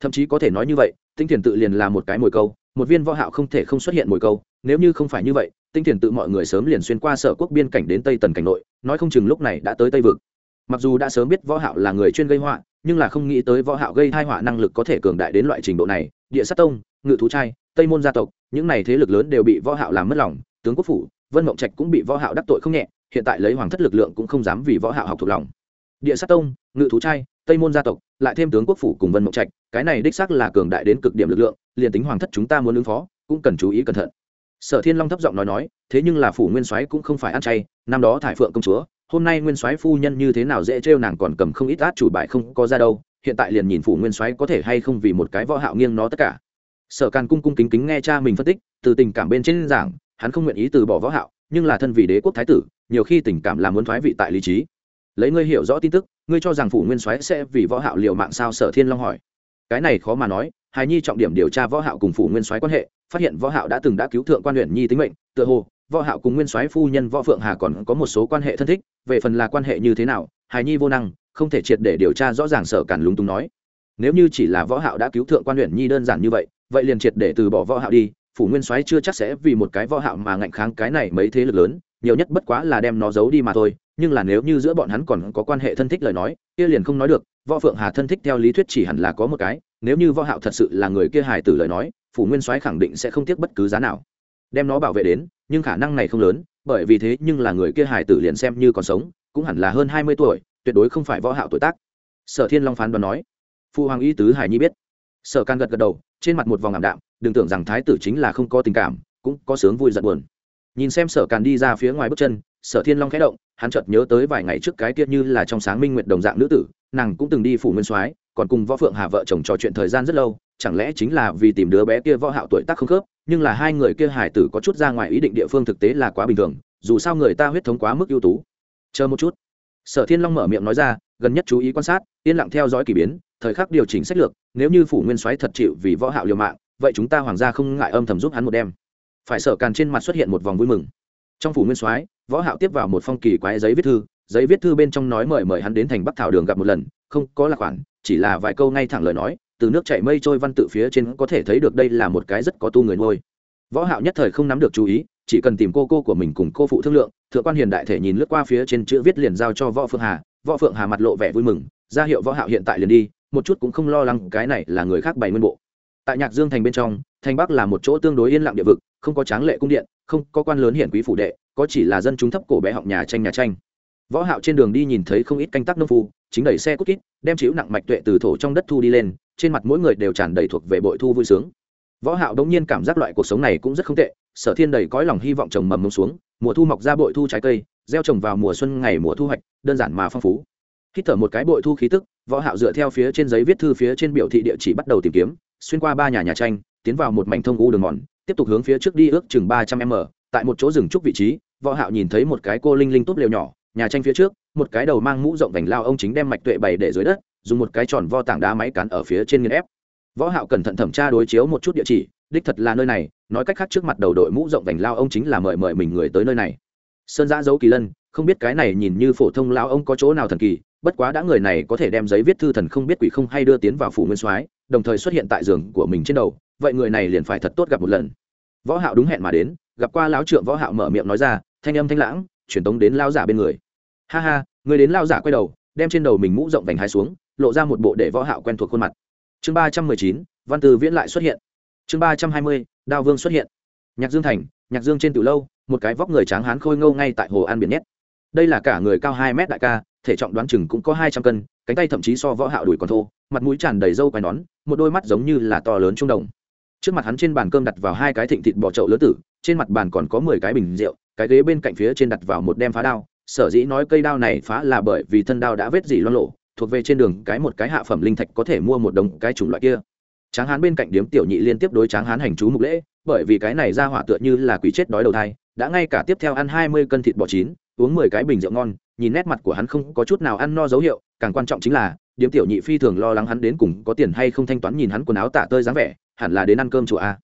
thậm chí có thể nói như vậy, tinh thiền tự liền là một cái mồi câu, một viên võ hạo không thể không xuất hiện mồi câu, nếu như không phải như vậy, tinh thiền tự mọi người sớm liền xuyên qua sở quốc biên cảnh đến tây tần cảnh nội, nói không chừng lúc này đã tới tây vực. Mặc dù đã sớm biết võ hạo là người chuyên gây họa, nhưng là không nghĩ tới võ hạo gây tai họa năng lực có thể cường đại đến loại trình độ này, địa sát tông, ngự thú trai, tây môn gia tộc, những này thế lực lớn đều bị võ hạo làm mất lòng, tướng quốc phủ, vân mộng trạch cũng bị võ hạo đắc tội không nhẹ, hiện tại lấy hoàng thất lực lượng cũng không dám vì võ hạo học thuộc lòng. Địa sát tông, ngự thú trai, tây môn gia tộc lại thêm tướng quốc phủ cùng vân mộng trạch, cái này đích xác là cường đại đến cực điểm lực lượng, liền tính hoàng thất chúng ta muốn ứng phó, cũng cần chú ý cẩn thận. Sở thiên long thấp giọng nói nói, thế nhưng là phủ nguyên soái cũng không phải ăn chay, năm đó thải phượng công chúa, hôm nay nguyên soái phu nhân như thế nào dễ trêu nàng còn cầm không ít át chủ bại không có ra đâu, hiện tại liền nhìn phủ nguyên soái có thể hay không vì một cái võ hạo nghiêng nó tất cả. Sở càn cung cung kính kính nghe cha mình phân tích, từ tình cảm bên trên giảng, hắn không nguyện ý từ bỏ võ hạo, nhưng là thân vì đế quốc thái tử, nhiều khi tình cảm là muốn thoái vị tại lý trí lấy ngươi hiểu rõ tin tức, ngươi cho rằng phủ nguyên soái sẽ vì võ hạo liều mạng sao? Sở thiên long hỏi. Cái này khó mà nói hài nhi trọng điểm điều tra võ hạo cùng phủ nguyên soái quan hệ, phát hiện võ hạo đã từng đã cứu thượng quan huyện nhi tính mệnh, tựa hồ, võ hạo cùng nguyên soái phu nhân võ phượng hà còn có một số quan hệ thân thích, về phần là quan hệ như thế nào hài nhi vô năng, không thể triệt để điều tra rõ ràng sở cản lúng túng nói. Nếu như chỉ là võ hạo đã cứu thượng quan huyện nhi đơn giản như vậy vậy liền triệt để từ bỏ võ hạo đi, phủ nguyên soái chưa chắc sẽ vì một cái võ hạo mà ngạnh kháng cái này mấy thế lực lớn, nhiều nhất bất quá là đem nó giấu đi mà thôi nhưng là nếu như giữa bọn hắn còn có quan hệ thân thích lời nói, kia liền không nói được, võ phượng hà thân thích theo lý thuyết chỉ hẳn là có một cái, nếu như võ hạo thật sự là người kia hài tử lời nói, phủ nguyên soái khẳng định sẽ không tiếc bất cứ giá nào. Đem nó bảo vệ đến, nhưng khả năng này không lớn, bởi vì thế nhưng là người kia hài tử liền xem như còn sống, cũng hẳn là hơn 20 tuổi, tuyệt đối không phải võ hạo tuổi tác. Sở thiên long phán đoán nói. Phụ hoàng y tứ hải nhi biết. Sở can gật gật đầu, trên mặt một vòng ảm đạm, đừng tưởng rằng thái tử chính là không có tình cảm, cũng có sướng vui giận buồn. Nhìn xem sở càn đi ra phía ngoài bước chân sở thiên long khẽ động, hắn chợt nhớ tới vài ngày trước cái kia như là trong sáng minh nguyệt đồng dạng nữ tử, nàng cũng từng đi phủ nguyên soái, còn cùng võ phượng hà vợ chồng trò chuyện thời gian rất lâu, chẳng lẽ chính là vì tìm đứa bé kia võ hạo tuổi tác không khớp, nhưng là hai người kia hải tử có chút ra ngoài ý định địa phương thực tế là quá bình thường, dù sao người ta huyết thống quá mức ưu tú. Chờ một chút. Sở thiên long mở miệng nói ra, gần nhất chú ý quan sát, yên lặng theo dõi kỳ biến, thời khắc điều chỉnh sách lược, nếu như phủ nguyên soái thật chịu vì võ hạo liều mạng, vậy chúng ta hoàng gia không ngại âm thầm giúp hắn một đêm. Phải sở càn trên mặt xuất hiện một vòng vui mừng. Trong phủ nguyên soái võ hạo tiếp vào một phong kỳ quái giấy viết thư, giấy viết thư bên trong nói mời mời hắn đến thành bắc thảo đường gặp một lần, không, có là khoản, chỉ là vài câu ngay thẳng lời nói, từ nước chảy mây trôi văn tự phía trên có thể thấy được đây là một cái rất có tu người nuôi. Võ hạo nhất thời không nắm được chú ý, chỉ cần tìm cô cô của mình cùng cô phụ thương lượng, thượng quan hiền đại thể nhìn lướt qua phía trên chữ viết liền giao cho võ phượng hà, võ phượng hà mặt lộ vẻ vui mừng, ra hiệu võ hạo hiện tại liền đi, một chút cũng không lo lắng cái này là người khác bày nguyên bộ. Tại nhạc dương thành bên trong, thành bắc là một chỗ tương đối yên lặng địa vực, không có tráng lệ cung điện, không có quan lớn hiển quý phủ đệ có chỉ là dân chúng thấp cổ bé họng nhà tranh nhà tranh. Võ hạo trên đường đi nhìn thấy không ít canh tác nông phu, chính đẩy xe cút kít, đem chịu nặng mạch tuệ từ thổ trong đất thu đi lên, trên mặt mỗi người đều tràn đầy thuộc về bội thu vui sướng. Võ hạo đống nhiên cảm giác loại cuộc sống này cũng rất không tệ, sở thiên đầy cõi lòng hy vọng trồng mầm mông xuống, mùa thu mọc ra bội thu trái cây, gieo trồng vào mùa xuân ngày mùa thu hoạch, đơn giản mà phong phú. Hít thở một cái bội thu khí tức, võ hạo dựa theo phía trên giấy viết thư phía trên biểu thị địa chỉ bắt đầu tìm kiếm, xuyên qua ba nhà nhà tranh, tiến vào một mảnh thông u đường mòn, tiếp tục hướng phía trước đi ước chừng ba trăm m, tại một chỗ rừng trúc vị trí võ hạo nhìn thấy một cái cô linh linh tốt liều nhỏ, nhà tranh phía trước, một cái đầu mang mũ rộng vành lao ông chính đem mạch tuệ bày để dưới đất, dùng một cái tròn vo tảng đá máy cán ở phía trên nghiền ép. Võ hạo cẩn thận thẩm tra đối chiếu một chút địa chỉ, đích thật là nơi này, nói cách khác trước mặt đầu đội mũ rộng vành lao ông chính là mời mời mình người tới nơi này. Sơn giã giấu kỳ lân, không biết cái này nhìn như phổ thông lao ông có chỗ nào thần kỳ, bất quá đã người này có thể đem giấy viết thư thần không biết quỷ không hay đưa tiến vào phủ nguyên soái, đồng thời xuất hiện tại giường của mình trên đầu, vậy người này liền phải thật tốt gặp một lần. Võ hạo đúng hẹn mà đến, gặp qua lão trượng võ hạo mở miệng nói ra thanh âm thanh lãng, truyền tống đến lao giả bên người. Ha ha, người đến lao giả quay đầu, đem trên đầu mình mũ rộng vành hai xuống, lộ ra một bộ để võ hạo quen thuộc khuôn mặt. Chương ba trăm mười chín, văn từ viễn lại xuất hiện. Chương ba trăm hai mươi, đao vương xuất hiện. Nhạc dương thành, nhạc dương trên tiểu lâu, một cái vóc người tráng hán khôi ngô ngay tại hồ an biển nhét. Đây là cả người cao hai mét đại ca, thể trọng đoán chừng cũng có hai trăm cân, cánh tay thậm chí so võ hạo đuổi còn thô, mặt mũi tràn đầy râu quai nón, một đôi mắt giống như là to lớn trung đồng. Trước mặt hắn trên bàn cơm đặt vào hai cái thịnh thịt bò chậu lớn tử, trên mặt bàn còn có mười cái bình rượu cái ghế bên cạnh phía trên đặt vào một đem phá đao, sở dĩ nói cây đao này phá là bởi vì thân đao đã vết dỉ loan lộ thuộc về trên đường cái một cái hạ phẩm linh thạch có thể mua một đồng cái chủng loại kia. Tráng hán bên cạnh điếm tiểu nhị liên tiếp đối tráng hán hành chú mục lễ, bởi vì cái này ra hỏa tựa như là quỷ chết đói đầu thai, đã ngay cả tiếp theo ăn hai mươi cân thịt bò chín, uống mười cái bình rượu ngon, nhìn nét mặt của hắn không có chút nào ăn no dấu hiệu, càng quan trọng chính là, điếm tiểu nhị phi thường lo lắng hắn đến cùng có tiền hay không thanh toán nhìn hắn quần áo tả tơi dáng vẻ, hẳn là đến ăn cơm chùa a.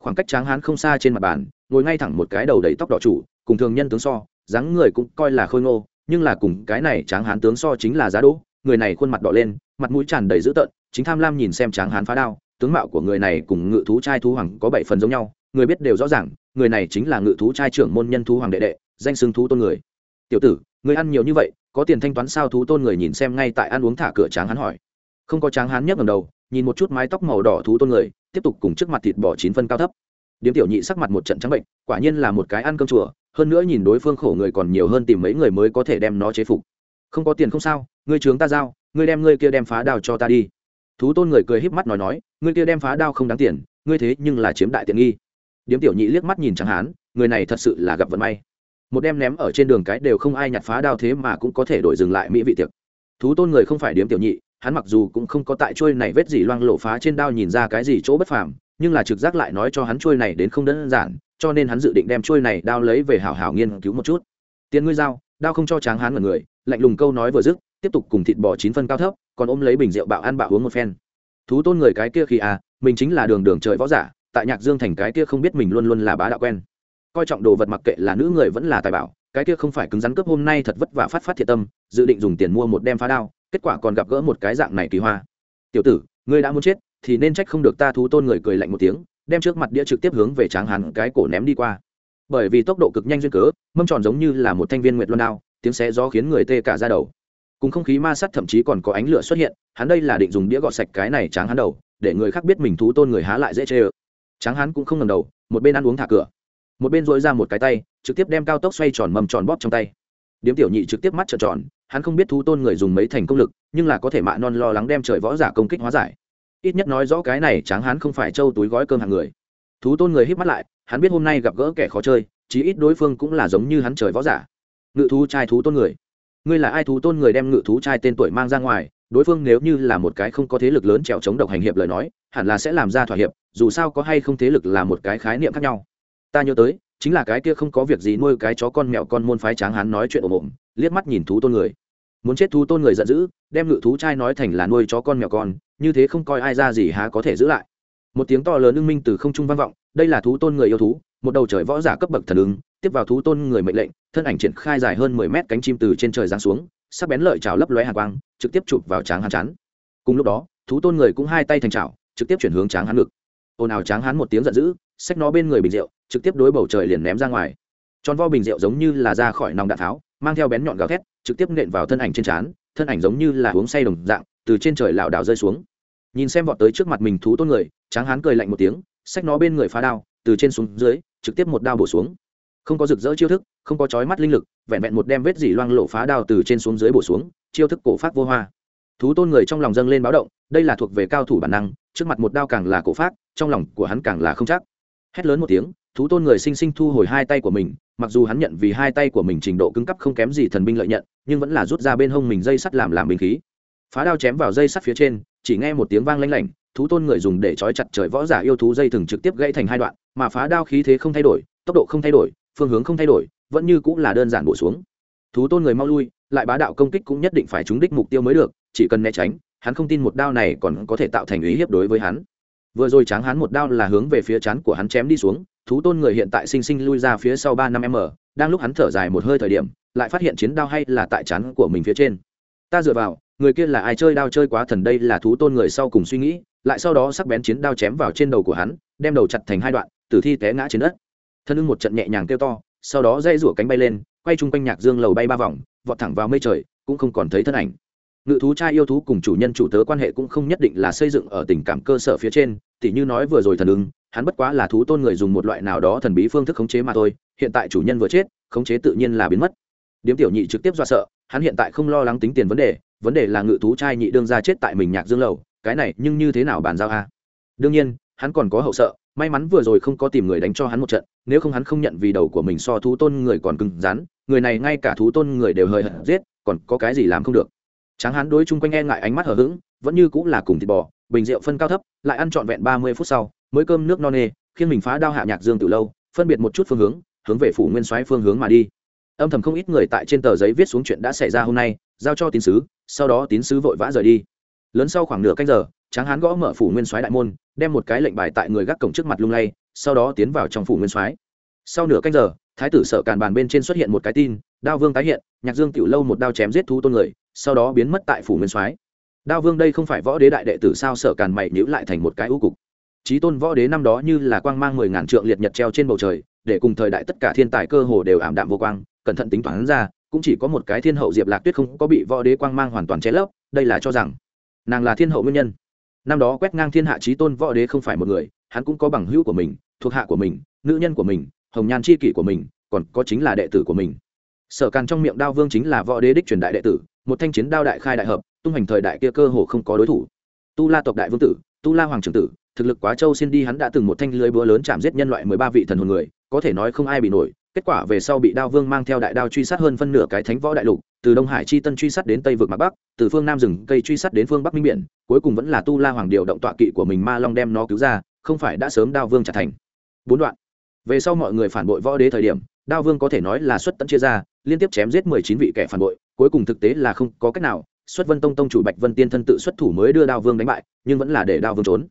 Khoảng cách tráng hán không xa trên mặt bàn, ngồi ngay thẳng một cái đầu đầy tóc đỏ chủ cùng thường nhân tướng so, dáng người cũng coi là khôi ngô, nhưng là cùng cái này tráng hán tướng so chính là giá đỗ. Người này khuôn mặt đỏ lên, mặt mũi tràn đầy dữ tợn, chính tham lam nhìn xem tráng hán phá đao. Tướng mạo của người này cùng ngự thú trai thú hoàng có bảy phần giống nhau, người biết đều rõ ràng, người này chính là ngự thú trai trưởng môn nhân thú hoàng đệ đệ, danh xưng thú tôn người. Tiểu tử người ăn nhiều như vậy, có tiền thanh toán sao? Thú tôn người nhìn xem ngay tại ăn uống thả cửa tráng hán hỏi. Không có tráng hán nhấc ngầm đầu, nhìn một chút mái tóc màu đỏ thú tôn người, tiếp tục cùng trước mặt thịt bỏ chín phân cao thấp. Điếm tiểu nhị sắc mặt một trận trắng bệnh, quả nhiên là một cái ăn cơm chùa hơn nữa nhìn đối phương khổ người còn nhiều hơn tìm mấy người mới có thể đem nó chế phục. Không có tiền không sao, ngươi trướng ta giao, ngươi đem ngươi kia đem phá đao cho ta đi. Thú tôn người cười híp mắt nói nói, ngươi kia đem phá đao không đáng tiền, ngươi thế nhưng là chiếm đại tiện nghi. Điếm tiểu nhị liếc mắt nhìn chẳng hán, người này thật sự là gặp vận may. Một đem ném ở trên đường cái đều không ai nhặt phá đao thế mà cũng có thể đổi dừng lại mỹ vị tiệc. Thú tôn người không phải điếm tiểu nhị, hắn mặc dù cũng không có tại trôi này vết gì loang lộ phá trên đao nhìn ra cái gì chỗ bất phàm nhưng là trực giác lại nói cho hắn trôi này đến không đơn giản, cho nên hắn dự định đem trôi này đao lấy về hảo hảo nghiên cứu một chút. Tiền ngươi giao, đao không cho tráng hán mật người, lạnh lùng câu nói vừa dứt, tiếp tục cùng thịt bò chín phân cao thấp, còn ôm lấy bình rượu bạo ăn bạo uống một phen. Thú tôn người cái kia khi à mình chính là đường đường trời võ giả, tại nhạc dương thành cái kia không biết mình luôn luôn là bá đạo quen. Coi trọng đồ vật mặc kệ là nữ người vẫn là tài bảo, cái kia không phải cứng rắn cướp hôm nay thật vất vả phát phát thiệt tâm, dự định dùng tiền mua một đem phá đao, kết quả còn gặp gỡ một cái dạng này kỳ hoa. Tiểu tử, ngươi đã muốn chết thì nên trách không được ta thú tôn người cười lạnh một tiếng, đem trước mặt đĩa trực tiếp hướng về tráng hắn cái cổ ném đi qua. Bởi vì tốc độ cực nhanh duyên cớ, mâm tròn giống như là một thanh viên nguyệt luân đao, tiếng xé gió khiến người tê cả ra đầu. Cùng không khí ma sát thậm chí còn có ánh lửa xuất hiện, hắn đây là định dùng đĩa gọt sạch cái này tráng hắn đầu, để người khác biết mình thú tôn người há lại dễ chê ơ. Tráng hắn cũng không ngầm đầu, một bên ăn uống thả cửa. Một bên dội ra một cái tay, trực tiếp đem cao tốc xoay tròn mầm tròn bóp trong tay. Điếm tiểu nhị trực tiếp mắt trợn tròn, hắn không biết thú tôn người dùng mấy thành công lực, nhưng là có thể mạ non lo lắng đem trời võ giả công kích hóa giải ít nhất nói rõ cái này tráng hắn không phải trâu túi gói cơm hàng người. Thú tôn người hít mắt lại, hắn biết hôm nay gặp gỡ kẻ khó chơi, chí ít đối phương cũng là giống như hắn trời võ giả. Ngự thú trai thú tôn người. Ngươi là ai thú tôn người đem ngự thú trai tên tuổi mang ra ngoài? Đối phương nếu như là một cái không có thế lực lớn trèo chống độc hành hiệp lời nói, hẳn là sẽ làm ra thỏa hiệp, dù sao có hay không thế lực là một cái khái niệm khác nhau. Ta nhớ tới, chính là cái kia không có việc gì nuôi cái chó con mèo con môn phái tráng hắn nói chuyện ồm ồm, liếc mắt nhìn thú tôn người muốn chết thú tôn người giận dữ, đem ngự thú trai nói thành là nuôi chó con mèo con, như thế không coi ai ra gì há có thể giữ lại. Một tiếng to lớn ưng minh từ không trung vang vọng, đây là thú tôn người yêu thú, một đầu trời võ giả cấp bậc thần ứng, tiếp vào thú tôn người mệnh lệnh, thân ảnh triển khai dài hơn mười mét cánh chim từ trên trời giáng xuống, sắc bén lợi chảo lấp lóe hàn quang, trực tiếp chụp vào tráng hán chán. Cùng lúc đó, thú tôn người cũng hai tay thành chảo trực tiếp chuyển hướng tráng hán ngực. Ồn ào tráng hán một tiếng giận dữ, xách nó bên người bình rượu, trực tiếp đối bầu trời liền ném ra ngoài. Tròn vo bình rượu giống như là ra khỏi nòng đạn tháo mang theo bén nhọn gào thét, trực tiếp nện vào thân ảnh trên trán, thân ảnh giống như là uống say đồng dạng, từ trên trời lảo đảo rơi xuống. Nhìn xem vọt tới trước mặt mình thú tôn người, tráng hán cười lạnh một tiếng, xách nó bên người phá đao, từ trên xuống dưới, trực tiếp một đao bổ xuống. Không có rực rỡ chiêu thức, không có chói mắt linh lực, vẹn vẹn một đem vết dỉ loang lộ phá đao từ trên xuống dưới bổ xuống, chiêu thức cổ phát vô hoa. Thú tôn người trong lòng dâng lên báo động, đây là thuộc về cao thủ bản năng, trước mặt một đao càng là cổ phát trong lòng của hắn càng là không chắc. Hét lớn một tiếng thú tôn người sinh sinh thu hồi hai tay của mình, mặc dù hắn nhận vì hai tay của mình trình độ cứng cấp không kém gì thần binh lợi nhận, nhưng vẫn là rút ra bên hông mình dây sắt làm làm binh khí. Phá đao chém vào dây sắt phía trên, chỉ nghe một tiếng vang lanh lảnh, thú tôn người dùng để trói chặt trời võ giả yêu thú dây thừng trực tiếp gãy thành hai đoạn, mà phá đao khí thế không thay đổi, tốc độ không thay đổi, phương hướng không thay đổi, vẫn như cũng là đơn giản bổ xuống. Thú tôn người mau lui, lại bá đạo công kích cũng nhất định phải trúng đích mục tiêu mới được, chỉ cần né tránh, hắn không tin một đao này còn có thể tạo thành ý hiếp đối với hắn. Vừa rồi tráng hắn một đao là hướng về phía chán của hắn chém đi xuống thú tôn người hiện tại sinh sinh lui ra phía sau ba năm m, đang lúc hắn thở dài một hơi thời điểm, lại phát hiện chiến đao hay là tại chắn của mình phía trên. Ta dựa vào, người kia là ai chơi đao chơi quá thần đây là thú tôn người sau cùng suy nghĩ, lại sau đó sắc bén chiến đao chém vào trên đầu của hắn, đem đầu chặt thành hai đoạn, tử thi té ngã trên đất. Thân ưng một trận nhẹ nhàng kêu to, sau đó dây rủa cánh bay lên, quay chung quanh nhạc dương lầu bay ba vòng, vọt thẳng vào mây trời, cũng không còn thấy thân ảnh. Ngự thú trai yêu thú cùng chủ nhân chủ tớ quan hệ cũng không nhất định là xây dựng ở tình cảm cơ sở phía trên, tỉ như nói vừa rồi thần ứng hắn bất quá là thú tôn người dùng một loại nào đó thần bí phương thức khống chế mà thôi, hiện tại chủ nhân vừa chết, khống chế tự nhiên là biến mất. Điếm tiểu nhị trực tiếp do sợ, hắn hiện tại không lo lắng tính tiền vấn đề vấn đề là ngự thú trai nhị đương ra chết tại mình nhạc dương lầu, cái này nhưng như thế nào bàn giao a? Đương nhiên, hắn còn có hậu sợ, may mắn vừa rồi không có tìm người đánh cho hắn một trận, nếu không hắn không nhận vì đầu của mình so thú tôn người còn cứng rắn, người này ngay cả thú tôn người đều hơi hận giết, còn có cái gì làm không được. Tráng hắn đối chung quanh e ngại ánh mắt hờ hững, vẫn như cũng là cùng thịt bò, bình rượu phân cao thấp, lại ăn trọn vẹn ba mươi phút sau mới cơm nước no nê, khiến mình phá đao hạ nhạc dương từ lâu, phân biệt một chút phương hướng hướng về phủ nguyên soái phương hướng mà đi. Âm thầm không ít người tại trên tờ giấy viết xuống chuyện đã xảy ra hôm nay, giao cho tín sứ, sau đó tín sứ vội vã rời đi. Lớn sau khoảng nửa canh giờ, tráng hán gõ mở phủ nguyên soái đại môn, đem một cái lệnh bài tại người gác cổng trước mặt lung lay, sau đó tiến vào trong phủ nguyên soái. Sau nửa canh giờ, thái tử sợ càn bàn bên trên xuất hiện một cái tin, đao vương tái hiện, nhạc dương tiểu lâu một đao chém giết thú tôn người, sau đó biến mất tại phủ nguyên soái. Đao vương đây không phải võ đế đại đệ tử sao? Sở càn mày nhữ lại thành một cái ưu cục trí tôn võ đế năm đó như là quang mang mười ngàn trượng liệt nhật treo trên bầu trời, để cùng thời đại tất cả thiên tài cơ hồ đều ảm đạm vô quang, cẩn thận tính toán ra, cũng chỉ có một cái thiên hậu diệp lạc tuyết không có bị võ đế quang mang hoàn toàn che lấp, đây là cho rằng nàng là thiên hậu nguyên nhân. Năm đó quét ngang thiên hạ trí tôn võ đế không phải một người, hắn cũng có bằng hữu của mình, thuộc hạ của mình, nữ nhân của mình, hồng nhan c h i kỷ của mình, còn có chính là đệ tử của mình. Sở càn trong miệng đao vương chính là võ đế đích truyền đại đệ tử, một thanh chiến đao đại khai đại hợp, tung hành thời đại kia cơ hồ không có đối thủ. Tu la tộc đại vương tử, tu la hoàng trưởng tử thực lực quá châu xin đi hắn đã từng một thanh lưới búa lớn chạm giết nhân loại mười ba vị thần hồn người, có thể nói không ai bị nổi, kết quả về sau bị đao vương mang theo đại đao truy sát hơn phân nửa cái thánh võ đại lục, từ đông hải chi tân truy sát đến tây vực mặt bắc, từ phương nam rừng cây truy sát đến phương bắc minh biển, cuối cùng vẫn là tu la hoàng điều động tọa kỵ của mình ma long đem nó cứu ra, không phải đã sớm đao vương trả thành. Bốn đoạn. Về sau mọi người phản bội võ đế thời điểm, đao vương có thể nói là xuất tận chia ra, liên tiếp chém giết mười chín vị kẻ phản bội, cuối cùng thực tế là không có cách nào, xuất vân tông tông chủ bạch vân tiên thân tự xuất thủ mới đưa đao vương đánh bại, nhưng vẫn là để đao vương trốn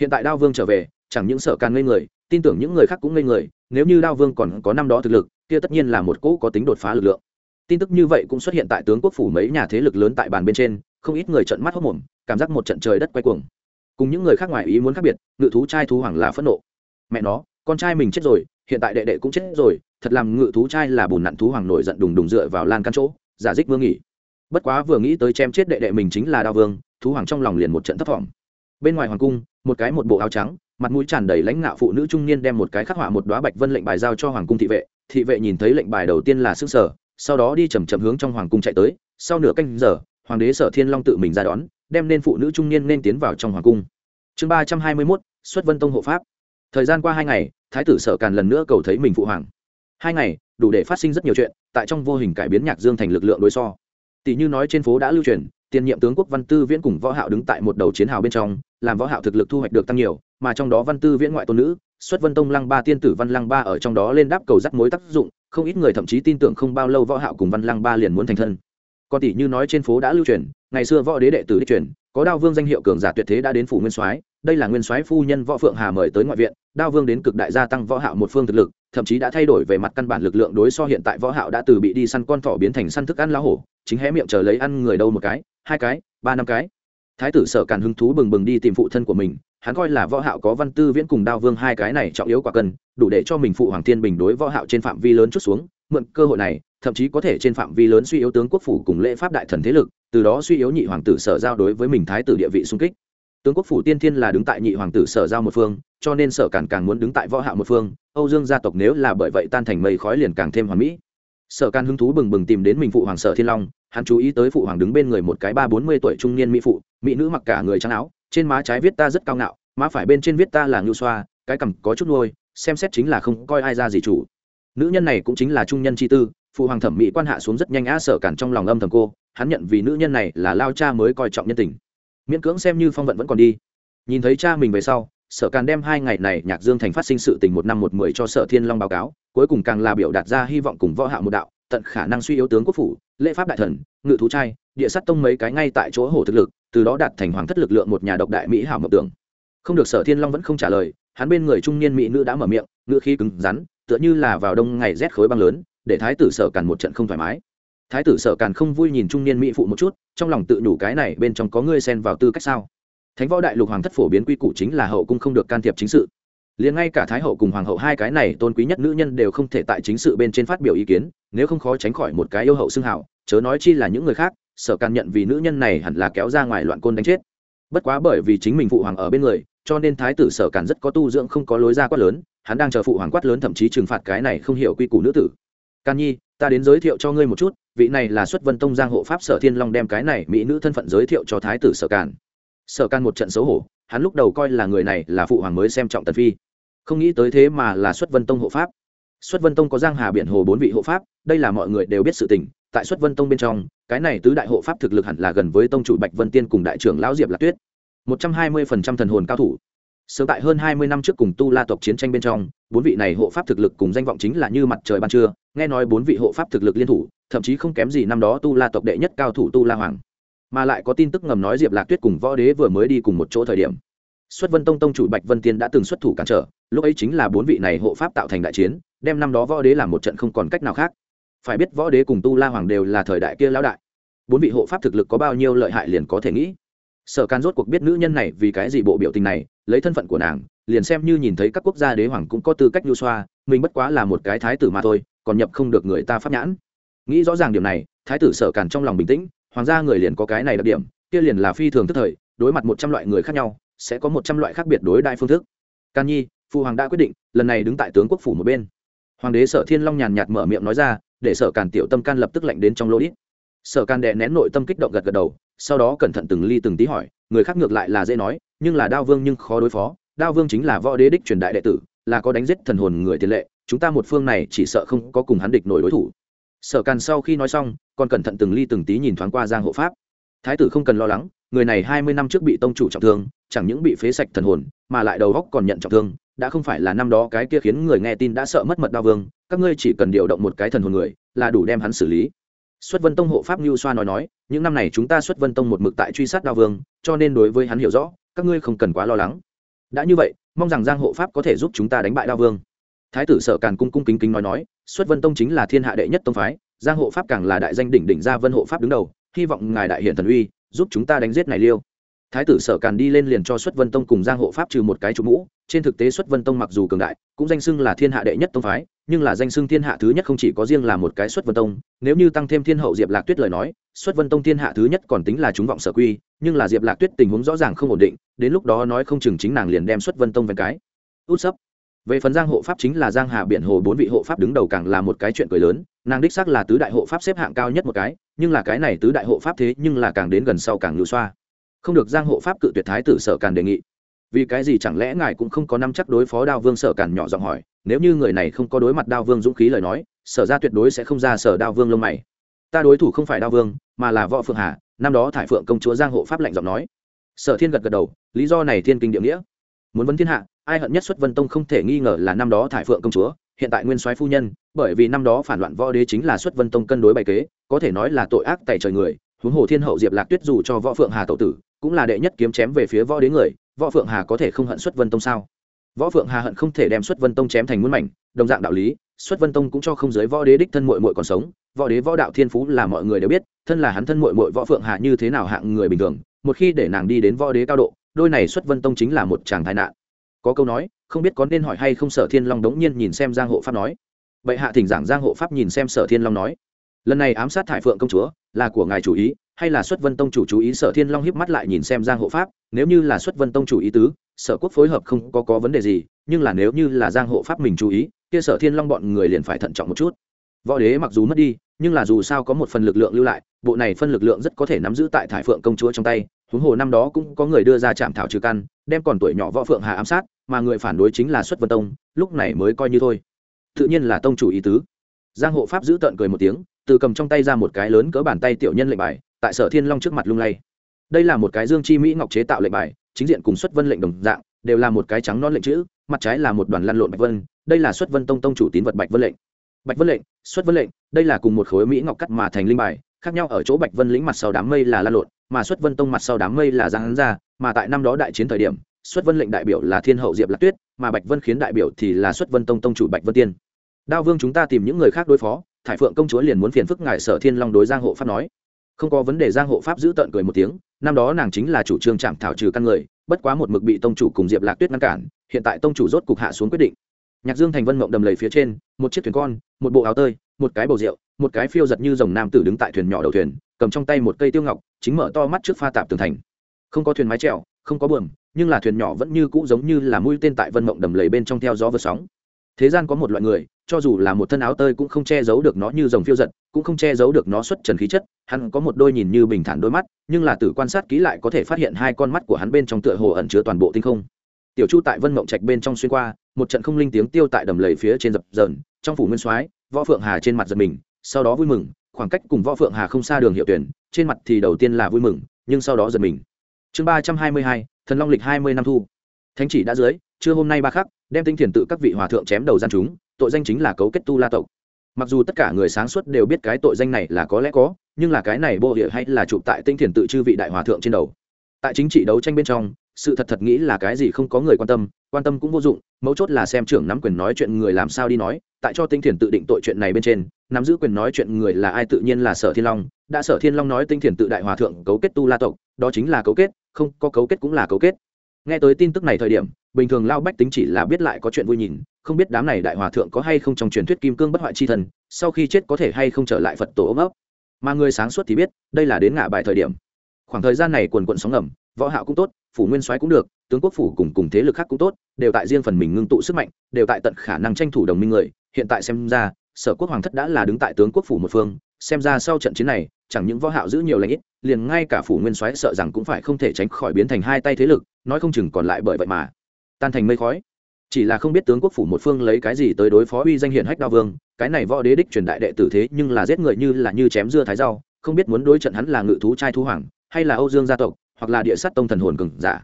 hiện tại đao vương trở về, chẳng những sợ càng ngây người, tin tưởng những người khác cũng ngây người, nếu như đao vương còn có năm đó thực lực, kia tất nhiên là một cỗ có tính đột phá lực lượng. Tin tức như vậy cũng xuất hiện tại tướng quốc phủ mấy nhà thế lực lớn tại bàn bên trên, không ít người trận mắt hốc mồm cảm giác một trận trời đất quay cuồng. Cùng những người khác ngoài ý muốn khác biệt, ngự thú trai thú hoàng là phẫn nộ. Mẹ nó, con trai mình chết rồi, hiện tại đệ đệ cũng chết rồi, thật làm ngự thú trai là bùn nặn thú hoàng nổi giận đùng đùng dựa vào lan căn chỗ, giả dích vương nghỉ. Bất quá vừa nghĩ tới chém chết đệ đệ mình chính là đao vương, thú hoàng trong lòng liền một trận thấp thỏm bên ngoài hoàng cung, một cái một bộ áo trắng, mặt mũi tràn đầy lãnh ngạo phụ nữ trung niên đem một cái khắc họa một đoá bạch vân lệnh bài giao cho hoàng cung thị vệ. Thị vệ nhìn thấy lệnh bài đầu tiên là xương sở, sau đó đi chầm chậm hướng trong hoàng cung chạy tới. Sau nửa canh giờ, hoàng đế sở thiên long tự mình ra đón, đem nên phụ nữ trung niên nên tiến vào trong hoàng cung. Chương ba trăm hai mươi mốt, xuất vân tông hộ pháp. Thời gian qua hai ngày, thái tử sở càn lần nữa cầu thấy mình phụ hoàng. Hai ngày, đủ để phát sinh rất nhiều chuyện, tại trong vô hình cải biến nhạc dương thành lực lượng đối so. Tỷ như nói trên phố đã lưu truyền tiền nhiệm tướng quốc văn tư viễn cùng võ hạo đứng tại một đầu chiến hào bên trong, làm võ hạo thực lực thu hoạch được tăng nhiều, mà trong đó văn tư viễn ngoại tôn nữ, xuất vân tông lăng ba tiên tử văn lăng ba ở trong đó lên đáp cầu dắt mối tác dụng, không ít người thậm chí tin tưởng không bao lâu võ hạo cùng văn lăng ba liền muốn thành thân. Còn tỷ như nói trên phố đã lưu truyền, ngày xưa võ đế đệ tử đi truyền, có đao vương danh hiệu cường giả tuyệt thế đã đến phủ nguyên soái, đây là nguyên soái phu nhân võ phượng hà mời tới ngoại viện, đao vương đến cực đại gia tăng võ hạo một phương thực lực, thậm chí đã thay đổi về mặt căn bản lực lượng đối so hiện tại võ hạo đã từ bị đi săn con thỏ biến thành săn thức ăn lá hổ chính hé miệng chờ lấy ăn người đâu một cái, hai cái, ba năm cái. Thái tử sở càn hứng thú bừng bừng đi tìm phụ thân của mình, hắn coi là võ hạo có văn tư viễn cùng đao vương hai cái này trọng yếu quả cần, đủ để cho mình phụ hoàng thiên bình đối võ hạo trên phạm vi lớn chút xuống, mượn cơ hội này, thậm chí có thể trên phạm vi lớn suy yếu tướng quốc phủ cùng lễ pháp đại thần thế lực, từ đó suy yếu nhị hoàng tử sở giao đối với mình thái tử địa vị xung kích. Tướng quốc phủ tiên thiên là đứng tại nhị hoàng tử sở giao một phương, cho nên sở càn càng muốn đứng tại võ hạo một phương, âu dương gia tộc nếu là bởi vậy tan thành mây khói liền càng thêm hoàn mỹ sở can hứng thú bừng bừng tìm đến mình phụ hoàng sở thiên long, hắn chú ý tới phụ hoàng đứng bên người một cái ba bốn mươi tuổi trung niên mỹ phụ, mỹ nữ mặc cả người trắng áo, trên má trái viết ta rất cao ngạo, má phải bên trên viết ta là ngưu xoa, cái cằm có chút nuôi, xem xét chính là không coi ai ra gì chủ. Nữ nhân này cũng chính là trung nhân chi tư, phụ hoàng thẩm mỹ quan hạ xuống rất nhanh á sở cản trong lòng âm thầm cô, hắn nhận vì nữ nhân này là lao cha mới coi trọng nhân tình. Miễn cưỡng xem như phong vận vẫn còn đi. Nhìn thấy cha mình về sau sở càn đem hai ngày này nhạc dương thành phát sinh sự tình một năm một mười cho sở thiên long báo cáo, cuối cùng càng là biểu đạt ra hy vọng cùng võ hạ một đạo, tận khả năng suy yếu tướng quốc phủ, lễ pháp đại thần, ngự thú trai, địa sát tông mấy cái ngay tại chỗ hổ thực lực, từ đó đạt thành hoàng thất lực lượng một nhà độc đại mỹ hảo mộng tưởng. Không được sở thiên long vẫn không trả lời, hắn bên người trung niên mỹ nữ đã mở miệng, ngữ khí cứng rắn, tựa như là vào đông ngày rét khối băng lớn, để thái tử sở càn một trận không thoải mái. Thái tử sở càn không vui nhìn trung niên mỹ phụ một chút, trong lòng tự nhủ cái này bên trong có ngươi xen vào tư cách sao? Thánh võ đại lục hoàng thất phổ biến quy củ chính là hậu cung không được can thiệp chính sự. Liền ngay cả thái hậu cùng hoàng hậu hai cái này tôn quý nhất nữ nhân đều không thể tại chính sự bên trên phát biểu ý kiến, nếu không khó tránh khỏi một cái yêu hậu xưng hảo chớ nói chi là những người khác, sở càn nhận vì nữ nhân này hẳn là kéo ra ngoài loạn côn đánh chết. Bất quá bởi vì chính mình phụ hoàng ở bên người, cho nên thái tử sở càn rất có tu dưỡng không có lối ra quát lớn, hắn đang chờ phụ hoàng quát lớn thậm chí trừng phạt cái này không hiểu quy củ nữ tử. Can nhi, ta đến giới thiệu cho ngươi một chút, vị này là xuất vân tông giang hộ pháp sở thiên long đem cái này mỹ nữ thân phận giới thiệu cho thái tử sở càn sở can một trận xấu hổ, hắn lúc đầu coi là người này là phụ hoàng mới xem trọng tần phi. Không nghĩ tới thế mà là xuất vân tông hộ pháp. Xuất vân tông có giang hà biển hồ bốn vị hộ pháp, đây là mọi người đều biết sự tình. Tại xuất vân tông bên trong, cái này tứ đại hộ pháp thực lực hẳn là gần với tông chủ bạch vân tiên cùng đại trưởng lão diệp lạc tuyết. Một trăm hai mươi phần trăm thần hồn cao thủ. Sớm tại hơn hai mươi năm trước cùng tu la tộc chiến tranh bên trong, bốn vị này hộ pháp thực lực cùng danh vọng chính là như mặt trời ban trưa. Nghe nói bốn vị hộ pháp thực lực liên thủ, thậm chí không kém gì năm đó tu la tộc đệ nhất cao thủ tu la hoàng mà lại có tin tức ngầm nói diệp lạc tuyết cùng võ đế vừa mới đi cùng một chỗ thời điểm. Xuất vân tông tông chủ bạch vân tiên đã từng xuất thủ cản trở, lúc ấy chính là bốn vị này hộ pháp tạo thành đại chiến, đem năm đó võ đế làm một trận không còn cách nào khác. Phải biết võ đế cùng tu la hoàng đều là thời đại kia lão đại. Bốn vị hộ pháp thực lực có bao nhiêu lợi hại liền có thể nghĩ. Sở can rốt cuộc biết nữ nhân này vì cái gì bộ biểu tình này, lấy thân phận của nàng, liền xem như nhìn thấy các quốc gia đế hoàng cũng có tư cách nhu xoa, mình bất quá là một cái thái tử mà thôi, còn nhập không được người ta pháp nhãn. Nghĩ rõ ràng điểm này, thái tử sở càn trong lòng bình tĩnh hoàng gia người liền có cái này đặc điểm, kia liền là phi thường tức thời, đối mặt một trăm loại người khác nhau, sẽ có một trăm loại khác biệt đối đại phương thức. Can nhi phụ hoàng đã quyết định, lần này đứng tại tướng quốc phủ một bên. Hoàng đế sở thiên long nhàn nhạt mở miệng nói ra, để sở càn tiểu tâm can lập tức lạnh đến trong lỗ sở Càn đệ nén nội tâm kích động gật gật đầu, sau đó cẩn thận từng ly từng tí hỏi, người khác ngược lại là dễ nói, nhưng là đao vương nhưng khó đối phó, đao vương chính là võ đế đích truyền đại đệ tử, là có đánh giết thần hồn người tiền lệ, chúng ta một phương này chỉ sợ không có cùng hắn địch nổi đối thủ sở càn sau khi nói xong, còn cẩn thận từng ly từng tí nhìn thoáng qua giang hộ pháp. Thái tử không cần lo lắng, người này hai mươi năm trước bị tông chủ trọng thương, chẳng những bị phế sạch thần hồn, mà lại đầu góc còn nhận trọng thương, đã không phải là năm đó cái kia khiến người nghe tin đã sợ mất mật đao vương, các ngươi chỉ cần điều động một cái thần hồn người, là đủ đem hắn xử lý. Xuất vân tông hộ pháp ngưu xoa nói nói, những năm này chúng ta xuất vân tông một mực tại truy sát đao vương, cho nên đối với hắn hiểu rõ, các ngươi không cần quá lo lắng. Đã như vậy, mong rằng giang hộ pháp có thể giúp chúng ta đánh bại đao vương. Thái tử sở càn cung cung kính kính nói nói xuất vân tông chính là thiên hạ đệ nhất tông phái, giang hộ pháp càng là đại danh đỉnh đỉnh gia vân hộ pháp đứng đầu, hy vọng ngài đại hiển thần uy, giúp chúng ta đánh giết này liêu. Thái tử sở càn đi lên liền cho xuất vân tông cùng giang hộ pháp trừ một cái trụ mũ, trên thực tế xuất vân tông mặc dù cường đại, cũng danh xưng là thiên hạ đệ nhất tông phái, nhưng là danh xưng thiên hạ thứ nhất không chỉ có riêng là một cái xuất vân tông, nếu như tăng thêm thiên hậu diệp lạc tuyết lời nói, xuất vân tông thiên hạ thứ nhất còn tính là chúng vọng sở quy, nhưng là diệp lạc tuyết tình huống rõ ràng không ổn định, đến lúc đó nói không chừng chính nàng liền đem xuất vân tông về cái. Út sấp về phần giang hộ pháp chính là giang hà biển hồ bốn vị hộ pháp đứng đầu càng là một cái chuyện cười lớn, nàng đích xác là tứ đại hộ pháp xếp hạng cao nhất một cái, nhưng là cái này tứ đại hộ pháp thế nhưng là càng đến gần sau càng lưu xoa. Không được giang hộ pháp cự tuyệt thái tử sở càn đề nghị. Vì cái gì chẳng lẽ ngài cũng không có năm chắc đối phó đao vương sở càn nhỏ giọng hỏi, nếu như người này không có đối mặt đao vương dũng khí lời nói, sở ra tuyệt đối sẽ không ra sở đao vương lông mày. Ta đối thủ không phải đao vương, mà là võ phượng hà, năm đó thải phượng công chúa giang hộ pháp lạnh giọng nói. Sở thiên gật gật đầu, lý do này thiên kinh địa nghĩa muốn vấn thiên hạ, ai hận nhất xuất vân tông không thể nghi ngờ là năm đó thải phượng công chúa, hiện tại nguyên soái phu nhân, bởi vì năm đó phản loạn võ đế chính là xuất vân tông cân đối bày kế, có thể nói là tội ác tại trời người, huống hồ thiên hậu diệp lạc tuyết dù cho võ phượng hà tậu tử, cũng là đệ nhất kiếm chém về phía võ đế người, võ phượng hà có thể không hận xuất vân tông sao? Võ phượng hà hận không thể đem xuất vân tông chém thành muôn mảnh, đồng dạng đạo lý, xuất vân tông cũng cho không giới võ đế đích thân mội mội còn sống, võ đế võ đạo thiên phú là mọi người đều biết, thân là hắn thân mội mội võ phượng hà như thế nào hạng người bình thường, một khi để nàng đi đến võ đế cao độ đôi này xuất vân tông chính là một chàng tai nạn. Có câu nói, không biết có nên hỏi hay không sở thiên long đống nhiên nhìn xem giang hộ pháp nói. Vậy hạ thỉnh giảng giang hộ pháp nhìn xem sở thiên long nói. Lần này ám sát thải phượng công chúa, là của ngài chủ ý, hay là xuất vân tông chủ chú ý? Sở thiên long hiếp mắt lại nhìn xem giang hộ pháp, nếu như là xuất vân tông chủ ý tứ, sở quốc phối hợp không có có vấn đề gì, nhưng là nếu như là giang hộ pháp mình chú ý, kia sở thiên long bọn người liền phải thận trọng một chút. Võ đế mặc dù mất đi nhưng là dù sao có một phần lực lượng lưu lại, bộ này phân lực lượng rất có thể nắm giữ tại thải phượng công chúa trong tay. Huống hồ năm đó cũng có người đưa ra trạm thảo trừ căn, đem còn tuổi nhỏ võ phượng hà ám sát, mà người phản đối chính là xuất vân tông, lúc này mới coi như thôi. Tự nhiên là tông chủ ý tứ. Giang hộ pháp giữ tợn cười một tiếng, từ cầm trong tay ra một cái lớn cỡ bàn tay tiểu nhân lệnh bài, tại sở thiên long trước mặt lung lay. Đây là một cái dương chi mỹ ngọc chế tạo lệnh bài, chính diện cùng xuất vân lệnh đồng dạng, đều là một cái trắng non lệnh chữ, mặt trái là một đoàn lăn lộn bạch vân, đây là xuất vân tông tông chủ tín vật bạch vân lệnh bạch vân lệnh, xuất vân lệnh, đây là cùng một khối mỹ ngọc cắt mà thành linh bài, khác nhau ở chỗ bạch vân lĩnh mặt sau đám mây là la lộn, mà xuất vân tông mặt sau đám mây là giang ra, mà tại năm đó đại chiến thời điểm, xuất vân lệnh đại biểu là thiên hậu diệp lạc tuyết, mà bạch vân khiến đại biểu thì là xuất vân tông tông chủ bạch vân tiên. Đao vương chúng ta tìm những người khác đối phó, thải phượng công chúa liền muốn phiền phức ngài sở thiên long đối giang hộ pháp nói. Không có vấn đề, giang hộ pháp giữ tận cười một tiếng, năm đó nàng chính là chủ trương chạm thảo trừ căn người, bất quá một mực bị tông chủ cùng diệp lạc tuyết ngăn cản, hiện tại tông chủ rốt cục hạ xuống quyết định nhạc dương thành vân mộng đầm lầy phía trên, một chiếc thuyền con, một bộ áo tơi, một cái bầu rượu, một cái phiêu giật như dòng nam tử đứng tại thuyền nhỏ đầu thuyền, cầm trong tay một cây tiêu ngọc, chính mở to mắt trước pha tạp tường thành. Không có thuyền mái trèo không có buồm, nhưng là thuyền nhỏ vẫn như cũ giống như là mũi tên tại vân mộng đầm lầy bên trong theo gió vượt sóng. Thế gian có một loại người, cho dù là một thân áo tơi cũng không che giấu được nó như dòng phiêu giật, cũng không che giấu được nó xuất trần khí chất, hắn có một đôi nhìn như bình thản đôi mắt, nhưng là từ quan sát kỹ lại có thể phát hiện hai con mắt của hắn bên trong tựa hồ ẩn chứa toàn bộ tinh không tiểu chu tại vân mộng trạch bên trong xuyên qua, một trận không linh tiếng tiêu tại đầm lầy phía trên dập dờn, trong phủ nguyên soái, võ phượng hà trên mặt giật mình, sau đó vui mừng, khoảng cách cùng võ phượng hà không xa đường hiệu tuyển, trên mặt thì đầu tiên là vui mừng, nhưng sau đó giật mình. Chương ba trăm hai mươi hai, thần long lịch hai mươi năm thu. Thánh chỉ đã dưới, trưa hôm nay ba khắc, đem tinh thiền tự các vị hòa thượng chém đầu gian chúng, tội danh chính là cấu kết tu la tộc. Mặc dù tất cả người sáng suốt đều biết cái tội danh này là có lẽ có, nhưng là cái này bộ địa hay là chụp tại tinh thiền tự chư vị đại hòa thượng trên đầu. Tại chính trị đấu tranh bên trong sự thật thật nghĩ là cái gì không có người quan tâm quan tâm cũng vô dụng, mấu chốt là xem trưởng nắm quyền nói chuyện người làm sao đi nói, tại cho tinh thiền tự định tội chuyện này bên trên, nắm giữ quyền nói chuyện người là ai tự nhiên là sở thiên long, đã sở thiên long nói tinh thiền tự đại hòa thượng cấu kết tu la tộc, đó chính là cấu kết, không có cấu kết cũng là cấu kết. Nghe tới tin tức này thời điểm, bình thường lao bách tính chỉ là biết lại có chuyện vui nhìn, không biết đám này đại hòa thượng có hay không trong truyền thuyết kim cương bất hoại chi thần, sau khi chết có thể hay không trở lại phật tổ ôm ấp. Mà người sáng suốt thì biết, đây là đến ngã bài thời điểm. Khoảng thời gian này quần quận sóng ngầm võ hạo cũng tốt, phủ nguyên soái cũng được, tướng quốc phủ cùng cùng thế lực khác cũng tốt, đều tại riêng phần mình ngưng tụ sức mạnh, đều tại tận khả năng tranh thủ đồng minh người. Hiện tại xem ra, sở quốc hoàng thất đã là đứng tại tướng quốc phủ một phương, xem ra sau trận chiến này, chẳng những võ hạo giữ nhiều lãnh ít, liền ngay cả phủ nguyên soái sợ rằng cũng phải không thể tránh khỏi biến thành hai tay thế lực, nói không chừng còn lại bởi vậy mà tan thành mây khói. Chỉ là không biết tướng quốc phủ một phương lấy cái gì tới đối phó uy danh hiển hách đao vương, cái này võ đế đích truyền đại đệ tử thế nhưng là giết người như là như chém dưa thái rau, không biết muốn đối trận hắn là ngự thú trai thú hoàng, hay là âu dương gia tộc hoặc là địa sát tông thần hồn cường giả.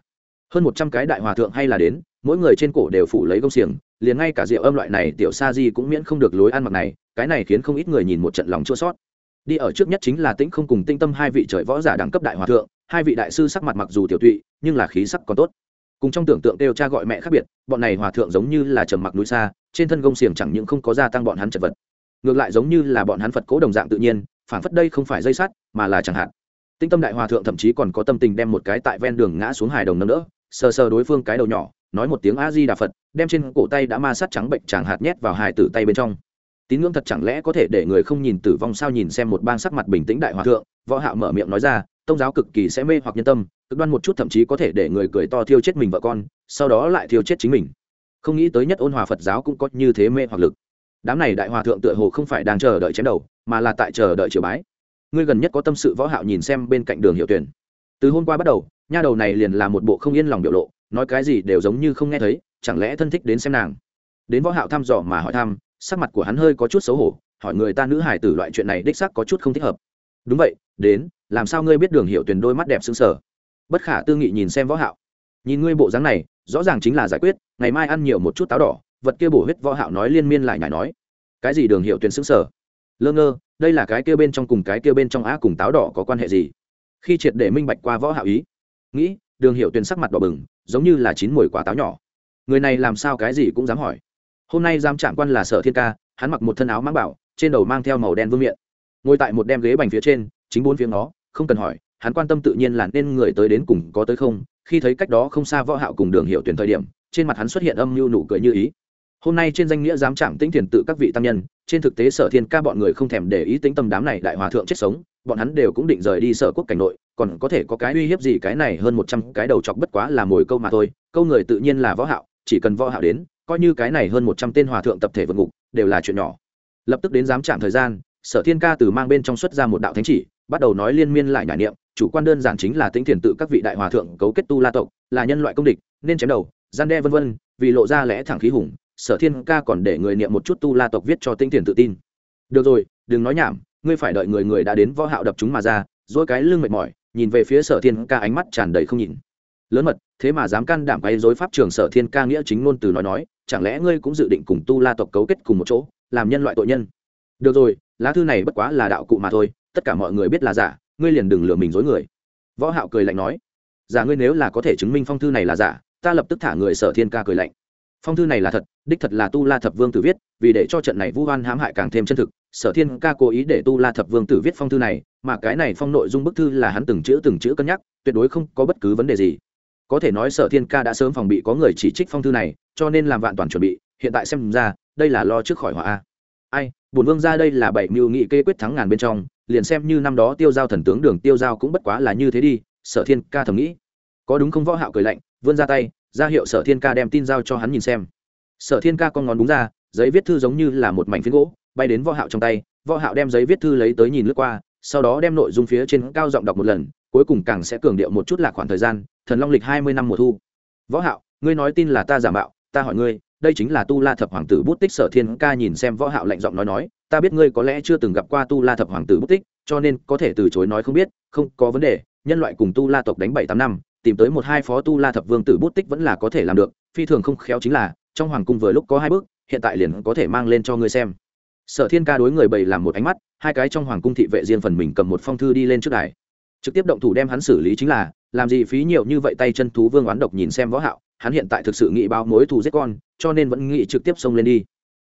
Hơn một trăm cái đại hòa thượng hay là đến, mỗi người trên cổ đều phủ lấy công xiềng, liền ngay cả rượu âm loại này tiểu sa di cũng miễn không được lối ăn mặc này, cái này khiến không ít người nhìn một trận lòng chua sót đi ở trước nhất chính là tĩnh không cùng tinh tâm hai vị trời võ giả đẳng cấp đại hòa thượng, hai vị đại sư sắc mặt mặc dù tiểu tụy, nhưng là khí sắc còn tốt. Cùng trong tưởng tượng đều cha gọi mẹ khác biệt, bọn này hòa thượng giống như là trầm mặc núi xa, trên thân gông xiềng chẳng những không có gia tăng bọn hắn chật vật, ngược lại giống như là bọn hắn phật cố đồng dạng tự nhiên phản phất đây không phải dây sắt, mà là chẳng hạn tinh tâm đại hòa thượng thậm chí còn có tâm tình đem một cái tại ven đường ngã xuống hài đồng nâng đỡ, sờ sờ đối phương cái đầu nhỏ, nói một tiếng a di đà phật, đem trên cổ tay đã ma sát trắng bệnh chàng hạt nhét vào hài tử tay bên trong. Tín ngưỡng thật chẳng lẽ có thể để người không nhìn tử vong sao nhìn xem một bang sắc mặt bình tĩnh đại hòa thượng, võ hạo mở miệng nói ra, tông giáo cực kỳ sẽ mê hoặc nhân tâm, cực đoan một chút thậm chí có thể để người cười to thiêu chết mình vợ con, sau đó lại thiêu chết chính mình. Không nghĩ tới nhất ôn hòa phật giáo cũng có như thế mê hoặc lực. Đám này đại hòa thượng tựa hồ không phải đang chờ đợi chém đầu, mà là tại chờ đợi triều bái ngươi gần nhất có tâm sự võ hạo nhìn xem bên cạnh đường hiệu tuyển. Từ hôm qua bắt đầu, nha đầu này liền là một bộ không yên lòng biểu lộ, nói cái gì đều giống như không nghe thấy, chẳng lẽ thân thích đến xem nàng? Đến võ hạo thăm dò mà hỏi thăm, sắc mặt của hắn hơi có chút xấu hổ, hỏi người ta nữ hài tử loại chuyện này đích xác có chút không thích hợp. Đúng vậy, đến, làm sao ngươi biết đường hiệu tuyển đôi mắt đẹp sững sờ? Bất khả tư nghị nhìn xem võ hạo. Nhìn ngươi bộ dáng này, rõ ràng chính là giải quyết, ngày mai ăn nhiều một chút táo đỏ, vật kia bổ huyết võ hạo nói liên miên lại nhảy nói. Cái gì đường hiệu tuyển sững sờ? Lơ ngơ, đây là cái kia bên trong cùng cái kia bên trong á cùng táo đỏ có quan hệ gì? Khi triệt để minh bạch qua võ hạo ý, nghĩ, đường hiệu tuyền sắc mặt đỏ bừng, giống như là chín mùi quả táo nhỏ. Người này làm sao cái gì cũng dám hỏi. Hôm nay giám trạng quan là sở thiên ca, hắn mặc một thân áo mang bảo, trên đầu mang theo màu đen vương miện. Ngồi tại một đem ghế bành phía trên, chính bốn phía nó không cần hỏi, hắn quan tâm tự nhiên là nên người tới đến cùng có tới không. Khi thấy cách đó không xa võ hạo cùng đường hiệu tuyển thời điểm, trên mặt hắn xuất hiện âm mưu nụ cười như ý hôm nay trên danh nghĩa giám trạng tĩnh thiền tự các vị tăng nhân, trên thực tế sở thiên ca bọn người không thèm để ý tính tâm đám này đại hòa thượng chết sống, bọn hắn đều cũng định rời đi sở quốc cảnh nội, còn có thể có cái uy hiếp gì cái này hơn một trăm cái đầu chọc bất quá là mồi câu mà thôi, câu người tự nhiên là võ hạo, chỉ cần võ hạo đến, coi như cái này hơn một trăm tên hòa thượng tập thể vượt ngục, đều là chuyện nhỏ. Lập tức đến giám chạm thời gian, sở thiên ca từ mang bên trong xuất ra một đạo thánh chỉ, bắt đầu nói liên miên lại nhải niệm, chủ quan đơn giản chính là tính thiền tự các vị đại hòa thượng cấu kết tu la tộc, là nhân loại công địch, nên chém đầu, gian đe vân vân, vì lộ ra lẽ thẳng khí hùng sở thiên ca còn để người niệm một chút tu la tộc viết cho tinh thiền tự tin. Được rồi, đừng nói nhảm, ngươi phải đợi người người đã đến võ hạo đập chúng mà ra, dỗi cái lưng mệt mỏi, nhìn về phía sở thiên ca ánh mắt tràn đầy không nhìn. Lớn mật, thế mà dám can đảm gây dối pháp trường sở thiên ca nghĩa chính ngôn từ nói nói, chẳng lẽ ngươi cũng dự định cùng tu la tộc cấu kết cùng một chỗ, làm nhân loại tội nhân? Được rồi, lá thư này bất quá là đạo cụ mà thôi, tất cả mọi người biết là giả, ngươi liền đừng lừa mình dối người. Võ hạo cười lạnh nói, giả ngươi nếu là có thể chứng minh phong thư này là giả, ta lập tức thả người sở thiên ca cười lạnh phong thư này là thật, đích thật là tu la thập vương tử viết, vì để cho trận này vu hoan hãm hại càng thêm chân thực, sở thiên ca cố ý để tu la thập vương tử viết phong thư này, mà cái này phong nội dung bức thư là hắn từng chữ từng chữ cân nhắc, tuyệt đối không có bất cứ vấn đề gì. Có thể nói sở thiên ca đã sớm phòng bị có người chỉ trích phong thư này, cho nên làm vạn toàn chuẩn bị, hiện tại xem ra, đây là lo trước khỏi họa a. Ai, bổn vương ra đây là bảy mưu nghị kê quyết thắng ngàn bên trong, liền xem như năm đó tiêu giao thần tướng đường tiêu giao cũng bất quá là như thế đi, sở thiên ca thầm nghĩ. Có đúng không võ hạo cười lạnh, vươn ra tay ra hiệu sở thiên ca đem tin giao cho hắn nhìn xem. Sở thiên ca con ngón đúng ra, giấy viết thư giống như là một mảnh phiến gỗ, bay đến võ hạo trong tay, võ hạo đem giấy viết thư lấy tới nhìn lướt qua, sau đó đem nội dung phía trên cao giọng đọc một lần, cuối cùng càng sẽ cường điệu một chút là khoảng thời gian, thần long lịch hai mươi năm mùa thu. Võ hạo, ngươi nói tin là ta giả mạo, ta hỏi ngươi, đây chính là tu la thập hoàng tử bút tích sở thiên ca nhìn xem võ hạo lạnh giọng nói nói, ta biết ngươi có lẽ chưa từng gặp qua tu la thập hoàng tử bút tích, cho nên có thể từ chối nói không biết, không có vấn đề, nhân loại cùng tu la tộc đánh bảy tám năm tìm tới một hai phó tu la thập vương tử bút tích vẫn là có thể làm được, phi thường không khéo chính là, trong hoàng cung vừa lúc có hai bước, hiện tại liền có thể mang lên cho ngươi xem. Sở thiên ca đối người bầy làm một ánh mắt, hai cái trong hoàng cung thị vệ riêng phần mình cầm một phong thư đi lên trước đài. Trực tiếp động thủ đem hắn xử lý chính là, làm gì phí nhiều như vậy tay chân thú vương oán độc nhìn xem võ hạo, hắn hiện tại thực sự nghĩ báo mối thù giết con, cho nên vẫn nghĩ trực tiếp xông lên đi.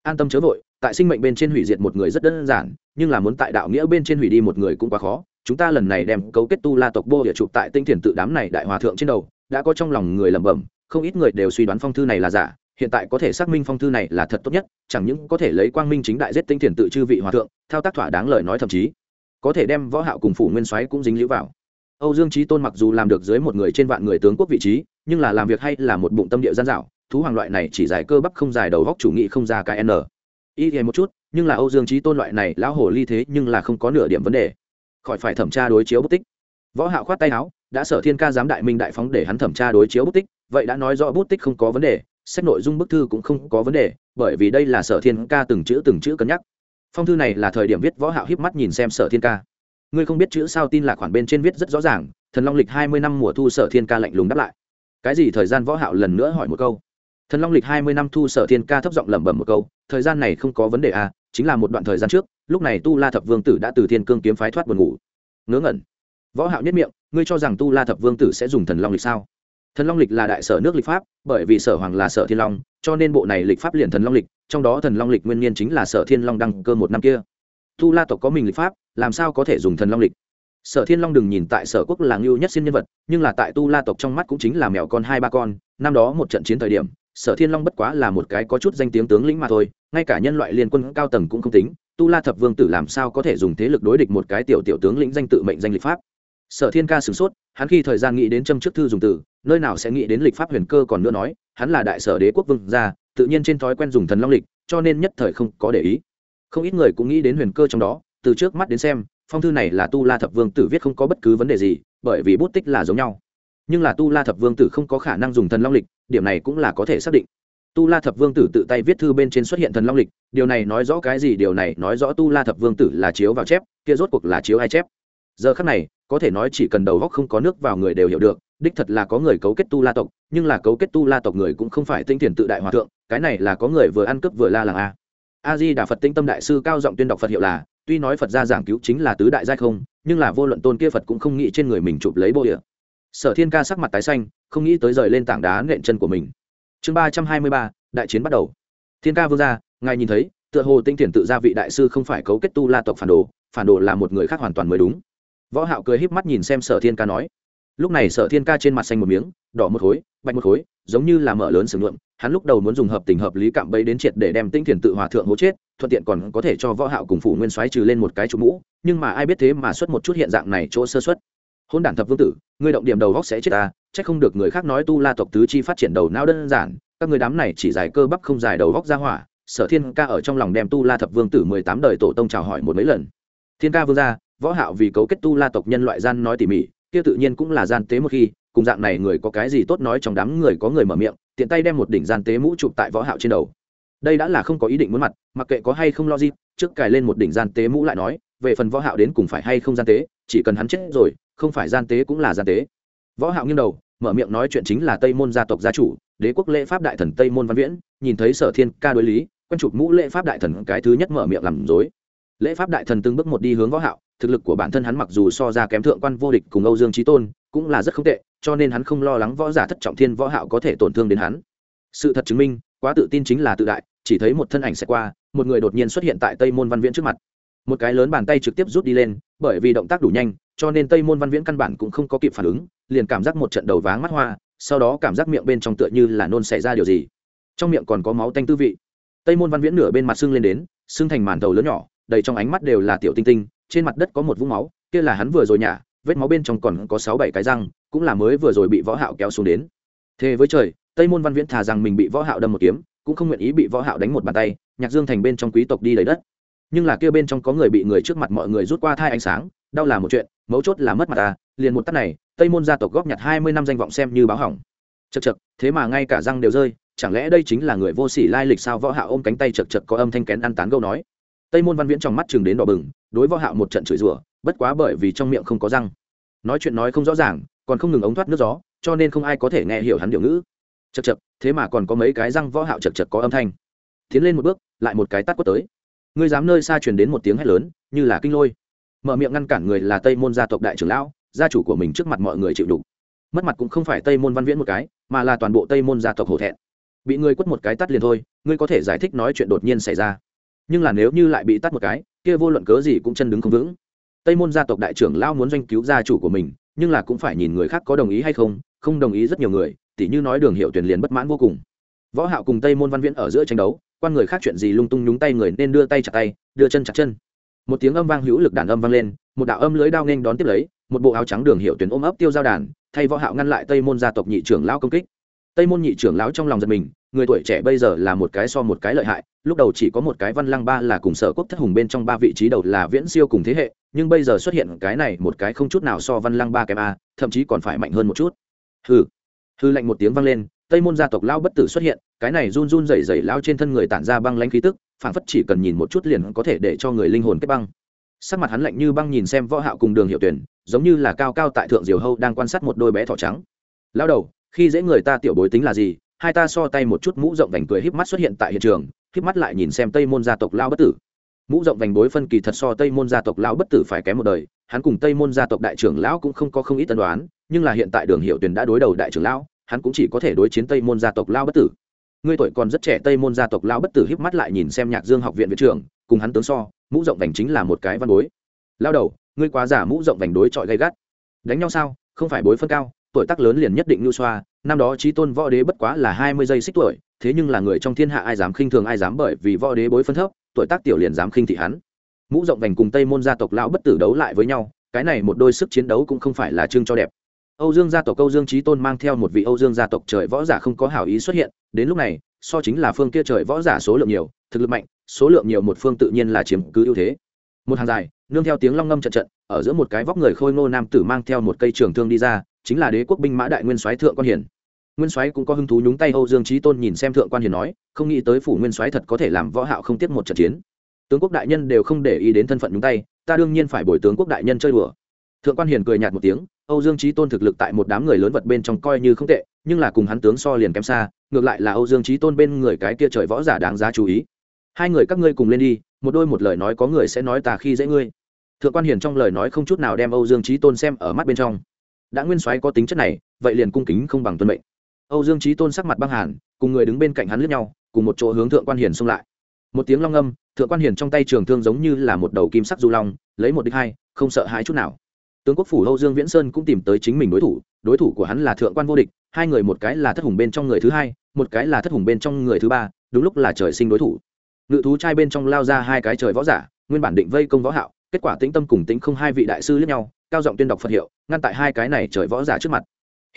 An tâm chớ vội, tại sinh mệnh bên trên hủy diệt một người rất đơn giản, nhưng là muốn tại đạo nghĩa bên trên hủy đi một người cũng quá khó chúng ta lần này đem cấu kết tu la tộc bô địa chụp tại tinh thiền tự đám này đại hòa thượng trên đầu, đã có trong lòng người lẩm bẩm, không ít người đều suy đoán phong thư này là giả, hiện tại có thể xác minh phong thư này là thật tốt nhất, chẳng những có thể lấy quang minh chính đại giết tinh thiền tự chư vị hòa thượng, thao tác thỏa đáng lời nói thậm chí, có thể đem võ hạo cùng phủ nguyên soái cũng dính liễu vào. Âu dương trí tôn mặc dù làm được dưới một người trên vạn người tướng quốc vị trí, nhưng là làm việc hay là một bụng tâm địa gian dảo thú hoàng loại này chỉ dài cơ bắp không dài đầu góc chủ nghị không ra cái n. Y thì một chút, nhưng là âu dương trí tôn loại này lão hồ ly thế nhưng là không có nửa điểm vấn đề khỏi phải thẩm tra đối chiếu bút tích. Võ hạo khoát tay áo, đã sở thiên ca giám đại minh đại phóng để hắn thẩm tra đối chiếu bút tích, vậy đã nói rõ bút tích không có vấn đề xét nội dung bức thư cũng không có vấn đề, bởi vì đây là sở thiên ca từng chữ từng chữ cân nhắc. Phong thư này là thời điểm viết, võ hạo híp mắt nhìn xem sở thiên ca. Ngươi không biết chữ sao tin là khoản bên trên viết rất rõ ràng, thần long lịch hai mươi năm mùa thu sở thiên ca lạnh lùng đáp lại. Cái gì thời gian võ hạo lần nữa hỏi một câu? Thần long lịch hai mươi năm thu sở thiên ca thấp giọng lẩm bẩm một câu, thời gian này không có vấn đề à chính là một đoạn thời gian trước, lúc này tu la thập vương tử đã từ thiên cương kiếm phái thoát buồn ngủ. Ngớ ngẩn. Võ hạo nhất miệng, ngươi cho rằng tu la thập vương tử sẽ dùng thần long lịch sao? Thần long lịch là đại sở nước lịch pháp, bởi vì sở hoàng là sở thiên long, cho nên bộ này lịch pháp liền thần long lịch, trong đó thần long lịch nguyên nhiên chính là sở thiên long đăng cơ một năm kia. Tu la tộc có mình lịch pháp, làm sao có thể dùng thần long lịch? Sở thiên long đừng nhìn tại sở quốc là ngưu nhất xin nhân vật, nhưng là tại tu la tộc trong mắt cũng chính là mèo con hai ba con, năm đó một trận chiến thời điểm sở thiên long bất quá là một cái có chút danh tiếng tướng lĩnh mà thôi, ngay cả nhân loại liên quân cao tầng cũng không tính, tu la thập vương tử làm sao có thể dùng thế lực đối địch một cái tiểu tiểu tướng lĩnh danh tự mệnh danh lịch pháp? Sở thiên ca sửng sốt, hắn khi thời gian nghĩ đến châm trước thư dùng từ, nơi nào sẽ nghĩ đến lịch pháp huyền cơ còn nữa nói, hắn là đại sở đế quốc vương gia, tự nhiên trên thói quen dùng thần long lịch, cho nên nhất thời không có để ý. Không ít người cũng nghĩ đến huyền cơ trong đó, từ trước mắt đến xem, phong thư này là tu la thập vương tử viết không có bất cứ vấn đề gì, bởi vì bút tích là giống nhau nhưng là tu la thập vương tử không có khả năng dùng thần long lịch, điểm này cũng là có thể xác định. Tu la thập vương tử tự tay viết thư bên trên xuất hiện thần long lịch, điều này nói rõ cái gì? Điều này nói rõ tu la thập vương tử là chiếu vào chép, kia rốt cuộc là chiếu ai chép? Giờ khắc này, có thể nói chỉ cần đầu góc không có nước vào người đều hiểu được, đích thật là có người cấu kết tu la tộc, nhưng là cấu kết tu la tộc người cũng không phải tinh thiền tự đại hòa thượng, cái này là có người vừa ăn cướp vừa la làng a. A di đà phật tinh tâm đại sư cao giọng tuyên đọc phật hiệu là, tuy nói phật gia giảng cứu chính là tứ đại giai không, nhưng là vô luận tôn kia phật cũng không nghĩ trên người mình chụp lấy bộ địa sở thiên ca sắc mặt tái xanh, không nghĩ tới rời lên tảng đá nện chân của mình. Chương ba trăm hai mươi ba, đại chiến bắt đầu. Thiên ca vương gia, ngài nhìn thấy, tựa hồ tinh thiền tự gia vị đại sư không phải cấu kết tu la tộc phản đồ phản đồ là một người khác hoàn toàn mới đúng. Võ hạo cười híp mắt nhìn xem sở thiên ca nói. Lúc này sở thiên ca trên mặt xanh một miếng, đỏ một khối, bạch một khối, giống như là mở lớn sừng lượng hắn lúc đầu muốn dùng hợp tình hợp lý cạm bẫy đến triệt để đem tinh thiền tự hòa thượng hố chết, thuận tiện còn có thể cho võ hạo cùng phủ nguyên soái trừ lên một cái trụ mũ, nhưng mà ai biết thế mà xuất một chút hiện dạng này chỗ sơ xuất hôn đản thập vương tử, ngươi động điểm đầu góc sẽ chết ta, chắc không được người khác nói tu la tộc tứ chi phát triển đầu não đơn giản, các người đám này chỉ dài cơ bắp không dài đầu góc ra hỏa. Sở thiên ca ở trong lòng đem tu la thập vương tử mười tám đời tổ tông chào hỏi một mấy lần. Thiên ca vương gia, võ hạo vì cấu kết tu la tộc nhân loại gian nói tỉ mỉ, kia tự nhiên cũng là gian tế một khi, cùng dạng này người có cái gì tốt nói trong đám người có người mở miệng, tiện tay đem một đỉnh gian tế mũ chụp tại võ hạo trên đầu. Đây đã là không có ý định muốn mặt, mặc kệ có hay không lo gì trước cài lên một đỉnh gian tế mũ lại nói, về phần võ hạo đến cùng phải hay không gian tế, chỉ cần hắn chết rồi không phải gian tế cũng là gian tế. Võ hạo nghiêng đầu, mở miệng nói chuyện chính là tây môn gia tộc gia chủ, đế quốc lễ pháp đại thần tây môn văn viễn, nhìn thấy sở thiên ca đối lý, quen chụp mũ lễ pháp đại thần cái thứ nhất mở miệng làm dối. Lễ pháp đại thần từng bước một đi hướng võ hạo, thực lực của bản thân hắn mặc dù so ra kém thượng quan vô địch cùng âu dương trí tôn, cũng là rất không tệ, cho nên hắn không lo lắng võ giả thất trọng thiên võ hạo có thể tổn thương đến hắn. Sự thật chứng minh, quá tự tin chính là tự đại, chỉ thấy một thân ảnh sẽ qua, một người đột nhiên xuất hiện tại tây môn văn viễn trước mặt. Một cái lớn bàn tay trực tiếp rút đi lên, bởi vì động tác đủ nhanh cho nên tây môn văn viễn căn bản cũng không có kịp phản ứng, liền cảm giác một trận đầu váng mắt hoa, sau đó cảm giác miệng bên trong tựa như là nôn xảy ra điều gì. Trong miệng còn có máu tanh tư vị. Tây môn văn viễn nửa bên mặt sưng lên đến, sưng thành màn đầu lớn nhỏ, đầy trong ánh mắt đều là tiểu tinh tinh, trên mặt đất có một vũng máu, kia là hắn vừa rồi nhả, vết máu bên trong còn có sáu bảy cái răng, cũng là mới vừa rồi bị võ hạo kéo xuống đến. Thế với trời, tây môn văn viễn thà rằng mình bị võ hạo đâm một kiếm, cũng không nguyện ý bị võ hạo đánh một bàn tay, nhạc dương thành bên trong quý tộc đi lấy đất. Nhưng là kia bên trong có người bị người trước mặt mọi người rút qua thai ánh sáng đau là một chuyện, mấu chốt là mất mặt ta, liền một tát này, tây môn gia tộc góp nhặt hai mươi năm danh vọng xem như báo hỏng. Chật chật thế mà ngay cả răng đều rơi, chẳng lẽ đây chính là người vô sỉ lai lịch sao võ hạo ôm cánh tay chật chật có âm thanh kén ăn tán câu nói. Tây môn văn viễn trong mắt chừng đến đỏ bừng, đối võ hạo một trận chửi rủa, bất quá bởi vì trong miệng không có răng. Nói chuyện nói không rõ ràng, còn không ngừng ống thoát nước gió, cho nên không ai có thể nghe hiểu hắn điều ngữ. Chật chật thế mà còn có mấy cái răng võ hạo chật chật có âm thanh. Tiến lên một bước, lại một cái tát quất tới. Ngươi dám nơi xa truyền đến một tiếng hét lớn, như là kinh lôi mở miệng ngăn cản người là tây môn gia tộc đại trưởng lão, gia chủ của mình trước mặt mọi người chịu đủ mất mặt cũng không phải tây môn văn viễn một cái, mà là toàn bộ tây môn gia tộc hổ thẹn. Bị ngươi quất một cái tắt liền thôi, ngươi có thể giải thích nói chuyện đột nhiên xảy ra. Nhưng là nếu như lại bị tắt một cái, kia vô luận cớ gì cũng chân đứng không vững. Tây môn gia tộc đại trưởng lao muốn doanh cứu gia chủ của mình, nhưng là cũng phải nhìn người khác có đồng ý hay không không đồng ý rất nhiều người, tỉ như nói đường hiệu tuyển liền bất mãn vô cùng. Võ hạo cùng tây môn văn viễn ở giữa tranh đấu, quan người khác chuyện gì lung tung nhúng tay người nên đưa tay chặt tay, đưa chân chặt chân một tiếng âm vang hữu lực đàn âm vang lên, một đạo âm lưới đao nên đón tiếp lấy, một bộ áo trắng đường hiệu tuyển ôm ấp tiêu giao đàn, thay võ hạo ngăn lại tây môn gia tộc nhị trưởng lão công kích. Tây môn nhị trưởng lão trong lòng giật mình, người tuổi trẻ bây giờ là một cái so một cái lợi hại, lúc đầu chỉ có một cái văn lăng ba là cùng sở quốc thất hùng bên trong ba vị trí đầu là viễn siêu cùng thế hệ, nhưng bây giờ xuất hiện cái này một cái không chút nào so văn lăng ba kém a, thậm chí còn phải mạnh hơn một chút. Hừ. Hư lạnh một tiếng vang lên, tây môn gia tộc lao bất tử xuất hiện, cái này run run rẩy rẩy lao trên thân người tản ra băng lãnh khí tức phảng phất chỉ cần nhìn một chút liền có thể để cho người linh hồn kết băng. Sắc mặt hắn lạnh như băng nhìn xem võ hạo cùng đường hiệu tuyển, giống như là cao cao tại thượng diều hâu đang quan sát một đôi bé thỏ trắng. Lão đầu, khi dễ người ta tiểu bối tính là gì? Hai ta so tay một chút mũ rộng vành cười híp mắt xuất hiện tại hiện trường, híp mắt lại nhìn xem tây môn gia tộc lao bất tử. Mũ rộng vành bối phân kỳ thật so tây môn gia tộc lão bất tử phải kém một đời, hắn cùng tây môn gia tộc đại trưởng lão cũng không có không ít tân đoán nhưng là hiện tại đường hiệu tuyển đã đối đầu đại trưởng lão, hắn cũng chỉ có thể đối chiến tây môn gia tộc lao bất tử ngươi tuổi còn rất trẻ, tây môn gia tộc lão bất tử híp mắt lại nhìn xem nhạc dương học viện viện trưởng, cùng hắn tướng so, mũ rộng vành chính là một cái văn bối. Lao đầu, ngươi quá giả mũ rộng vành đối chọi gay gắt. Đánh nhau sao? Không phải bối phân cao, tuổi tác lớn liền nhất định nhu xoa, năm đó trí tôn võ đế bất quá là hai mươi giây xích tuổi, thế nhưng là người trong thiên hạ ai dám khinh thường ai dám bởi vì võ đế bối phân thấp, tuổi tác tiểu liền dám khinh thị hắn. Mũ rộng vành cùng tây môn gia tộc lão bất tử đấu lại với nhau, cái này một đôi sức chiến đấu cũng không phải là chương cho đẹp âu dương gia tộc âu dương Chí tôn mang theo một vị âu dương gia tộc trời võ giả không có hảo ý xuất hiện, đến lúc này, so chính là phương kia trời võ giả số lượng nhiều, thực lực mạnh, số lượng nhiều một phương tự nhiên là chiếm cứ ưu thế. Một hàng dài, nương theo tiếng long ngâm trận trận, ở giữa một cái vóc người khôi ngô nam tử mang theo một cây trường thương đi ra, chính là đế quốc binh mã đại nguyên soái thượng quan hiển. Nguyên soái cũng có hứng thú nhúng tay âu dương Chí tôn nhìn xem thượng quan hiển nói, không nghĩ tới phủ nguyên soái thật có thể làm võ hạo không tiếc một trận chiến. Tướng quốc đại nhân đều không để ý đến thân phận nhúng tay, ta đương nhiên phải bồi tướng quốc đại nhân chơi đùa. Thượng quan hiển cười nhạt một tiếng âu dương Chí tôn thực lực tại một đám người lớn vật bên trong coi như không tệ, nhưng là cùng hắn tướng so liền kém xa, ngược lại là âu dương Chí tôn bên người cái kia trời võ giả đáng giá chú ý. Hai người các ngươi cùng lên đi, một đôi một lời nói có người sẽ nói ta khi dễ ngươi. Thượng quan hiển trong lời nói không chút nào đem âu dương Chí tôn xem ở mắt bên trong. Đã nguyên soái có tính chất này, vậy liền cung kính không bằng tuân mệnh. Âu dương Chí tôn sắc mặt băng hàn, cùng người đứng bên cạnh hắn lướt nhau, cùng một chỗ hướng thượng quan hiển xông lại. Một tiếng long âm thượng quan hiển trong tay trường thương giống như là một đầu kim sắc du long, lấy một địch hai, không sợ hãi chút nào tướng quốc phủ âu dương viễn sơn cũng tìm tới chính mình đối thủ đối thủ của hắn là thượng quan vô địch, hai người một cái là thất hùng bên trong người thứ hai, một cái là thất hùng bên trong người thứ ba, đúng lúc là trời sinh đối thủ. Ngự thú trai bên trong lao ra hai cái trời võ giả, nguyên bản định vây công võ hạo, kết quả tĩnh tâm cùng tĩnh không hai vị đại sư lẫn nhau, cao giọng tuyên đọc phật hiệu, ngăn tại hai cái này trời võ giả trước mặt.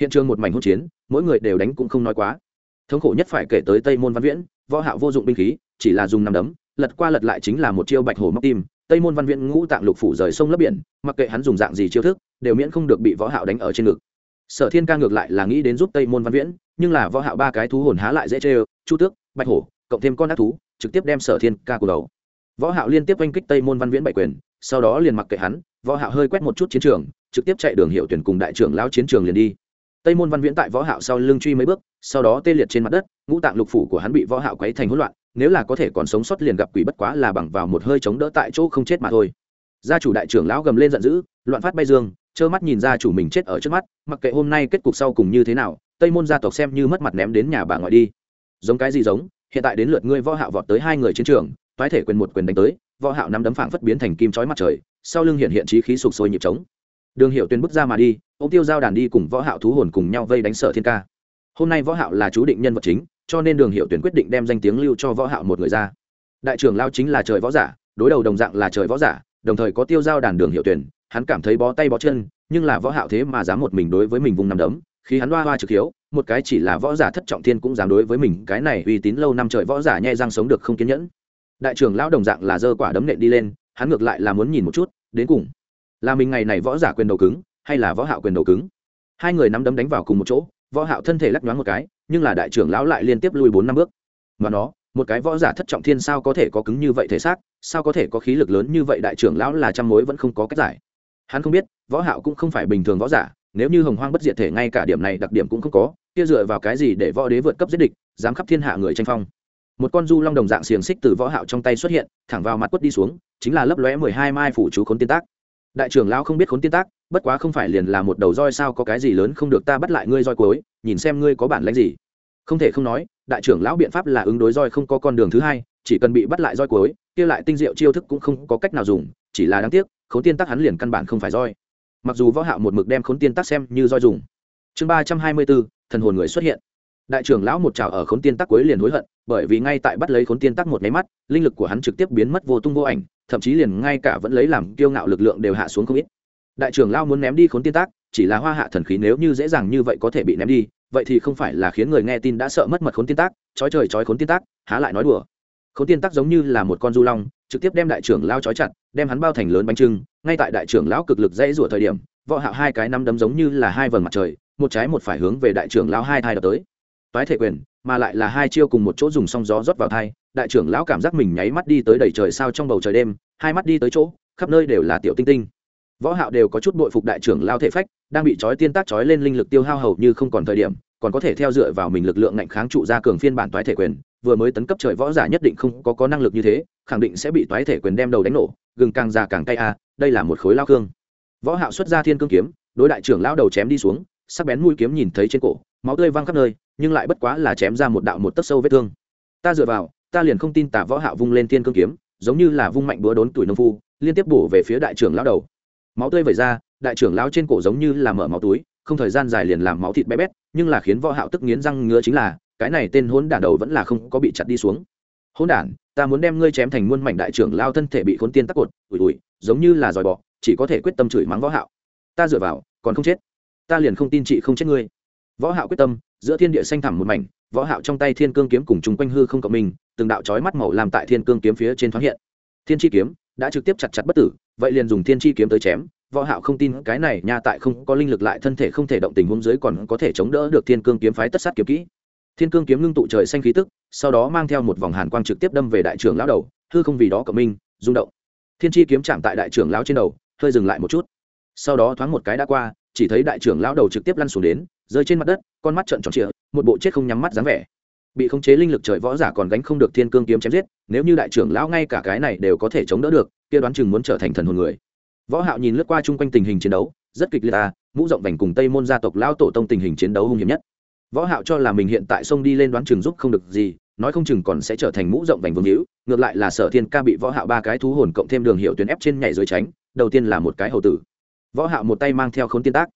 Hiện trường một mảnh hỗn chiến, mỗi người đều đánh cũng không nói quá. Thống khổ nhất phải kể tới tây môn văn viễn, võ hạo vô dụng binh khí, chỉ là dùng nằm đấm, lật qua lật lại chính là một chiêu bạch hổ móc tim tây môn văn viễn ngũ tạng lục phủ rời sông lấp biển, mặc kệ hắn dùng dạng gì chiêu thức, đều miễn không được bị võ hạo đánh ở trên ngực. Sở thiên ca ngược lại là nghĩ đến giúp tây môn văn viễn, nhưng là võ hạo ba cái thú hồn há lại dễ chơi chu tước, bạch hổ, cộng thêm con ác thú, trực tiếp đem sở thiên ca của đầu. Võ hạo liên tiếp oanh kích tây môn văn viễn bảy quyền, sau đó liền mặc kệ hắn, võ hạo hơi quét một chút chiến trường, trực tiếp chạy đường hiệu tuyển cùng đại trưởng lão chiến trường liền đi. Tây môn văn viễn tại võ hạo sau lưng truy mấy bước, sau đó tê liệt trên mặt đất, ngũ tạng lục phủ của hắn bị võ hạo quấy thành hỗn loạn nếu là có thể còn sống sót liền gặp quỷ bất quá là bằng vào một hơi chống đỡ tại chỗ không chết mà thôi. Gia chủ đại trưởng lão gầm lên giận dữ, loạn phát bay dương, trơ mắt nhìn gia chủ mình chết ở trước mắt, mặc kệ hôm nay kết cục sau cùng như thế nào, tây môn gia tộc xem như mất mặt ném đến nhà bà ngoại đi. Giống cái gì giống, hiện tại đến lượt ngươi võ hạo vọt tới hai người chiến trường, toái thể quyền một quyền đánh tới, võ hạo nắm đấm phảng phất biến thành kim chói mặt trời, sau lưng hiện hiện chí khí sục sôi nhịp trống. Đường hiệu tuyên bước ra mà đi, ông tiêu giao đàn đi cùng võ hạo thú hồn cùng nhau vây đánh sở thiên ca. Hôm nay võ hạo là chú định nhân vật chính cho nên đường hiệu tuyển quyết định đem danh tiếng lưu cho võ hạo một người ra. Đại trưởng lao chính là trời võ giả, đối đầu đồng dạng là trời võ giả, đồng thời có tiêu giao đàn đường hiệu tuyển, hắn cảm thấy bó tay bó chân, nhưng là võ hạo thế mà dám một mình đối với mình vùng nằm đấm, khi hắn hoa hoa trực hiếu, một cái chỉ là võ giả thất trọng thiên cũng dám đối với mình, cái này uy tín lâu năm trời võ giả nhẹ răng sống được không kiên nhẫn. Đại trưởng lão đồng dạng là dơ quả đấm nện đi lên, hắn ngược lại là muốn nhìn một chút, đến cùng là mình ngày này võ giả quyền đầu cứng, hay là võ hạo quyền đầu cứng. Hai người nắm đấm đánh vào cùng một chỗ, võ hạo thân thể lắc nhoáng một cái nhưng là đại trưởng lão lại liên tiếp lui bốn năm bước. Mà nó, một cái võ giả thất trọng thiên sao có thể có cứng như vậy thể xác, sao có thể có khí lực lớn như vậy đại trưởng lão là trăm mối vẫn không có cách giải. Hắn không biết, võ hạo cũng không phải bình thường võ giả, nếu như hồng hoang bất diệt thể ngay cả điểm này đặc điểm cũng không có, kia dựa vào cái gì để võ đế vượt cấp giết địch, dám khắp thiên hạ người tranh phong. Một con du long đồng dạng xiềng xích từ võ hạo trong tay xuất hiện, thẳng vào mặt quất đi xuống, chính là lấp lóe mười hai mai phủ chú khốn tiên tác đại trưởng lão không biết khốn tiên tác, bất quá không phải liền là một đầu roi sao có cái gì lớn không được ta bắt lại ngươi roi cuối, nhìn xem ngươi có bản lãnh gì. Không thể không nói, đại trưởng lão biện pháp là ứng đối roi không có con đường thứ hai, chỉ cần bị bắt lại roi cuối, kia lại tinh diệu chiêu thức cũng không có cách nào dùng, chỉ là đáng tiếc, khốn tiên tác hắn liền căn bản không phải roi. Mặc dù võ hạo một mực đem khốn tiên tác xem như roi dùng. Chương ba trăm hai mươi bốn, thần hồn người xuất hiện. Đại trưởng lão một trào ở khốn tiên tắc cuối liền hối hận, bởi vì ngay tại bắt lấy khốn tiên tắc một máy mắt, linh lực của hắn trực tiếp biến mất vô tung vô ảnh thậm chí liền ngay cả vẫn lấy làm kiêu ngạo lực lượng đều hạ xuống không ít. Đại trưởng lão muốn ném đi khốn tiên tác, chỉ là hoa hạ thần khí nếu như dễ dàng như vậy có thể bị ném đi, vậy thì không phải là khiến người nghe tin đã sợ mất mật khốn tiên tác chói trời chói khốn tiên tác, há lại nói đùa. Khốn tiên tác giống như là một con du long, trực tiếp đem đại trưởng lao chói chặt, đem hắn bao thành lớn bánh trưng, ngay tại đại trưởng lão cực lực dãy rủa thời điểm, võ hạo hai cái năm đấm giống như là hai vầng mặt trời, một trái một phải hướng về đại trưởng lão hai thai đập tới toái thể quyền, mà lại là hai chiêu cùng một chỗ dùng song gió rót vào thai, đại trưởng lão cảm giác mình nháy mắt đi tới đầy trời sao trong bầu trời đêm, hai mắt đi tới chỗ, khắp nơi đều là tiểu tinh tinh. Võ hạo đều có chút bội phục đại trưởng lao thể phách, đang bị chói tiên tác chói lên linh lực tiêu hao hầu như không còn thời điểm, còn có thể theo dựa vào mình lực lượng ngạnh kháng trụ ra cường phiên bản toái thể quyền, vừa mới tấn cấp trời võ giả nhất định không có có năng lực như thế, khẳng định sẽ bị toái thể quyền đem đầu đánh nổ, gừng càng già càng cay a đây là một khối lao cương. Võ hạo xuất ra thiên cương kiếm, đối đại trưởng lão đầu chém đi xuống, sắc bén mũi kiếm nhìn thấy trên cổ máu tươi văng khắp nơi, nhưng lại bất quá là chém ra một đạo một tấc sâu vết thương. Ta dựa vào, ta liền không tin tả võ hạo vung lên thiên cương kiếm, giống như là vung mạnh búa đốn tuổi nông phu, liên tiếp bổ về phía đại trưởng lão đầu. Máu tươi vẩy ra, đại trưởng lão trên cổ giống như là mở máu túi, không thời gian dài liền làm máu thịt bé bét, nhưng là khiến võ hạo tức nghiến răng ngứa chính là, cái này tên hỗn đản đầu vẫn là không có bị chặt đi xuống. Hỗn đản, ta muốn đem ngươi chém thành muôn mảnh đại trưởng lao thân thể bị khốn tiên tắc cột, ủi ủi, giống như là dòi bọ, chỉ có thể quyết tâm chửi mắng võ hạo. Ta dựa vào, còn không chết. Ta liền không tin chị không chết ngươi võ hạo quyết tâm, giữa thiên địa xanh thẳm một mảnh, võ hạo trong tay thiên cương kiếm cùng chúng quanh hư không cộng mình, từng đạo chói mắt màu làm tại thiên cương kiếm phía trên thoáng hiện. Thiên chi kiếm đã trực tiếp chặt chặt bất tử, vậy liền dùng thiên chi kiếm tới chém. Võ hạo không tin cái này nha tại không có linh lực lại thân thể không thể động tình huống dưới còn có thể chống đỡ được thiên cương kiếm phái tất sát kiếm kỹ. Thiên cương kiếm ngưng tụ trời xanh khí tức, sau đó mang theo một vòng hàn quang trực tiếp đâm về đại trưởng lão đầu, hư không vì đó cộng minh, rung động. Thiên chi kiếm chạm tại đại trưởng lão trên đầu, hơi dừng lại một chút. Sau đó thoáng một cái đã qua, chỉ thấy đại trưởng lão đầu trực tiếp lăn xuống đến rơi trên mặt đất, con mắt trợn tròn trịa, một bộ chết không nhắm mắt dáng vẻ. Bị khống chế linh lực trời võ giả còn gánh không được thiên cương kiếm chém giết, nếu như đại trưởng lão ngay cả cái này đều có thể chống đỡ được, kia đoán chừng muốn trở thành thần hồn người. Võ hạo nhìn lướt qua chung quanh tình hình chiến đấu, rất kịch liệt à mũ rộng vành cùng tây môn gia tộc lão tổ tông tình hình chiến đấu hung hiểm nhất. Võ hạo cho là mình hiện tại sông đi lên đoán chừng giúp không được gì, nói không chừng còn sẽ trở thành mũ rộng vành vương hữu, ngược lại là sở thiên ca bị võ hạo ba cái thú hồn cộng thêm đường hiệu tuyến ép trên nhảy dưới tránh, đầu tiên là một cái hầu tử. Võ hạo một tay mang theo khốn tiên tác,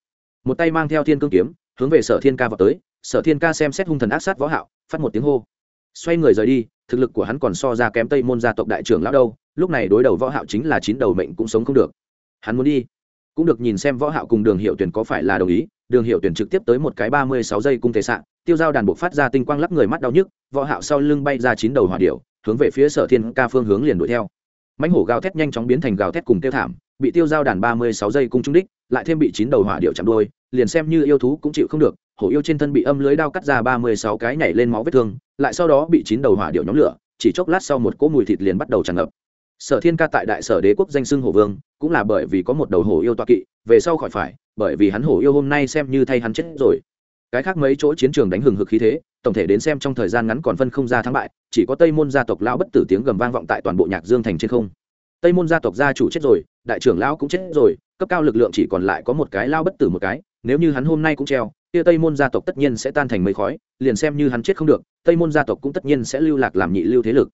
một tay mang theo thiên cương kiếm hướng về sở thiên ca vào tới, sở thiên ca xem xét hung thần ác sát võ hạo, phát một tiếng hô. Xoay người rời đi, thực lực của hắn còn so ra kém tây môn gia tộc đại trưởng lão đâu, lúc này đối đầu võ hạo chính là chín đầu mệnh cũng sống không được. Hắn muốn đi, cũng được nhìn xem võ hạo cùng đường hiệu tuyển có phải là đồng ý. Đường hiệu tuyển trực tiếp tới một cái ba mươi sáu giây cung thể sạn tiêu giao đàn bộ phát ra tinh quang lắp người mắt đau nhức, võ hạo sau lưng bay ra chín đầu hỏa điểu, hướng về phía sở thiên ca phương hướng liền đuổi theo. Mãnh hổ gào thét nhanh chóng biến thành gào thét cùng tiêu thảm, bị tiêu giao đàn ba mươi sáu giây cung trung đích, lại thêm bị chín đầu hỏa điểu chạm đuôi liền xem như yêu thú cũng chịu không được, hổ yêu trên thân bị âm lưới đao cắt ra ba mươi sáu cái nhảy lên máu vết thương, lại sau đó bị chín đầu hỏa điệu nhóm lửa, chỉ chốc lát sau một cỗ mùi thịt liền bắt đầu tràn ngập. Sở thiên ca tại đại sở đế quốc danh xưng hổ vương, cũng là bởi vì có một đầu hổ yêu toa kỵ, về sau khỏi phải, bởi vì hắn hổ yêu hôm nay xem như thay hắn chết rồi. Cái khác mấy chỗ chiến trường đánh hừng hực khí thế, tổng thể đến xem trong thời gian ngắn còn phân không ra thắng bại, chỉ có tây môn gia tộc lão bất tử tiếng gầm vang vọng tại toàn bộ nhạc dương thành trên không. Tây môn gia tộc gia chủ chết rồi, đại trưởng lão cũng chết rồi, cấp cao lực lượng chỉ còn lại có một cái lao bất tử một cái nếu như hắn hôm nay cũng treo, kia tây môn gia tộc tất nhiên sẽ tan thành mây khói, liền xem như hắn chết không được, tây môn gia tộc cũng tất nhiên sẽ lưu lạc làm nhị lưu thế lực.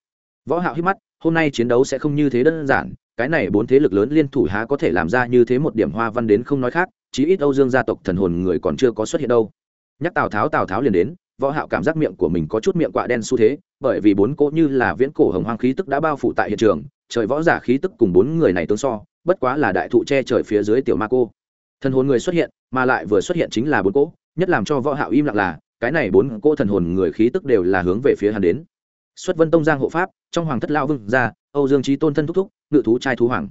Võ hạo hít mắt, hôm nay chiến đấu sẽ không như thế đơn giản, cái này bốn thế lực lớn liên thủ há có thể làm ra như thế một điểm hoa văn đến không nói khác, chí ít âu dương gia tộc thần hồn người còn chưa có xuất hiện đâu. Nhắc tào tháo tào tháo liền đến, võ hạo cảm giác miệng của mình có chút miệng quạ đen xu thế, bởi vì bốn cỗ như là viễn cổ hồng hoang khí tức đã bao phủ tại hiện trường, trời võ giả khí tức cùng bốn người này tương so, bất quá là đại thụ che trời phía dưới tiểu ma cô thần hồn người xuất hiện, mà lại vừa xuất hiện chính là bốn cỗ, nhất làm cho võ hạo im lặng là, cái này bốn cỗ thần hồn người khí tức đều là hướng về phía hắn đến. Xuất vân tông giang hộ pháp, trong hoàng thất lao vương gia âu dương trí tôn thân thúc thúc, ngự thú trai thú hoàng.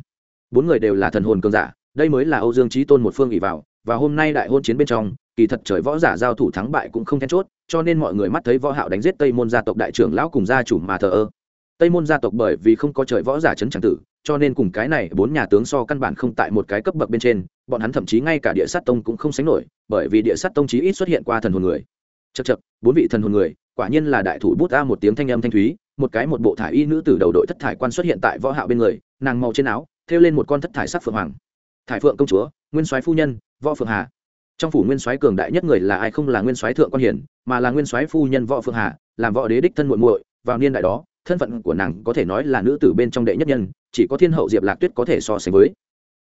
Bốn người đều là thần hồn cường giả, đây mới là âu dương trí tôn một phương ỷ vào, và hôm nay đại hôn chiến bên trong, kỳ thật trời võ giả giao thủ thắng bại cũng không then chốt, cho nên mọi người mắt thấy võ hạo đánh giết tây môn gia tộc đại trưởng lão cùng gia chủ mà thờ ơ. Tây môn gia tộc bởi vì không có trời võ giả chấn chẳng tử cho nên cùng cái này bốn nhà tướng so căn bản không tại một cái cấp bậc bên trên, bọn hắn thậm chí ngay cả địa sát tông cũng không sánh nổi, bởi vì địa sát tông chí ít xuất hiện qua thần hồn người. Chật chật bốn vị thần hồn người, quả nhiên là đại thủ bút a một tiếng thanh âm thanh thúy, một cái một bộ thải y nữ tử đầu đội thất thải quan xuất hiện tại võ hạo bên người, nàng màu trên áo, thêu lên một con thất thải sắc phượng hoàng. Thải phượng công chúa, nguyên soái phu nhân, võ phượng hà. Trong phủ nguyên soái cường đại nhất người là ai không là nguyên soái thượng quan hiển, mà là nguyên soái phu nhân võ phượng hà, làm võ đế đích thân muội muội, vào niên đại đó thân phận của nàng có thể nói là nữ tử bên trong đệ nhất nhân, chỉ có thiên hậu diệp lạc tuyết có thể so sánh với.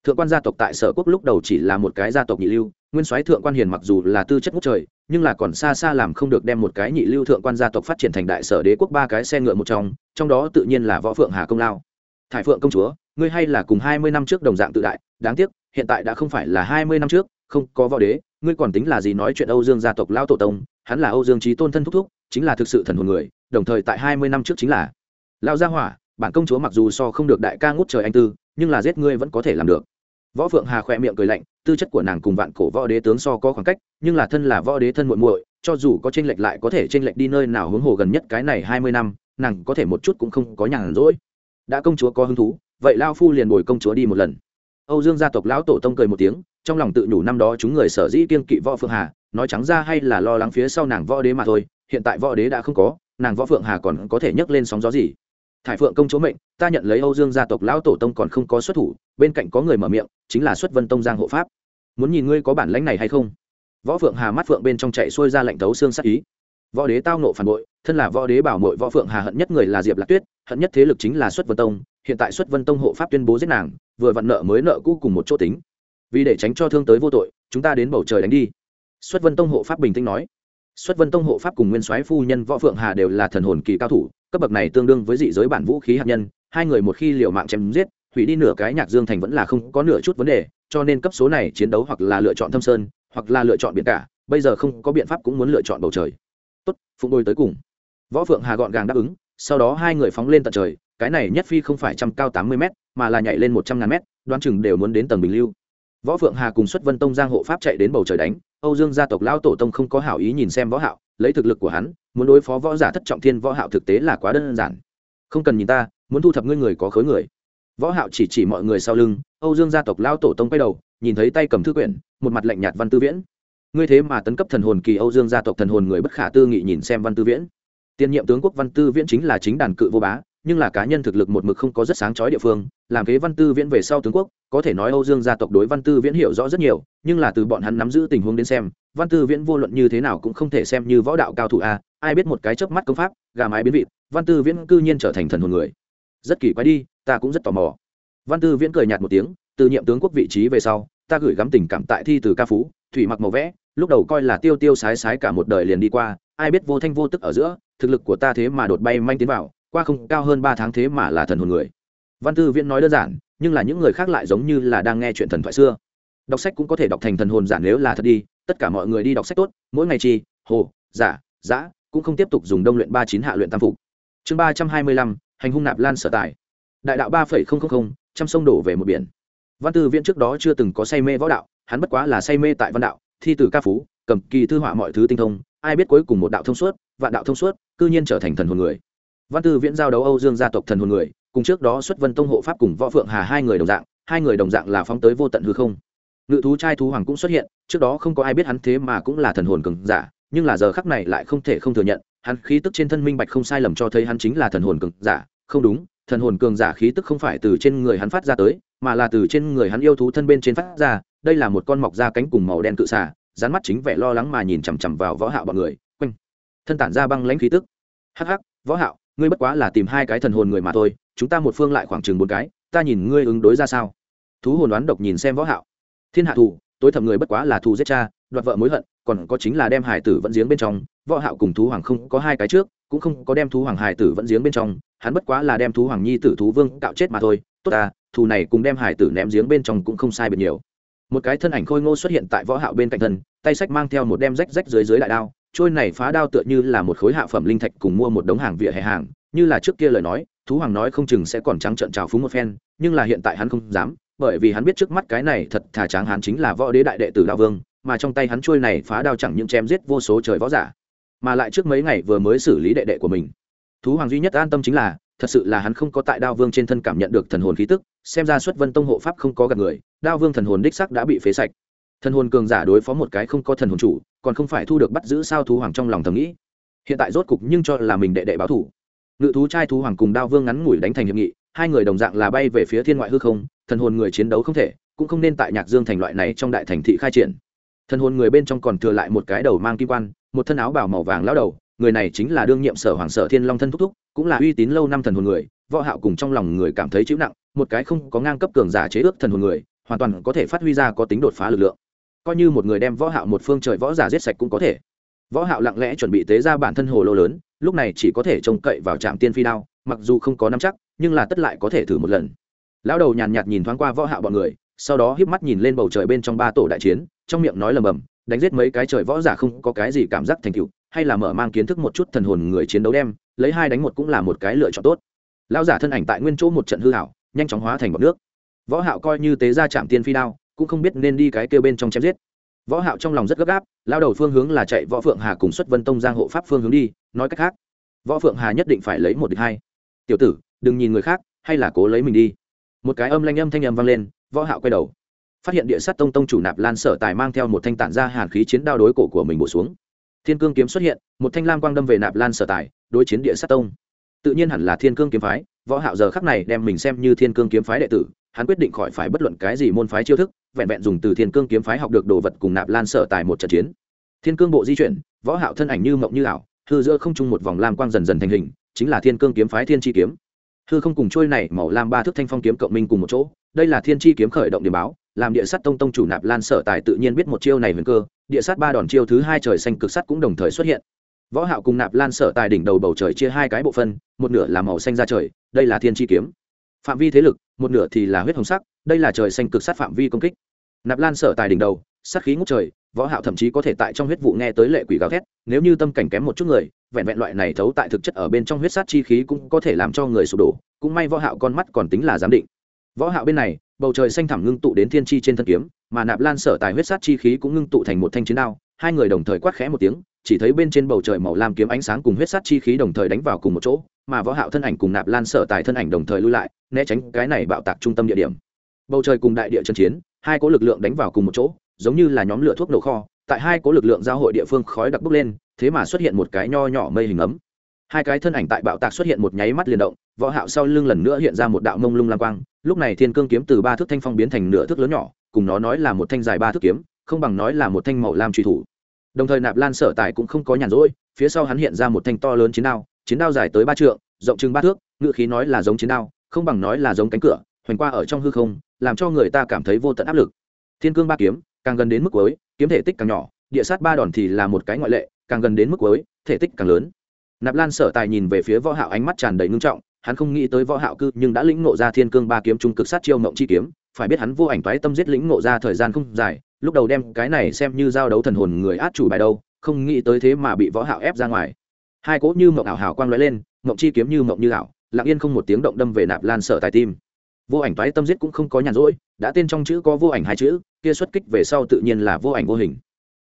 Thượng quan gia tộc tại sở quốc lúc đầu chỉ là một cái gia tộc nhị lưu, nguyên soái thượng quan hiền mặc dù là tư chất ngút trời, nhưng là còn xa xa làm không được đem một cái nhị lưu thượng quan gia tộc phát triển thành đại sở đế quốc ba cái xe ngựa một trong trong đó tự nhiên là võ phượng hà công lao. Thải phượng công chúa, ngươi hay là cùng hai mươi năm trước đồng dạng tự đại, đáng tiếc, hiện tại đã không phải là hai mươi năm trước, không có võ đế, ngươi còn tính là gì nói chuyện âu dương gia tộc lao tổ tông, hắn là âu dương trí tôn thân thúc thúc, chính là thực sự thần hồn người, đồng thời tại hai mươi năm trước chính là lao gia hỏa, bản công chúa mặc dù so không được đại ca ngút trời anh tư, nhưng là giết ngươi vẫn có thể làm được. Võ phượng hà khỏe miệng cười lạnh, tư chất của nàng cùng vạn cổ võ đế tướng so có khoảng cách, nhưng là thân là võ đế thân muội muội, cho dù có tranh lệch lại có thể tranh lệch đi nơi nào hướng hồ gần nhất cái này hai mươi năm, nàng có thể một chút cũng không có nhàn rỗi. Đã công chúa có hứng thú, vậy lao phu liền bồi công chúa đi một lần. Âu dương gia tộc lão tổ tông cười một tiếng, trong lòng tự nhủ năm đó chúng người sở dĩ kiên kỵ võ phượng hà, nói trắng ra hay là lo lắng phía sau nàng võ đế mà thôi, hiện tại võ đế đã không có, nàng võ phượng hà còn có thể nhấc lên sóng gió gì? Thải phượng công chúa mệnh, ta nhận lấy âu dương gia tộc lão tổ tông còn không có xuất thủ, bên cạnh có người mở miệng, chính là xuất vân tông giang hộ pháp. Muốn nhìn ngươi có bản lãnh này hay không? Võ phượng hà mắt phượng bên trong chạy xuôi ra lệnh thấu xương sắc ý. Võ đế tao nộ phản bội, thân là võ đế bảo mội võ phượng hà hận nhất người là diệp lạc tuyết, hận nhất thế lực chính là xuất vân tông, hiện tại xuất vân tông hộ pháp tuyên bố giết nàng, vừa vặn nợ mới nợ cũ cùng một chỗ tính. Vì để tránh cho thương tới vô tội, chúng ta đến bầu trời đánh đi. Xuất vân tông hộ pháp bình tĩnh nói. Xuất vân tông hộ pháp cùng nguyên soái phu nhân võ phượng hà đều là thần hồn kỳ cao thủ cấp bậc này tương đương với dị giới bản vũ khí hạt nhân, hai người một khi liều mạng chém giết, hủy đi nửa cái nhạc dương thành vẫn là không có nửa chút vấn đề, cho nên cấp số này chiến đấu hoặc là lựa chọn thâm sơn, hoặc là lựa chọn biển cả, bây giờ không có biện pháp cũng muốn lựa chọn bầu trời. Tốt, phụng đôi tới cùng. Võ phượng hà gọn gàng đáp ứng, sau đó hai người phóng lên tận trời, cái này nhất phi không phải trăm cao tám mươi m mà là nhảy lên một trăm ngàn m đoán chừng đều muốn đến tầng bình lưu võ phượng hà cùng xuất vân tông giang hộ pháp chạy đến bầu trời đánh, âu dương gia tộc lao tổ tông không có hảo ý nhìn xem võ hạo, lấy thực lực của hắn, muốn đối phó võ giả thất trọng thiên võ hạo thực tế là quá đơn giản. Không cần nhìn ta, muốn thu thập ngươi người có khối người. Võ hạo chỉ chỉ mọi người sau lưng, âu dương gia tộc lao tổ tông quay đầu, nhìn thấy tay cầm thư quyển, một mặt lạnh nhạt văn tư viễn. Ngươi thế mà tấn cấp thần hồn kỳ âu dương gia tộc thần hồn người bất khả tư nghị nhìn xem văn tư viễn. Tiên nhiệm tướng quốc văn tư viễn chính là chính đàn cự vô bá, nhưng là cá nhân thực lực một mực không có rất sáng chói địa phương làm kế văn tư viễn về sau tướng quốc, có thể nói âu dương gia tộc đối văn tư viễn hiểu rõ rất nhiều, nhưng là từ bọn hắn nắm giữ tình huống đến xem, văn tư viễn vô luận như thế nào cũng không thể xem như võ đạo cao thủ a, ai biết một cái chớp mắt công pháp, gà mái biến vị, văn tư viễn cư nhiên trở thành thần hồn người. Rất kỳ quái đi, ta cũng rất tò mò. Văn tư viễn cười nhạt một tiếng, từ nhiệm tướng quốc vị trí về sau, ta gửi gắm tình cảm tại thi từ ca phú, thủy mặc màu vẽ, lúc đầu coi là tiêu tiêu sái sái cả một đời liền đi qua, ai biết vô thanh vô tức ở giữa, thực lực của ta thế mà đột bay manh tiến vào, qua không cao hơn ba tháng thế mà là thần hồn người văn tư viễn nói đơn giản, nhưng là những người khác lại giống như là đang nghe chuyện thần thoại xưa. Đọc sách cũng có thể đọc thành thần hồn giả nếu là thật đi, tất cả mọi người đi đọc sách tốt, mỗi ngày chi, hồ, giả, giã, cũng không tiếp tục dùng đông luyện ba chín hạ luyện tam phục. Chương ba trăm hai mươi lăm, hành hung nạp lan sở tài. Đại đạo ba phẩy không không không, trăm sông đổ về một biển. Văn tư viễn trước đó chưa từng có say mê võ đạo, hắn bất quá là say mê tại văn đạo, thi từ ca phú, cầm kỳ thư họa mọi thứ tinh thông, ai biết cuối cùng một đạo thông suốt, vạn đạo thông suốt, cư nhiên trở thành thần hồn người. Văn tư viễn giao đấu âu dương gia tộc thần hồn người cùng trước đó xuất vân tông hộ pháp cùng võ phượng hà hai người đồng dạng, hai người đồng dạng là phóng tới vô tận hư không. Ngự thú trai thú hoàng cũng xuất hiện, trước đó không có ai biết hắn thế mà cũng là thần hồn cường giả, nhưng là giờ khắc này lại không thể không thừa nhận, hắn khí tức trên thân minh bạch không sai lầm cho thấy hắn chính là thần hồn cường giả. Không đúng, thần hồn cường giả khí tức không phải từ trên người hắn phát ra tới, mà là từ trên người hắn yêu thú thân bên trên phát ra, đây là một con mọc da cánh cùng màu đen cự xà rán mắt chính vẻ lo lắng mà nhìn chằm chằm vào võ hạo bọn người. Quanh, thân tản ra băng lãnh khí tức. Hắc hắc, võ hạo ngươi bất quá là tìm hai cái thần hồn người mà thôi, chúng ta một phương lại khoảng chừng bốn cái, ta nhìn ngươi ứng đối ra sao? Thú hồn đoán độc nhìn xem võ hạo. Thiên hạ thù, tối thẩm người bất quá là thù giết cha, đoạt vợ mối hận, còn có chính là đem hải tử vẫn giếng bên trong. Võ hạo cùng thú hoàng không có hai cái trước, cũng không có đem thú hoàng hải tử vẫn giếng bên trong, hắn bất quá là đem thú hoàng nhi tử thú vương cạo chết mà thôi. Tốt à thù này cùng đem hải tử ném giếng bên trong cũng không sai biệt nhiều. Một cái thân ảnh khôi ngô xuất hiện tại võ hạo bên cạnh thân, tay sách mang theo một đem rách rách dưới dưới đại đao trôi này phá đao tựa như là một khối hạ phẩm linh thạch cùng mua một đống hàng vỉa hè hàng, như là trước kia lời nói, thú hoàng nói không chừng sẽ còn trắng trợn trào phúng một phen, nhưng là hiện tại hắn không dám, bởi vì hắn biết trước mắt cái này thật thà tráng hắn chính là võ đế đại đệ tử đao vương, mà trong tay hắn trôi này phá đao chẳng những chém giết vô số trời võ giả, mà lại trước mấy ngày vừa mới xử lý đệ đệ của mình. Thú hoàng duy nhất an tâm chính là, thật sự là hắn không có tại đao vương trên thân cảm nhận được thần hồn khí tức, xem ra xuất vân tông hộ pháp không có gặp người, đao vương thần hồn đích sắc đã bị phế sạch. Thần hồn cường giả đối phó một cái không có thần hồn chủ còn không phải thu được bắt giữ sao thú hoàng trong lòng thầm nghĩ. Hiện tại rốt cục nhưng cho là mình đệ đệ báo thủ. Ngự thú trai thú hoàng cùng đao vương ngắn ngủi đánh thành hiệp nghị, hai người đồng dạng là bay về phía thiên ngoại hư không, thần hồn người chiến đấu không thể, cũng không nên tại nhạc dương thành loại này trong đại thành thị khai triển. Thần hồn người bên trong còn thừa lại một cái đầu mang kim quan, một thân áo bảo màu vàng lao đầu, người này chính là đương nhiệm sở hoàng sở thiên long thân thúc thúc, cũng là uy tín lâu năm thần hồn người, võ hạo cùng trong lòng người cảm thấy chịu nặng, một cái không có ngang cấp cường giả chế ước thần hồn người, hoàn toàn có thể phát huy ra có tính đột phá lực lượng coi như một người đem võ hạo một phương trời võ giả giết sạch cũng có thể. Võ hạo lặng lẽ chuẩn bị tế ra bản thân hồ lô lớn, lúc này chỉ có thể trông cậy vào trạm tiên phi đao, mặc dù không có nắm chắc, nhưng là tất lại có thể thử một lần. Lão đầu nhàn nhạt nhìn thoáng qua võ hạo bọn người, sau đó híp mắt nhìn lên bầu trời bên trong ba tổ đại chiến, trong miệng nói lầm bầm, đánh giết mấy cái trời võ giả không có cái gì cảm giác thành tựu, hay là mở mang kiến thức một chút thần hồn người chiến đấu đem, lấy hai đánh một cũng là một cái lựa chọn tốt. Lão giả thân ảnh tại nguyên chỗ một trận hư hảo nhanh chóng hóa thành bọt nước. Võ hạo coi như tế ra chạm tiên phi đao cũng không biết nên đi cái kêu bên trong chém giết. Võ hạo trong lòng rất gấp gáp, lao đầu phương hướng là chạy võ phượng hà cùng xuất vân tông giang hộ pháp phương hướng đi, nói cách khác, võ phượng hà nhất định phải lấy một địch hai. Tiểu tử, đừng nhìn người khác, hay là cố lấy mình đi. Một cái âm lanh âm thanh âm vang lên, võ hạo quay đầu, phát hiện địa sát tông tông chủ nạp lan sở tài mang theo một thanh tản ra hàn khí chiến đao đối cổ của mình bổ xuống. Thiên cương kiếm xuất hiện, một thanh lam quang đâm về nạp lan sở tài, đối chiến địa sát tông. Tự nhiên hẳn là thiên cương kiếm phái, võ hạo giờ khắc này đem mình xem như thiên cương kiếm phái đệ tử, hắn quyết định khỏi phải bất luận cái gì môn phái chiêu thức vẹn vẹn dùng từ thiên cương kiếm phái học được đồ vật cùng nạp lan sở tài một trận chiến. Thiên cương bộ di chuyển, võ hạo thân ảnh như mộng như ảo, hư giữa không trung một vòng lam quang dần dần thành hình, chính là thiên cương kiếm phái thiên chi kiếm. Hư không cùng trôi này màu lam ba thước thanh phong kiếm cộng minh cùng một chỗ, đây là thiên chi kiếm khởi động điểm báo, làm địa sát tông tông chủ nạp lan sở tài tự nhiên biết một chiêu này huyền cơ, địa sát ba đòn chiêu thứ hai trời xanh cực sắt cũng đồng thời xuất hiện. Võ hạo cùng nạp lan sở tài đỉnh đầu bầu trời chia hai cái bộ phân, một nửa là màu xanh ra trời, đây là thiên chi kiếm. Phạm vi thế lực một nửa thì là huyết hồng sắc, đây là trời xanh cực sát phạm vi công kích. Nạp lan sở tài đỉnh đầu, sát khí ngút trời, võ hạo thậm chí có thể tại trong huyết vụ nghe tới lệ quỷ gào thét, nếu như tâm cảnh kém một chút người, vẹn vẹn loại này thấu tại thực chất ở bên trong huyết sát chi khí cũng có thể làm cho người sụp đổ, cũng may võ hạo con mắt còn tính là giám định. Võ hạo bên này, bầu trời xanh thẳm ngưng tụ đến thiên chi trên thân kiếm, mà nạp lan sở tài huyết sát chi khí cũng ngưng tụ thành một thanh chiến đao, hai người đồng thời quát khẽ một tiếng chỉ thấy bên trên bầu trời màu lam kiếm ánh sáng cùng huyết sát chi khí đồng thời đánh vào cùng một chỗ, mà võ hạo thân ảnh cùng nạp lan sở tài thân ảnh đồng thời lui lại, né tránh cái này bạo tạc trung tâm địa điểm. Bầu trời cùng đại địa chân chiến, hai cố lực lượng đánh vào cùng một chỗ, giống như là nhóm lửa thuốc nổ kho, tại hai cố lực lượng giao hội địa phương khói đặc bốc lên, thế mà xuất hiện một cái nho nhỏ mây hình ấm. Hai cái thân ảnh tại bạo tạc xuất hiện một nháy mắt liền động, võ hạo sau lưng lần nữa hiện ra một đạo mông lung lam quang, lúc này thiên cương kiếm từ ba thước thanh phong biến thành nửa thước lớn nhỏ, cùng nó nói là một thanh dài ba thước kiếm, không bằng nói là một thanh màu lam truy thủ đồng thời nạp lan sở tài cũng không có nhàn rỗi, phía sau hắn hiện ra một thanh to lớn chiến đao chiến đao dài tới ba trượng, rộng chừng ba thước, ngự khí nói là giống chiến đao, không bằng nói là giống cánh cửa, hoành qua ở trong hư không, làm cho người ta cảm thấy vô tận áp lực. Thiên cương ba kiếm, càng gần đến mức cuối, kiếm thể tích càng nhỏ, địa sát ba đòn thì là một cái ngoại lệ, càng gần đến mức cuối, thể tích càng lớn. Nạp lan sở tài nhìn về phía võ hạo ánh mắt tràn đầy ngưng trọng, hắn không nghĩ tới võ hạo cư nhưng đã lĩnh ngộ ra thiên cương ba kiếm trung cực sát chiêu mộng chi kiếm, phải biết hắn vô ảnh toái tâm giết lĩnh ngộ ra thời gian không dài lúc đầu đem cái này xem như giao đấu thần hồn người át chủ bài đâu, không nghĩ tới thế mà bị võ hạo ép ra ngoài. Hai cỗ như mộng ảo hào quang lóe lên, mộng chi kiếm như mộng như ảo, lặng yên không một tiếng động đâm về nạp lan sở tài tim. Vô ảnh toái tâm giết cũng không có nhàn rỗi, đã tên trong chữ có vô ảnh hai chữ, kia xuất kích về sau tự nhiên là vô ảnh vô hình.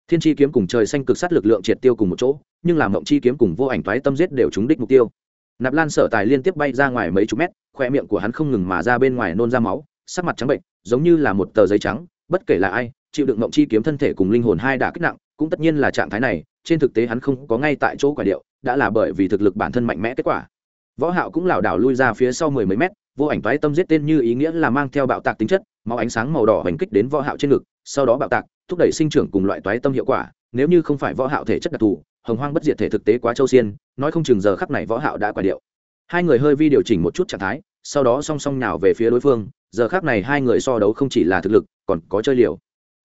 Thiên chi kiếm cùng trời xanh cực sát lực lượng triệt tiêu cùng một chỗ, nhưng làm mộng chi kiếm cùng vô ảnh toái tâm giết đều trúng đích mục tiêu. Nạp lan sở tài liên tiếp bay ra ngoài mấy chục mét, khoe miệng của hắn không ngừng mà ra bên ngoài nôn ra máu, sắc mặt trắng bệnh, giống như là một tờ giấy trắng, bất kể là ai chịu đựng mộng chi kiếm thân thể cùng linh hồn hai đả kích nặng, cũng tất nhiên là trạng thái này, trên thực tế hắn không có ngay tại chỗ quả điệu, đã là bởi vì thực lực bản thân mạnh mẽ kết quả. Võ hạo cũng lảo đảo lui ra phía sau mười mấy mét, vô ảnh toái tâm giết tên như ý nghĩa là mang theo bạo tạc tính chất, máu ánh sáng màu đỏ hành kích đến võ hạo trên ngực, sau đó bạo tạc, thúc đẩy sinh trưởng cùng loại toái tâm hiệu quả, nếu như không phải võ hạo thể chất đặc thù, hồng hoang bất diệt thể thực tế quá châu xiên, nói không chừng giờ khắc này võ hạo đã quả điệu. Hai người hơi vi điều chỉnh một chút trạng thái, sau đó song song nhào về phía đối phương, giờ khắc này hai người so đấu không chỉ là thực lực, còn có chơi liều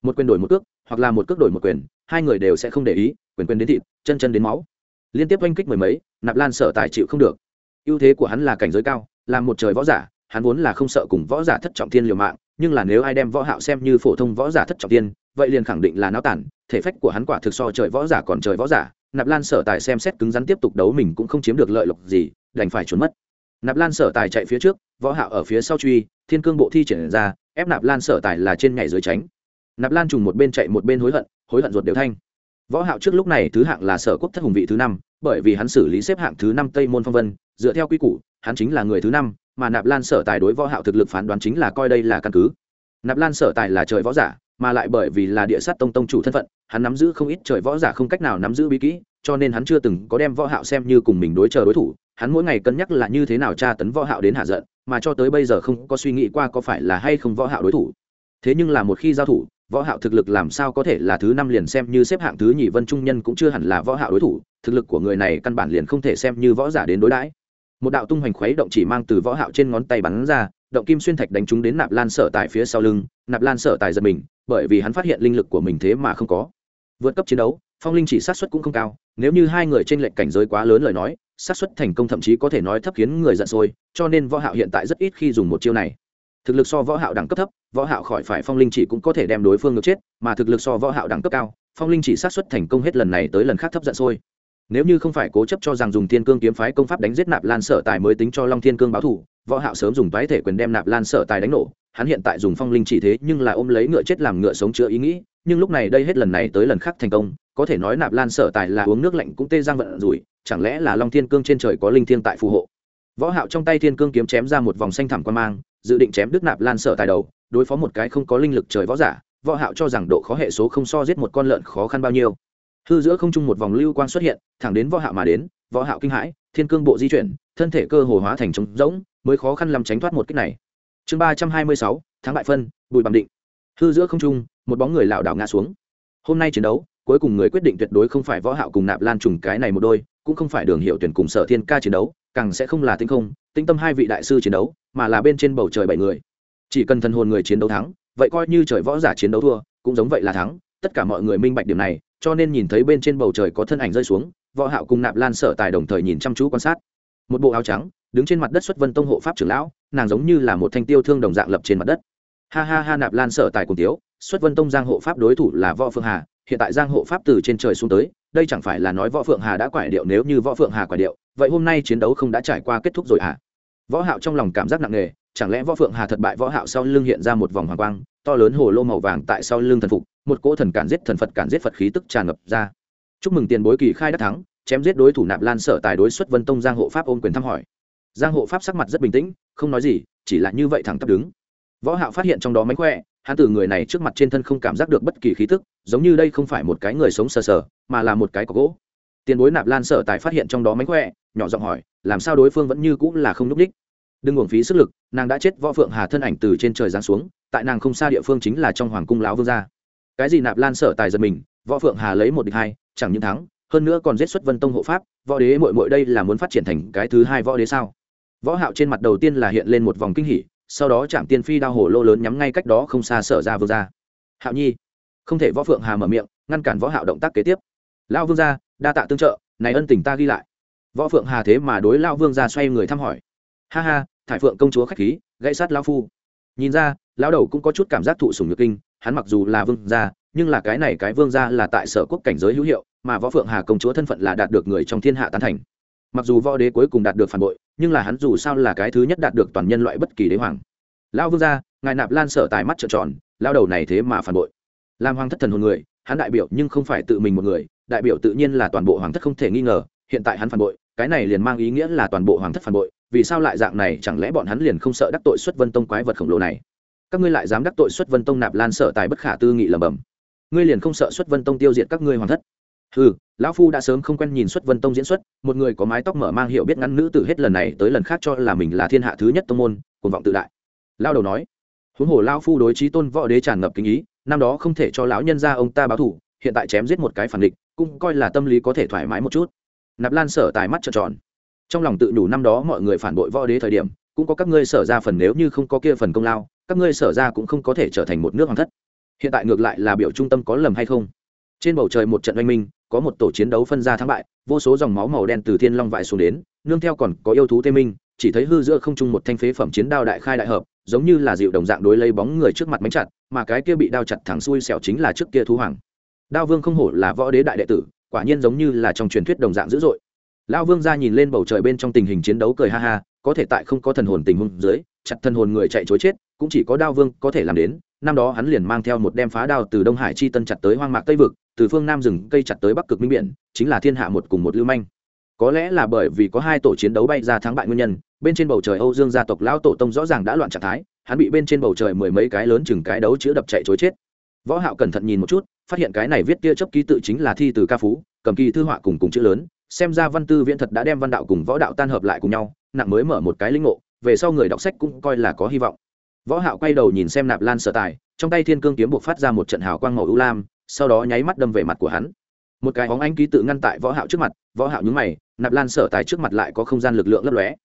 một quyền đổi một cước, hoặc là một cước đổi một quyền, hai người đều sẽ không để ý, quyền quyền đến thịt, chân chân đến máu. Liên tiếp oanh kích mười mấy, nạp lan sợ tài chịu không được. Ưu thế của hắn là cảnh giới cao, là một trời võ giả, hắn vốn là không sợ cùng võ giả thất trọng thiên liều mạng, nhưng là nếu ai đem võ hạo xem như phổ thông võ giả thất trọng thiên, vậy liền khẳng định là náo tản, thể phách của hắn quả thực so trời võ giả còn trời võ giả, nạp lan sở tài xem xét cứng rắn tiếp tục đấu mình cũng không chiếm được lợi lộc gì, đành phải trốn mất. Nạp lan sở tài chạy phía trước, võ hạo ở phía sau truy, thiên cương bộ thi triển ra, ép nạp lan sở tài là trên nhảy dưới tránh nạp lan trùng một bên chạy một bên hối hận hối hận ruột đều thanh. Võ hạo trước lúc này thứ hạng là sở quốc thất hùng vị thứ năm, bởi vì hắn xử lý xếp hạng thứ năm tây môn phong vân, dựa theo quy củ, hắn chính là người thứ năm, mà nạp lan sở tài đối võ hạo thực lực phán đoán chính là coi đây là căn cứ. Nạp lan sở tài là trời võ giả, mà lại bởi vì là địa sát tông tông chủ thân phận, hắn nắm giữ không ít trời võ giả không cách nào nắm giữ bí kỹ, cho nên hắn chưa từng có đem võ hạo xem như cùng mình đối chờ đối thủ. Hắn mỗi ngày cân nhắc là như thế nào tra tấn võ hạo đến hạ giận, mà cho tới bây giờ không có suy nghĩ qua có phải là hay không võ hạo đối thủ. Thế nhưng là một khi giao thủ võ hạo thực lực làm sao có thể là thứ năm liền xem như xếp hạng thứ nhì vân trung nhân cũng chưa hẳn là võ hạo đối thủ, thực lực của người này căn bản liền không thể xem như võ giả đến đối đãi. Một đạo tung hoành khuấy động chỉ mang từ võ hạo trên ngón tay bắn ra, động kim xuyên thạch đánh trúng đến nạp lan sở tại phía sau lưng, nạp lan sở tại giật mình, bởi vì hắn phát hiện linh lực của mình thế mà không có. Vượt cấp chiến đấu, phong linh chỉ sát suất cũng không cao, nếu như hai người trên lệnh cảnh giới quá lớn lời nói, sát suất thành công thậm chí có thể nói thấp khiến người giận sôi, cho nên võ hạo hiện tại rất ít khi dùng một chiêu này thực lực so võ hạo đẳng cấp thấp, võ hạo khỏi phải phong linh chỉ cũng có thể đem đối phương ngược chết, mà thực lực so võ hạo đẳng cấp cao, phong linh chỉ sát xuất thành công hết lần này tới lần khác thấp giận sôi. Nếu như không phải cố chấp cho rằng dùng thiên cương kiếm phái công pháp đánh giết nạp lan sở tài mới tính cho long thiên cương báo thù, võ hạo sớm dùng toái thể quyền đem nạp lan sở tài đánh nổ, hắn hiện tại dùng phong linh chỉ thế nhưng là ôm lấy ngựa chết làm ngựa sống chữa ý nghĩ, nhưng lúc này đây hết lần này tới lần khác thành công, có thể nói nạp lan sở tài là uống nước lạnh cũng tê giang vận rủi, chẳng lẽ là long thiên cương trên trời có linh thiên tại phù hộ? Võ hạo trong tay thiên cương kiếm chém ra một vòng xanh thẳm quan mang, dự định chém đứt nạp lan sở tài đầu, đối phó một cái không có linh lực trời võ giả. Võ hạo cho rằng độ khó hệ số không so giết một con lợn khó khăn bao nhiêu. Hư giữa không trung một vòng lưu quang xuất hiện, thẳng đến võ hạo mà đến, võ hạo kinh hãi, thiên cương bộ di chuyển, thân thể cơ hồ hóa thành trống rỗng, mới khó khăn làm tránh thoát một kích này. Chương ba trăm hai mươi sáu tháng bại phân, bùi bằng định. Hư giữa không trung, một bóng người lảo đảo ngã xuống. Hôm nay chiến đấu, cuối cùng người quyết định tuyệt đối không phải võ hạo cùng nạp lan trùng cái này một đôi cũng không phải đường hiệu tuyển cùng sở thiên ca chiến đấu, càng sẽ không là tinh không, tinh tâm hai vị đại sư chiến đấu, mà là bên trên bầu trời bảy người. Chỉ cần thần hồn người chiến đấu thắng, vậy coi như trời võ giả chiến đấu thua, cũng giống vậy là thắng. Tất cả mọi người minh bạch điểm này, cho nên nhìn thấy bên trên bầu trời có thân ảnh rơi xuống, võ hạo cùng nạp lan sở tài đồng thời nhìn chăm chú quan sát. Một bộ áo trắng, đứng trên mặt đất xuất vân tông hộ pháp trưởng lão, nàng giống như là một thanh tiêu thương đồng dạng lập trên mặt đất. Ha ha ha, nạp lan sở tài cùng tiếu, xuất vân tông giang hộ pháp đối thủ là võ phương hà, hiện tại giang hộ pháp từ trên trời xuống tới đây chẳng phải là nói võ phượng hà đã quải điệu nếu như võ phượng hà quải điệu, vậy hôm nay chiến đấu không đã trải qua kết thúc rồi à võ hạo trong lòng cảm giác nặng nề, chẳng lẽ võ phượng hà thật bại võ hạo sau lưng hiện ra một vòng hoàng quang, to lớn hồ lô màu vàng tại sau lưng thần phục, một cỗ thần cản giết thần phật cản giết phật khí tức tràn ngập ra. Chúc mừng tiền bối kỳ khai đắc thắng, chém giết đối thủ nạp lan sở tài đối xuất vân tông giang hộ pháp ôm quyền thăm hỏi. Giang hộ pháp sắc mặt rất bình tĩnh, không nói gì, chỉ là như vậy thẳng tắp đứng. Võ hạo phát hiện trong đó mánh khỏe hắn từ người này trước mặt trên thân không cảm giác được bất kỳ khí tức, giống như đây không phải một cái người sống sờ sờ, mà là một cái có gỗ. Tiền bối nạp lan sở tài phát hiện trong đó mánh khỏe, nhỏ giọng hỏi, làm sao đối phương vẫn như cũng là không núp đích? Đừng uổng phí sức lực, nàng đã chết võ phượng hà thân ảnh từ trên trời giáng xuống, tại nàng không xa địa phương chính là trong hoàng cung lão vương gia. Cái gì nạp lan sở tài giật mình, võ phượng hà lấy một địch hai, chẳng những thắng, hơn nữa còn giết xuất vân tông hộ pháp, võ đế mội mội đây là muốn phát triển thành cái thứ hai võ đế sao? Võ hạo trên mặt đầu tiên là hiện lên một vòng kinh hỉ sau đó chạm tiên phi đao hổ lô lớn nhắm ngay cách đó không xa sở ra vương gia. Hạo nhi, không thể võ phượng hà mở miệng, ngăn cản võ hạo động tác kế tiếp. Lão vương gia, đa tạ tương trợ, này ân tình ta ghi lại. Võ phượng hà thế mà đối lão vương gia xoay người thăm hỏi. Ha ha, thải phượng công chúa khách khí, gãy sát lão phu. Nhìn ra, lão đầu cũng có chút cảm giác thụ sủng nhược kinh, hắn mặc dù là vương gia, nhưng là cái này cái vương gia là tại sở quốc cảnh giới hữu hiệu, mà võ phượng hà công chúa thân phận là đạt được người trong thiên hạ tán thành mặc dù võ đế cuối cùng đạt được phản bội, nhưng là hắn dù sao là cái thứ nhất đạt được toàn nhân loại bất kỳ đế hoàng. Lão vương gia, ngài nạp lan sở tài mắt trợn tròn lao đầu này thế mà phản bội. Làm hoàng thất thần hồn người, hắn đại biểu nhưng không phải tự mình một người, đại biểu tự nhiên là toàn bộ hoàng thất không thể nghi ngờ, hiện tại hắn phản bội, cái này liền mang ý nghĩa là toàn bộ hoàng thất phản bội, vì sao lại dạng này, chẳng lẽ bọn hắn liền không sợ đắc tội xuất vân tông quái vật khổng lồ này? Các ngươi lại dám đắc tội xuất vân tông nạp lan sở tài bất khả tư nghị lầm bầm ngươi liền không sợ xuất vân tông tiêu diệt các ngươi hoàng thất? Ừ lão phu đã sớm không quen nhìn xuất vân tông diễn xuất, một người có mái tóc mở mang hiệu biết ngắn nữ tử hết lần này tới lần khác cho là mình là thiên hạ thứ nhất tông môn, cuồng vọng tự đại. Lao đầu nói, huống hồ lao phu đối trí tôn võ đế tràn ngập kinh ý, năm đó không thể cho lão nhân ra ông ta báo thủ hiện tại chém giết một cái phản địch, cũng coi là tâm lý có thể thoải mái một chút. Nạp lan sở tài mắt trợn tròn. Trong lòng tự đủ năm đó mọi người phản bội võ đế thời điểm, cũng có các ngươi sở ra phần nếu như không có kia phần công lao, các ngươi sở ra cũng không có thể trở thành một nước hoàng thất. Hiện tại ngược lại là biểu trung tâm có lầm hay không? Trên bầu trời một trận oanh minh có một tổ chiến đấu phân ra thắng bại, vô số dòng máu màu đen từ thiên long vải xuống đến, nương theo còn có yêu thú tê minh, chỉ thấy hư giữa không trung một thanh phế phẩm chiến đao đại khai đại hợp, giống như là dịu đồng dạng đối lấy bóng người trước mặt mánh chặt, mà cái kia bị đao chặt thẳng xuôi xẻo chính là trước kia thú hoàng. Đao vương không hổ là võ đế đại đệ tử, quả nhiên giống như là trong truyền thuyết đồng dạng dữ dội. Lão vương ra nhìn lên bầu trời bên trong tình hình chiến đấu cười ha ha, có thể tại không có thần hồn tình huống dưới, chặt thần hồn người chạy chối chết, cũng chỉ có đao vương có thể làm đến, năm đó hắn liền mang theo một đem phá đao từ đông hải chi tân chặt tới hoang mạc tây vực từ phương nam rừng cây chặt tới bắc cực minh biển, chính là thiên hạ một cùng một lưu manh. Có lẽ là bởi vì có hai tổ chiến đấu bay ra thắng bại nguyên nhân, bên trên bầu trời âu dương gia tộc lão tổ tông rõ ràng đã loạn trạng thái, hắn bị bên trên bầu trời mười mấy cái lớn chừng cái đấu chữa đập chạy chối chết. Võ hạo cẩn thận nhìn một chút, phát hiện cái này viết tia chấp ký tự chính là thi từ ca phú, cầm kỳ thư họa cùng cùng chữ lớn, xem ra văn tư viễn thật đã đem văn đạo cùng võ đạo tan hợp lại cùng nhau, nặng mới mở một cái linh ngộ, về sau người đọc sách cũng coi là có hy vọng. Võ hạo quay đầu nhìn xem nạp lan sở tài, trong tay thiên cương kiếm buộc phát ra một trận hào quang màu ưu lam sau đó nháy mắt đâm về mặt của hắn. Một cái hóng anh ký tự ngăn tại võ hạo trước mặt, võ hạo nhướng mày, nạp lan sở tài trước mặt lại có không gian lực lượng lấp lóe.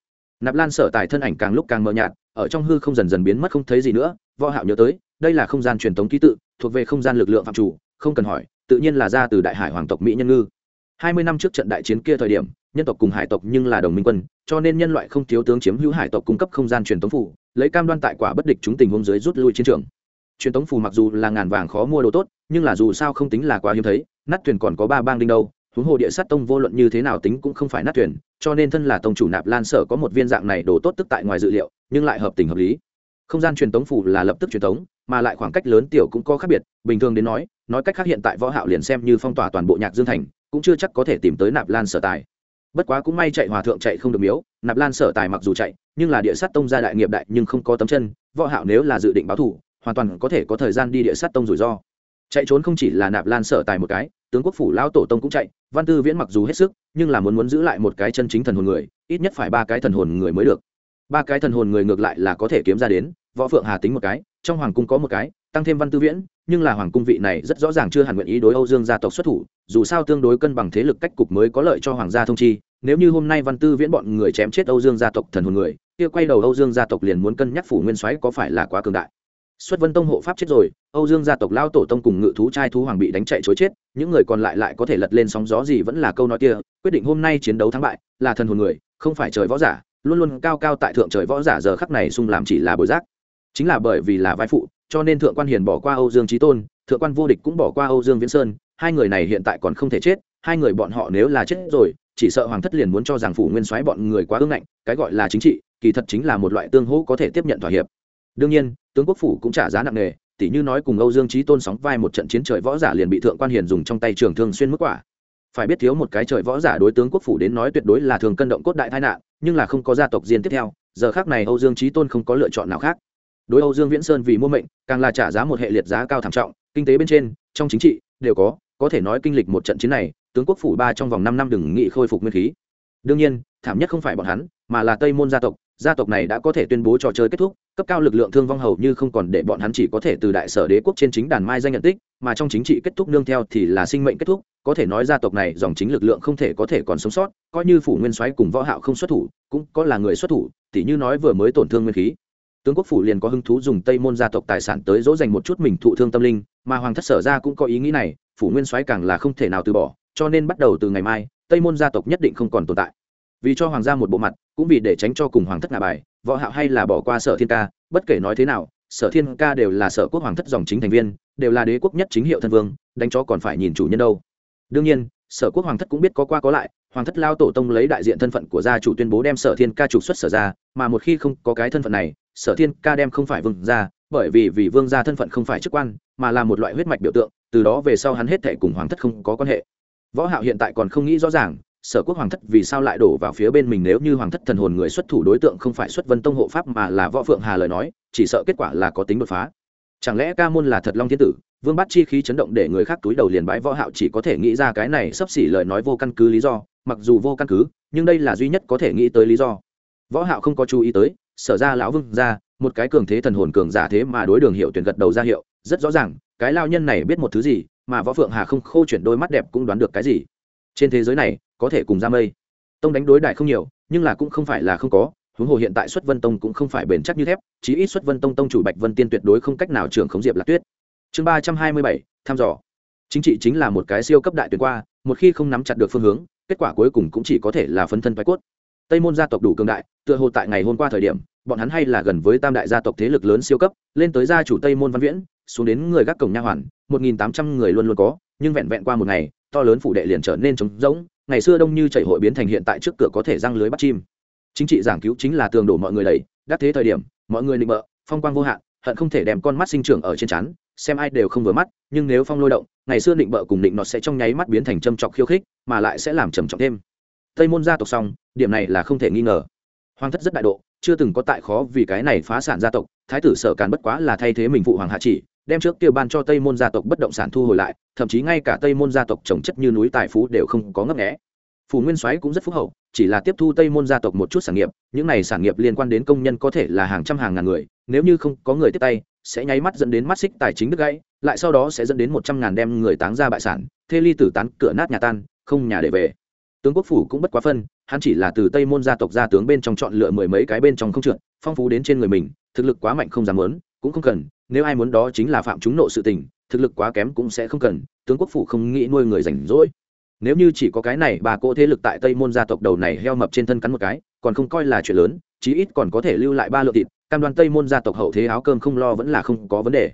Nạp lan sở tài thân ảnh càng lúc càng mờ nhạt, ở trong hư không dần dần biến mất không thấy gì nữa, võ hạo nhớ tới, đây là không gian truyền thống ký tự, thuộc về không gian lực lượng phạm chủ, không cần hỏi, tự nhiên là ra từ đại hải hoàng tộc mỹ nhân ngư. Hai mươi năm trước trận đại chiến kia thời điểm, nhân tộc cùng hải tộc nhưng là đồng minh quân, cho nên nhân loại không thiếu tướng chiếm hữu hải tộc cung cấp không gian truyền thống phủ, lấy cam đoan tại quả bất địch chúng tình huống dưới rút lui chiến trường. Truyền thống phù mặc dù là ngàn vàng khó mua đồ tốt nhưng là dù sao không tính là quá hiếm thấy, nát thuyền còn có ba bang đinh đâu, huống hồ địa sát tông vô luận như thế nào tính cũng không phải nát thuyền, cho nên thân là tông chủ nạp lan sở có một viên dạng này đồ tốt tức tại ngoài dự liệu, nhưng lại hợp tình hợp lý. Không gian truyền tống phủ là lập tức truyền tống, mà lại khoảng cách lớn tiểu cũng có khác biệt, bình thường đến nói nói cách khác hiện tại võ hạo liền xem như phong tỏa toàn bộ nhạc dương thành, cũng chưa chắc có thể tìm tới nạp lan sở tài. Bất quá cũng may chạy hòa thượng chạy không được miếu, nạp lan sở tài mặc dù chạy, nhưng là địa sát tông gia đại nghiệp đại nhưng không có tấm chân, võ hạo nếu là dự định báo thù hoàn toàn có thể có thời gian đi địa sát tông rủi ro chạy trốn không chỉ là nạp lan sở tài một cái, tướng quốc phủ lão tổ tông cũng chạy, văn tư viễn mặc dù hết sức, nhưng là muốn muốn giữ lại một cái chân chính thần hồn người, ít nhất phải ba cái thần hồn người mới được. Ba cái thần hồn người ngược lại là có thể kiếm ra đến, võ phượng hà tính một cái, trong hoàng cung có một cái, tăng thêm văn tư viễn, nhưng là hoàng cung vị này rất rõ ràng chưa hẳn nguyện ý đối âu dương gia tộc xuất thủ, dù sao tương đối cân bằng thế lực cách cục mới có lợi cho hoàng gia thông chi, nếu như hôm nay văn tư viễn bọn người chém chết âu dương gia tộc thần hồn người, kia quay đầu âu dương gia tộc liền muốn cân nhắc phủ nguyên soái có phải là quá cường đại xuất vân tông hộ pháp chết rồi, âu dương gia tộc lao tổ tông cùng ngự thú trai thú hoàng bị đánh chạy chối chết, những người còn lại lại có thể lật lên sóng gió gì vẫn là câu nói kia, quyết định hôm nay chiến đấu thắng bại, là thần hồn người, không phải trời võ giả, luôn luôn cao cao tại thượng trời võ giả giờ khắc này xung làm chỉ là bồi giác. Chính là bởi vì là vai phụ, cho nên thượng quan hiền bỏ qua âu dương trí tôn, thượng quan vô địch cũng bỏ qua âu dương viễn sơn, hai người này hiện tại còn không thể chết, hai người bọn họ nếu là chết rồi, chỉ sợ hoàng thất liền muốn cho rằng phủ nguyên soái bọn người quá ương ngạnh, cái gọi là chính trị, kỳ thật chính là một loại tương hỗ có thể tiếp nhận thỏa hiệp đương nhiên, tướng quốc phủ cũng trả giá nặng nề tỷ như nói cùng âu dương trí tôn sóng vai một trận chiến trời võ giả liền bị thượng quan hiền dùng trong tay trường thương xuyên mức quả. Phải biết thiếu một cái trời võ giả đối tướng quốc phủ đến nói tuyệt đối là thường cân động cốt đại tai nạn, nhưng là không có gia tộc diên tiếp theo, giờ khác này âu dương trí tôn không có lựa chọn nào khác. Đối âu dương viễn sơn vì mua mệnh, càng là trả giá một hệ liệt giá cao thảm trọng, kinh tế bên trên, trong chính trị, đều có có thể nói kinh lịch một trận chiến này, tướng quốc phủ ba trong vòng năm năm đừng nghị khôi phục nguyên khí. Đương nhiên, thảm nhất không phải bọn hắn, mà là tây môn gia tộc gia tộc này đã có thể tuyên bố trò chơi kết thúc, cấp cao lực lượng thương vong hầu như không còn để bọn hắn chỉ có thể từ đại sở đế quốc trên chính đàn mai danh nhận tích, mà trong chính trị kết thúc nương theo thì là sinh mệnh kết thúc, có thể nói gia tộc này dòng chính lực lượng không thể có thể còn sống sót, coi như phủ nguyên soái cùng võ hạo không xuất thủ, cũng có là người xuất thủ, tỉ như nói vừa mới tổn thương nguyên khí. Tướng quốc phủ liền có hứng thú dùng tây môn gia tộc tài sản tới dỗ dành một chút mình thụ thương tâm linh, mà hoàng thất sở ra cũng có ý nghĩ này, phủ nguyên soái càng là không thể nào từ bỏ, cho nên bắt đầu từ ngày mai, tây môn gia tộc nhất định không còn tồn tại vì cho hoàng gia một bộ mặt, cũng vì để tránh cho cùng hoàng thất ngà bài, võ hạo hay là bỏ qua sở thiên ca, bất kể nói thế nào, sở thiên ca đều là sở quốc hoàng thất dòng chính thành viên, đều là đế quốc nhất chính hiệu thân vương, đánh cho còn phải nhìn chủ nhân đâu. Đương nhiên, sở quốc hoàng thất cũng biết có qua có lại, hoàng thất lao tổ tông lấy đại diện thân phận của gia chủ tuyên bố đem sở thiên ca trục xuất sở ra, mà một khi không có cái thân phận này, sở thiên ca đem không phải vương gia, bởi vì vì vương gia thân phận không phải chức quan, mà là một loại huyết mạch biểu tượng, từ đó về sau hắn hết thể cùng hoàng thất không có quan hệ. Võ hạo hiện tại còn không nghĩ rõ ràng sở quốc hoàng thất vì sao lại đổ vào phía bên mình nếu như hoàng thất thần hồn người xuất thủ đối tượng không phải xuất vân tông hộ pháp mà là võ phượng hà lời nói, chỉ sợ kết quả là có tính đột phá. Chẳng lẽ ca môn là thật long thiên tử, vương bát chi khí chấn động để người khác túi đầu liền bãi võ hạo chỉ có thể nghĩ ra cái này sắp xỉ lời nói vô căn cứ lý do, mặc dù vô căn cứ, nhưng đây là duy nhất có thể nghĩ tới lý do. Võ hạo không có chú ý tới, sở ra lão vương ra, một cái cường thế thần hồn cường giả thế mà đối đường hiệu tuyển gật đầu ra hiệu, rất rõ ràng, cái lao nhân này biết một thứ gì, mà võ phượng hà không khô chuyển đôi mắt đẹp cũng đoán được cái gì. Trên thế giới này có thể cùng ra mây. Tông đánh đối đại không nhiều, nhưng là cũng không phải là không có, huống hồ hiện tại xuất vân tông cũng không phải bền chắc như thép, chí ít xuất vân tông tông chủ bạch vân tiên tuyệt đối không cách nào trưởng khống diệp lạc tuyết. Chương ba trăm hai mươi bảy, thăm dò. Chính trị chính là một cái siêu cấp đại tuyệt qua, một khi không nắm chặt được phương hướng, kết quả cuối cùng cũng chỉ có thể là phân thân thoái cốt. Tây môn gia tộc đủ cường đại, tựa hồ tại ngày hôm qua thời điểm, bọn hắn hay là gần với tam đại gia tộc thế lực lớn siêu cấp, lên tới gia chủ tây môn văn viễn, xuống đến người gác cổng nha hoàn, một nghìn tám trăm người luôn luôn có, nhưng vẹn vẹn qua một ngày, to lớn phủ đệ liền trở nên trống rỗng ngày xưa đông như chảy hội biến thành hiện tại trước cửa có thể răng lưới bắt chim. Chính trị giảng cứu chính là tường đổ mọi người đầy, đắc thế thời điểm, mọi người định bợ, phong quang vô hạn, hận không thể đem con mắt sinh trưởng ở trên chắn xem ai đều không vừa mắt, nhưng nếu phong lôi động, ngày xưa định bợ cùng định nọt sẽ trong nháy mắt biến thành châm trọc khiêu khích, mà lại sẽ làm trầm trọng thêm. Tây môn gia tộc xong, điểm này là không thể nghi ngờ. Hoàng thất rất đại độ, chưa từng có tại khó vì cái này phá sản gia tộc, thái tử sở càn bất quá là thay thế mình phụ hoàng hạ chỉ đem trước kia ban cho tây môn gia tộc bất động sản thu hồi lại, thậm chí ngay cả tây môn gia tộc trồng chất như núi tài phú đều không có ngấp nghẽ phủ nguyên soái cũng rất phúc hậu, chỉ là tiếp thu tây môn gia tộc một chút sản nghiệp, những này sản nghiệp liên quan đến công nhân có thể là hàng trăm hàng ngàn người, nếu như không có người tiếp tay, sẽ nháy mắt dẫn đến mắt xích tài chính đứt gãy, lại sau đó sẽ dẫn đến một trăm ngàn đem người táng ra bại sản, thê ly tử tán, cửa nát nhà tan, không nhà để về. Tướng quốc phủ cũng bất quá phân, hắn chỉ là từ tây môn gia tộc ra tướng bên trong chọn lựa mười mấy cái bên trong không trượt, phong phú đến trên người mình, thực lực quá mạnh không dám lớn cũng không cần nếu ai muốn đó chính là phạm chúng nộ sự tình, thực lực quá kém cũng sẽ không cần, tướng quốc phủ không nghĩ nuôi người rảnh rỗi. Nếu như chỉ có cái này, bà cô thế lực tại tây môn gia tộc đầu này heo mập trên thân cắn một cái, còn không coi là chuyện lớn, chí ít còn có thể lưu lại ba lượng thịt, cam đoan tây môn gia tộc hậu thế áo cơm không lo vẫn là không có vấn đề.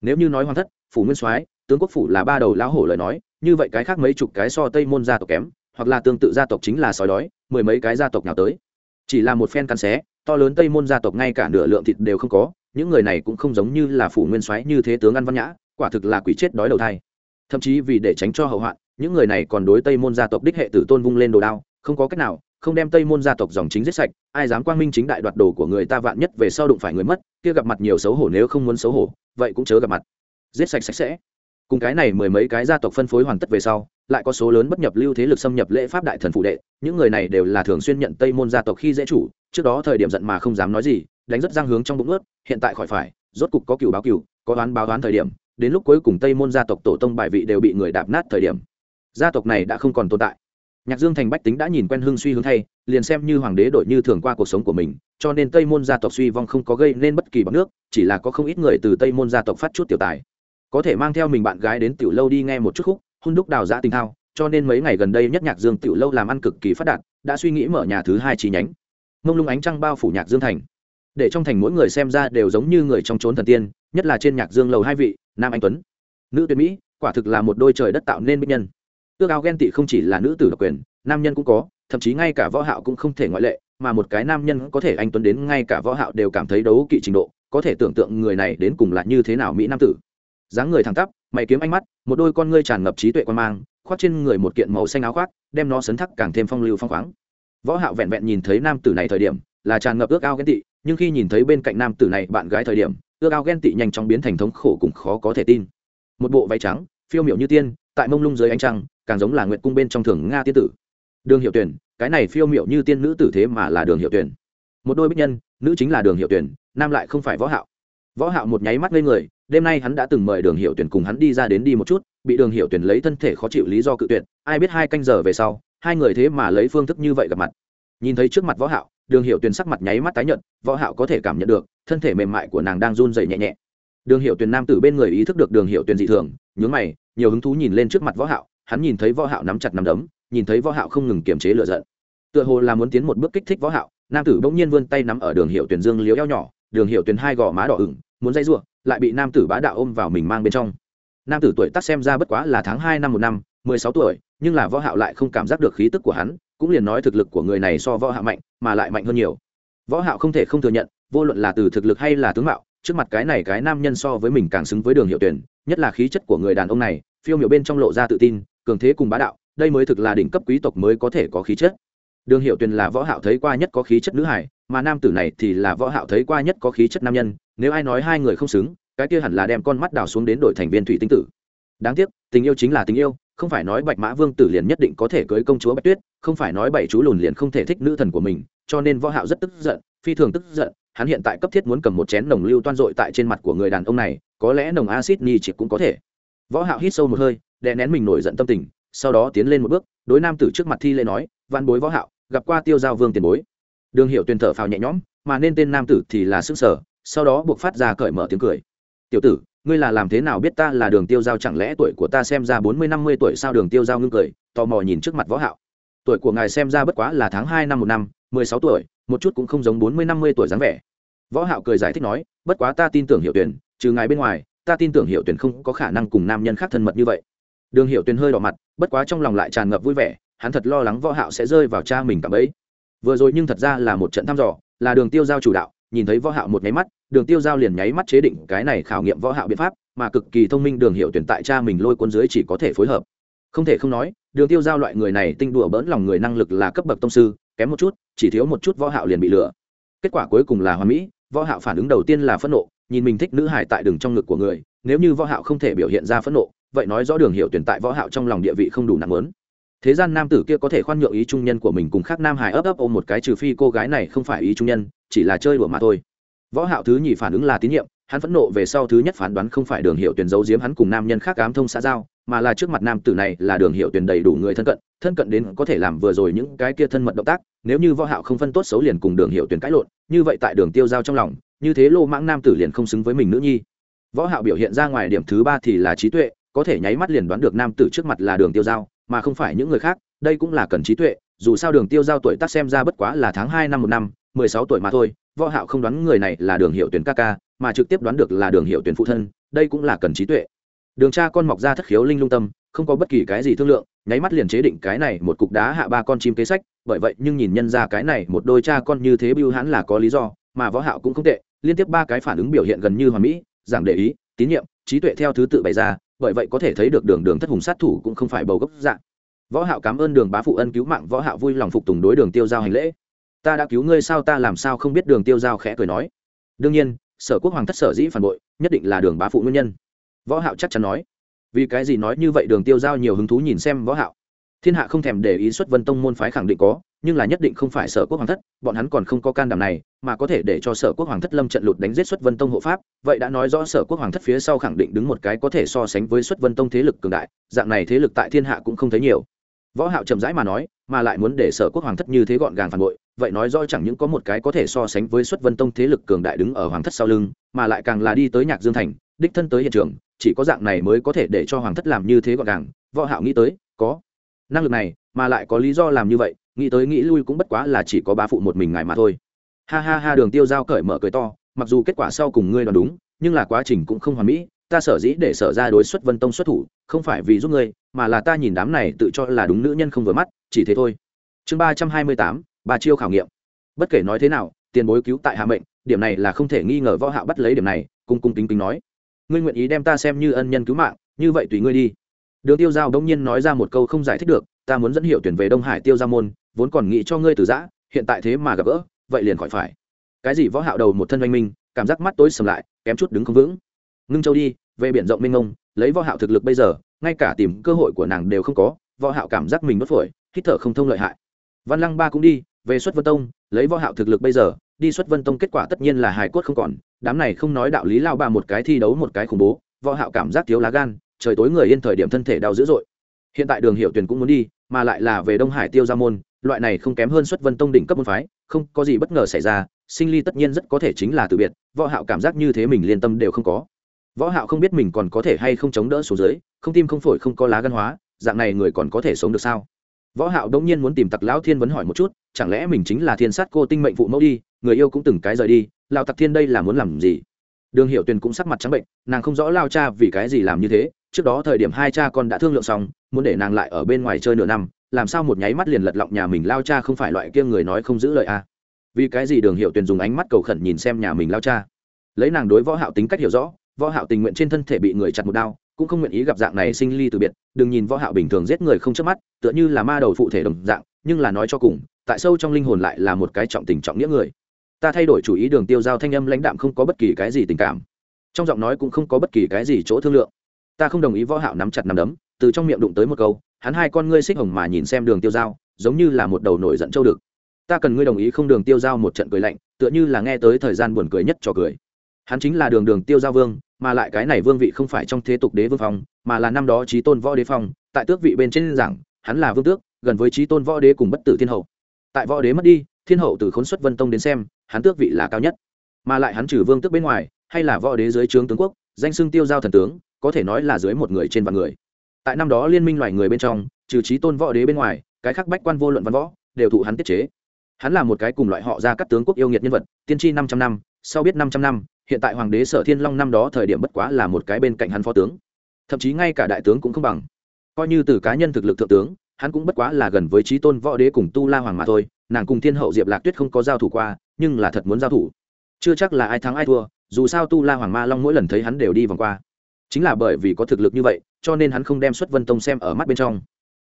Nếu như nói hoàn thất, phủ nguyên soái, tướng quốc phủ là ba đầu lão hổ lời nói, như vậy cái khác mấy chục cái so tây môn gia tộc kém, hoặc là tương tự gia tộc chính là sói đói, mười mấy cái gia tộc nào tới. Chỉ là một phen cắn xé, to lớn tây môn gia tộc ngay cả nửa lượng thịt đều không có những người này cũng không giống như là phủ nguyên soái như thế tướng ăn văn nhã, quả thực là quỷ chết đói đầu thai. Thậm chí vì để tránh cho hậu hoạn, những người này còn đối tây môn gia tộc đích hệ tử tôn vung lên đồ đao, không có cách nào, không đem tây môn gia tộc dòng chính giết sạch, ai dám quang minh chính đại đoạt đồ của người ta vạn nhất về sau đụng phải người mất, kia gặp mặt nhiều xấu hổ nếu không muốn xấu hổ, vậy cũng chớ gặp mặt. Giết sạch sạch sẽ. Cùng cái này mười mấy cái gia tộc phân phối hoàn tất về sau, lại có số lớn bất nhập lưu thế lực xâm nhập lễ pháp đại thần phụ đệ, những người này đều là thường xuyên nhận tây môn gia tộc khi dễ chủ, trước đó thời điểm giận mà không dám nói gì đánh rất giang hướng trong bụng ướt, hiện tại khỏi phải, rốt cục có cựu báo cựu có đoán báo đoán thời điểm, đến lúc cuối cùng tây môn gia tộc tổ tông bài vị đều bị người đạp nát thời điểm. Gia tộc này đã không còn tồn tại. Nhạc dương thành bách tính đã nhìn quen hưng suy hướng thay, liền xem như hoàng đế đổi như thường qua cuộc sống của mình, cho nên tây môn gia tộc suy vong không có gây nên bất kỳ bằng nước, chỉ là có không ít người từ tây môn gia tộc phát chút tiểu tài. Có thể mang theo mình bạn gái đến tiểu lâu đi nghe một chút khúc, hôn đúc đào giã tình thao, cho nên mấy ngày gần đây nhất nhạc dương tiểu lâu làm ăn cực kỳ phát đạt, đã suy nghĩ mở nhà thứ hai chi nhánh. Mông lung ánh trăng bao phủ nhạc dương thành để trong thành mỗi người xem ra đều giống như người trong trốn thần tiên, nhất là trên nhạc dương lầu hai vị, nam anh tuấn. Nữ tuyệt mỹ, quả thực là một đôi trời đất tạo nên bích nhân. Ước ao ghen tị không chỉ là nữ tử độc quyền, nam nhân cũng có, thậm chí ngay cả võ hạo cũng không thể ngoại lệ, mà một cái nam nhân có thể anh tuấn đến ngay cả võ hạo đều cảm thấy đấu kỵ trình độ, có thể tưởng tượng người này đến cùng là như thế nào mỹ nam tử. Dáng người thẳng tắp, mày kiếm ánh mắt, một đôi con ngươi tràn ngập trí tuệ quan mang, khoác trên người một kiện màu xanh áo khoác, đem nó sấn thắc càng thêm phong lưu phong khoáng. Võ hạo vẹn vẹn nhìn thấy nam tử này thời điểm, là tràn ngập ước ao ghen tị nhưng khi nhìn thấy bên cạnh nam tử này bạn gái thời điểm, ước ao ghen tị nhanh chóng biến thành thống khổ cùng khó có thể tin. Một bộ váy trắng, phiêu miểu như tiên, tại mông lung dưới ánh trăng, càng giống là nguyệt cung bên trong thường nga tiên tử. Đường hiệu tuyển, cái này phiêu miểu như tiên nữ tử thế mà là đường hiệu tuyển. Một đôi bích nhân, nữ chính là đường hiệu tuyển, nam lại không phải võ hạo. Võ hạo một nháy mắt lên người, đêm nay hắn đã từng mời đường hiệu tuyển cùng hắn đi ra đến đi một chút, bị đường hiệu tuyển lấy thân thể khó chịu lý do cự tuyệt, ai biết hai canh giờ về sau, hai người thế mà lấy phương thức như vậy gặp mặt. Nhìn thấy trước mặt võ hạo đường hiệu Tuyền sắc mặt nháy mắt tái nhợt, võ hạo có thể cảm nhận được, thân thể mềm mại của nàng đang run rẩy nhẹ nhẹ. Đường hiệu Tuyền nam tử bên người ý thức được đường hiệu Tuyền dị thường, nhướng mày, nhiều hứng thú nhìn lên trước mặt võ hạo, hắn nhìn thấy võ hạo nắm chặt nắm đấm, nhìn thấy võ hạo không ngừng kiềm chế lửa giận. Tựa hồ là muốn tiến một bước kích thích võ hạo, nam tử bỗng nhiên vươn tay nắm ở đường hiệu Tuyền dương liếu eo nhỏ, đường hiệu Tuyền hai gò má đỏ ửng, muốn dây rủa lại bị nam tử bá đạo ôm vào mình mang bên trong. Nam tử tuổi tác xem ra bất quá là tháng hai năm một năm, mười sáu tuổi nhưng là võ hạo lại không cảm giác được khí tức của hắn, cũng liền nói thực lực của người này so võ hạo mạnh, mà lại mạnh hơn nhiều. Võ hạo không thể không thừa nhận, vô luận là từ thực lực hay là tướng mạo, trước mặt cái này cái nam nhân so với mình càng xứng với đường hiệu tuyển, nhất là khí chất của người đàn ông này, phiêu miểu bên trong lộ ra tự tin, cường thế cùng bá đạo, đây mới thực là đỉnh cấp quý tộc mới có thể có khí chất. Đường hiệu tuyển là võ hạo thấy qua nhất có khí chất nữ hải mà nam tử này thì là võ hạo thấy qua nhất có khí chất nam nhân, nếu ai nói hai người không xứng, cái kia hẳn là đem con mắt đào xuống đến đội thành viên thủy tinh tử. Đáng tiếc, tình yêu chính là tình yêu không phải nói bạch mã vương tử liền nhất định có thể cưới công chúa bạch tuyết, không phải nói bảy chú lùn liền không thể thích nữ thần của mình, cho nên võ hạo rất tức giận, phi thường tức giận, hắn hiện tại cấp thiết muốn cầm một chén nồng lưu toan dội tại trên mặt của người đàn ông này, có lẽ nồng acid chỉ cũng có thể. Võ hạo hít sâu một hơi, đè nén mình nổi giận tâm tình, sau đó tiến lên một bước, đối nam tử trước mặt thi lễ nói, văn bối võ hạo, gặp qua tiêu giao vương tiền bối. Đường hiệu tuyên thở phào nhẹ nhõm, mà nên tên nam tử thì là sức sở sau đó buộc phát ra cởi mở tiếng cười. Tiểu tử ngươi là làm thế nào biết ta là đường tiêu giao? Chẳng lẽ tuổi của ta xem ra bốn mươi, năm mươi tuổi sao? Đường tiêu giao ngưng cười, tò mò nhìn trước mặt võ hạo. Tuổi của ngài xem ra bất quá là tháng hai năm một năm, mười sáu tuổi, một chút cũng không giống bốn mươi, năm mươi tuổi dáng vẻ. Võ hạo cười giải thích nói, bất quá ta tin tưởng hiệu tuyển trừ ngài bên ngoài, ta tin tưởng hiệu tuyển không có khả năng cùng nam nhân khác thân mật như vậy. Đường hiệu tuyển hơi đỏ mặt, bất quá trong lòng lại tràn ngập vui vẻ, hắn thật lo lắng võ hạo sẽ rơi vào cha mình cả bấy vừa rồi nhưng thật ra là một trận thăm dò, là đường tiêu giao chủ đạo nhìn thấy võ hạo một nháy mắt, đường tiêu giao liền nháy mắt chế định cái này khảo nghiệm võ hạo biện pháp, mà cực kỳ thông minh đường hiệu tuyển tại cha mình lôi cuốn dưới chỉ có thể phối hợp không thể không nói, đường tiêu giao loại người này tinh đùa bỡn lòng người năng lực là cấp bậc tông sư, kém một chút, chỉ thiếu một chút võ hạo liền bị lừa kết quả cuối cùng là hoàn mỹ, võ hạo phản ứng đầu tiên là phẫn nộ, nhìn mình thích nữ hải tại đường trong ngực của người, nếu như võ hạo không thể biểu hiện ra phẫn nộ, vậy nói rõ đường hiệu tuyển tại võ hạo trong lòng địa vị không đủ nặng muốn thế gian nam tử kia có thể khoan nhượng ý trung nhân của mình cùng khác nam hải ấp ấp ôm một cái trừ phi cô gái này không phải ý trung nhân, chỉ là chơi đùa mà thôi. Võ hạo thứ nhì phản ứng là tín nhiệm, hắn phẫn nộ về sau thứ nhất phán đoán không phải đường hiệu tuyển giấu giếm hắn cùng nam nhân khác ám thông xã giao, mà là trước mặt nam tử này là đường hiệu tuyển đầy đủ người thân cận thân cận đến có thể làm vừa rồi những cái kia thân mật động tác, nếu như võ hạo không phân tốt xấu liền cùng đường hiệu tuyển cãi lộn, như vậy tại đường tiêu giao trong lòng, như thế lô mãng nam tử liền không xứng với mình nữ nhi. Võ hạo biểu hiện ra ngoài điểm thứ ba thì là trí tuệ, có thể nháy mắt liền đoán được nam tử trước mặt là đường tiêu giao mà không phải những người khác, đây cũng là cần trí tuệ, dù sao đường tiêu giao tuổi tác xem ra bất quá là tháng hai năm một năm, mười sáu tuổi mà thôi, võ hạo không đoán người này là đường hiệu tuyển ca ca, mà trực tiếp đoán được là đường hiệu tuyển phụ thân, đây cũng là cần trí tuệ. Đường cha con mọc ra thất khiếu linh lung tâm, không có bất kỳ cái gì thương lượng, nháy mắt liền chế định cái này một cục đá hạ ba con chim kế sách, bởi vậy nhưng nhìn nhân ra cái này một đôi cha con như thế bưu hãn là có lý do, mà võ hạo cũng không tệ, liên tiếp ba cái phản ứng biểu hiện gần như hoàn mỹ, giảng để ý, tín nhiệm, trí tuệ theo thứ tự bày ra bởi vậy có thể thấy được đường đường thất hùng sát thủ cũng không phải bầu gốc dạng. Võ hạo cảm ơn đường bá phụ ân cứu mạng, võ hạo vui lòng phục tùng đối đường tiêu giao hành lễ. Ta đã cứu ngươi sao, ta làm sao không biết đường tiêu giao khẽ cười nói. Đương nhiên, sở quốc hoàng thất sở dĩ phản bội, nhất định là đường bá phụ nguyên nhân. Võ hạo chắc chắn nói. Vì cái gì nói như vậy, đường tiêu giao nhiều hứng thú nhìn xem võ hạo. Thiên hạ không thèm để ý xuất vân tông môn phái khẳng định có nhưng là nhất định không phải sở quốc hoàng thất, bọn hắn còn không có can đảm này, mà có thể để cho sở quốc hoàng thất lâm trận lụt đánh giết xuất vân tông hộ pháp, vậy đã nói rõ sở quốc hoàng thất phía sau khẳng định đứng một cái có thể so sánh với xuất vân tông thế lực cường đại, dạng này thế lực tại thiên hạ cũng không thấy nhiều. Võ hạo chậm rãi mà nói, mà lại muốn để sở quốc hoàng thất như thế gọn gàng phản bội, vậy nói rõ chẳng những có một cái có thể so sánh với xuất vân tông thế lực cường đại đứng ở hoàng thất sau lưng, mà lại càng là đi tới nhạc dương thành, đích thân tới hiện trường, chỉ có dạng này mới có thể để cho hoàng thất làm như thế gọn gàng. Võ hạo nghĩ tới, có năng lực này, mà lại có lý do làm như vậy nghĩ tới nghĩ lui cũng bất quá là chỉ có ba phụ một mình ngài mà thôi. Ha ha ha, đường tiêu giao cởi mở cười to, mặc dù kết quả sau cùng ngươi đoán đúng, nhưng là quá trình cũng không hoàn mỹ, ta sở dĩ để sở ra đối xuất vân tông xuất thủ, không phải vì giúp ngươi, mà là ta nhìn đám này tự cho là đúng nữ nhân không vừa mắt, chỉ thế thôi. Chương ba trăm hai mươi tám, ba chiêu khảo nghiệm. Bất kể nói thế nào, tiền bối cứu tại hạ mệnh, điểm này là không thể nghi ngờ võ hạo bắt lấy điểm này, cung cung kính kính nói. Ngươi nguyện ý đem ta xem như ân nhân cứu mạng, như vậy tùy ngươi đi. Đường tiêu giao đông nhiên nói ra một câu không giải thích được, ta muốn dẫn hiệu tuyển về đông hải tiêu gia môn vốn còn nghĩ cho ngươi từ giã, hiện tại thế mà gặp gỡ, vậy liền khỏi phải. Cái gì võ hạo đầu một thân oanh minh, cảm giác mắt tối sầm lại, kém chút đứng không vững. Ngưng châu đi, về biển rộng mênh mông, lấy võ hạo thực lực bây giờ, ngay cả tìm cơ hội của nàng đều không có, võ hạo cảm giác mình bất phổi, hít thở không thông lợi hại. Văn lăng ba cũng đi, về xuất vân tông, lấy võ hạo thực lực bây giờ, đi xuất vân tông kết quả tất nhiên là hài cốt không còn, đám này không nói đạo lý lao ba một cái thi đấu một cái khủng bố, võ hạo cảm giác thiếu lá gan, trời tối người yên thời điểm thân thể đau dữ dội. Hiện tại đường hiệu tuyển cũng muốn đi, mà lại là về đông hải tiêu gia môn loại này không kém hơn xuất vân tông đỉnh cấp môn phái, không có gì bất ngờ xảy ra, sinh ly tất nhiên rất có thể chính là từ biệt, võ hạo cảm giác như thế mình liên tâm đều không có. Võ hạo không biết mình còn có thể hay không chống đỡ xuống dưới, không tim không phổi không có lá gan hóa, dạng này người còn có thể sống được sao? Võ hạo đống nhiên muốn tìm tặc lão thiên vấn hỏi một chút, chẳng lẽ mình chính là thiên sát cô tinh mệnh phụ mẫu đi, người yêu cũng từng cái rời đi, lão tặc thiên đây là muốn làm gì? Đường Hiểu tuyền cũng sắc mặt trắng bệnh, nàng không rõ lao cha vì cái gì làm như thế, trước đó thời điểm hai cha con đã thương lượng xong, muốn để nàng lại ở bên ngoài chơi nửa năm làm sao một nháy mắt liền lật lọng nhà mình lao cha không phải loại kia người nói không giữ lời a à? vì cái gì đường hiệu tuyền dùng ánh mắt cầu khẩn nhìn xem nhà mình lao cha? Lấy nàng đối võ hạo tính cách hiểu rõ, võ hạo tình nguyện trên thân thể bị người chặt một đao, cũng không nguyện ý gặp dạng này sinh ly từ biệt, đừng nhìn võ hạo bình thường giết người không chớp mắt, tựa như là ma đầu phụ thể đồng dạng, nhưng là nói cho cùng, tại sâu trong linh hồn lại là một cái trọng tình trọng nghĩa người. Ta thay đổi chủ ý đường tiêu giao thanh âm lãnh đạm không có bất kỳ cái gì tình cảm. Trong giọng nói cũng không có bất kỳ cái gì chỗ thương lượng. Ta không đồng ý võ hạo nắm chặt nắm đấm, từ trong miệng đụng tới một câu hắn hai con ngươi xích hồng mà nhìn xem đường tiêu giao, giống như là một đầu nổi giận châu được ta cần ngươi đồng ý không đường tiêu giao một trận cười lạnh, tựa như là nghe tới thời gian buồn cười nhất cho cười. Hắn chính là đường đường tiêu giao vương, mà lại cái này vương vị không phải trong thế tục đế vương phong, mà là năm đó trí tôn võ đế phong, tại tước vị bên trên giảng, hắn là vương tước, gần với trí tôn võ đế cùng bất tử thiên hậu. Tại võ đế mất đi, thiên hậu từ khốn xuất vân tông đến xem, hắn tước vị là cao nhất. Mà lại hắn trừ vương tước bên ngoài, hay là võ đế dưới trướng tướng quốc, danh xưng tiêu giao thần tướng, có thể nói là dưới một người trên vạn người tại năm đó liên minh loài người bên trong, trừ trí tôn võ đế bên ngoài, cái khác bách quan vô luận văn võ, đều thụ hắn tiết chế. Hắn là một cái cùng loại họ ra các tướng quốc yêu nghiệt nhân vật, tiên tri năm trăm năm, sau biết năm trăm năm, hiện tại hoàng đế sở thiên long năm đó thời điểm bất quá là một cái bên cạnh hắn phó tướng. Thậm chí ngay cả đại tướng cũng không bằng. Coi như từ cá nhân thực lực thượng tướng, hắn cũng bất quá là gần với trí tôn võ đế cùng tu la hoàng mà thôi, nàng cùng thiên hậu diệp lạc tuyết không có giao thủ qua, nhưng là thật muốn giao thủ. Chưa chắc là ai thắng ai thua, dù sao tu la hoàng ma long mỗi lần thấy hắn đều đi vòng qua chính là bởi vì có thực lực như vậy, cho nên hắn không đem xuất vân tông xem ở mắt bên trong.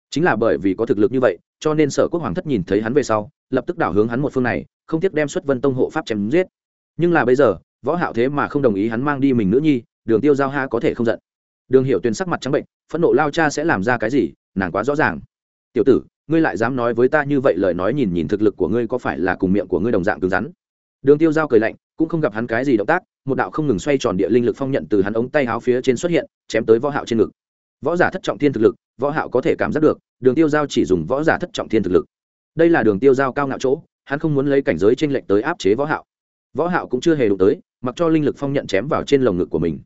Chính là bởi vì có thực lực như vậy, cho nên sở quốc hoàng thất nhìn thấy hắn về sau, lập tức đảo hướng hắn một phương này, không tiếc đem xuất vân tông hộ pháp chém giết. Nhưng là bây giờ, võ hạo thế mà không đồng ý hắn mang đi mình nữ nhi, đường tiêu giao ha có thể không giận. Đường hiểu tuyền sắc mặt trắng bệnh, phẫn nộ lao cha sẽ làm ra cái gì, nàng quá rõ ràng. Tiểu tử, ngươi lại dám nói với ta như vậy lời nói nhìn nhìn thực lực của ngươi có phải là cùng miệng của ngươi đồng dạng cứng rắn? Đường tiêu giao cười lạnh, cũng không gặp hắn cái gì động tác, một đạo không ngừng xoay tròn địa linh lực phong nhận từ hắn ống tay áo phía trên xuất hiện, chém tới võ hạo trên ngực. Võ giả thất trọng thiên thực lực, võ hạo có thể cảm giác được, đường tiêu giao chỉ dùng võ giả thất trọng thiên thực lực. Đây là đường tiêu giao cao ngạo chỗ, hắn không muốn lấy cảnh giới trên lệnh tới áp chế võ hạo. Võ hạo cũng chưa hề đụng tới, mặc cho linh lực phong nhận chém vào trên lồng ngực của mình.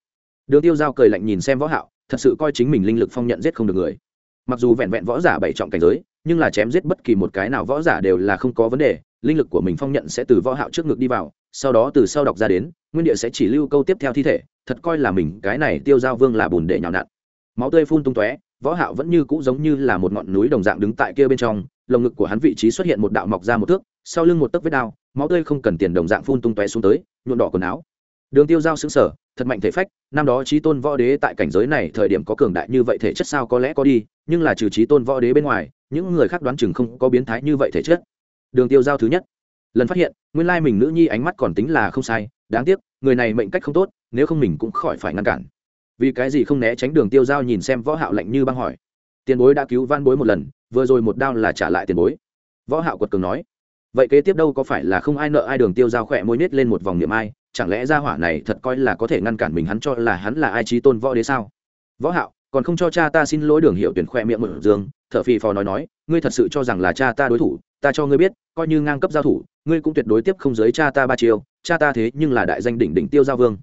Đường tiêu giao cười lạnh nhìn xem võ hạo, thật sự coi chính mình linh lực phong nhận giết không được người. Mặc dù vẹn vẹn võ giả bảy trọng cảnh giới, nhưng là chém giết bất kỳ một cái nào võ giả đều là không có vấn đề linh lực của mình phong nhận sẽ từ võ hạo trước ngực đi vào, sau đó từ sau đọc ra đến, nguyên địa sẽ chỉ lưu câu tiếp theo thi thể, thật coi là mình, cái này tiêu giao vương là bùn để nhào nặn. Máu tươi phun tung tóe, võ hạo vẫn như cũ giống như là một ngọn núi đồng dạng đứng tại kia bên trong, lồng ngực của hắn vị trí xuất hiện một đạo mọc ra một thước, sau lưng một tấc vết đao, máu tươi không cần tiền đồng dạng phun tung tóe xuống tới, nhuộm đỏ quần áo. Đường tiêu giao sững sờ, thật mạnh thể phách, năm đó chí tôn võ đế tại cảnh giới này thời điểm có cường đại như vậy thể chất sao có lẽ có đi, nhưng là trừ chí tôn võ đế bên ngoài, những người khác đoán chừng không có biến thái như vậy thể chất đường tiêu giao thứ nhất. Lần phát hiện, nguyên lai mình nữ nhi ánh mắt còn tính là không sai, đáng tiếc, người này mệnh cách không tốt, nếu không mình cũng khỏi phải ngăn cản. Vì cái gì không né tránh đường tiêu giao nhìn xem võ hạo lạnh như băng hỏi. Tiền bối đã cứu van bối một lần, vừa rồi một đao là trả lại tiền bối. Võ hạo quật cường nói. Vậy kế tiếp đâu có phải là không ai nợ ai đường tiêu giao khỏe môi nết lên một vòng niệm ai, chẳng lẽ gia hỏa này thật coi là có thể ngăn cản mình hắn cho là hắn là ai trí tôn võ đế sao? Võ hạo, còn không cho cha ta xin lỗi đường hiệu tuyển khỏe miệng mở dương thở phì phò nói nói, ngươi thật sự cho rằng là cha ta đối thủ, ta cho ngươi biết, coi như ngang cấp giao thủ, ngươi cũng tuyệt đối tiếp không giới cha ta ba chiêu, cha ta thế nhưng là đại danh đỉnh đỉnh tiêu giao vương.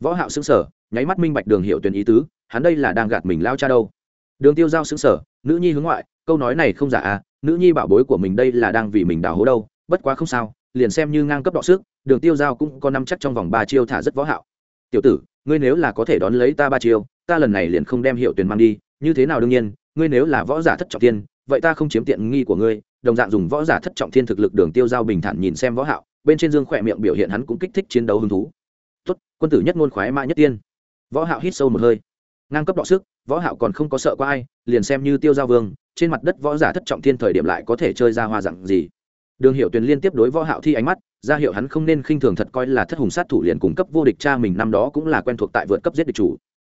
Võ hạo sững sờ, nháy mắt minh bạch đường hiệu tuyển ý tứ, hắn đây là đang gạt mình lao cha đâu. Đường tiêu giao sững sờ, nữ nhi hướng ngoại, câu nói này không giả à nữ nhi bảo bối của mình đây là đang vì mình đào hố đâu, bất quá không sao, liền xem như ngang cấp đọ sức, đường tiêu giao cũng có năm chắc trong vòng ba chiêu thả rất võ hạo. Tiểu tử, ngươi nếu là có thể đón lấy ta ba chiêu, ta lần này liền không đem hiệu tuyển mang đi, như thế nào đương nhiên ngươi nếu là võ giả thất trọng thiên, vậy ta không chiếm tiện nghi của ngươi, đồng dạng dùng võ giả thất trọng thiên thực lực đường tiêu giao bình thản nhìn xem võ hạo, bên trên dương khỏe miệng biểu hiện hắn cũng kích thích chiến đấu hứng thú. Tốt, quân tử nhất ngôn khoái mã nhất tiên. Võ hạo hít sâu một hơi. Ngang cấp đọ sức, võ hạo còn không có sợ qua ai, liền xem như tiêu giao vương, trên mặt đất võ giả thất trọng thiên thời điểm lại có thể chơi ra hoa dạng gì. Đường hiệu tuyền liên tiếp đối võ hạo thi ánh mắt, ra hiệu hắn không nên khinh thường thật coi là thất hùng sát thủ liền cung cấp vô địch cha mình năm đó cũng là quen thuộc tại vượt cấp giết địch chủ.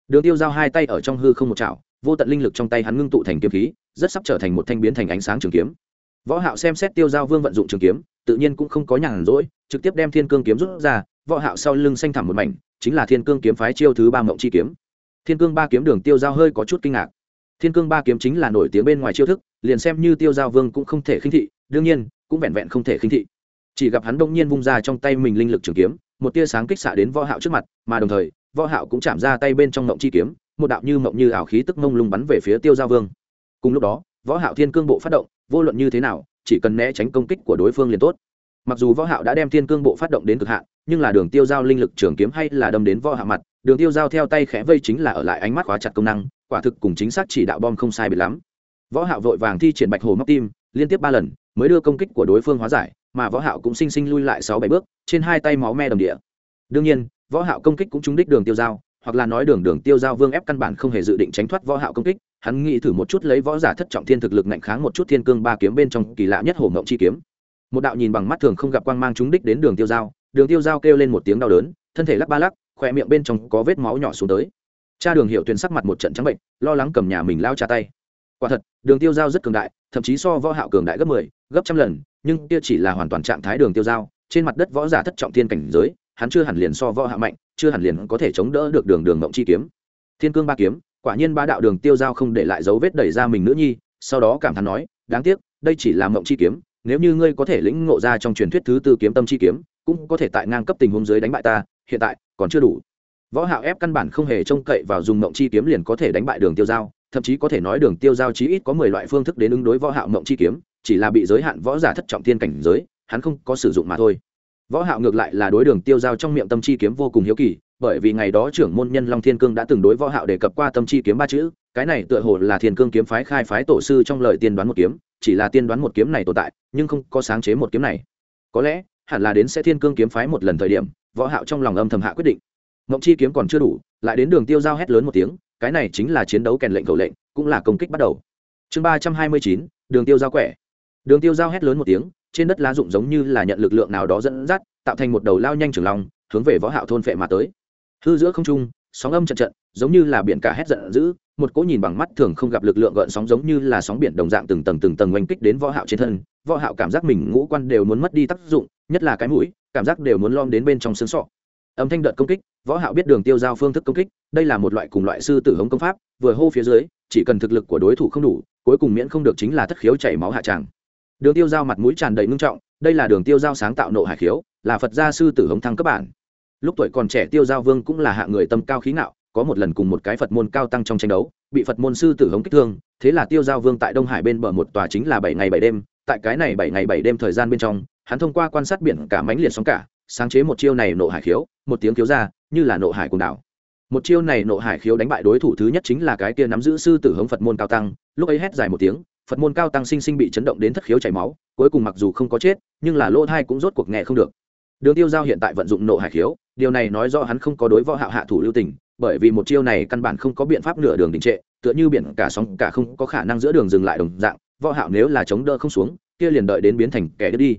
Đường tiêu giao hai tay ở trong hư không một chảo vô tận linh lực trong tay hắn ngưng tụ thành kiếm khí, rất sắp trở thành một thanh biến thành ánh sáng trường kiếm. Võ hạo xem xét tiêu giao vương vận dụng trường kiếm, tự nhiên cũng không có nhàn rỗi, trực tiếp đem thiên cương kiếm rút ra, võ hạo sau lưng xanh thẳm một mảnh, chính là thiên cương kiếm phái chiêu thứ ba mộng chi kiếm. Thiên cương ba kiếm đường tiêu giao hơi có chút kinh ngạc. Thiên cương ba kiếm chính là nổi tiếng bên ngoài chiêu thức, liền xem như tiêu giao vương cũng không thể khinh thị, đương nhiên, cũng vẹn vẹn không thể khinh thị. Chỉ gặp hắn đông nhiên vung ra trong tay mình linh lực trường kiếm, một tia sáng kích xạ đến võ hạo trước mặt, mà đồng thời, võ hạo cũng chạm ra tay bên trong mộng chi kiếm một đạo như mộng như ảo khí tức mông lung bắn về phía tiêu giao vương. Cùng lúc đó, võ hạo thiên cương bộ phát động, vô luận như thế nào, chỉ cần né tránh công kích của đối phương liền tốt. Mặc dù võ hạo đã đem thiên cương bộ phát động đến cực hạn, nhưng là đường tiêu giao linh lực trường kiếm hay là đâm đến võ hạo mặt, đường tiêu giao theo tay khẽ vây chính là ở lại ánh mắt khóa chặt công năng, quả thực cùng chính xác chỉ đạo bom không sai biệt lắm. Võ hạo vội vàng thi triển bạch hồ móc tim, liên tiếp ba lần, mới đưa công kích của đối phương hóa giải, mà võ hạo cũng sinh sinh lui lại sáu bảy bước, trên hai tay máu me đầm địa. Đương nhiên, võ hạo công kích cũng trúng đích đường tiêu giao hoặc là nói đường đường tiêu giao vương ép căn bản không hề dự định tránh thoát võ hạo công kích hắn nghĩ thử một chút lấy võ giả thất trọng thiên thực lực nạnh kháng một chút thiên cương ba kiếm bên trong kỳ lạ nhất hổ ngộng chi kiếm. Một đạo nhìn bằng mắt thường không gặp quang mang trúng đích đến đường tiêu giao đường tiêu giao kêu lên một tiếng đau đớn thân thể lắc ba lắc khỏe miệng bên trong có vết máu nhỏ xuống tới. Cha đường hiệu tuyền sắc mặt một trận trắng bệnh lo lắng cầm nhà mình lao trả tay. Quả thật đường tiêu giao rất cường đại thậm chí so võ hạo cường đại gấp 10, gấp trăm lần nhưng kia chỉ là hoàn toàn trạng thái đường tiêu giao trên mặt đất võ giả thất trọng thiên cảnh giới hắn chưa hẳn liền so võ hạ mạnh, chưa hẳn liền có thể chống đỡ được đường đường mộng chi kiếm. Thiên cương ba kiếm, quả nhiên ba đạo đường tiêu giao không để lại dấu vết đẩy ra mình nữ nhi, sau đó cảm thán nói, đáng tiếc, đây chỉ là mộng chi kiếm, nếu như ngươi có thể lĩnh ngộ ra trong truyền thuyết thứ tư kiếm tâm chi kiếm, cũng có thể tại ngang cấp tình huống dưới đánh bại ta, hiện tại còn chưa đủ. Võ hạo ép căn bản không hề trông cậy vào dùng mộng chi kiếm liền có thể đánh bại đường tiêu giao, thậm chí có thể nói đường tiêu giao chí ít có mười loại phương thức đến ứng đối võ hạo mộng chi kiếm, chỉ là bị giới hạn võ giả thất trọng thiên cảnh giới, hắn không có sử dụng mà thôi võ hạo ngược lại là đối đường tiêu giao trong miệng tâm chi kiếm vô cùng hiếu kỳ, bởi vì ngày đó trưởng môn nhân long thiên cương đã từng đối võ hạo đề cập qua tâm chi kiếm ba chữ, cái này tựa hồ là thiên cương kiếm phái khai phái tổ sư trong lời tiên đoán một kiếm, chỉ là tiên đoán một kiếm này tồn tại, nhưng không có sáng chế một kiếm này. Có lẽ, hẳn là đến sẽ thiên cương kiếm phái một lần thời điểm, võ hạo trong lòng âm thầm hạ quyết định. Ngộng chi kiếm còn chưa đủ, lại đến đường tiêu giao hét lớn một tiếng, cái này chính là chiến đấu kèn lệnh cầu lệnh, cũng là công kích bắt đầu. Chương ba trăm hai mươi chín, đường tiêu giao quẻ. Đường tiêu giao hét lớn một tiếng trên đất lá rụng giống như là nhận lực lượng nào đó dẫn dắt, tạo thành một đầu lao nhanh trường long, hướng về võ hạo thôn phệ mà tới. Hư giữa không trung, sóng âm trận trận, giống như là biển cả hét giận dữ, một cỗ nhìn bằng mắt thường không gặp lực lượng gợn sóng giống như là sóng biển đồng dạng từng tầng từng tầng oanh kích đến võ hạo trên thân. Võ hạo cảm giác mình ngũ quan đều muốn mất đi tác dụng, nhất là cái mũi, cảm giác đều muốn lom đến bên trong xương sọ. Âm thanh đợt công kích, võ hạo biết đường tiêu giao phương thức công kích, đây là một loại cùng loại sư tử hống công pháp, vừa hô phía dưới, chỉ cần thực lực của đối thủ không đủ, cuối cùng miễn không được chính là thất khiếu chảy máu hạ tràng đường tiêu giao mặt mũi tràn đầy ngưng trọng, đây là đường tiêu giao sáng tạo nộ hải khiếu, là phật gia sư tử hống thăng cấp bản. Lúc tuổi còn trẻ tiêu giao vương cũng là hạ người tâm cao khí ngạo, có một lần cùng một cái phật môn cao tăng trong tranh đấu, bị phật môn sư tử hống kích thương, thế là tiêu giao vương tại đông hải bên bờ một tòa chính là bảy ngày bảy đêm, tại cái này bảy ngày bảy đêm thời gian bên trong, hắn thông qua quan sát biển cả mánh liệt sóng cả, sáng chế một chiêu này nộ hải khiếu, một tiếng khiếu ra, như là nộ hải cùng đảo. Một chiêu này nộ hải khiếu đánh bại đối thủ thứ nhất chính là cái kia nắm giữ sư tử hống phật môn cao tăng, lúc ấy hét dài một tiếng phật môn cao tăng sinh sinh bị chấn động đến thất khiếu chảy máu, cuối cùng mặc dù không có chết, nhưng là lỗ thai cũng rốt cuộc nghe không được. Đường tiêu giao hiện tại vận dụng nộ hải khiếu, điều này nói do hắn không có đối võ hạo hạ thủ lưu tình, bởi vì một chiêu này căn bản không có biện pháp nửa đường đình trệ, tựa như biển cả sóng cả không có khả năng giữa đường dừng lại đồng dạng, võ hạo nếu là chống đỡ không xuống, kia liền đợi đến biến thành kẻ đứt đi.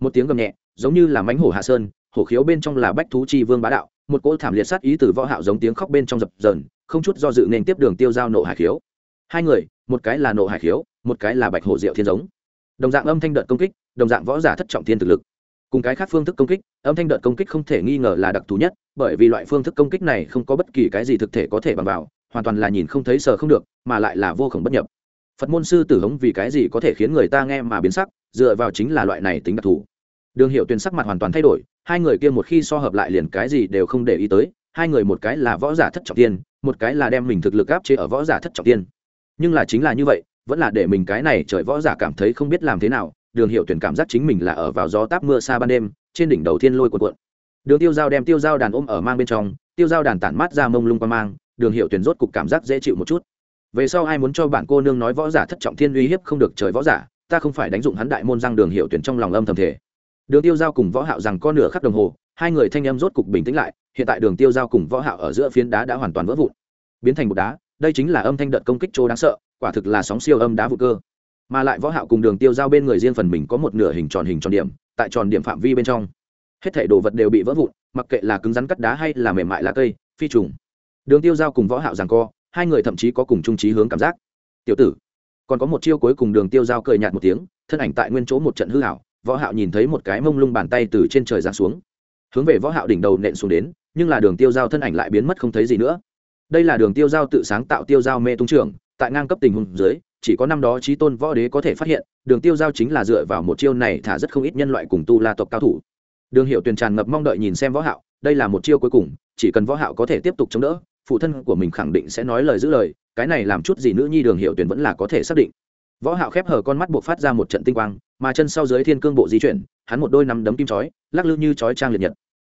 Một tiếng gầm nhẹ, giống như là mánh hổ hạ sơn, hổ khiếu bên trong là bách thú chi vương bá đạo, một cỗ thảm liệt sát ý từ võ hạo giống tiếng khóc bên trong dập dờn, không chút do dự nên tiếp đường tiêu giao nộ hải khiếu. Hai người, một cái là nộ hải khiếu một cái là bạch hổ diệu thiên giống. Đồng dạng âm thanh đợt công kích, đồng dạng võ giả thất trọng thiên thực lực. Cùng cái khác phương thức công kích, âm thanh đợt công kích không thể nghi ngờ là đặc thù nhất, bởi vì loại phương thức công kích này không có bất kỳ cái gì thực thể có thể bằng vào, hoàn toàn là nhìn không thấy sờ không được, mà lại là vô khổng bất nhập. Phật môn sư tử hống vì cái gì có thể khiến người ta nghe mà biến sắc, dựa vào chính là loại này tính đặc thù. Đường hiệu tuyền sắc mặt hoàn toàn thay đổi, hai người kia một khi so hợp lại liền cái gì đều không để ý tới, hai người một cái là võ giả thất trọng tiên một cái là đem mình thực lực áp chế ở võ giả thất trọng tiên nhưng là chính là như vậy vẫn là để mình cái này trời võ giả cảm thấy không biết làm thế nào, đường hiệu tuyển cảm giác chính mình là ở vào gió táp mưa xa ban đêm, trên đỉnh đầu thiên lôi cuộn cuộn. Đường tiêu dao đem tiêu dao đàn ôm ở mang bên trong, tiêu dao đàn tản mát ra mông lung qua mang, đường hiệu tuyển rốt cục cảm giác dễ chịu một chút. Về sau ai muốn cho bạn cô nương nói võ giả thất trọng thiên uy hiếp không được trời võ giả, ta không phải đánh dụng hắn đại môn răng đường hiệu tuyển trong lòng âm thầm thể đường tiêu giao cùng võ hạo rằng có nửa khắc đồng hồ, hai người thanh âm rốt cục bình tĩnh lại, hiện tại đường tiêu giao cùng võ hạo ở giữa phiến đá đã hoàn toàn vỡ vụn, biến thành một đá, đây chính là âm thanh đợt công kích chỗ đáng sợ quả thực là sóng siêu âm đá vụ cơ. Mà lại võ hạo cùng đường tiêu giao bên người riêng phần mình có một nửa hình tròn hình tròn điểm, tại tròn điểm phạm vi bên trong. Hết thảy đồ vật đều bị vỡ vụn, mặc kệ là cứng rắn cắt đá hay là mềm mại lá cây, phi trùng. Đường tiêu giao cùng võ hạo giằng co, hai người thậm chí có cùng chung trí hướng cảm giác. Tiểu tử. Còn có một chiêu cuối cùng đường tiêu giao cười nhạt một tiếng, thân ảnh tại nguyên chỗ một trận hư hảo võ hạo nhìn thấy một cái mông lung bàn tay từ trên trời giáng xuống. Hướng về võ hạo đỉnh đầu nện xuống đến, nhưng là đường tiêu giao thân ảnh lại biến mất không thấy gì nữa. Đây là đường tiêu giao tự sáng tạo tiêu giao mê tung trưởng tại ngang cấp tình huống dưới, chỉ có năm đó trí tôn võ đế có thể phát hiện, đường tiêu giao chính là dựa vào một chiêu này thả rất không ít nhân loại cùng tu la tộc cao thủ. Đường hiệu tuyền tràn ngập mong đợi nhìn xem võ hạo, đây là một chiêu cuối cùng, chỉ cần võ hạo có thể tiếp tục chống đỡ, phụ thân của mình khẳng định sẽ nói lời giữ lời, cái này làm chút gì nữ nhi đường hiệu tuyền vẫn là có thể xác định. Võ hạo khép hờ con mắt buộc phát ra một trận tinh quang, mà chân sau dưới thiên cương bộ di chuyển, hắn một đôi nắm đấm kim chói, lắc lư như chói trang liệt nhật.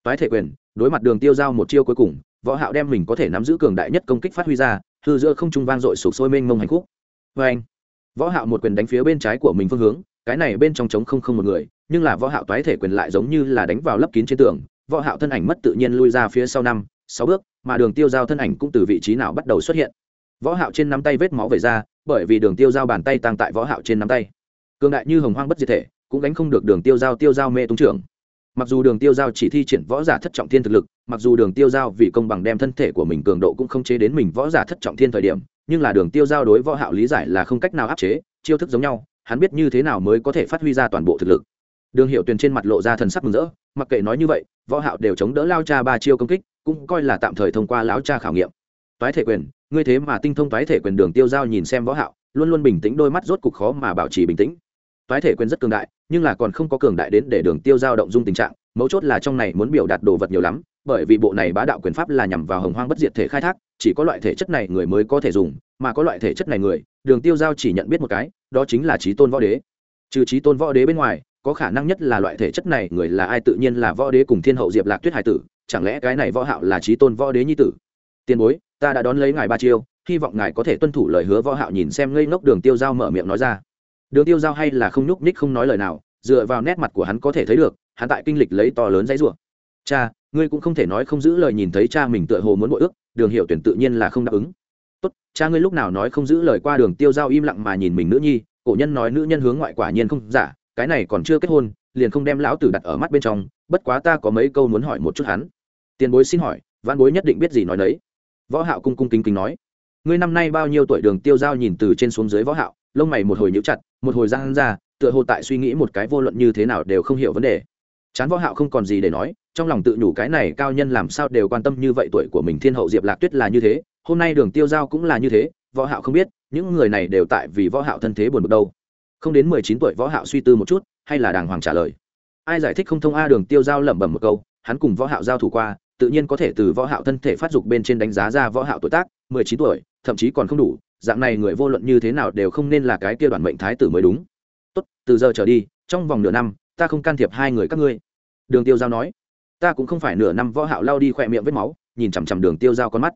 Toái thể quyền, đối mặt đường tiêu giao một chiêu cuối cùng, võ hạo đem mình có thể nắm giữ cường đại nhất công kích phát huy ra hư giữa không trung vang dội sụp sôi mênh mông hành khúc. Với anh, võ hạo một quyền đánh phía bên trái của mình phương hướng, cái này bên trong trống không không một người, nhưng là võ hạo toái thể quyền lại giống như là đánh vào lấp kín trên tường, võ hạo thân ảnh mất tự nhiên lui ra phía sau năm, sáu bước, mà đường tiêu giao thân ảnh cũng từ vị trí nào bắt đầu xuất hiện. Võ hạo trên nắm tay vết máu về ra, bởi vì đường tiêu giao bàn tay tăng tại võ hạo trên nắm tay. Cường đại như hồng hoang bất diệt thể, cũng đánh không được đường tiêu giao tiêu giao mê tung trưởng mặc dù đường tiêu giao chỉ thi triển võ giả thất trọng thiên thực lực, mặc dù đường tiêu giao vì công bằng đem thân thể của mình cường độ cũng không chế đến mình võ giả thất trọng thiên thời điểm, nhưng là đường tiêu giao đối võ hạo lý giải là không cách nào áp chế, chiêu thức giống nhau, hắn biết như thế nào mới có thể phát huy ra toàn bộ thực lực. Đường hiệu tuyền trên mặt lộ ra thần sắc mừng rỡ, mặc kệ nói như vậy, võ hạo đều chống đỡ lao cha ba chiêu công kích, cũng coi là tạm thời thông qua lão cha khảo nghiệm. Toái thể quyền, ngươi thế mà tinh thông toái thể quyền, đường tiêu giao nhìn xem võ hạo, luôn luôn bình tĩnh, đôi mắt rốt cục khó mà bảo trì bình tĩnh toái thể quyền rất cường đại, nhưng là còn không có cường đại đến để đường tiêu giao động dung tình trạng, mấu chốt là trong này muốn biểu đạt đồ vật nhiều lắm, bởi vì bộ này bá đạo quyền pháp là nhằm vào hồng hoang bất diệt thể khai thác, chỉ có loại thể chất này người mới có thể dùng, mà có loại thể chất này người, đường tiêu giao chỉ nhận biết một cái, đó chính là trí tôn võ đế. Trừ trí tôn võ đế bên ngoài, có khả năng nhất là loại thể chất này người là ai tự nhiên là võ đế cùng thiên hậu diệp lạc tuyết hải tử, chẳng lẽ cái này võ hạo là trí tôn võ đế nhi tử? Tiền bối, ta đã đón lấy ngài ba chiêu, hy vọng ngài có thể tuân thủ lời hứa võ hạo nhìn xem ngây ngốc đường tiêu giao mở miệng nói ra đường tiêu giao hay là không nhúc nhích không nói lời nào, dựa vào nét mặt của hắn có thể thấy được, hắn tại kinh lịch lấy to lớn dãy rủa. Cha, ngươi cũng không thể nói không giữ lời nhìn thấy cha mình tựa hồ muốn bội ước, đường hiệu tuyển tự nhiên là không đáp ứng. Tốt, cha ngươi lúc nào nói không giữ lời qua đường tiêu giao im lặng mà nhìn mình nữ nhi, cổ nhân nói nữ nhân hướng ngoại quả nhiên không giả, cái này còn chưa kết hôn, liền không đem lão tử đặt ở mắt bên trong, bất quá ta có mấy câu muốn hỏi một chút hắn. Tiền bối xin hỏi văn bối nhất định biết gì nói đấy. Võ hạo cung cung kính kính nói, ngươi năm nay bao nhiêu tuổi? Đường tiêu giao nhìn từ trên xuống dưới võ hạo lông mày một hồi nhíu chặt, một hồi giang ra, tựa hồ tại suy nghĩ một cái vô luận như thế nào đều không hiểu vấn đề. Chán võ hạo không còn gì để nói, trong lòng tự nhủ cái này cao nhân làm sao đều quan tâm như vậy tuổi của mình thiên hậu diệp lạc tuyết là như thế, hôm nay đường tiêu giao cũng là như thế, võ hạo không biết, những người này đều tại vì võ hạo thân thế buồn bực đâu. Không đến mười chín tuổi võ hạo suy tư một chút, hay là đàng hoàng trả lời. Ai giải thích không thông a đường tiêu giao lẩm bẩm một câu, hắn cùng võ hạo giao thủ qua, tự nhiên có thể từ võ hạo thân thể phát dục bên trên đánh giá ra võ hạo tuổi tác, mười chín tuổi, thậm chí còn không đủ dạng này người vô luận như thế nào đều không nên là cái kia đoàn mệnh thái tử mới đúng. Tốt, từ giờ trở đi, trong vòng nửa năm, ta không can thiệp hai người các ngươi. Đường tiêu giao nói. Ta cũng không phải nửa năm võ hạo lao đi khỏe miệng vết máu, nhìn chằm chằm đường tiêu giao con mắt.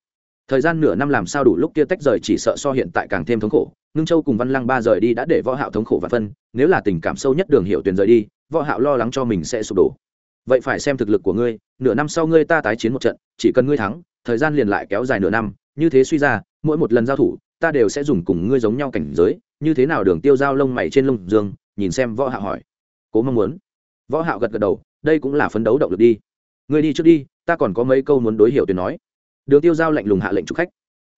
Thời gian nửa năm làm sao đủ lúc kia tách rời chỉ sợ so hiện tại càng thêm thống khổ. Ngưng châu cùng văn lăng ba rời đi đã để võ hạo thống khổ và phân, nếu là tình cảm sâu nhất đường hiệu tuyển rời đi, võ hạo lo lắng cho mình sẽ sụp đổ. Vậy phải xem thực lực của ngươi, nửa năm sau ngươi ta tái chiến một trận, chỉ cần ngươi thắng, thời gian liền lại kéo dài nửa năm, như thế suy ra, mỗi một lần giao thủ ta đều sẽ dùng cùng ngươi giống nhau cảnh giới, như thế nào đường tiêu giao lông mày trên lông dương, nhìn xem võ hạo hỏi. Cố mong muốn. Võ hạo gật gật đầu, đây cũng là phấn đấu động lực đi. Ngươi đi trước đi, ta còn có mấy câu muốn đối hiểu tuyển nói. Đường tiêu giao lạnh lùng hạ lệnh chủ khách.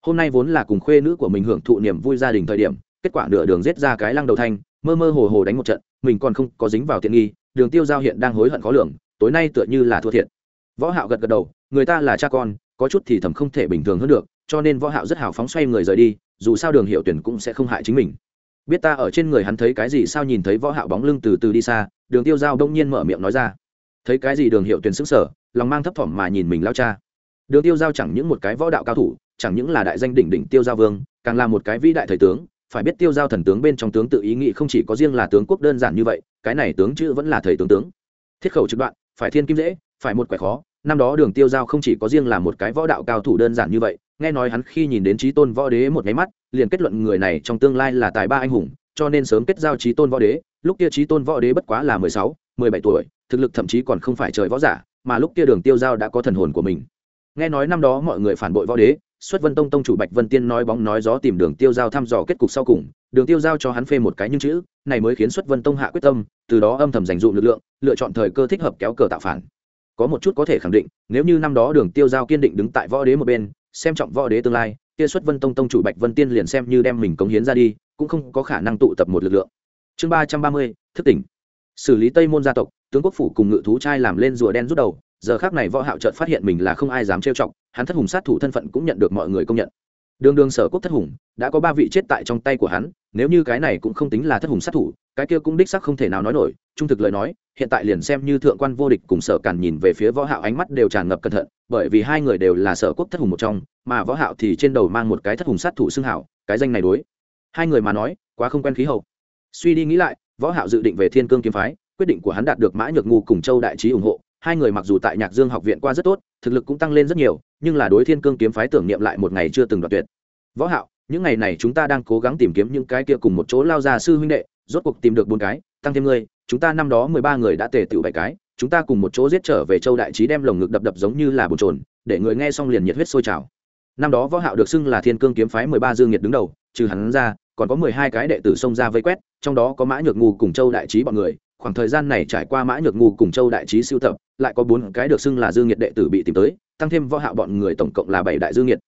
Hôm nay vốn là cùng khuê nữ của mình hưởng thụ niềm vui gia đình thời điểm, kết quả nửa đường giết ra cái lăng đầu thanh, mơ mơ hồ hồ đánh một trận, mình còn không có dính vào tiện nghi, đường tiêu giao hiện đang hối hận khó lường, tối nay tựa như là thua thiệt. Võ hạo gật gật đầu, người ta là cha con, có chút thì thầm không thể bình thường hơn được, cho nên võ hạo rất hào phóng xoay người rời đi dù sao đường hiệu tuyển cũng sẽ không hại chính mình. Biết ta ở trên người hắn thấy cái gì sao nhìn thấy võ hạo bóng lưng từ từ đi xa, đường tiêu giao đông nhiên mở miệng nói ra. Thấy cái gì đường hiệu tuyển sững sờ, lòng mang thấp thỏm mà nhìn mình lao cha. Đường tiêu giao chẳng những một cái võ đạo cao thủ, chẳng những là đại danh đỉnh đỉnh tiêu giao vương, càng là một cái vĩ đại thời tướng. Phải biết tiêu giao thần tướng bên trong tướng tự ý nghĩ không chỉ có riêng là tướng quốc đơn giản như vậy, cái này tướng chữ vẫn là thầy tướng tướng. Thiết khẩu trực đoạn, phải thiên kim dễ, phải một quẻ khó. Năm đó đường tiêu giao không chỉ có riêng là một cái võ đạo cao thủ đơn giản như vậy nghe nói hắn khi nhìn đến trí tôn võ đế một nháy mắt, liền kết luận người này trong tương lai là tài ba anh hùng, cho nên sớm kết giao trí tôn võ đế. Lúc kia trí tôn võ đế bất quá là mười sáu, mười bảy tuổi, thực lực thậm chí còn không phải trời võ giả, mà lúc kia đường tiêu giao đã có thần hồn của mình. Nghe nói năm đó mọi người phản bội võ đế, xuất vân tông tông chủ bạch vân tiên nói bóng nói gió tìm đường tiêu giao thăm dò kết cục sau cùng, đường tiêu giao cho hắn phê một cái nhưng chữ, này mới khiến xuất vân tông hạ quyết tâm, từ đó âm thầm dành dụ lực lượng, lựa chọn thời cơ thích hợp kéo cờ tạo phản. Có một chút có thể khẳng định, nếu như năm đó đường tiêu giao kiên định đứng tại võ đế một bên xem trọng võ đế tương lai, kia xuất vân tông tông chủ bạch vân tiên liền xem như đem mình cống hiến ra đi, cũng không có khả năng tụ tập một lực lượng. Chương ba trăm ba mươi, thức tỉnh. Xử lý tây môn gia tộc, tướng quốc phủ cùng ngự thú trai làm lên rùa đen rút đầu, giờ khác này võ hạo chợt phát hiện mình là không ai dám trêu chọc, hắn thất hùng sát thủ thân phận cũng nhận được mọi người công nhận. Đường đường sở quốc thất hùng, đã có ba vị chết tại trong tay của hắn, nếu như cái này cũng không tính là thất hùng sát thủ, cái kia cũng đích xác không thể nào nói nổi, trung thực lời nói, hiện tại liền xem như thượng quan vô địch cùng sở càn nhìn về phía võ hạo ánh mắt đều tràn ngập cẩn thận bởi vì hai người đều là sở quốc thất hùng một trong, mà võ hạo thì trên đầu mang một cái thất hùng sát thủ xưng hảo, cái danh này đối. Hai người mà nói, quá không quen khí hậu. Suy đi nghĩ lại, võ hạo dự định về thiên cương kiếm phái, quyết định của hắn đạt được mã nhược ngu cùng châu đại trí ủng hộ. Hai người mặc dù tại nhạc dương học viện qua rất tốt, thực lực cũng tăng lên rất nhiều, nhưng là đối thiên cương kiếm phái tưởng niệm lại một ngày chưa từng đoạt tuyệt. Võ hạo, những ngày này chúng ta đang cố gắng tìm kiếm những cái kia cùng một chỗ lao ra sư huynh đệ, rốt cuộc tìm được bốn cái, tăng thêm ngươi, chúng ta năm đó mười ba người đã tề tựu bảy cái chúng ta cùng một chỗ giết trở về châu đại trí đem lồng ngực đập đập giống như là bồn trồn để người nghe xong liền nhiệt huyết sôi trào. Năm đó võ hạo được xưng là thiên cương kiếm phái mười ba dương nhiệt đứng đầu, trừ hắn ra, còn có mười hai cái đệ tử xông ra vây quét, trong đó có mã nhược ngu cùng châu đại trí bọn người. Khoảng thời gian này trải qua mã nhược ngu cùng châu đại trí siêu tập, lại có bốn cái được xưng là dương nhiệt đệ tử bị tìm tới, tăng thêm võ hạo bọn người tổng cộng là bảy đại dương nhiệt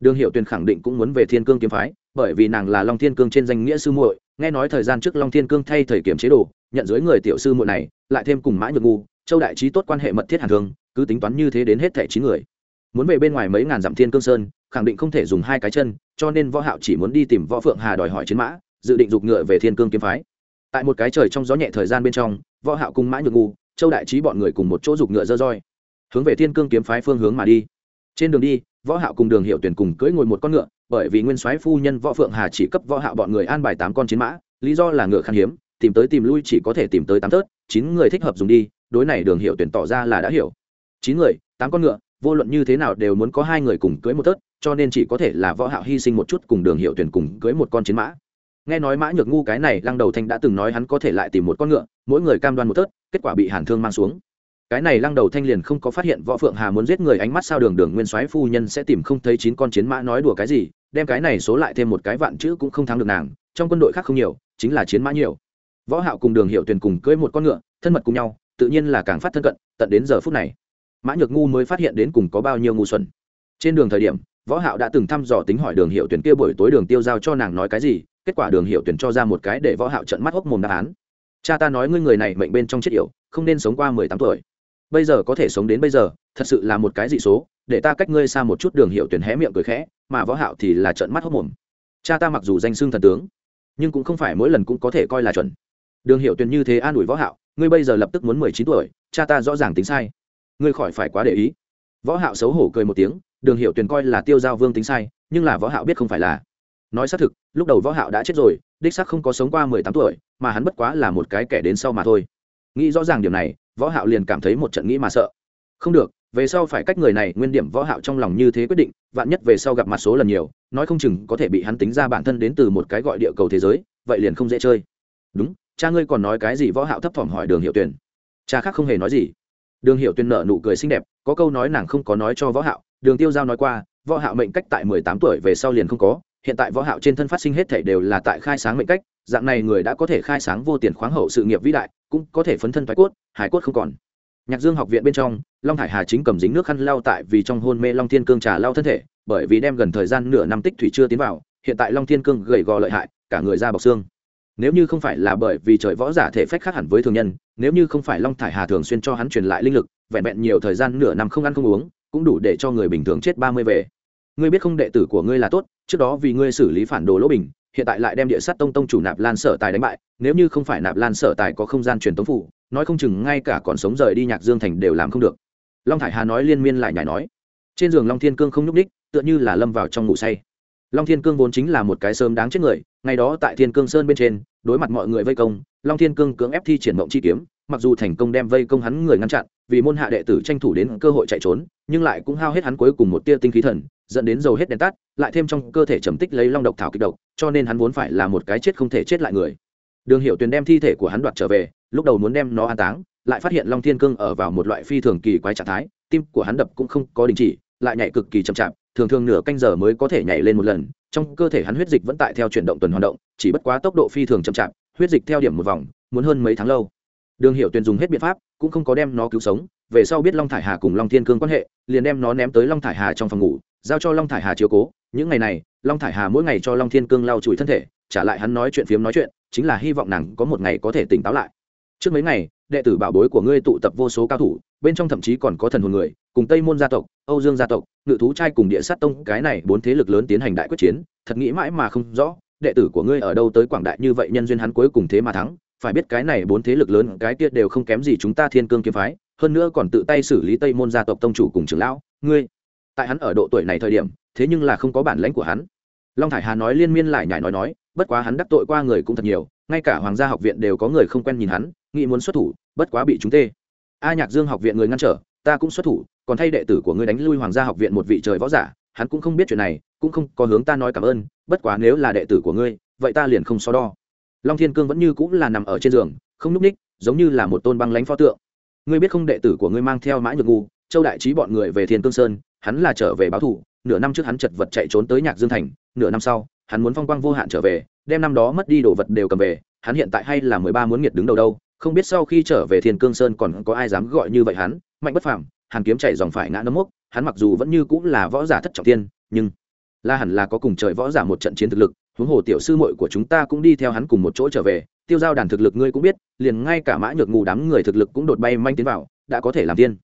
đường hiệu tuyền khẳng định cũng muốn về thiên cương kiếm phái, bởi vì nàng là long thiên cương trên danh nghĩa sư muội, nghe nói thời gian trước long thiên cương thay thời kiểm chế độ nhận dưới người tiểu sư muội này, lại thêm cùng mã nhược ngu châu đại trí tốt quan hệ mật thiết hàn thương, cứ tính toán như thế đến hết thẻ chín người. Muốn về bên ngoài mấy ngàn dặm thiên cương sơn, khẳng định không thể dùng hai cái chân, cho nên võ hạo chỉ muốn đi tìm võ phượng hà đòi hỏi chiến mã, dự định dục ngựa về thiên cương kiếm phái. Tại một cái trời trong gió nhẹ thời gian bên trong, võ hạo cùng mã nhược ngu, châu đại trí bọn người cùng một chỗ dục ngựa dơ roi, hướng về thiên cương kiếm phái phương hướng mà đi. Trên đường đi, võ hạo cùng đường hiệu tuyển cùng cưỡi ngồi một con ngựa, bởi vì nguyên soái phu nhân võ phượng hà chỉ cấp võ hạo bọn người an bài tám con chiến mã, lý do là ngựa khan hiếm, tìm tới tìm lui chỉ có thể tìm tới tám tớt chín người thích hợp dùng đi đối này đường hiệu tuyển tỏ ra là đã hiểu. Chín người, tám con ngựa, vô luận như thế nào đều muốn có hai người cùng cưới một tớt, cho nên chỉ có thể là võ hạo hy sinh một chút cùng đường hiệu tuyển cùng cưới một con chiến mã. Nghe nói mã nhược ngu cái này lăng đầu thanh đã từng nói hắn có thể lại tìm một con ngựa, mỗi người cam đoan một tớt, kết quả bị hàn thương mang xuống. Cái này lăng đầu thanh liền không có phát hiện võ phượng hà muốn giết người ánh mắt sao đường đường nguyên soái phu nhân sẽ tìm không thấy chín con chiến mã nói đùa cái gì, đem cái này số lại thêm một cái vạn chữ cũng không thắng được nàng, trong quân đội khác không nhiều, chính là chiến mã nhiều. Võ hạo cùng đường hiệu tuyền cùng cưới một con ngựa, thân mật cùng nhau tự nhiên là càng phát thân cận, tận đến giờ phút này. Mã nhược ngu mới phát hiện đến cùng có bao nhiêu ngu xuẩn. Trên đường thời điểm, võ hạo đã từng thăm dò tính hỏi đường hiệu tuyển kia buổi tối đường tiêu giao cho nàng nói cái gì, kết quả đường hiệu tuyển cho ra một cái để võ hạo trợn mắt hốc mồm đáp án. Cha ta nói ngươi người này mệnh bên trong chết yểu, không nên sống qua 18 tuổi. Bây giờ có thể sống đến bây giờ, thật sự là một cái dị số, để ta cách ngươi xa một chút. Đường hiệu tuyển hé miệng cười khẽ, mà võ hạo thì là trợn mắt hốt mồm. Cha ta mặc dù danh xưng thần tướng, nhưng cũng không phải mỗi lần cũng có thể coi là chuẩn. Đường hiệu tuyển như thế an ủi võ hạo ngươi bây giờ lập tức muốn mười chín tuổi, cha ta rõ ràng tính sai. Ngươi khỏi phải quá để ý. Võ hạo xấu hổ cười một tiếng, đường hiệu Tuyền coi là tiêu giao vương tính sai, nhưng là võ hạo biết không phải là. Nói xác thực, lúc đầu võ hạo đã chết rồi, đích xác không có sống qua mười tám tuổi, mà hắn bất quá là một cái kẻ đến sau mà thôi. Nghĩ rõ ràng điểm này, võ hạo liền cảm thấy một trận nghĩ mà sợ. Không được, về sau phải cách người này, nguyên điểm võ hạo trong lòng như thế quyết định, vạn nhất về sau gặp mặt số lần nhiều, nói không chừng có thể bị hắn tính ra bản thân đến từ một cái gọi địa cầu thế giới, vậy liền không dễ chơi. Đúng cha ngươi còn nói cái gì võ hạo thấp thỏm hỏi đường hiệu tuyển cha khác không hề nói gì đường hiệu tuyển nở nụ cười xinh đẹp có câu nói nàng không có nói cho võ hạo đường tiêu giao nói qua võ hạo mệnh cách tại 18 tuổi về sau liền không có hiện tại võ hạo trên thân phát sinh hết thảy đều là tại khai sáng mệnh cách dạng này người đã có thể khai sáng vô tiền khoáng hậu sự nghiệp vĩ đại cũng có thể phấn thân thoái cốt hải cốt không còn nhạc dương học viện bên trong long hải hà chính cầm dính nước khăn lau tại vì trong hôn mê long thiên cương trà lau thân thể bởi vì đem gần thời gian nửa năm tích thủy chưa tiến vào hiện tại long thiên cương gầy gò lợi hại cả người da bọc xương nếu như không phải là bởi vì trời võ giả thể phách khác hẳn với thường nhân, nếu như không phải long thải hà thường xuyên cho hắn truyền lại linh lực, vẹn vẹn nhiều thời gian nửa năm không ăn không uống, cũng đủ để cho người bình thường chết ba mươi về. Ngươi biết không, đệ tử của ngươi là tốt, trước đó vì ngươi xử lý phản đồ lỗ bình, hiện tại lại đem địa sát tông tông chủ nạp lan sở tài đánh bại, nếu như không phải nạp lan sở tài có không gian truyền tống phủ, nói không chừng ngay cả còn sống rời đi nhạc dương thành đều làm không được. Long thải hà nói liên miên lại nhảy nói. Trên giường long thiên cương không nhúc ních tựa như là lâm vào trong ngủ say long thiên cương vốn chính là một cái sớm đáng chết người, ngày đó tại thiên cương sơn bên trên, đối mặt mọi người vây công, long thiên cương cưỡng ép thi triển mộng chi kiếm, mặc dù thành công đem vây công hắn người ngăn chặn, vì môn hạ đệ tử tranh thủ đến cơ hội chạy trốn, nhưng lại cũng hao hết hắn cuối cùng một tia tinh khí thần, dẫn đến dầu hết đèn tắt, lại thêm trong cơ thể trầm tích lấy long độc thảo kịch độc, cho nên hắn vốn phải là một cái chết không thể chết lại người. Đường hiệu tuyền đem thi thể của hắn đoạt trở về, lúc đầu muốn đem nó an táng, lại phát hiện long thiên cương ở vào một loại phi thường kỳ quái trạng thái, tim của hắn đập cũng không có đình chỉ, lại nhảy cực kỳ chậm chạp thường thường nửa canh giờ mới có thể nhảy lên một lần, trong cơ thể hắn huyết dịch vẫn tại theo chuyển động tuần hoàn động, chỉ bất quá tốc độ phi thường chậm chạp, huyết dịch theo điểm một vòng, muốn hơn mấy tháng lâu. Đường hiệu tuyền dùng hết biện pháp, cũng không có đem nó cứu sống, về sau biết long thải hà cùng long thiên cương quan hệ, liền đem nó ném tới long thải hà trong phòng ngủ, giao cho long thải hà chiếu cố. Những ngày này, long thải hà mỗi ngày cho long thiên cương lau chùi thân thể, trả lại hắn nói chuyện phiếm nói chuyện, chính là hy vọng nàng có một ngày có thể tỉnh táo lại trước mấy ngày, đệ tử bảo bối của ngươi tụ tập vô số cao thủ, bên trong thậm chí còn có thần hồn người, cùng tây môn gia tộc, âu dương gia tộc, ngự thú trai cùng địa sát tông, cái này bốn thế lực lớn tiến hành đại quyết chiến, thật nghĩ mãi mà không rõ, đệ tử của ngươi ở đâu tới quảng đại như vậy nhân duyên hắn cuối cùng thế mà thắng, phải biết cái này bốn thế lực lớn, cái kia đều không kém gì chúng ta thiên cương kiếm phái, hơn nữa còn tự tay xử lý tây môn gia tộc tông chủ cùng trưởng lão, ngươi. Tại hắn ở độ tuổi này thời điểm, thế nhưng là không có bản lãnh của hắn. Long thải hà nói liên miên lại nhải nói nói, bất quá hắn đắc tội qua người cũng thật nhiều, ngay cả hoàng gia học viện đều có người không quen nhìn hắn nghĩ muốn xuất thủ, bất quá bị chúng tê. A nhạc dương học viện người ngăn trở, ta cũng xuất thủ, còn thay đệ tử của ngươi đánh lui hoàng gia học viện một vị trời võ giả, hắn cũng không biết chuyện này, cũng không có hướng ta nói cảm ơn, bất quá nếu là đệ tử của ngươi, vậy ta liền không so đo. Long thiên cương vẫn như cũng là nằm ở trên giường, không n ú c ních giống như là một tôn băng lánh pho tượng. Ngươi biết không, đệ tử của ngươi mang theo mã nhược ngu, châu đại trí bọn người về thiên cương sơn, hắn là trở về báo thủ, nửa năm trước hắn chật vật chạy trốn tới nhạc dương thành, nửa năm sau, hắn muốn phong quang vô hạn trở về, đem năm đó mất đi đồ vật đều cầm về, hắn hiện tại hay là mười ba muốn nghiệt đứng đầu đâu không biết sau khi trở về thiên cương sơn còn có ai dám gọi như vậy hắn, mạnh bất phàm, hàn kiếm chạy dòng phải ngã nấm mốc, hắn mặc dù vẫn như cũng là võ giả thất trọng tiên, nhưng la hẳn là có cùng trời võ giả một trận chiến thực lực, huống hồ tiểu sư muội của chúng ta cũng đi theo hắn cùng một chỗ trở về, tiêu giao đàn thực lực ngươi cũng biết, liền ngay cả mã nhược ngủ đám người thực lực cũng đột bay manh tiến vào, đã có thể làm tiên.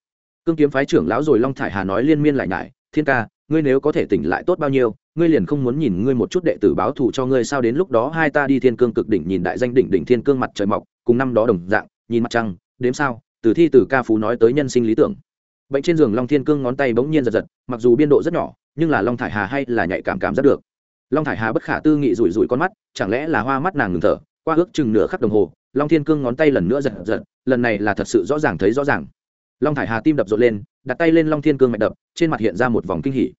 Cương kiếm phái trưởng lão rồi long thải hà nói liên miên lại nhải, thiên ca, ngươi nếu có thể tỉnh lại tốt bao nhiêu, ngươi liền không muốn nhìn ngươi một chút đệ tử báo thù cho ngươi, sao đến lúc đó hai ta đi thiên cương cực đỉnh nhìn đại danh đỉnh đỉnh thiên cương mặt trời mọc cùng năm đó đồng dạng, nhìn mặt trăng, đếm sao, từ thi từ ca phú nói tới nhân sinh lý tưởng. Bệnh trên giường long thiên cương ngón tay bỗng nhiên giật giật, mặc dù biên độ rất nhỏ, nhưng là long thải hà hay là nhạy cảm cảm rất được. Long thải hà bất khả tư nghị rủi rủi con mắt, chẳng lẽ là hoa mắt nàng ngừng thở, qua ước chừng nửa khắc đồng hồ, long thiên cương ngón tay lần nữa giật giật, lần này là thật sự rõ ràng thấy rõ ràng. Long thải hà tim đập rộn lên, đặt tay lên long thiên cương mạch đập, trên mặt hiện ra một vòng kinh hỉ.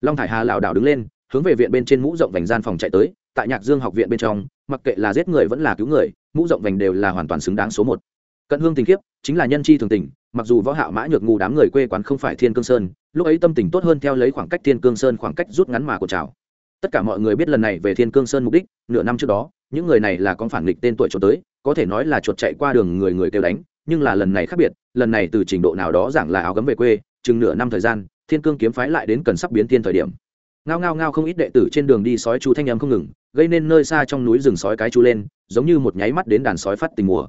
Long thải hà lảo đảo đứng lên, hướng về viện bên trên mũ rộng vành gian phòng chạy tới tại nhạc dương học viện bên trong, mặc kệ là giết người vẫn là cứu người, mũ rộng vành đều là hoàn toàn xứng đáng số một. Cận hương tình kiếp chính là nhân chi thường tình, mặc dù võ hạo mã nhược ngu đám người quê quán không phải thiên cương sơn, lúc ấy tâm tình tốt hơn theo lấy khoảng cách thiên cương sơn khoảng cách rút ngắn mà của chào tất cả mọi người biết lần này về thiên cương sơn mục đích, nửa năm trước đó, những người này là con phản nghịch tên tuổi trốn tới, có thể nói là chuột chạy qua đường người người kêu đánh, nhưng là lần này khác biệt, lần này từ trình độ nào đó giảng là áo gấm về quê, chừng nửa năm thời gian, thiên cương kiếm phái lại đến cần sắp biến thiên thời điểm ngao ngao ngao không ít đệ tử trên đường đi sói chú thanh em không ngừng gây nên nơi xa trong núi rừng sói cái chú lên giống như một nháy mắt đến đàn sói phát tình mùa.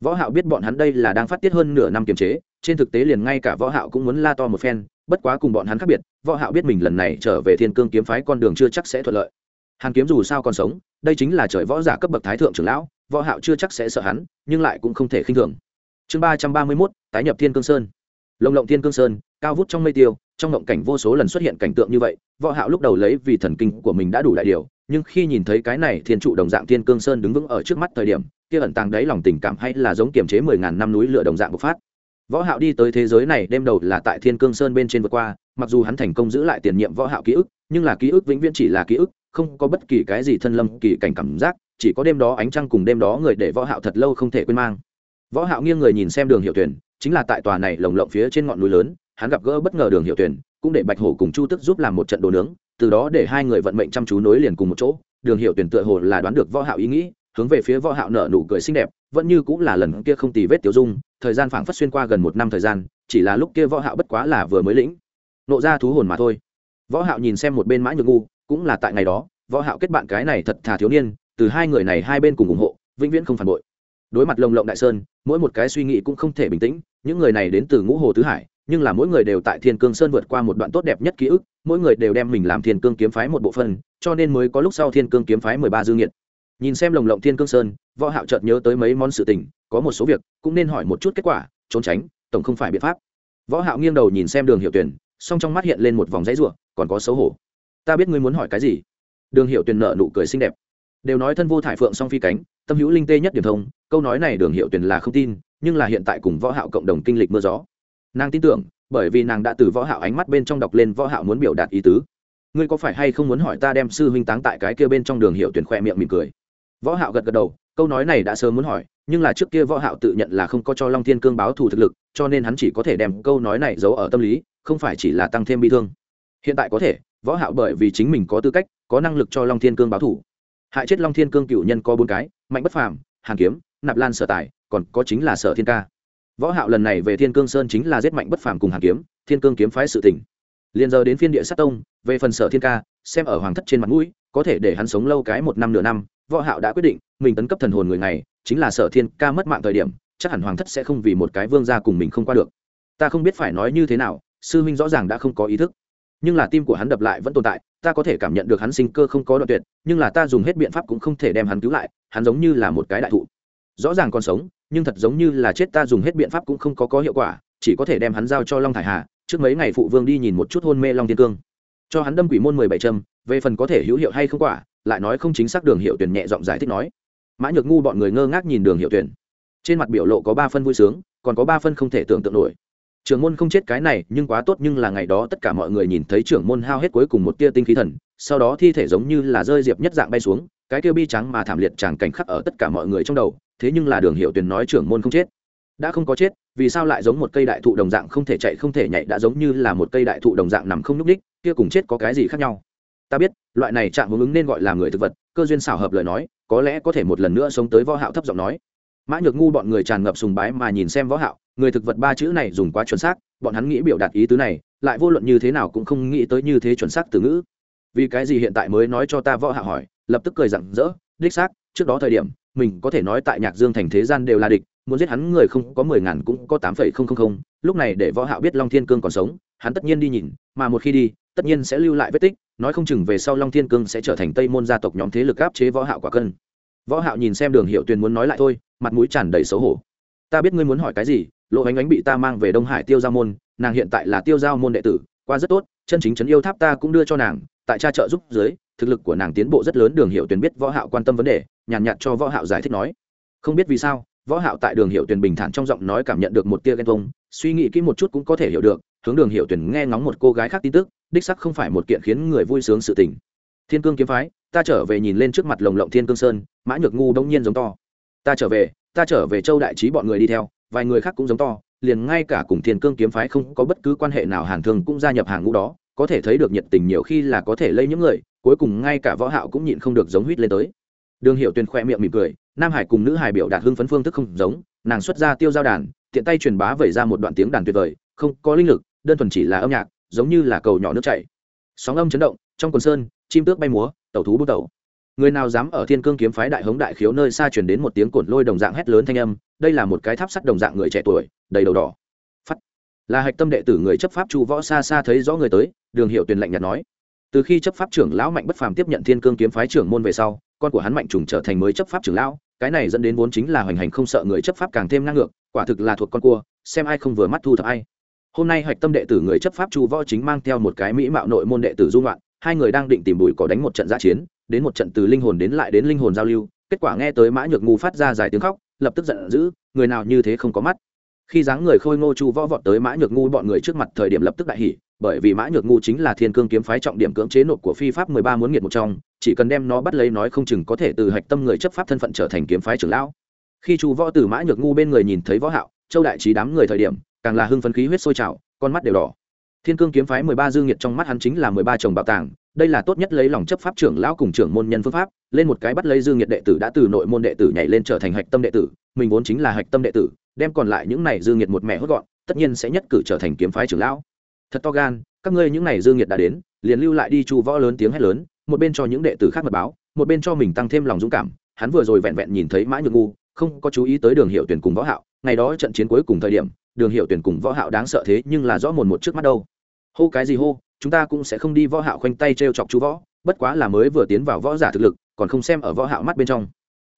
Võ hạo biết bọn hắn đây là đang phát tiết hơn nửa năm kiềm chế trên thực tế liền ngay cả võ hạo cũng muốn la to một phen bất quá cùng bọn hắn khác biệt võ hạo biết mình lần này trở về thiên cương kiếm phái con đường chưa chắc sẽ thuận lợi. Hàn kiếm dù sao còn sống đây chính là trời võ giả cấp bậc thái thượng trưởng lão võ hạo chưa chắc sẽ sợ hắn nhưng lại cũng không thể khinh thường. Chương ba trăm ba mươi 331, tái nhập thiên cương sơn. Lồng lộng thiên cương sơn cao vút trong mây tiêu trong ngộng cảnh vô số lần xuất hiện cảnh tượng như vậy võ hạo lúc đầu lấy vì thần kinh của mình đã đủ đại điều nhưng khi nhìn thấy cái này thiên trụ đồng dạng thiên cương sơn đứng vững ở trước mắt thời điểm kia ẩn tàng đấy lòng tình cảm hay là giống kiềm chế mười ngàn năm núi lửa đồng dạng bộc phát. Võ hạo đi tới thế giới này đêm đầu là tại thiên cương sơn bên trên vượt qua mặc dù hắn thành công giữ lại tiền nhiệm võ hạo ký ức nhưng là ký ức vĩnh viễn chỉ là ký ức không có bất kỳ cái gì thân lâm kỳ cảnh cảm giác chỉ có đêm đó ánh trăng cùng đêm đó người để võ hạo thật lâu không thể quên mang. Võ hạo nghiêng người nhìn xem đường hiệu thuyền, chính là tại tòa này lồng lộng phía trên ngọn núi lớn hắn gặp gỡ bất ngờ đường hiệu tuyển, cũng để bạch hổ cùng chu tức giúp làm một trận đồ nướng, từ đó để hai người vận mệnh chăm chú nối liền cùng một chỗ. Đường hiệu tuyển tựa hồ là đoán được võ hạo ý nghĩ, hướng về phía võ hạo nở nụ cười xinh đẹp, vẫn như cũng là lần kia không tì vết tiểu dung, thời gian phảng phất xuyên qua gần một năm thời gian, chỉ là lúc kia võ hạo bất quá là vừa mới lĩnh. Nộ ra thú hồn mà thôi. Võ hạo nhìn xem một bên mã nhược ngu, cũng là tại ngày đó, võ hạo kết bạn cái này thật thà thiếu niên, từ hai người này hai bên cùng ủng hộ, vĩnh viễn không phản bội. Đối mặt lồng lộng đại sơn, mỗi một cái suy nghĩ cũng không thể bình tĩnh, những người này đến từ ngũ hồ tứ hải nhưng là mỗi người đều tại thiên cương sơn vượt qua một đoạn tốt đẹp nhất ký ức, mỗi người đều đem mình làm thiên cương kiếm phái một bộ phân cho nên mới có lúc sau thiên cương kiếm phái mười ba dương nhiệt nhìn xem lồng lộng thiên cương sơn, võ hạo chợt nhớ tới mấy món sự tình, có một số việc cũng nên hỏi một chút kết quả, trốn tránh, tổng không phải biện pháp. Võ hạo nghiêng đầu nhìn xem đường hiệu tuyển song trong mắt hiện lên một vòng dãy rủa, còn có xấu hổ. Ta biết ngươi muốn hỏi cái gì? Đường hiệu tuyển nở nụ cười xinh đẹp. Đều nói thân vô thải phượng song phi cánh, tâm hữu linh tê nhất điểm thông, câu nói này đường hiệu tuyển là không tin, nhưng là hiện tại cùng võ hạo cộng đồng kinh lịch mưa gió nàng tin tưởng, bởi vì nàng đã từ võ hạo ánh mắt bên trong đọc lên võ hạo muốn biểu đạt ý tứ. Ngươi có phải hay không muốn hỏi ta đem sư huynh táng tại cái kia bên trong đường hiệu tuyển khoe miệng mỉm cười. Võ hạo gật gật đầu, câu nói này đã sớm muốn hỏi, nhưng là trước kia võ hạo tự nhận là không có cho long thiên cương báo thù thực lực, cho nên hắn chỉ có thể đem câu nói này giấu ở tâm lý, không phải chỉ là tăng thêm bi thương. Hiện tại có thể, võ hạo bởi vì chính mình có tư cách, có năng lực cho long thiên cương báo thù. Hại chết long thiên cương cựu nhân có bốn cái, mạnh bất phàm, hàn kiếm, nạp lan sở tài, còn có chính là sở thiên ca võ hạo lần này về thiên cương sơn chính là giết mạnh bất phàm cùng hàn kiếm, thiên cương kiếm phái sự tình. Liền giờ đến phiên địa sát tông, về phần sở thiên ca, xem ở hoàng thất trên mặt mũi, có thể để hắn sống lâu cái một năm nửa năm, võ hạo đã quyết định, mình tấn cấp thần hồn người này, chính là sở thiên ca mất mạng thời điểm, chắc hẳn hoàng thất sẽ không vì một cái vương gia cùng mình không qua được. Ta không biết phải nói như thế nào, sư minh rõ ràng đã không có ý thức. Nhưng là tim của hắn đập lại vẫn tồn tại, ta có thể cảm nhận được hắn sinh cơ không có đoạn tuyệt, nhưng là ta dùng hết biện pháp cũng không thể đem hắn cứu lại, hắn giống như là một cái đại thụ. Rõ ràng còn sống nhưng thật giống như là chết ta dùng hết biện pháp cũng không có có hiệu quả, chỉ có thể đem hắn giao cho long thải hà, trước mấy ngày phụ vương đi nhìn một chút hôn mê long thiên cương. Cho hắn đâm quỷ môn mười bảy châm, về phần có thể hữu hiệu hay không quả, lại nói không chính xác đường hiệu tuyển nhẹ giọng giải thích nói. Mã nhược ngu bọn người ngơ ngác nhìn đường hiệu tuyển. Trên mặt biểu lộ có ba phân vui sướng, còn có ba phân không thể tưởng tượng nổi. Trưởng môn không chết cái này, nhưng quá tốt nhưng là ngày đó tất cả mọi người nhìn thấy trưởng môn hao hết cuối cùng một tia tinh khí thần, sau đó thi thể giống như là rơi diệp nhất dạng bay xuống cái kia bi trắng mà thảm liệt tràng cảnh khắc ở tất cả mọi người trong đầu, thế nhưng là đường hiệu Tuyền nói trưởng môn không chết. Đã không có chết, vì sao lại giống một cây đại thụ đồng dạng không thể chạy không thể nhảy, đã giống như là một cây đại thụ đồng dạng nằm không nhúc ních kia cùng chết có cái gì khác nhau? Ta biết, loại này chạm hướng ứng nên gọi là người thực vật, cơ duyên xảo hợp lời nói, có lẽ có thể một lần nữa sống tới võ hạo thấp giọng nói. Mã nhược ngu bọn người tràn ngập sùng bái mà nhìn xem võ hạo, người thực vật ba chữ này dùng quá chuẩn xác, bọn hắn nghĩ biểu đạt ý tứ này, lại vô luận như thế nào cũng không nghĩ tới như thế chuẩn xác từ ngữ. Vì cái gì hiện tại mới nói cho ta võ hạo hỏi? Lập tức cười rặng rỡ, đích xác, trước đó thời điểm, mình có thể nói tại nhạc dương thành thế gian đều là địch, muốn giết hắn người không có mười ngàn cũng có tám phẩy không không không, lúc này để võ hạo biết long thiên cương còn sống, hắn tất nhiên đi nhìn, mà một khi đi, tất nhiên sẽ lưu lại vết tích, nói không chừng về sau long thiên cương sẽ trở thành tây môn gia tộc nhóm thế lực áp chế võ hạo quả cân. Võ hạo nhìn xem đường hiệu tuyền muốn nói lại thôi, mặt mũi tràn đầy xấu hổ. Ta biết ngươi muốn hỏi cái gì lộ ánh ánh bị ta mang về đông hải tiêu giao môn, nàng hiện tại là tiêu giao môn đệ tử, qua rất tốt, chân chính chấn yêu tháp ta cũng đưa cho nàng, tại cha trợ giúp dưới thực lực của nàng tiến bộ rất lớn, đường hiệu tuyền biết võ hạo quan tâm vấn đề, nhàn nhạt cho võ hạo giải thích nói. Không biết vì sao, võ hạo tại đường hiệu tuyền bình thản trong giọng nói cảm nhận được một tia ghen tuông, suy nghĩ kỹ một chút cũng có thể hiểu được, hướng đường hiệu tuyền nghe ngóng một cô gái khác tin tức, đích sắc không phải một kiện khiến người vui sướng sự tình. Thiên cương kiếm phái, ta trở về nhìn lên trước mặt lồng lộng thiên cương sơn, mã nhược ngu đông nhiên giống to. Ta trở về, ta trở về châu đại trí bọn người đi theo, vài người khác cũng giống to, liền ngay cả cùng thiên cương kiếm phái không có bất cứ quan hệ nào, hàn thương cũng gia nhập hàng ngũ đó, có thể thấy được nhiệt tình nhiều khi là có thể lây những người cuối cùng ngay cả võ hạo cũng nhịn không được giống huýt lên tới. Đường hiệu tuyền khoe miệng mỉm cười, nam hải cùng nữ hải biểu đạt hưng phấn phương thức không giống, nàng xuất ra tiêu giao đàn, tiện tay truyền bá vẩy ra một đoạn tiếng đàn tuyệt vời, không có linh lực, đơn thuần chỉ là âm nhạc, giống như là cầu nhỏ nước chảy. Sóng âm chấn động, trong quần sơn, chim tước bay múa, tẩu thú bút tẩu. Người nào dám ở thiên cương kiếm phái đại hống đại khiếu nơi xa truyền đến một tiếng cồn lôi đồng dạng hét lớn thanh âm, đây là một cái tháp sắt đồng dạng người trẻ tuổi, đầy đầu đỏ. Phắt. Là hạch tâm đệ tử người chấp pháp chu võ xa xa thấy rõ người tới, đường hiệu tuyền lạnh nhạt nói từ khi chấp pháp trưởng lão mạnh bất phàm tiếp nhận thiên cương kiếm phái trưởng môn về sau, con của hắn mạnh trùng trở thành mới chấp pháp trưởng lão, cái này dẫn đến vốn chính là hoành hành không sợ người chấp pháp càng thêm năng ngược, quả thực là thuộc con cua, xem ai không vừa mắt thu thập ai. Hôm nay hạch tâm đệ tử người chấp pháp chu võ chính mang theo một cái mỹ mạo nội môn đệ tử dung loạn hai người đang định tìm bụi cỏ đánh một trận giã chiến, đến một trận từ linh hồn đến lại đến linh hồn giao lưu, kết quả nghe tới mã nhược ngu phát ra dài tiếng khóc, lập tức giận dữ, người nào như thế không có mắt khi dáng người khôi ngô chu võ vọt tới mã nhược ngu bọn người trước mặt thời điểm lập tức đại hỉ, bởi vì mã nhược ngu chính là thiên cương kiếm phái trọng điểm cưỡng chế nộp của phi pháp mười ba muốn nghiệt một trong, chỉ cần đem nó bắt lấy nói không chừng có thể từ hạch tâm người chấp pháp thân phận trở thành kiếm phái trưởng lão. Khi chu võ từ mã nhược ngu bên người nhìn thấy võ hạo, châu đại trí đám người thời điểm, càng là hưng phấn khí huyết sôi trào, con mắt đều đỏ. Thiên cương kiếm phái mười ba dương nghiệt trong mắt hắn chính là mười ba chồng bảo tàng đây là tốt nhất lấy lòng chấp pháp trưởng lão cùng trưởng môn nhân phương pháp, lên một cái bắt lấy dương nhiệt đệ tử đã từ nội môn đệ tử nhảy lên trở thành hạch tâm đệ tử, mình vốn chính là hạch tâm đệ tử, đem còn lại những này dương nhiệt một mẹ hốt gọn, tất nhiên sẽ nhất cử trở thành kiếm phái trưởng lão. Thật to gan, các ngươi những này dương nhiệt đã đến, liền lưu lại đi chu võ lớn tiếng hét lớn, một bên cho những đệ tử khác mật báo, một bên cho mình tăng thêm lòng dũng cảm, hắn vừa rồi vẹn vẹn nhìn thấy mã nhược ngu, không có chú ý tới đường hiệu tuyển cùng võ hạo, ngày đó trận chiến cuối cùng thời điểm, đường hiệu tuyển cùng võ hạo đáng sợ thế nhưng là rõ mồn một trước mắt đâu. Hô cái gì hô chúng ta cũng sẽ không đi võ hạo khoanh tay treo chọc chú võ, bất quá là mới vừa tiến vào võ giả thực lực, còn không xem ở võ hạo mắt bên trong.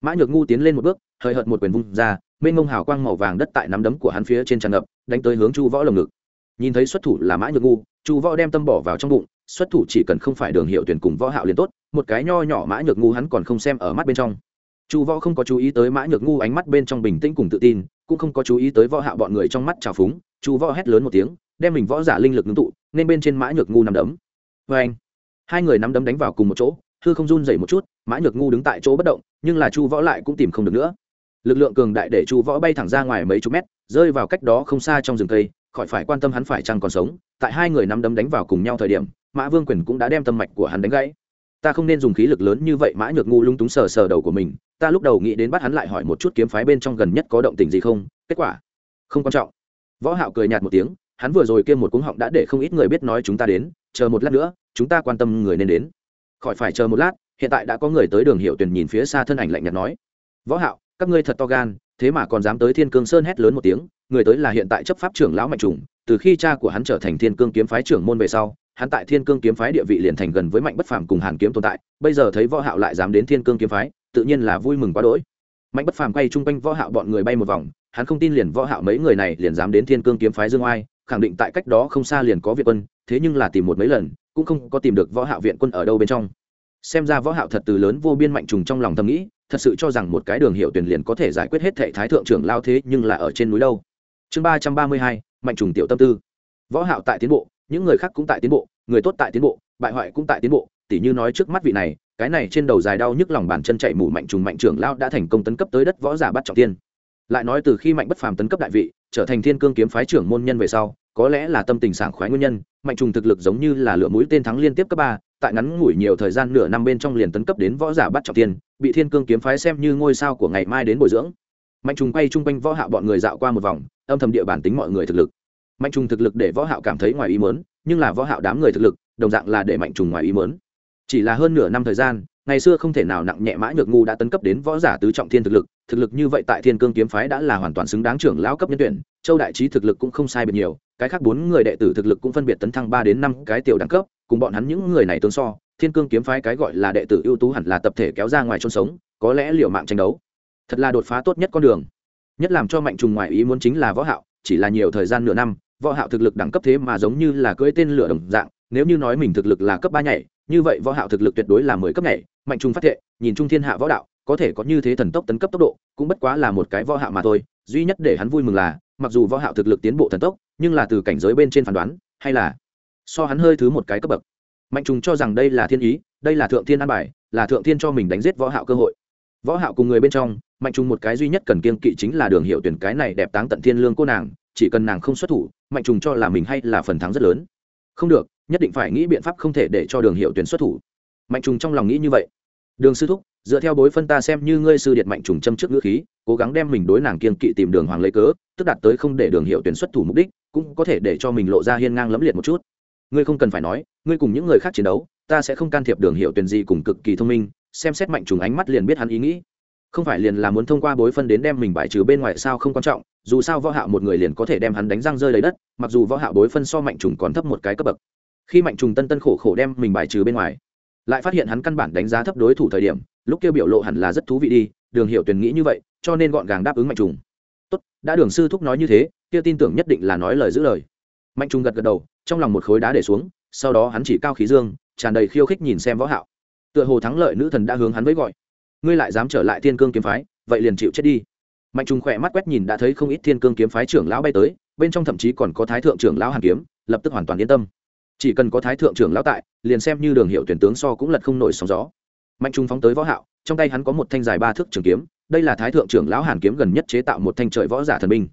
Mã nhược ngu tiến lên một bước, hơi hợt một quyền vung ra, mênh ngông hào quang màu vàng đất tại nắm đấm của hắn phía trên tràn ngập, đánh tới hướng chu võ lồng ngực. Nhìn thấy xuất thủ là mã nhược ngu, chu võ đem tâm bỏ vào trong bụng, xuất thủ chỉ cần không phải đường hiệu tuyển cùng võ hạo liền tốt, một cái nho nhỏ mã nhược ngu hắn còn không xem ở mắt bên trong. Chu võ không có chú ý tới mã nhược ngu ánh mắt bên trong bình tĩnh cùng tự tin, cũng không có chú ý tới võ hạo bọn người trong mắt trào phúng chu võ hét lớn một tiếng, đem mình võ giả linh lực ngưng tụ, nên bên trên mã nhược ngu nằm đấm. Với anh hai người nắm đấm đánh vào cùng một chỗ, hư không run dày một chút, mã nhược ngu đứng tại chỗ bất động, nhưng là chu võ lại cũng tìm không được nữa. Lực lượng cường đại để chu võ bay thẳng ra ngoài mấy chục mét, rơi vào cách đó không xa trong rừng cây, khỏi phải quan tâm hắn phải chăng còn sống, tại hai người nắm đấm đánh vào cùng nhau thời điểm, mã vương quyền cũng đã đem tâm mạch của hắn đánh gãy. Ta không nên dùng khí lực lớn như vậy, mã nhược ngu lung túng sờ sờ đầu của mình, ta lúc đầu nghĩ đến bắt hắn lại hỏi một chút kiếm phái bên trong gần nhất có động tình gì không, kết quả không quan trọng võ hạo cười nhạt một tiếng, hắn vừa rồi kia một cuống họng đã để không ít người biết nói chúng ta đến, chờ một lát nữa, chúng ta quan tâm người nên đến. Khỏi phải chờ một lát, hiện tại đã có người tới đường hiệu tuyển nhìn phía xa thân ảnh lạnh nhạt nói. Võ hạo, các ngươi thật to gan, thế mà còn dám tới thiên cương sơn hét lớn một tiếng, người tới là hiện tại chấp pháp trưởng lão mạnh trùng, từ khi cha của hắn trở thành thiên cương kiếm phái trưởng môn về sau, hắn tại thiên cương kiếm phái địa vị liền thành gần với mạnh bất phàm cùng hàn kiếm tồn tại, bây giờ thấy võ hạo lại dám đến thiên cương kiếm phái, tự nhiên là vui mừng quá đỗi mạnh bất phàm quay chung quanh võ hạo bọn người bay một vòng, hắn không tin liền võ hạo mấy người này liền dám đến thiên cương kiếm phái dương oai, khẳng định tại cách đó không xa liền có viện quân, thế nhưng là tìm một mấy lần, cũng không có tìm được võ hạo viện quân ở đâu bên trong. Xem ra võ hạo thật từ lớn vô biên mạnh trùng trong lòng thầm nghĩ, thật sự cho rằng một cái đường hiệu tuyển liền có thể giải quyết hết thệ thái thượng trưởng lao thế nhưng là ở trên núi đâu. Chương ba trăm ba mươi hai, mạnh trùng tiểu tâm tư. Võ hạo tại tiến bộ, những người khác cũng tại tiến bộ, người tốt tại tiến bộ, bại hoại cũng tại tiến bộ, tỉ như nói trước mắt vị này cái này trên đầu dài đau nhức lòng bàn chân chạy mù mạnh trùng mạnh trưởng lao đã thành công tấn cấp tới đất võ giả bắt trọng tiên. Lại nói từ khi mạnh bất phàm tấn cấp đại vị, trở thành thiên cương kiếm phái trưởng môn nhân về sau, có lẽ là tâm tình sảng khoái nguyên nhân, mạnh trùng thực lực giống như là lửa mũi tên thắng liên tiếp cấp ba, tại ngắn ngủi nhiều thời gian nửa năm bên trong liền tấn cấp đến võ giả bắt trọng tiên, bị thiên cương kiếm phái xem như ngôi sao của ngày mai đến bồi dưỡng. Mạnh trùng quay chung quanh võ hạo bọn người dạo qua một vòng, âm thầm địa bản tính mọi người thực lực. Mạnh trùng thực lực để võ hạo cảm thấy ngoài ý muốn, nhưng là võ hạo đám người thực lực, đồng dạng là để mạnh trùng ngoài ý muốn chỉ là hơn nửa năm thời gian, ngày xưa không thể nào nặng nhẹ mã nhược ngu đã tấn cấp đến võ giả tứ trọng thiên thực lực thực lực như vậy tại thiên cương kiếm phái đã là hoàn toàn xứng đáng trưởng lão cấp nhân tuyển, châu đại trí thực lực cũng không sai biệt nhiều, cái khác bốn người đệ tử thực lực cũng phân biệt tấn thăng ba đến năm cái tiểu đẳng cấp, cùng bọn hắn những người này tương so, thiên cương kiếm phái cái gọi là đệ tử ưu tú hẳn là tập thể kéo ra ngoài chôn sống, có lẽ liều mạng tranh đấu. Thật là đột phá tốt nhất con đường. Nhất làm cho mạnh trùng ngoại ý muốn chính là võ hạo, chỉ là nhiều thời gian nửa năm, võ hạo thực lực đẳng cấp thế mà giống như là cưỡi tên lửa đồng dạng, nếu như nói mình thực lực là cấp ba nhảy như vậy võ hạo thực lực tuyệt đối là mười cấp nhảy, mạnh trùng phát thệ, nhìn trung thiên hạ võ đạo, có thể có như thế thần tốc tấn cấp tốc độ, cũng bất quá là một cái võ hạo mà thôi. Duy nhất để hắn vui mừng là, mặc dù võ hạo thực lực tiến bộ thần tốc, nhưng là từ cảnh giới bên trên phán đoán, hay là so hắn hơi thứ một cái cấp bậc. Mạnh trùng cho rằng đây là thiên ý, đây là thượng thiên an bài, là thượng thiên cho mình đánh giết võ hạo cơ hội. Võ hạo cùng người bên trong, mạnh trùng một cái duy nhất cần kiêng kỵ chính là đường hiệu tuyển cái này đẹp táng tận thiên lương cô nàng, chỉ cần nàng không xuất thủ, mạnh trùng cho là mình hay là phần thắng rất lớn. Không được nhất định phải nghĩ biện pháp không thể để cho đường hiệu tuyển xuất thủ. Mạnh trùng trong lòng nghĩ như vậy. Đường sư thúc, dựa theo bối phân ta xem như ngươi sư điện mạnh trùng châm trước ngữ khí, cố gắng đem mình đối nàng kiên kỵ tìm đường hoàng lấy cớ, tức đạt tới không để đường hiệu tuyển xuất thủ mục đích, cũng có thể để cho mình lộ ra hiên ngang lẫm liệt một chút. Ngươi không cần phải nói, ngươi cùng những người khác chiến đấu, ta sẽ không can thiệp đường hiệu tuyển gì cùng cực kỳ thông minh, xem xét mạnh trùng ánh mắt liền biết hắn ý nghĩ. Không phải liền là muốn thông qua bối phân đến đem mình bài trừ bên ngoài sao không quan trọng, dù sao võ hạo một người liền có thể đem hắn đánh răng rơi lấy đất, mặc dù võ hạo bối phân so mạnh trùng còn thấp một cái cấp bậc khi mạnh trùng tân tân khổ khổ đem mình bài trừ bên ngoài, lại phát hiện hắn căn bản đánh giá thấp đối thủ thời điểm, lúc kia biểu lộ hẳn là rất thú vị đi, đường hiểu tuyển nghĩ như vậy, cho nên gọn gàng đáp ứng mạnh trùng. Tốt, đã đường sư thúc nói như thế, kia tin tưởng nhất định là nói lời giữ lời. Mạnh trùng gật gật đầu, trong lòng một khối đá để xuống, sau đó hắn chỉ cao khí dương, tràn đầy khiêu khích nhìn xem võ hạo. Tựa hồ thắng lợi nữ thần đã hướng hắn với gọi. Ngươi lại dám trở lại thiên cương kiếm phái, vậy liền chịu chết đi. Mạnh trùng khỏe mắt quét nhìn đã thấy không ít thiên cương kiếm phái trưởng lão bay tới, bên trong thậm chí còn có thái thượng trưởng lão hàn kiếm, lập tức hoàn toàn yên tâm chỉ cần có thái thượng trưởng lão tại, liền xem như đường hiệu tuyển tướng so cũng lật không nổi sóng gió. Mạnh trung phóng tới võ hạo, trong tay hắn có một thanh dài ba thước trường kiếm, đây là thái thượng trưởng lão hàn kiếm gần nhất chế tạo một thanh trời võ giả thần binh.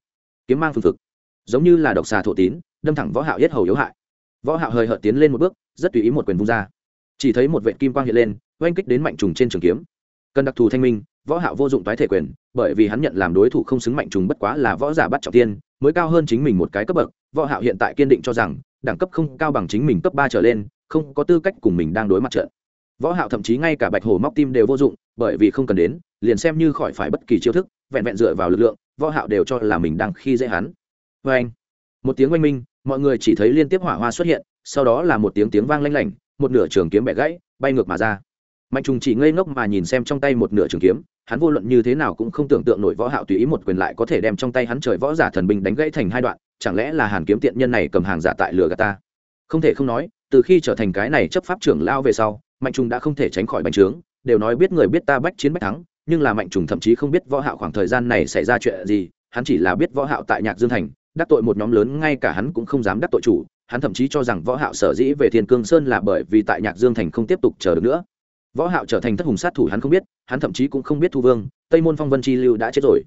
Kiếm mang phương thực giống như là độc xà thổ tín, đâm thẳng võ hạo yết hầu yếu hại. Võ hạo hơi hợt tiến lên một bước, rất tùy ý một quyền vung ra. Chỉ thấy một vệt kim quang hiện lên, oanh kích đến mạnh trùng trên trường kiếm. Cần đặc thù thanh minh, võ hạo vô dụng tái thể quyền, bởi vì hắn nhận làm đối thủ không xứng mạnh trùng bất quá là võ giả bắt trọng tiên, mới cao hơn chính mình một cái cấp bậc, võ hạo hiện tại kiên định cho rằng đẳng cấp không cao bằng chính mình cấp ba trở lên, không có tư cách cùng mình đang đối mặt trận. Võ hạo thậm chí ngay cả bạch hổ móc tim đều vô dụng, bởi vì không cần đến, liền xem như khỏi phải bất kỳ chiêu thức, vẹn vẹn dựa vào lực lượng, võ hạo đều cho là mình đang khi dễ hắn. Với anh, một tiếng oanh minh, mọi người chỉ thấy liên tiếp hỏa hoa xuất hiện, sau đó là một tiếng tiếng vang lanh lảnh, một nửa trường kiếm bẻ gãy, bay ngược mà ra. Mạnh trùng chỉ ngây ngốc mà nhìn xem trong tay một nửa trường kiếm, hắn vô luận như thế nào cũng không tưởng tượng nổi võ hạo tùy ý một quyền lại có thể đem trong tay hắn trời võ giả thần binh đánh gãy thành hai đoạn chẳng lẽ là hàn kiếm tiện nhân này cầm hàng giả tại lừa gạt ta? Không thể không nói, từ khi trở thành cái này chấp pháp trưởng lao về sau, mạnh trùng đã không thể tránh khỏi bành trướng, đều nói biết người biết ta bách chiến bách thắng, nhưng là mạnh trùng thậm chí không biết võ hạo khoảng thời gian này xảy ra chuyện gì, hắn chỉ là biết võ hạo tại nhạc dương thành, đắc tội một nhóm lớn, ngay cả hắn cũng không dám đắc tội chủ, hắn thậm chí cho rằng võ hạo sở dĩ về thiên cương sơn là bởi vì tại nhạc dương thành không tiếp tục chờ được nữa. Võ hạo trở thành thất hùng sát thủ hắn không biết, hắn thậm chí cũng không biết thu vương, tây môn phong vân chi lưu đã chết rồi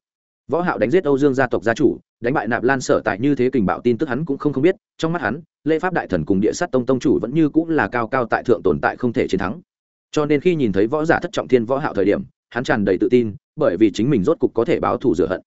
võ hạo đánh giết âu dương gia tộc gia chủ đánh bại nạp lan sở tại như thế kình bạo tin tức hắn cũng không không biết trong mắt hắn lễ pháp đại thần cùng địa sát tông tông chủ vẫn như cũng là cao cao tại thượng tồn tại không thể chiến thắng. Cho nên khi nhìn thấy võ giả thất trọng thiên võ hạo thời điểm hắn tràn đầy tự tin bởi vì chính mình rốt cục có thể báo thù rửa hận.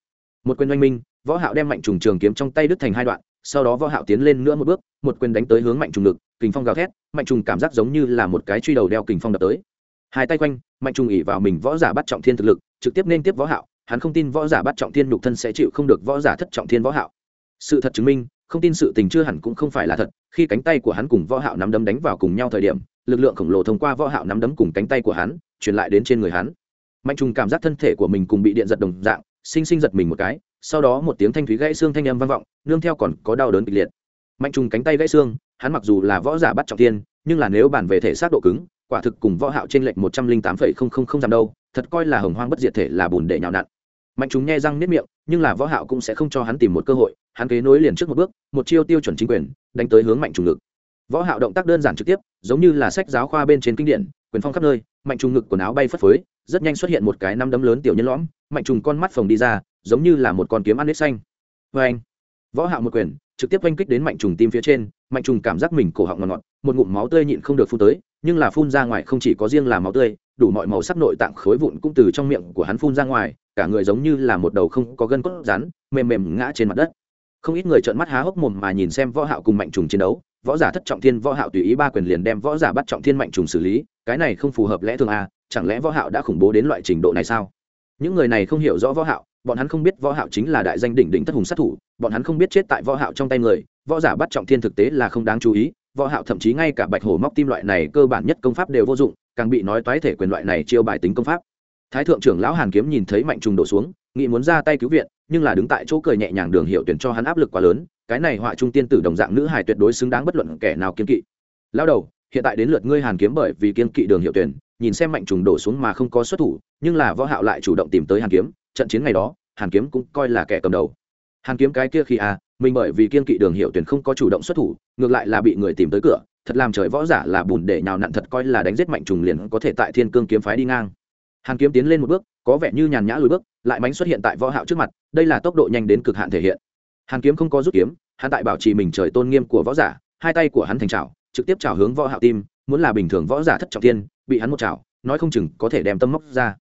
Một quyền oanh minh võ hạo đem mạnh trùng trường kiếm trong tay đứt thành hai đoạn sau đó võ hạo tiến lên nữa một bước một quyền đánh tới hướng mạnh trùng lực, kình phong gào thét mạnh trùng cảm giác giống như là một cái truy đầu đeo kình phong đập tới. Hai tay quanh mạnh trùng ỉ vào mình võ giả bắt trọng thiên thực lực trực tiếp nên tiếp võ hạo hắn không tin võ giả bắt trọng thiên nhục thân sẽ chịu không được võ giả thất trọng thiên võ hạo. Sự thật chứng minh, không tin sự tình chưa hẳn cũng không phải là thật, khi cánh tay của hắn cùng võ hạo nắm đấm đánh vào cùng nhau thời điểm, lực lượng khổng lồ thông qua võ hạo nắm đấm cùng cánh tay của hắn, truyền lại đến trên người hắn. Mạnh trùng cảm giác thân thể của mình cùng bị điện giật đồng dạng, sinh sinh giật mình một cái, sau đó một tiếng thanh thúy gãy xương thanh âm vang vọng, nương theo còn có đau đớn kịch liệt. Mạnh trùng cánh tay gãy xương, hắn mặc dù là võ giả bắt trọng thiên, nhưng là nếu bản về thể xác độ cứng, quả thực cùng võ hạo trên lệnh một trăm linh tám phẩy không không không giảm đâu, thật coi là hồng hoang bất diệt thể là bùn để nhào nặn mạnh chúng nghe răng nếp miệng, nhưng là võ hạo cũng sẽ không cho hắn tìm một cơ hội, hắn kế nối liền trước một bước, một chiêu tiêu chuẩn chính quyền, đánh tới hướng mạnh trùng ngực. Võ hạo động tác đơn giản trực tiếp, giống như là sách giáo khoa bên trên kinh điển, quyền phong khắp nơi, mạnh trùng ngực quần áo bay phất phới, rất nhanh xuất hiện một cái năm đấm lớn tiểu nhân lõm, mạnh trùng con mắt phồng đi ra, giống như là một con kiếm ăn nếp xanh. Với anh, võ hạo một quyền, trực tiếp oanh kích đến mạnh trùng tim phía trên, mạnh trùng cảm giác mình cổ họng ngọt ngọt, một ngụm máu tươi nhịn không được phun tới nhưng là phun ra ngoài không chỉ có riêng là máu tươi, đủ mọi màu sắc nội tạng khối vụn cũng từ trong miệng của hắn phun ra ngoài, cả người giống như là một đầu không có gân cốt rắn, mềm mềm ngã trên mặt đất. Không ít người trợn mắt há hốc mồm mà nhìn xem võ hạo cùng mạnh trùng chiến đấu, võ giả thất trọng thiên võ hạo tùy ý ba quyền liền đem võ giả bắt trọng thiên mạnh trùng xử lý, cái này không phù hợp lẽ thường à chẳng lẽ võ hạo đã khủng bố đến loại trình độ này sao? Những người này không hiểu rõ võ hạo, bọn hắn không biết võ hạo chính là đại danh đỉnh đỉnh thất hùng sát thủ, bọn hắn không biết chết tại võ hạo trong tay người, võ giả bắt trọng thiên thực tế là không đáng chú ý võ hạo thậm chí ngay cả bạch hổ móc tim loại này cơ bản nhất công pháp đều vô dụng, càng bị nói toái thể quyền loại này chiêu bài tính công pháp. Thái thượng trưởng lão hàn kiếm nhìn thấy mạnh trùng đổ xuống, nghĩ muốn ra tay cứu viện, nhưng là đứng tại chỗ cười nhẹ nhàng đường hiệu tuyển cho hắn áp lực quá lớn, cái này họa trung tiên tử đồng dạng nữ hài tuyệt đối xứng đáng bất luận kẻ nào kiên kỵ. Lão đầu, hiện tại đến lượt ngươi hàn kiếm bởi vì kiên kỵ đường hiệu tuyển, nhìn xem mạnh trùng đổ xuống mà không có xuất thủ, nhưng là võ hạo lại chủ động tìm tới hàn kiếm, trận chiến ngày đó, hàn kiếm cũng coi là kẻ cầm đầu. Hàn kiếm cái kia khi à mình bởi vì kiên kỵ đường hiệu tuyển không có chủ động xuất thủ, ngược lại là bị người tìm tới cửa, thật làm trời võ giả là bùn để nhào nặn thật coi là đánh giết mạnh trùng liền có thể tại thiên cương kiếm phái đi ngang. Hàn kiếm tiến lên một bước, có vẻ như nhàn nhã lùi bước, lại mánh xuất hiện tại võ hạo trước mặt, đây là tốc độ nhanh đến cực hạn thể hiện. Hàn kiếm không có rút kiếm, hắn tại bảo trì mình trời tôn nghiêm của võ giả, hai tay của hắn thành chảo, trực tiếp chảo hướng võ hạo tim, muốn là bình thường võ giả thất trọng thiên, bị hắn một chảo, nói không chừng có thể đem tâm móc ra.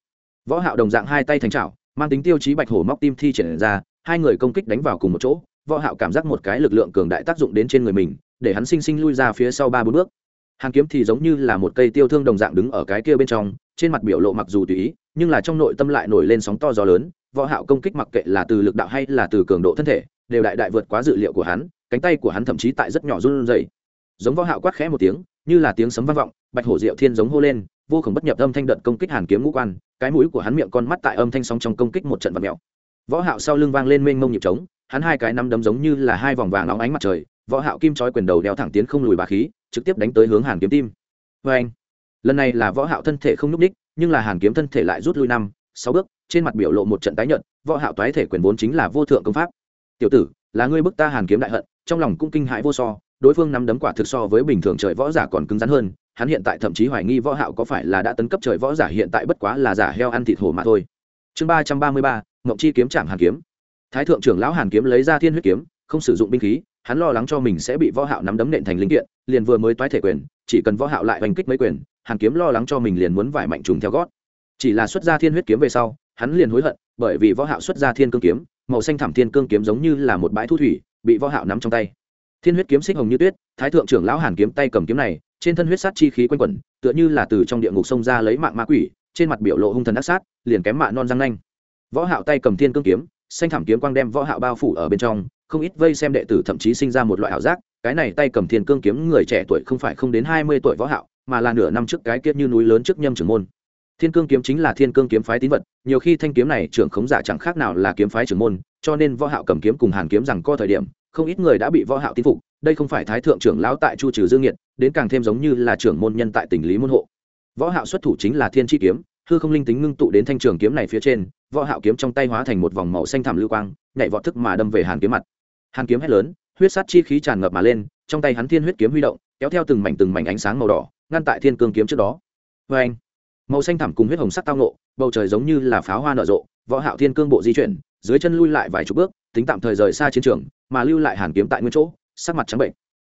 Võ hạo đồng dạng hai tay thành chảo, mang tính tiêu chí bạch hổ móc tim thi triển ra, hai người công kích đánh vào cùng một chỗ võ hạo cảm giác một cái lực lượng cường đại tác dụng đến trên người mình, để hắn sinh sinh lui ra phía sau ba bốn bước. Hàn kiếm thì giống như là một cây tiêu thương đồng dạng đứng ở cái kia bên trong, trên mặt biểu lộ mặc dù tùy ý, nhưng là trong nội tâm lại nổi lên sóng to gió lớn, võ hạo công kích mặc kệ là từ lực đạo hay là từ cường độ thân thể, đều đại đại vượt quá dự liệu của hắn, cánh tay của hắn thậm chí tại rất nhỏ run rẩy. Giống võ hạo quát khẽ một tiếng, như là tiếng sấm vang vọng, bạch hổ diệu thiên giống hô lên, vô cùng bất nhập âm thanh đợt công kích hàn kiếm ngũ quan, cái mũi của hắn miệng con mắt tại âm thanh sóng trong công kích một trận vặn mèo. Võ hạo sau lưng vang lên mênh mông nhịp trống hắn hai cái nắm đấm giống như là hai vòng vàng óng ánh mặt trời, võ hạo kim chói quyền đầu đeo thẳng tiến không lùi bá khí, trực tiếp đánh tới hướng hàn kiếm tim. Với anh, lần này là võ hạo thân thể không núc đích nhưng là hàn kiếm thân thể lại rút lui năm, sáu bước, trên mặt biểu lộ một trận tái nhợt, võ hạo toái thể quyền vốn chính là vô thượng công pháp. Tiểu tử, là ngươi bức ta hàn kiếm đại hận, trong lòng cũng kinh hãi vô so, đối phương nắm đấm quả thực so với bình thường trời võ giả còn cứng rắn hơn, hắn hiện tại thậm chí hoài nghi võ hạo có phải là đã tấn cấp trời võ giả hiện tại bất quá là giả heo ăn thịt hổ mà thôi. Chương ba trăm ba mươi ba ngọc chi kiếm chạm hàn kiếm thái thượng trưởng lão hàn kiếm lấy ra thiên huyết kiếm, không sử dụng binh khí, hắn lo lắng cho mình sẽ bị võ hạo nắm đấm nện thành linh kiện, liền vừa mới toái thể quyền, chỉ cần võ hạo lại hành kích mấy quyền, hàn kiếm lo lắng cho mình liền muốn vải mạnh trùng theo gót. Chỉ là xuất ra thiên huyết kiếm về sau, hắn liền hối hận, bởi vì võ hạo xuất ra thiên cương kiếm, màu xanh thẳm thiên cương kiếm giống như là một bãi thu thủy, bị võ hạo nắm trong tay. Thiên huyết kiếm xích hồng như tuyết, thái thượng trưởng lão hàn kiếm tay cầm kiếm này, trên thân huyết sát chi khí quanh quẩn, tựa như là từ trong địa ngục sông ra lấy mạng ma quỷ, trên mặt biểu lộ hung thần ác sát, liền kém mạ non răng nanh. Võ hạo tay cầm thiên cương kiếm xanh thảm kiếm quang đem võ hạo bao phủ ở bên trong, không ít vây xem đệ tử thậm chí sinh ra một loại ảo giác, cái này tay cầm thiên cương kiếm người trẻ tuổi không phải không đến 20 tuổi võ hạo, mà là nửa năm trước cái kiếp như núi lớn trước nhâm trưởng môn. Thiên cương kiếm chính là thiên cương kiếm phái tín vật, nhiều khi thanh kiếm này trưởng khống giả chẳng khác nào là kiếm phái trưởng môn, cho nên võ hạo cầm kiếm cùng hàn kiếm rằng co thời điểm, không ít người đã bị võ hạo tín phục, đây không phải thái thượng trưởng lão tại chu trừ dương nghiệt, đến càng thêm giống như là trưởng môn nhân tại tỉnh lý môn hộ. Võ hạo xuất thủ chính là thiên chi kiếm hư không linh tính ngưng tụ đến thanh trường kiếm này phía trên, võ hạo kiếm trong tay hóa thành một vòng màu xanh thẳm lưu quang, nhảy vọt thức mà đâm về hàn kiếm mặt. Hàn kiếm hét lớn, huyết sát chi khí tràn ngập mà lên, trong tay hắn thiên huyết kiếm huy động, kéo theo từng mảnh từng mảnh ánh sáng màu đỏ, ngăn tại thiên cương kiếm trước đó. Với anh, màu xanh thẳm cùng huyết hồng sắc tao nộ bầu trời giống như là pháo hoa nở rộ, võ hạo thiên cương bộ di chuyển, dưới chân lui lại vài chục bước, tính tạm thời rời xa chiến trường, mà lưu lại hàn kiếm tại nguyên chỗ, sắc mặt trắng bệnh.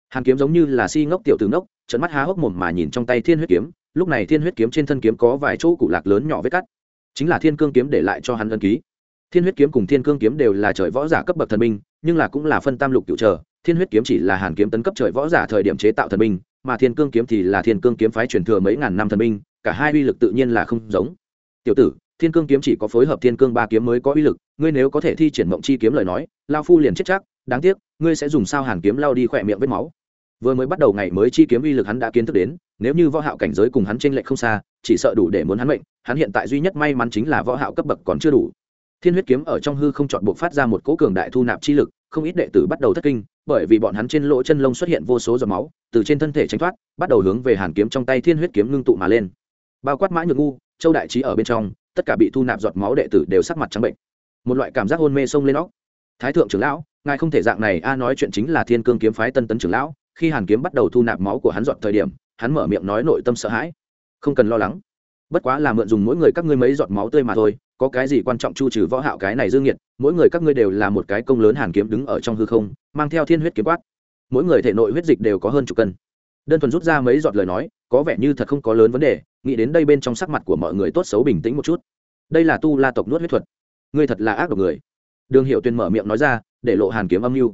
Hàn kiếm giống như là si ngốc tiểu tử ngốc trận mắt há hốc mồm mà nhìn trong tay thiên huyết kiếm lúc này thiên huyết kiếm trên thân kiếm có vài chỗ cụ lạc lớn nhỏ vết cắt. Chính là thiên cương kiếm để lại cho hắn ân ký. Thiên huyết kiếm cùng thiên cương kiếm đều là trời võ giả cấp bậc thần minh nhưng là cũng là phân tam lục cựu trở. Thiên huyết kiếm chỉ là hàn kiếm tấn cấp trời võ giả thời điểm chế tạo thần minh mà thiên cương kiếm thì là thiên cương kiếm phái truyền thừa mấy ngàn năm thần minh cả hai uy lực tự nhiên là không giống. Tiểu tử, thiên cương kiếm chỉ có phối hợp thiên cương ba kiếm mới có uy lực, ngươi nếu có thể thi triển mộng chi kiếm lời nói lao phu liền chết chắc, đáng tiếc, ngươi sẽ dùng sao hàn kiếm lao đi khỏe miệng vết máu vừa mới bắt đầu ngày mới chi kiếm uy lực hắn đã kiến thức đến, nếu như võ hạo cảnh giới cùng hắn trên lệch không xa, chỉ sợ đủ để muốn hắn mệnh, hắn hiện tại duy nhất may mắn chính là võ hạo cấp bậc còn chưa đủ. Thiên huyết kiếm ở trong hư không chọn buộc phát ra một cỗ cường đại thu nạp chi lực, không ít đệ tử bắt đầu thất kinh, bởi vì bọn hắn trên lỗ chân lông xuất hiện vô số giọt máu, từ trên thân thể tránh thoát, bắt đầu hướng về hàn kiếm trong tay thiên huyết kiếm ngưng tụ mà lên. Bao quát mã nhược ngu, châu đại trí ở bên trong, tất cả bị thu nạp giọt máu đệ tử đều sắc mặt trắng bệnh. Một loại cảm giác hôn mê sông lên óc. Thái thượng trưởng lão, ngài không thể dạng này, a, nói chuyện chính là thiên cương kiếm phái tân tấn trưởng lão khi hàn kiếm bắt đầu thu nạp máu của hắn dọn thời điểm, hắn mở miệng nói nội tâm sợ hãi. Không cần lo lắng. Bất quá là mượn dùng mỗi người các ngươi mấy giọt máu tươi mà thôi, có cái gì quan trọng chu trừ võ hạo cái này dương nghiệt, mỗi người các ngươi đều là một cái công lớn hàn kiếm đứng ở trong hư không, mang theo thiên huyết kiếm quát. Mỗi người thể nội huyết dịch đều có hơn chục cân. Đơn thuần rút ra mấy giọt lời nói, có vẻ như thật không có lớn vấn đề, nghĩ đến đây bên trong sắc mặt của mọi người tốt xấu bình tĩnh một chút. Đây là tu la tộc nuốt huyết thuật. Ngươi thật là ác độc người. Đường hiệu tuyên mở miệng nói ra, để lộ hàn kiếm âm mưu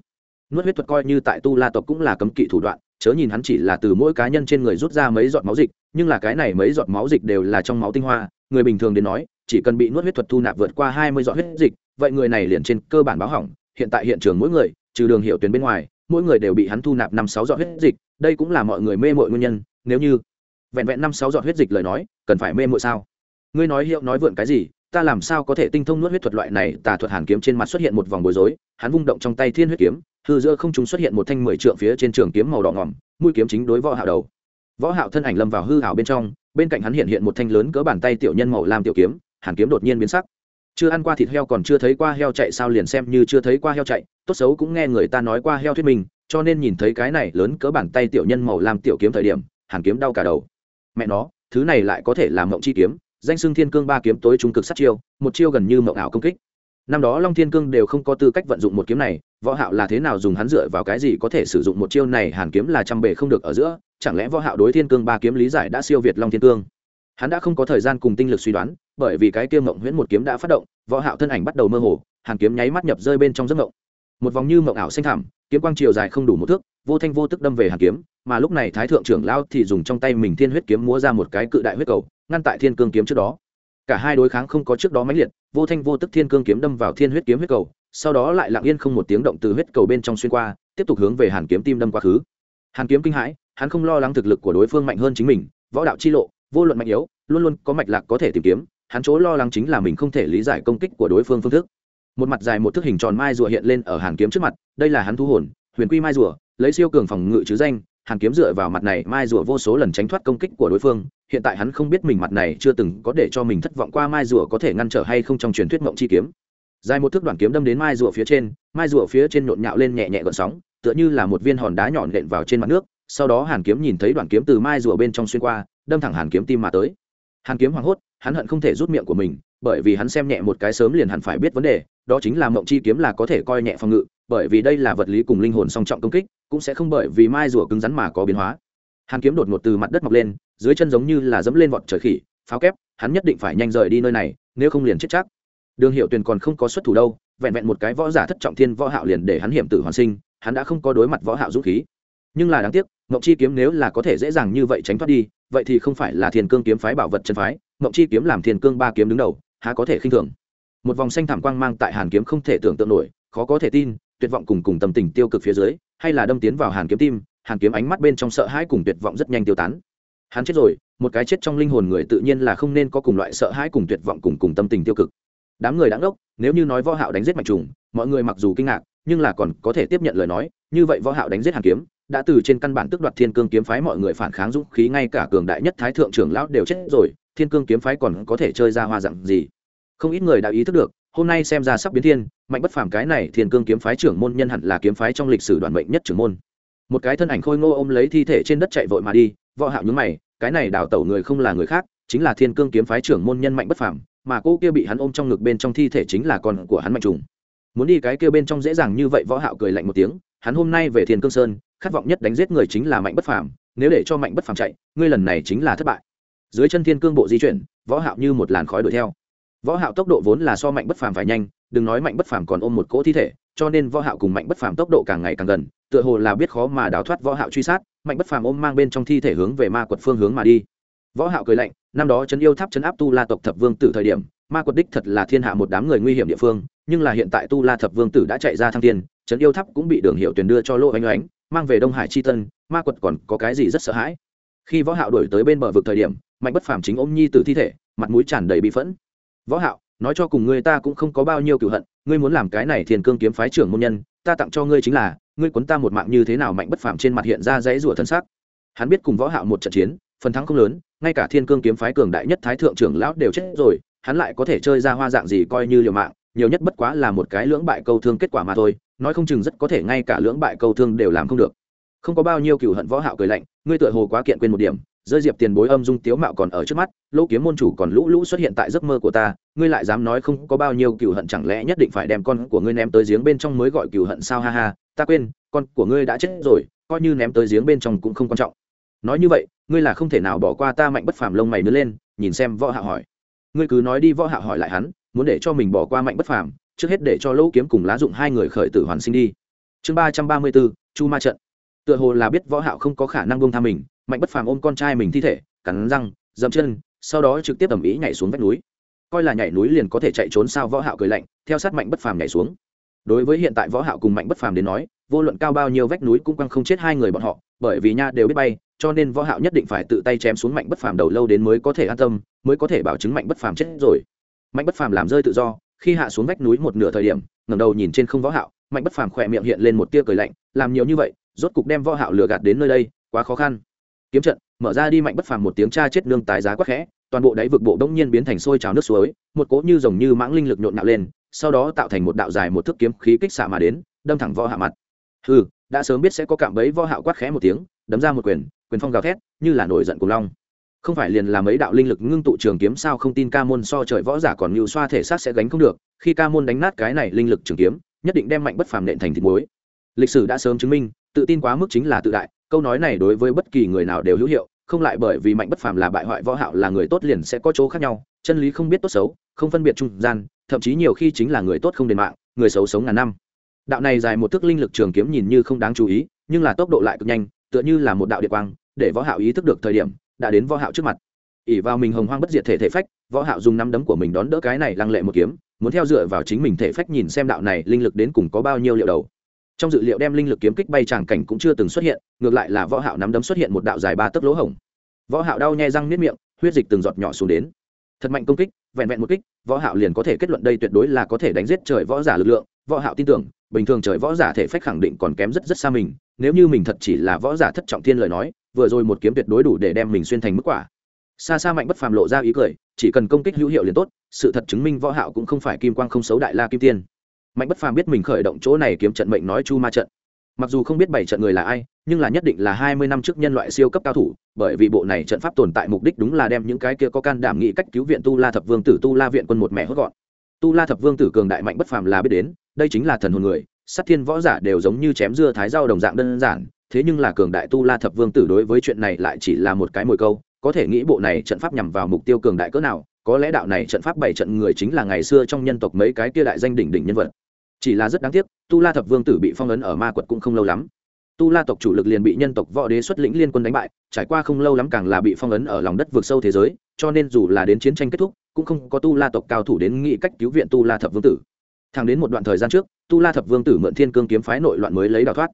nuốt huyết thuật coi như tại tu la tộc cũng là cấm kỵ thủ đoạn, chớ nhìn hắn chỉ là từ mỗi cá nhân trên người rút ra mấy giọt máu dịch, nhưng là cái này mấy giọt máu dịch đều là trong máu tinh hoa, người bình thường đến nói, chỉ cần bị nuốt huyết thuật thu nạp vượt qua hai mươi giọt huyết dịch, vậy người này liền trên cơ bản báo hỏng, hiện tại hiện trường mỗi người, trừ đường hiệu tuyến bên ngoài, mỗi người đều bị hắn thu nạp năm sáu giọt huyết dịch, đây cũng là mọi người mê mội nguyên nhân, nếu như vẹn vẹn năm sáu giọt huyết dịch lời nói, cần phải mê mội sao? Ngươi nói hiệu nói vượn cái gì, ta làm sao có thể tinh thông nuốt huyết thuật loại này, tà thuật hàn kiếm trên mặt xuất hiện một vòng bối rối, hắn vung động trong tay thiên huyết kiếm hư giữa không chúng xuất hiện một thanh mười trượng phía trên trường kiếm màu đỏ ngỏm mũi kiếm chính đối võ hạo đầu. Võ hạo thân ảnh lâm vào hư hảo bên trong bên cạnh hắn hiện hiện một thanh lớn cỡ bàn tay tiểu nhân màu lam tiểu kiếm hàn kiếm đột nhiên biến sắc. Chưa ăn qua thịt heo còn chưa thấy qua heo chạy sao liền xem như chưa thấy qua heo chạy tốt xấu cũng nghe người ta nói qua heo thuyết mình, cho nên nhìn thấy cái này lớn cỡ bàn tay tiểu nhân màu lam tiểu kiếm thời điểm hàn kiếm đau cả đầu. Mẹ nó thứ này lại có thể làm mộng chi kiếm danh xưng thiên cương ba kiếm tối trung cực sát chiêu một chiêu gần như mộng ảo công kích năm đó long thiên cương đều không có tư cách vận dụng một kiếm này, võ hạo là thế nào dùng hắn dựa vào cái gì có thể sử dụng một chiêu này, hàn kiếm là trăm bề không được ở giữa, chẳng lẽ võ hạo đối thiên cương ba kiếm lý giải đã siêu việt long thiên cương? Hắn đã không có thời gian cùng tinh lực suy đoán, bởi vì cái kia mộng huyễn một kiếm đã phát động, võ hạo thân ảnh bắt đầu mơ hồ, hàn kiếm nháy mắt nhập rơi bên trong giấc mộng. Một vòng như mộng ảo xanh thẳm, kiếm quang chiều dài không đủ một thước, vô thanh vô tức đâm về hàn kiếm, mà lúc này thái thượng trưởng lao thì dùng trong tay mình thiên huyết kiếm múa ra một cái cự đại huyết cầu, ngăn tại thiên cương kiếm trước đó cả hai đối kháng không có trước đó mãnh liệt, vô thanh vô tức thiên cương kiếm đâm vào thiên huyết kiếm huyết cầu, sau đó lại lặng yên không một tiếng động từ huyết cầu bên trong xuyên qua, tiếp tục hướng về hàn kiếm tim đâm quá khứ. Hàn kiếm kinh hãi, hắn không lo lắng thực lực của đối phương mạnh hơn chính mình, võ đạo chi lộ, vô luận mạnh yếu, luôn luôn có mạch lạc có thể tìm kiếm, hắn chỗ lo lắng chính là mình không thể lý giải công kích của đối phương phương thức. Một mặt dài một thước hình tròn mai rùa hiện lên ở hàn kiếm trước mặt, đây là hắn thu hồn, huyền quy mai rùa, lấy siêu cường phòng ngự chứ danh, hàn kiếm dựa vào mặt này mai rùa vô số lần tránh thoát công kích của đối phương hiện tại hắn không biết mình mặt này chưa từng có để cho mình thất vọng qua mai rùa có thể ngăn trở hay không trong truyền thuyết mộng chi kiếm. Dài một thước đoạn kiếm đâm đến mai rùa phía trên, mai rùa phía trên nhộn nhạo lên nhẹ nhẹ gợn sóng, tựa như là một viên hòn đá nhọn nện vào trên mặt nước, sau đó hàn kiếm nhìn thấy đoạn kiếm từ mai rùa bên trong xuyên qua, đâm thẳng hàn kiếm tim mà tới. Hàn kiếm hoảng hốt, hắn hận không thể rút miệng của mình, bởi vì hắn xem nhẹ một cái sớm liền hẳn phải biết vấn đề, đó chính là mộng chi kiếm là có thể coi nhẹ phòng ngự, bởi vì đây là vật lý cùng linh hồn song trọng công kích, cũng sẽ không bởi vì mai rùa cứng rắn mà có biến hóa. Hàn kiếm đột ngột từ mặt đất mọc lên dưới chân giống như là dẫm lên vọt trời khỉ, pháo kép, hắn nhất định phải nhanh rời đi nơi này, nếu không liền chết chắc. Đường hiệu tuyền còn không có xuất thủ đâu, vẹn vẹn một cái võ giả thất trọng thiên võ hạo liền để hắn hiểm tử hoàn sinh, hắn đã không có đối mặt võ hạo dũng khí. Nhưng là đáng tiếc ngọc chi kiếm nếu là có thể dễ dàng như vậy tránh thoát đi, vậy thì không phải là thiên cương kiếm phái bảo vật chân phái ngọc chi kiếm làm thiên cương ba kiếm đứng đầu, há có thể khinh thường. Một vòng xanh thảm quang mang tại hàn kiếm không thể tưởng tượng nổi, khó có thể tin, tuyệt vọng cùng cùng tâm tình tiêu cực phía dưới, hay là đâm tiến vào hàn kiếm tim, hàn kiếm ánh mắt bên trong sợ hãi cùng tuyệt vọng rất nhanh tiêu tán hắn chết rồi, một cái chết trong linh hồn người tự nhiên là không nên có cùng loại sợ hãi cùng tuyệt vọng cùng cùng tâm tình tiêu cực. Đám người đáng ngốc, nếu như nói võ hạo đánh giết mạnh trùng, mọi người mặc dù kinh ngạc, nhưng là còn có thể tiếp nhận lời nói, như vậy võ hạo đánh giết hàn kiếm, đã từ trên căn bản tức đoạt thiên cương kiếm phái mọi người phản kháng dũng khí, ngay cả cường đại nhất thái thượng trưởng lão đều chết rồi, thiên cương kiếm phái còn có thể chơi ra hoa dạng gì? Không ít người đã ý thức được, hôm nay xem ra sắp biến thiên, mạnh bất phàm cái này thiên cương kiếm phái trưởng môn nhân hẳn là kiếm phái trong lịch sử đoàn mệnh nhất trưởng môn. Một cái thân ảnh khôi ngô ôm lấy thi thể trên đất chạy vội mà đi võ hạo nhướng mày, cái này đào tẩu người không là người khác, chính là thiên cương kiếm phái trưởng môn nhân mạnh bất phàm, mà cô kia bị hắn ôm trong ngực bên trong thi thể chính là con của hắn mạnh trùng. Muốn đi cái kia bên trong dễ dàng như vậy, võ hạo cười lạnh một tiếng, hắn hôm nay về thiên cương sơn, khát vọng nhất đánh giết người chính là mạnh bất phàm, nếu để cho mạnh bất phàm chạy, ngươi lần này chính là thất bại. Dưới chân thiên cương bộ di chuyển, võ hạo như một làn khói đuổi theo. Võ hạo tốc độ vốn là so mạnh bất phàm phải nhanh, đừng nói mạnh bất phàm còn ôm một cỗ thi thể, cho nên võ hạo cùng mạnh bất phàm tốc độ càng ngày càng gần, tựa hồ là biết khó mà đào thoát võ hạo truy sát mạnh bất phàm ôm mang bên trong thi thể hướng về ma quật phương hướng mà đi. Võ hạo cười lạnh, năm đó chấn yêu tháp chấn áp tu la tộc thập vương tử thời điểm, ma quật đích thật là thiên hạ một đám người nguy hiểm địa phương, nhưng là hiện tại tu la thập vương tử đã chạy ra thăng thiên chấn yêu tháp cũng bị đường hiệu tuyển đưa cho lỗ oanh oánh mang về đông hải chi tân, ma quật còn có cái gì rất sợ hãi. Khi võ hạo đuổi tới bên bờ vực thời điểm, mạnh bất phàm chính ôm nhi tử thi thể, mặt mũi tràn đầy bị phẫn. Võ hạo, nói cho cùng ngươi ta cũng không có bao nhiêu cửu hận, ngươi muốn làm cái này thiên cương kiếm phái trưởng môn nhân, ta tặng cho ngươi chính là ngươi quấn ta một mạng như thế nào mạnh bất phàm trên mặt hiện ra dãy rủa thân sắc hắn biết cùng võ hạo một trận chiến, phần thắng không lớn, ngay cả thiên cương kiếm phái cường đại nhất thái thượng trưởng lão đều chết rồi, hắn lại có thể chơi ra hoa dạng gì coi như liều mạng, nhiều nhất bất quá là một cái lưỡng bại câu thương kết quả mà thôi, nói không chừng rất có thể ngay cả lưỡng bại câu thương đều làm không được. Không có bao nhiêu cựu hận võ hạo cười lạnh, ngươi tựa hồ quá kiện quên một điểm, rơi diệp tiền bối âm dung tiếu mạo còn ở trước mắt, lỗ kiếm môn chủ còn lũ lũ xuất hiện tại giấc mơ của ta, ngươi lại dám nói không có bao nhiêu cựu hận chẳng lẽ nhất định phải đem con của ngươi ném tới giếng bên trong mới gọi cựu hận sao ha ha ta quên, con của ngươi đã chết rồi, coi như ném tới giếng bên trong cũng không quan trọng. Nói như vậy, ngươi là không thể nào bỏ qua ta mạnh bất phàm lông mày nứa lên, nhìn xem võ hạ hỏi. Ngươi cứ nói đi võ hạ hỏi lại hắn, muốn để cho mình bỏ qua mạnh bất phàm, trước hết để cho lỗ kiếm cùng lá dụng hai người khởi tử hoàn sinh đi. Chương ba trăm ba mươi bốn, chu ma trận. Tựa hồ là biết võ hạo không có khả năng buông tha mình, mạnh bất phàm ôm con trai mình thi thể, cắn răng, dậm chân, sau đó trực tiếp ầm ý nhảy xuống vách núi. Coi là nhảy núi liền có thể chạy trốn sao võ hạo cười lạnh, theo sát mạnh bất phàm nhảy xuống đối với hiện tại võ hạo cùng mạnh bất phàm đến nói, vô luận cao bao nhiêu vách núi cũng quăng không chết hai người bọn họ, bởi vì nha đều biết bay, cho nên võ hạo nhất định phải tự tay chém xuống mạnh bất phàm đầu lâu đến mới có thể an tâm, mới có thể bảo chứng mạnh bất phàm chết rồi. Mạnh bất phàm làm rơi tự do, khi hạ xuống vách núi một nửa thời điểm, ngẩng đầu nhìn trên không võ hạo, mạnh bất phàm khỏe miệng hiện lên một tia cười lạnh, làm nhiều như vậy, rốt cục đem võ hạo lừa gạt đến nơi đây, quá khó khăn. Kiếm trận, mở ra đi mạnh bất phàm một tiếng cha chết nương tái giá quá khẽ, toàn bộ đáy vực bộ đông nhiên biến thành sôi trào nước suối, một cỗ như rồng như mãng linh lực nhộn nhạo lên sau đó tạo thành một đạo dài một thước kiếm khí kích xạ mà đến, đâm thẳng võ hạ mặt. Hừ, đã sớm biết sẽ có cạm bẫy võ hạo quát khẽ một tiếng, đấm ra một quyền quyền phong gào thét, như là nổi giận cùng long. Không phải liền là mấy đạo linh lực ngưng tụ trường kiếm sao không tin ca môn so trời võ giả còn nhiều xoa thể xác sẽ gánh không được, khi ca môn đánh nát cái này linh lực trường kiếm, nhất định đem mạnh bất phàm nện thành thịt muối. Lịch sử đã sớm chứng minh, tự tin quá mức chính là tự đại, câu nói này đối với bất kỳ người nào đều hữu hiệu, không lại bởi vì mạnh bất phàm là bại hoại võ hạo là người tốt liền sẽ có chỗ khác nhau chân lý không biết tốt xấu, không phân biệt trung gian, thậm chí nhiều khi chính là người tốt không đền mạng, người xấu sống ngàn năm. Đạo này dài một thước linh lực trường kiếm nhìn như không đáng chú ý, nhưng là tốc độ lại cực nhanh, tựa như là một đạo địa quang, để võ hạo ý thức được thời điểm, đã đến võ hạo trước mặt. Ỉ vào mình hồng hoang bất diệt thể thể phách, võ hạo dùng nắm đấm của mình đón đỡ cái này lăng lệ một kiếm, muốn theo dựa vào chính mình thể phách nhìn xem đạo này linh lực đến cùng có bao nhiêu liệu đầu. Trong dự liệu đem linh lực kiếm kích bay tràng cảnh cũng chưa từng xuất hiện, ngược lại là võ hạo nắm đấm xuất hiện một đạo dài ba tấc lỗ hổng. Võ hạo đau nhè răng niết miệng, huyết dịch từng giọt nhỏ xuống đến thật mạnh công kích, vẹn vẹn một kích, võ hạo liền có thể kết luận đây tuyệt đối là có thể đánh giết trời võ giả lực lượng. Võ hạo tin tưởng, bình thường trời võ giả thể phách khẳng định còn kém rất rất xa mình, nếu như mình thật chỉ là võ giả thất trọng thiên lời nói, vừa rồi một kiếm tuyệt đối đủ để đem mình xuyên thành mức quả. Xa xa mạnh bất phàm lộ ra ý cười, chỉ cần công kích hữu hiệu liền tốt, sự thật chứng minh võ hạo cũng không phải kim quang không xấu đại la kim tiên. Mạnh bất phàm biết mình khởi động chỗ này kiếm trận mệnh nói chu ma trận. Mặc dù không biết bảy trận người là ai nhưng là nhất định là hai mươi năm trước nhân loại siêu cấp cao thủ, bởi vì bộ này trận pháp tồn tại mục đích đúng là đem những cái kia có can đảm nghĩ cách cứu viện tu la thập vương tử tu la viện quân một mẹ hốt gọn. Tu la thập vương tử cường đại mạnh bất phàm là biết đến, đây chính là thần hồn người, sát thiên võ giả đều giống như chém dưa thái rau đồng dạng đơn giản, thế nhưng là cường đại tu la thập vương tử đối với chuyện này lại chỉ là một cái mồi câu, có thể nghĩ bộ này trận pháp nhằm vào mục tiêu cường đại cỡ nào, có lẽ đạo này trận pháp bảy trận người chính là ngày xưa trong nhân tộc mấy cái kia đại danh đỉnh đỉnh nhân vật. Chỉ là rất đáng tiếc, tu la thập vương tử bị phong ấn ở ma quật cũng không lâu lắm tu la tộc chủ lực liền bị nhân tộc võ đế xuất lĩnh liên quân đánh bại, trải qua không lâu lắm càng là bị phong ấn ở lòng đất vượt sâu thế giới, cho nên dù là đến chiến tranh kết thúc, cũng không có tu la tộc cao thủ đến nghĩ cách cứu viện tu la thập vương tử. Thẳng đến một đoạn thời gian trước, tu la thập vương tử mượn thiên cương kiếm phái nội loạn mới lấy đào thoát.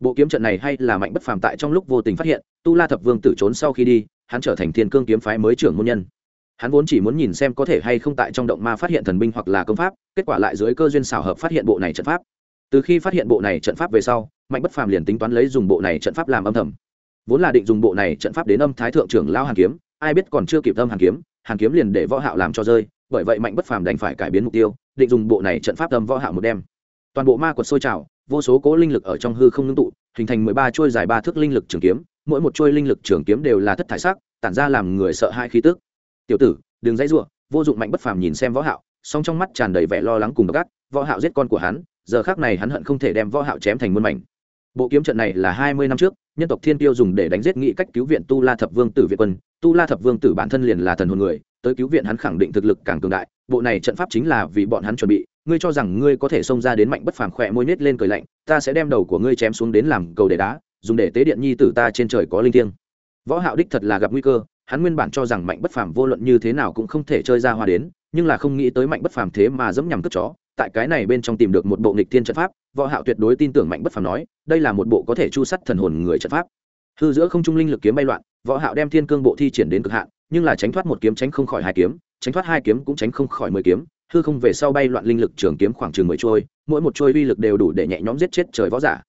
Bộ kiếm trận này hay là mạnh bất phàm tại trong lúc vô tình phát hiện, tu la thập vương tử trốn sau khi đi, hắn trở thành thiên cương kiếm phái mới trưởng môn nhân. Hắn vốn chỉ muốn nhìn xem có thể hay không tại trong động ma phát hiện thần binh hoặc là công pháp, kết quả lại dưới cơ duyên xảo hợp phát hiện bộ này trận pháp. Từ khi phát hiện bộ này trận pháp về sau mạnh bất phàm liền tính toán lấy dùng bộ này trận pháp làm âm thầm. Vốn là định dùng bộ này trận pháp đến âm thái thượng trưởng lao hàn kiếm, ai biết còn chưa kịp âm hàn kiếm hàn kiếm liền để võ hạo làm cho rơi, bởi vậy mạnh bất phàm đành phải cải biến mục tiêu, định dùng bộ này trận pháp âm võ hạo một đêm. Toàn bộ ma quật sôi trào, vô số cố linh lực ở trong hư không ngưng tụ, hình thành mười ba chuôi dài ba thước linh lực trường kiếm, mỗi một chuôi linh lực trường kiếm đều là thất thải sắc, tản ra làm người sợ hãi khí tức. Tiểu tử, đừng dãy rủa vô dụng mạnh bất phàm nhìn xem võ hạo, song trong mắt tràn đầy vẻ lo lắng cùng gắt, võ hạo giết con của hắn, giờ khắc này hắn hận không thể đem võ hạo chém thành muôn mảnh bộ kiếm trận này là hai mươi năm trước, nhân tộc thiên tiêu dùng để đánh giết nghị cách cứu viện tu la thập vương tử việt quân. Tu la thập vương tử bản thân liền là thần hồn người, tới cứu viện hắn khẳng định thực lực càng cường đại. Bộ này trận pháp chính là vì bọn hắn chuẩn bị. Ngươi cho rằng ngươi có thể xông ra đến mạnh bất phàm khỏe môi nết lên cười lạnh, ta sẽ đem đầu của ngươi chém xuống đến làm cầu để đá, dùng để tế điện nhi tử ta trên trời có linh thiêng. Võ hạo đích thật là gặp nguy cơ, hắn nguyên bản cho rằng mạnh bất phàm vô luận như thế nào cũng không thể chơi ra hoa đến, nhưng là không nghĩ tới mạnh bất phàm thế mà dẫm nhằm cướp chó tại cái này bên trong tìm được một bộ nghịch thiên trận pháp, võ hạo tuyệt đối tin tưởng mạnh bất phàm nói, đây là một bộ có thể chu sắt thần hồn người trận pháp. Hư giữa không trung linh lực kiếm bay loạn, võ hạo đem thiên cương bộ thi triển đến cực hạn, nhưng là tránh thoát một kiếm tránh không khỏi hai kiếm, tránh thoát hai kiếm cũng tránh không khỏi mười kiếm, hư không về sau bay loạn linh lực trường kiếm khoảng chừng mười trôi, mỗi một trôi uy lực đều đủ để nhẹ nhõm giết chết trời võ giả.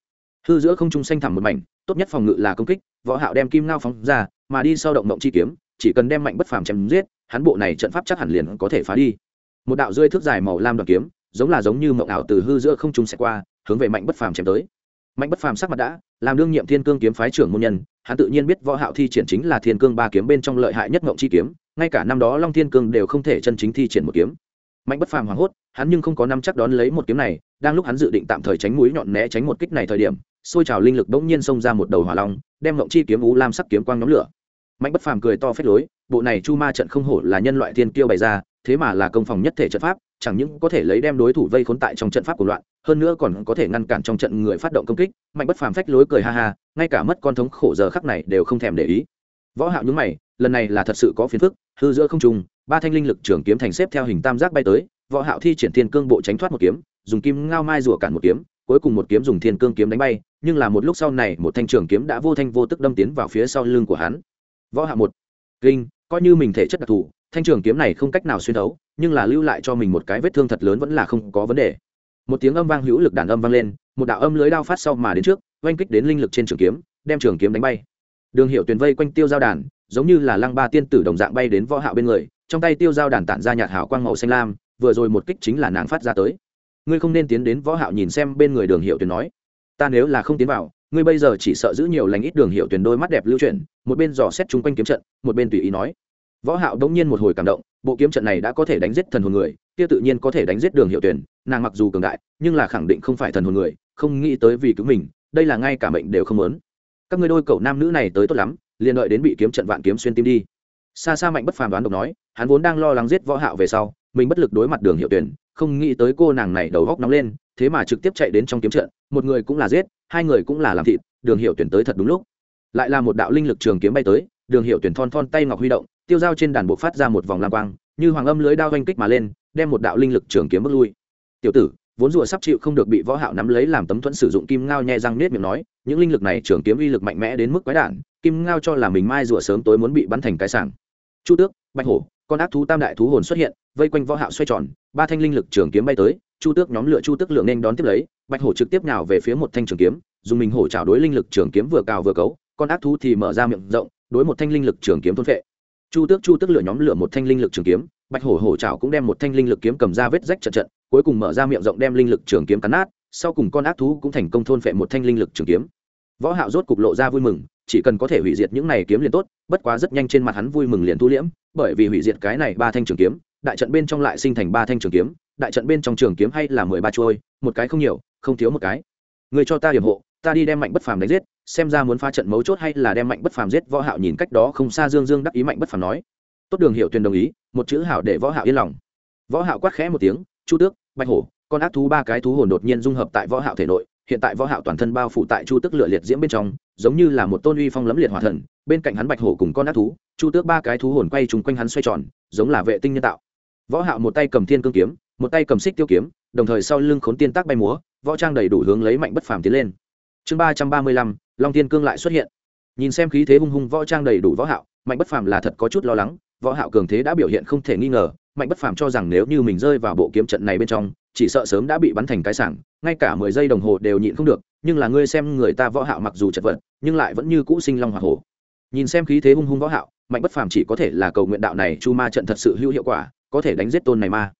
Hư giữa không trung xanh thẳm một mảnh, tốt nhất phòng ngự là công kích, võ hạo đem kim ngao phóng ra, mà đi sau động động chi kiếm, chỉ cần đem mạnh bất phàm chém giết, hắn bộ này trận pháp chắc hẳn liền có thể phá đi. Một đạo rơi thước dài màu lam đoạn kiếm giống là giống như mộng ảo từ hư giữa không trung sẽ qua, hướng về mạnh bất phàm chém tới. Mạnh bất phàm sắc mặt đã, làm đương nhiệm thiên cương kiếm phái trưởng môn nhân, hắn tự nhiên biết võ hạo thi triển chính là thiên cương ba kiếm bên trong lợi hại nhất ngộng chi kiếm, ngay cả năm đó long thiên cương đều không thể chân chính thi triển một kiếm. Mạnh bất phàm hoảng hốt, hắn nhưng không có năm chắc đón lấy một kiếm này, đang lúc hắn dự định tạm thời tránh mũi nhọn né tránh một kích này thời điểm, xôi trào linh lực bỗng nhiên xông ra một đầu hỏa long, đem ngộng chi kiếm ú lam sắc kiếm quang nhóm lửa. Mạnh bất phàm cười to phết lối, bộ này chu ma trận không hổ là nhân loại thiên kiêu bày ra, thế mà là công phòng nhất thể trận pháp chẳng những có thể lấy đem đối thủ vây khốn tại trong trận pháp của loạn, hơn nữa còn có thể ngăn cản trong trận người phát động công kích, mạnh bất phàm phách lối cười ha ha, ngay cả mất con thống khổ giờ khắc này đều không thèm để ý. Võ hạo nhướng mày, lần này là thật sự có phiền phức, hư giữa không trung, ba thanh linh lực trường kiếm thành xếp theo hình tam giác bay tới, võ hạo thi triển thiên cương bộ tránh thoát một kiếm, dùng kim ngao mai rùa cản một kiếm, cuối cùng một kiếm dùng thiên cương kiếm đánh bay, nhưng là một lúc sau này một thanh trường kiếm đã vô thanh vô tức đâm tiến vào phía sau lưng của hắn. Võ hạo một, kinh, coi như mình thể chất đặc thù, thanh trường kiếm này không cách nào xuyên thấu nhưng là lưu lại cho mình một cái vết thương thật lớn vẫn là không có vấn đề. Một tiếng âm vang hữu lực đàn âm vang lên, một đạo âm lưới đao phát sau mà đến trước, oanh kích đến linh lực trên trường kiếm, đem trường kiếm đánh bay. Đường hiệu tuyền vây quanh tiêu giao đàn, giống như là lăng ba tiên tử đồng dạng bay đến võ hạo bên người, trong tay tiêu giao đàn tản ra nhạt hào quang màu xanh lam, vừa rồi một kích chính là nàng phát ra tới. Ngươi không nên tiến đến võ hạo nhìn xem bên người đường hiệu tuyền nói. Ta nếu là không tiến vào, ngươi bây giờ chỉ sợ giữ nhiều lành ít đường hiệu tuyền đôi mắt đẹp lưu chuyển, một bên dò xét chung quanh kiếm trận, một bên tùy ý nói võ hạo đống nhiên một hồi cảm động, bộ kiếm trận này đã có thể đánh giết thần hồn người, kia tự nhiên có thể đánh giết đường hiệu tuyển, nàng mặc dù cường đại, nhưng là khẳng định không phải thần hồn người, không nghĩ tới vì cứu mình, đây là ngay cả mệnh đều không muốn. Các ngươi đôi cậu nam nữ này tới tốt lắm, liền đợi đến bị kiếm trận vạn kiếm xuyên tim đi. Xa xa mạnh bất phàm đoán độc nói, hắn vốn đang lo lắng giết võ hạo về sau, mình bất lực đối mặt đường hiệu tuyển, không nghĩ tới cô nàng này đầu góc nóng lên, thế mà trực tiếp chạy đến trong kiếm trận, một người cũng là giết, hai người cũng là làm thịt, đường hiệu tuyển tới thật đúng lúc. Lại là một đạo linh lực trường kiếm bay tới, đường hiệu tuyển thon thon tay ngọc huy động tiêu dao trên đàn bộ phát ra một vòng lam quang, như hoàng âm lưới đao oanh kích mà lên, đem một đạo linh lực trường kiếm bước lui. Tiểu tử, vốn rùa sắp chịu không được bị võ hạo nắm lấy làm tấm thuẫn sử dụng kim ngao nhẹ răng nết miệng nói, những linh lực này trường kiếm uy lực mạnh mẽ đến mức quái đản, kim ngao cho là mình mai rùa sớm tối muốn bị bắn thành cái sảng. Chu tước, bạch hổ, con ác thú tam đại thú hồn xuất hiện, vây quanh võ hạo xoay tròn, ba thanh linh lực trường kiếm bay tới, chu tước nhóm lựa chu tước lượng nên đón tiếp lấy, bạch hổ trực tiếp nhào về phía một thanh trường kiếm, dùng mình hổ chảo đối linh lực trường kiếm vừa cào vừa cấu, con ác thú thì mở ra miệng rộng, đối một thanh linh lực trường kiếm thôn phệ chu tước chu tước lửa nhóm lửa một thanh linh lực trường kiếm, bạch hổ hổ chảo cũng đem một thanh linh lực kiếm cầm ra vết rách trận trận, cuối cùng mở ra miệng rộng đem linh lực trường kiếm cắn nát, sau cùng con ác thú cũng thành công thôn phệ một thanh linh lực trường kiếm. Võ hạo rốt cục lộ ra vui mừng, chỉ cần có thể hủy diệt những này kiếm liền tốt, bất quá rất nhanh trên mặt hắn vui mừng liền thu liễm, bởi vì hủy diệt cái này ba thanh trường kiếm, đại trận bên trong lại sinh thành ba thanh trường kiếm, đại trận bên trong trường kiếm hay là mười ba trôi một cái không nhiều, không thiếu một cái. Người cho ta điểm hộ ta đi đem mạnh bất phàm đánh giết, xem ra muốn pha trận mấu chốt hay là đem mạnh bất phàm giết võ hạo nhìn cách đó không xa dương dương đắc ý mạnh bất phàm nói. Tốt đường hiệu tuyền đồng ý, một chữ hảo để võ hạo yên lòng. Võ hạo quát khẽ một tiếng, chu tước, bạch hổ, con ác thú ba cái thú hồn đột nhiên dung hợp tại võ hạo thể nội, hiện tại võ hạo toàn thân bao phủ tại chu tước lửa liệt diễm bên trong, giống như là một tôn uy phong lẫm liệt hỏa thần, bên cạnh hắn bạch hổ cùng con ác thú, chu tước ba cái thú hồn quay trùng quanh hắn xoay tròn, giống là vệ tinh nhân tạo. Võ hạo một tay cầm thiên cương kiếm, một tay cầm xích tiêu kiếm, đồng thời sau lưng khốn tiên tác bay múa, võ trang đầy đủ hướng lấy mạnh bất phàm tiến lên chương ba trăm ba mươi lăm, long tiên cương lại xuất hiện. Nhìn xem khí thế hung hung võ trang đầy đủ võ hạo, mạnh bất phàm là thật có chút lo lắng, võ hạo cường thế đã biểu hiện không thể nghi ngờ, mạnh bất phàm cho rằng nếu như mình rơi vào bộ kiếm trận này bên trong, chỉ sợ sớm đã bị bắn thành cái sảng, ngay cả mười giây đồng hồ đều nhịn không được, nhưng là ngươi xem người ta võ hạo mặc dù chật vật, nhưng lại vẫn như cũ sinh long hỏa hổ. Nhìn xem khí thế hung hung võ hạo, mạnh bất phàm chỉ có thể là cầu nguyện đạo này chu ma trận thật sự hữu hiệu quả, có thể đánh giết tôn này ma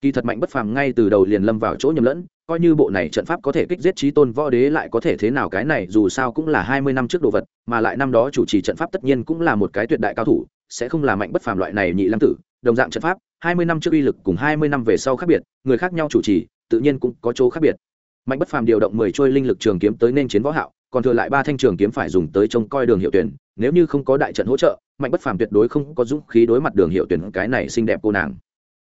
kỳ thật mạnh bất phàm ngay từ đầu liền lâm vào chỗ nhầm lẫn, coi như bộ này trận pháp có thể kích giết trí tôn võ đế lại có thể thế nào cái này, dù sao cũng là hai mươi năm trước đồ vật, mà lại năm đó chủ trì trận pháp tất nhiên cũng là một cái tuyệt đại cao thủ, sẽ không là mạnh bất phàm loại này nhị lăng tử, đồng dạng trận pháp, hai mươi năm trước uy lực cùng hai mươi năm về sau khác biệt, người khác nhau chủ trì, tự nhiên cũng có chỗ khác biệt. Mạnh bất phàm điều động mười trôi linh lực trường kiếm tới nên chiến võ hạo, còn thừa lại ba thanh trường kiếm phải dùng tới trông coi đường hiệu tuyển, nếu như không có đại trận hỗ trợ, mạnh bất phàm tuyệt đối không có dũng khí đối mặt đường hiệu tuyển cái này xinh đẹp cô nàng.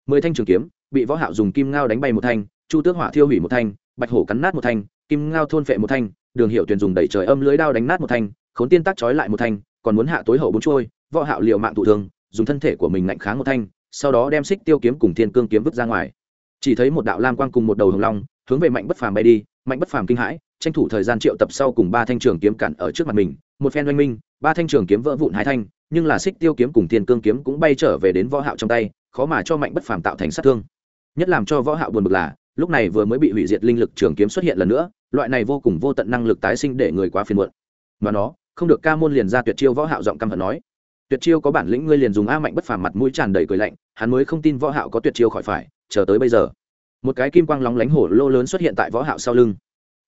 Mười thanh trường kiếm bị võ hạo dùng kim ngao đánh bay một thanh, chu tước hỏa thiêu hủy một thanh, bạch hổ cắn nát một thanh, kim ngao thôn phệ một thanh, đường hiệu tuyển dùng đẩy trời âm lưới đao đánh nát một thanh, khốn tiên tác chói lại một thanh, còn muốn hạ tối hậu bốn trôi, võ hạo liều mạng thụ thương, dùng thân thể của mình ngạnh kháng một thanh, sau đó đem xích tiêu kiếm cùng thiên cương kiếm vứt ra ngoài. Chỉ thấy một đạo lam quang cùng một đầu hồng long, hướng về mạnh bất phàm bay đi, mạnh bất phàm kinh hãi, tranh thủ thời gian triệu tập sau cùng ba thanh trường kiếm cản ở trước mặt mình, một phen oanh minh, ba thanh trường kiếm vỡ vụn hai thanh, nhưng là xích tiêu kiếm cùng thiên cương kiếm cũng bay trở về đến võ hạo trong tay, khó mà cho mạnh bất phàm tạo thành sát thương nhất làm cho võ hạo buồn bực là, lúc này vừa mới bị hủy diệt linh lực trường kiếm xuất hiện lần nữa, loại này vô cùng vô tận năng lực tái sinh để người quá phiền muộn. Mà nó, không được ca môn liền ra tuyệt chiêu võ hạo giọng căm hận nói. Tuyệt chiêu có bản lĩnh ngươi liền dùng a mạnh bất phàm mặt mũi tràn đầy cười lạnh, hắn mới không tin võ hạo có tuyệt chiêu khỏi phải, chờ tới bây giờ. Một cái kim quang lóng lánh hổ lô lớn xuất hiện tại võ hạo sau lưng.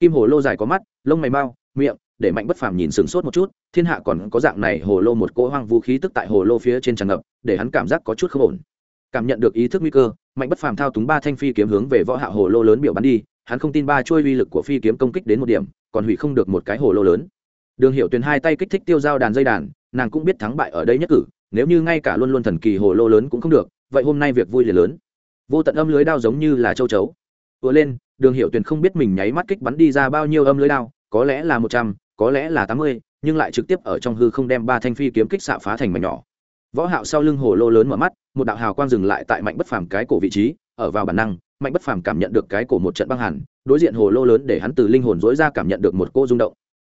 Kim hổ lô dài có mắt, lông mày mau, miệng, để mạnh bất phàm nhìn sừng sốt một chút, thiên hạ còn có dạng này hồ lô một cỗ hoang vũ khí tức tại hồ lô phía trên tràn ngập, để hắn cảm giác có chút không ổn cảm nhận được ý thức nguy cơ, mạnh bất phàm thao túng ba thanh phi kiếm hướng về võ hạ hồ lô lớn biểu bắn đi, hắn không tin ba chuôi uy lực của phi kiếm công kích đến một điểm, còn hủy không được một cái hồ lô lớn. Đường hiệu tuyền hai tay kích thích tiêu dao đàn dây đàn, nàng cũng biết thắng bại ở đây nhất cử, nếu như ngay cả luôn luôn thần kỳ hồ lô lớn cũng không được, vậy hôm nay việc vui liền lớn. Vô tận âm lưới đao giống như là châu chấu. Vừa lên, đường hiệu tuyền không biết mình nháy mắt kích bắn đi ra bao nhiêu âm lưới đao, có lẽ là một trăm, có lẽ là tám mươi, nhưng lại trực tiếp ở trong hư không đem ba thanh phi kiếm kích xạ phá thành mảnh nhỏ võ hạo sau lưng hồ lô lớn mở mắt, một đạo hào quang dừng lại tại mạnh bất phàm cái cổ vị trí, ở vào bản năng mạnh bất phàm cảm nhận được cái cổ một trận băng hẳn đối diện hồ lô lớn để hắn từ linh hồn dối ra cảm nhận được một cô rung động.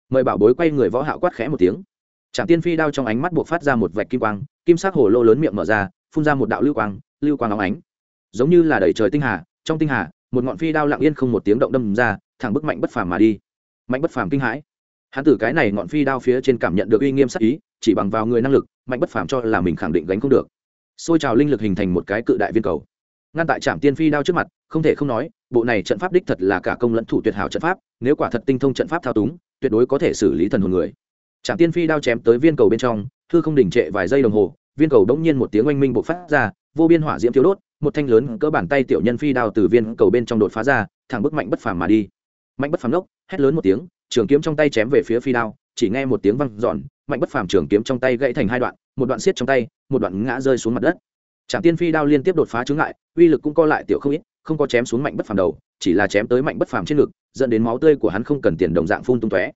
Mời bảo bối quay người võ hạo quát khẽ một tiếng. Trạm tiên phi đao trong ánh mắt buộc phát ra một vạch kim quang, kim sắc hồ lô lớn miệng mở ra, phun ra một đạo lưu quang lưu quang óng ánh. Giống như là đầy trời tinh hà, trong tinh hà, một ngọn phi đao lặng yên không một tiếng động đâm ra, thẳng bức mạnh bất phàm mà đi. Mạnh bất phàm kinh hãi. Hắn từ cái này ngọn phi đao phía trên cảm nhận được uy nghiêm sắc ý chỉ bằng vào người năng lực, mạnh bất phàm cho là mình khẳng định gánh không được. Xôi trào linh lực hình thành một cái cự đại viên cầu. Ngăn tại trạm tiên phi đao trước mặt, không thể không nói, bộ này trận pháp đích thật là cả công lẫn thủ tuyệt hảo trận pháp, nếu quả thật tinh thông trận pháp thao túng, tuyệt đối có thể xử lý thần hồn người. Trạm tiên phi đao chém tới viên cầu bên trong thư không đình trệ vài giây đồng hồ, viên cầu đống nhiên một tiếng oanh minh bộc phát ra, vô biên hỏa diễm thiếu đốt, một thanh lớn cỡ bàn tay tiểu nhân phi đao từ viên cầu bên trong đột phá ra, thẳng bức mạnh bất phàm mà đi. Mạnh bất phàm đốc hét lớn một tiếng, trường kiếm trong tay chém về phía phi đao chỉ nghe một tiếng văng giòn mạnh bất phàm trường kiếm trong tay gãy thành hai đoạn, một đoạn xiết trong tay, một đoạn ngã rơi xuống mặt đất. Trạm tiên phi đao liên tiếp đột phá chướng lại uy lực cũng co lại tiểu không ít, không có chém xuống mạnh bất phàm đầu, chỉ là chém tới mạnh bất phàm trên ngực, dẫn đến máu tươi của hắn không cần tiền đồng dạng phun tung tóe.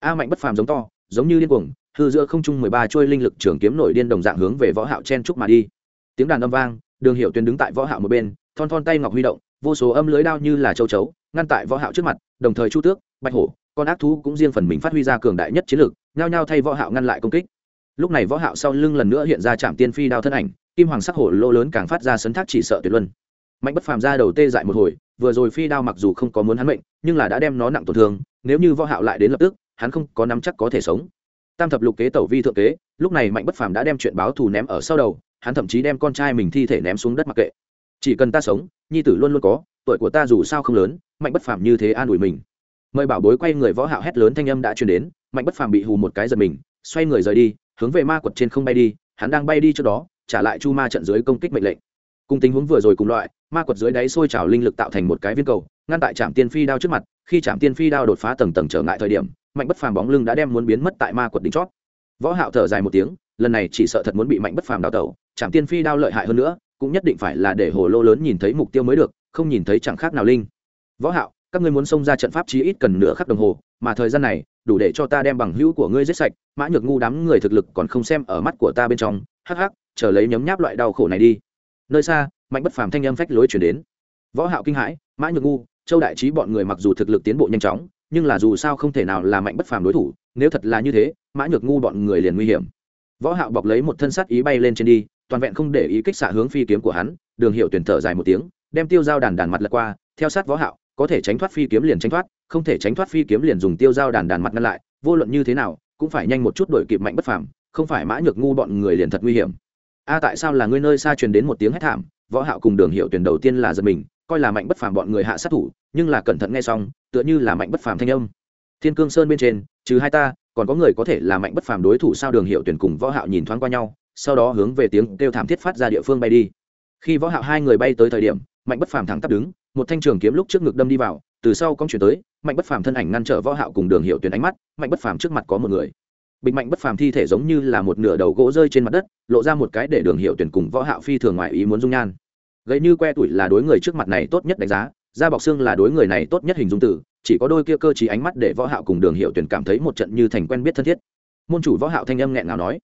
A mạnh bất phàm giống to, giống như điên cuồng, hư giữa không trung mười ba trôi linh lực trường kiếm nổi điên đồng dạng hướng về võ hạo chen trúc mà đi. Tiếng đàn âm vang, đường hiệu tuyền đứng tại võ hạo một bên, thon thon tay ngọc huy động, vô số âm lưới đao như là châu chấu, ngăn tại võ hạo trước mặt, đồng thời chu tước, bạch hổ con ác thú cũng riêng phần mình phát huy ra cường đại nhất chiến lược, nhao nhao thay võ hạo ngăn lại công kích. Lúc này võ hạo sau lưng lần nữa hiện ra chạm tiên phi đao thân ảnh, kim hoàng sắc hổ lô lớn càng phát ra sấn thác chỉ sợ tuyệt luân. Mạnh bất phàm ra đầu tê dại một hồi, vừa rồi phi đao mặc dù không có muốn hắn mệnh, nhưng là đã đem nó nặng tổn thương, nếu như võ hạo lại đến lập tức, hắn không có nắm chắc có thể sống. Tam thập lục kế tẩu vi thượng kế, lúc này mạnh bất phàm đã đem chuyện báo thù ném ở sau đầu, hắn thậm chí đem con trai mình thi thể ném xuống đất mặc kệ. Chỉ cần ta sống, nhi tử luôn luôn có, tuổi của ta dù sao không lớn, mạnh bất phàm như thế an ủi mình mời bảo bối quay người võ hạo hét lớn thanh âm đã truyền đến, mạnh bất phàm bị hù một cái giật mình, xoay người rời đi, hướng về ma quật trên không bay đi, hắn đang bay đi trước đó, trả lại chu ma trận dưới công kích mệnh lệnh. Cùng tình huống vừa rồi cùng loại, ma quật dưới đáy sôi trào linh lực tạo thành một cái viên cầu, ngăn tại trạm tiên phi đao trước mặt, khi trạm tiên phi đao đột phá tầng tầng trở ngại thời điểm, mạnh bất phàm bóng lưng đã đem muốn biến mất tại ma quật đỉnh chót. Võ hạo thở dài một tiếng, lần này chỉ sợ thật muốn bị mạnh bất phàm đào tẩu trạm tiên phi đao lợi hại hơn nữa, cũng nhất định phải là để hồ lô lớn nhìn thấy mục tiêu mới được, không nhìn thấy chẳng khác nào linh. Võ hạo các ngươi muốn xông ra trận pháp chí ít cần nửa khắc đồng hồ, mà thời gian này, đủ để cho ta đem bằng hữu của ngươi giết sạch, mã nhược ngu đám người thực lực còn không xem ở mắt của ta bên trong, hắc hắc, chờ lấy nhấm nháp loại đau khổ này đi. Nơi xa, mạnh bất phàm thanh âm phách lối chuyển đến. Võ hạo kinh hãi, mã nhược ngu, châu đại trí bọn người mặc dù thực lực tiến bộ nhanh chóng, nhưng là dù sao không thể nào là mạnh bất phàm đối thủ, nếu thật là như thế, mã nhược ngu bọn người liền nguy hiểm. Võ hạo bọc lấy một thân sát ý bay lên trên đi, toàn vẹn không để ý kích xạ hướng phi kiếm của hắn, đường hiệu tuyển thở dài một tiếng, đem tiêu dao đàn đàn mặt lật qua, theo sát võ hạo có thể tránh thoát phi kiếm liền tránh thoát, không thể tránh thoát phi kiếm liền dùng tiêu dao đàn đàn mặt ngăn lại, vô luận như thế nào, cũng phải nhanh một chút đổi kịp mạnh bất phàm, không phải mã nhược ngu bọn người liền thật nguy hiểm. A, tại sao là ngươi nơi xa truyền đến một tiếng hét thảm, võ hạo cùng đường hiệu tuyển đầu tiên là giật mình, coi là mạnh bất phàm bọn người hạ sát thủ, nhưng là cẩn thận nghe xong, tựa như là mạnh bất phàm thanh âm. Thiên cương sơn bên trên, trừ hai ta, còn có người có thể là mạnh bất phàm đối thủ sao đường hiệu tuyển cùng võ hạo nhìn thoáng qua nhau, sau đó hướng về tiếng kêu thảm thiết phát ra địa phương bay đi. Khi võ hạo hai người bay tới thời điểm, mạnh bất phàm thẳng tắp đứng một thanh trường kiếm lúc trước ngực đâm đi vào, từ sau cong chuyển tới, mạnh bất phàm thân ảnh ngăn trở võ hạo cùng đường hiệu tuyển ánh mắt, mạnh bất phàm trước mặt có một người. Bịch mạnh bất phàm thi thể giống như là một nửa đầu gỗ rơi trên mặt đất, lộ ra một cái để đường hiệu tuyển cùng võ hạo phi thường ngoại ý muốn dung nhan. Gầy như que tuổi là đối người trước mặt này tốt nhất đánh giá, da bọc xương là đối người này tốt nhất hình dung tử chỉ có đôi kia cơ trí ánh mắt để võ hạo cùng đường hiệu tuyển cảm thấy một trận như thành quen biết thân thiết. Môn chủ võ hạo thanh âm nghẹn ngào nói.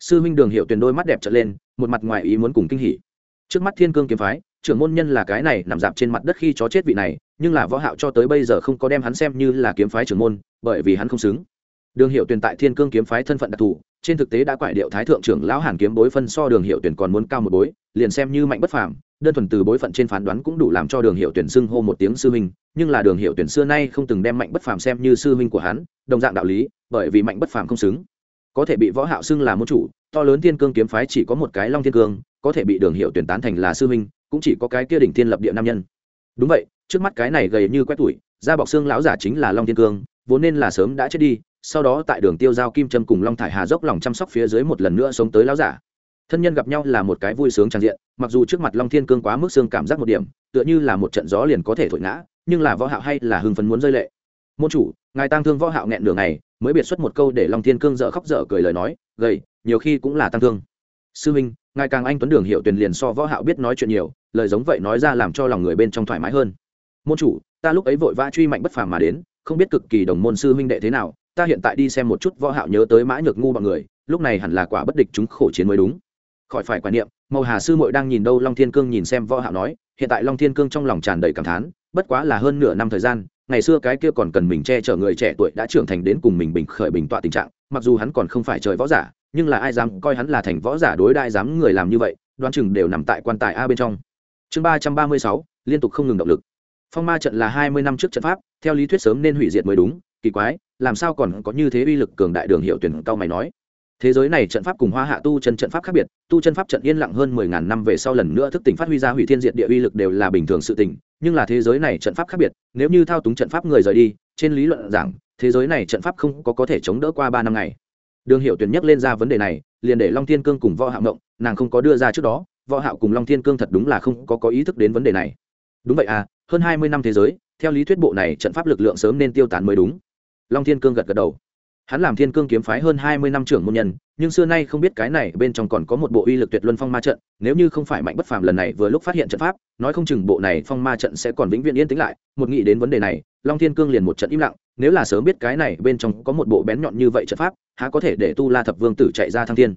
Sư huynh đường hiệu tuyển đôi mắt đẹp trợn lên, một mặt ngoài ý muốn cùng kinh hỉ. Trước mắt thiên cương kiếm phái trưởng môn nhân là cái này nằm dạp trên mặt đất khi chó chết vị này, nhưng là võ hạo cho tới bây giờ không có đem hắn xem như là kiếm phái trưởng môn, bởi vì hắn không xứng. Đường hiệu tuyển tại thiên cương kiếm phái thân phận đặc thù, trên thực tế đã quải điệu thái thượng trưởng lão hàn kiếm bối phân so đường hiệu tuyển còn muốn cao một bối, liền xem như mạnh bất phàm, đơn thuần từ bối phận trên phán đoán cũng đủ làm cho đường hiệu tuyển xưng hô một tiếng sư huynh, nhưng là đường hiệu tuyển xưa nay không từng đem mạnh bất phàm xem như sư huynh của hắn, đồng dạng đạo lý, bởi vì mạnh bất phàm không xứng. Có thể bị võ hạo xưng là môn chủ, to lớn thiên cương kiếm phái chỉ có một cái long thiên cương có thể bị đường hiệu tuyển tán thành là sư huynh, cũng chỉ có cái kia đỉnh thiên lập địa nam nhân. Đúng vậy, trước mắt cái này gầy như quét tuổi da bọc xương lão giả chính là long thiên cương, vốn nên là sớm đã chết đi, sau đó tại đường tiêu giao kim trâm cùng long thải hà dốc lòng chăm sóc phía dưới một lần nữa sống tới lão giả. Thân nhân gặp nhau là một cái vui sướng tràn diện, mặc dù trước mặt long thiên cương quá mức xương cảm giác một điểm, tựa như là một trận gió liền có thể thổi ngã, nhưng là võ hạo hay là hưng phấn muốn rơi lệ. Môn chủ, ngài tăng thương võ hạo nghẹn nửa ngày, mới biệt xuất một câu để long thiên cương dở khóc dở cười lời nói, gầy, nhiều khi cũng là tăng thương. Sư minh ngài càng anh tuấn đường hiệu tuyền liền so võ hạo biết nói chuyện nhiều, lời giống vậy nói ra làm cho lòng người bên trong thoải mái hơn. Môn chủ, ta lúc ấy vội vã truy mạnh bất phàm mà đến, không biết cực kỳ đồng môn sư huynh đệ thế nào, ta hiện tại đi xem một chút võ hạo nhớ tới mã nhược ngu bọn người, lúc này hẳn là quả bất địch chúng khổ chiến mới đúng. Khỏi phải quan niệm, màu hà sư muội đang nhìn đâu long thiên cương nhìn xem võ hạo nói, hiện tại long thiên cương trong lòng tràn đầy cảm thán, bất quá là hơn nửa năm thời gian, ngày xưa cái kia còn cần mình che chở người trẻ tuổi đã trưởng thành đến cùng mình bình khởi bình tọa tình trạng, mặc dù hắn còn không phải trời võ giả nhưng là ai dám coi hắn là thành võ giả đối đại dám người làm như vậy, đoán chừng đều nằm tại quan tài a bên trong. Chương ba trăm ba mươi sáu, liên tục không ngừng động lực. Phong ma trận là hai mươi năm trước trận pháp, theo lý thuyết sớm nên hủy diệt mới đúng, kỳ quái, làm sao còn có như thế uy lực cường đại đường hiệu tuyển cao mày nói. Thế giới này trận pháp cùng hoa hạ tu chân trận pháp khác biệt, tu chân pháp trận yên lặng hơn mười ngàn năm về sau lần nữa thức tỉnh phát huy ra hủy thiên diệt địa uy lực đều là bình thường sự tỉnh nhưng là thế giới này trận pháp khác biệt, nếu như thao túng trận pháp người rời đi, trên lý luận giảng, thế giới này trận pháp không có có thể chống đỡ qua ba năm ngày đường hiệu tuyển nhắc lên ra vấn đề này, liền để long thiên cương cùng võ hạo ngộng, nàng không có đưa ra trước đó, võ hạo cùng long thiên cương thật đúng là không có có ý thức đến vấn đề này. Đúng vậy à hơn hai mươi năm thế giới, theo lý thuyết bộ này trận pháp lực lượng sớm nên tiêu tán mới đúng. Long thiên cương gật gật đầu hắn làm thiên cương kiếm phái hơn hai mươi năm trưởng môn nhân, nhưng xưa nay không biết cái này bên trong còn có một bộ uy lực tuyệt luân phong ma trận, nếu như không phải mạnh bất phàm lần này vừa lúc phát hiện trận pháp, nói không chừng bộ này phong ma trận sẽ còn vĩnh viễn yên tĩnh lại, một nghĩ đến vấn đề này, long thiên cương liền một trận im lặng, nếu là sớm biết cái này bên trong có một bộ bén nhọn như vậy trận pháp, há có thể để tu la thập vương tử chạy ra thăng thiên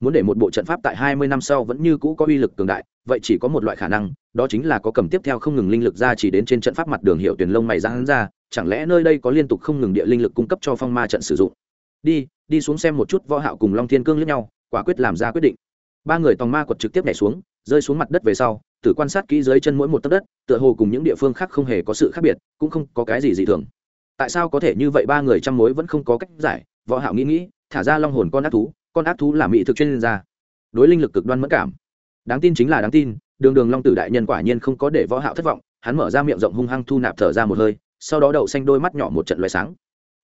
muốn để một bộ trận pháp tại hai mươi năm sau vẫn như cũ có uy lực cường đại, vậy chỉ có một loại khả năng, đó chính là có cầm tiếp theo không ngừng linh lực ra chỉ đến trên trận pháp mặt đường hiệu tuyển lông mày ra hắn ra, chẳng lẽ nơi đây có liên tục không ngừng địa linh lực cung cấp cho phong ma trận sử dụng? Đi đi xuống xem một chút võ hạo cùng long thiên cương lẫn nhau, quả quyết làm ra quyết định. Ba người tòng ma quật trực tiếp nhảy xuống, rơi xuống mặt đất về sau thử quan sát kỹ dưới chân mỗi một tấc đất, tựa hồ cùng những địa phương khác không hề có sự khác biệt, cũng không có cái gì dị thường. Tại sao có thể như vậy ba người trăm mối vẫn không có cách giải? Võ hạo nghĩ nghĩ, thả ra long hồn con ác thú con ác thú là mỹ thực chuyên gia. Đối linh lực cực đoan mẫn cảm. Đáng tin chính là đáng tin, đường đường long tử đại nhân quả nhiên không có để võ hạo thất vọng, hắn mở ra miệng rộng hung hăng thu nạp thở ra một hơi, sau đó đậu xanh đôi mắt nhỏ một trận loé sáng.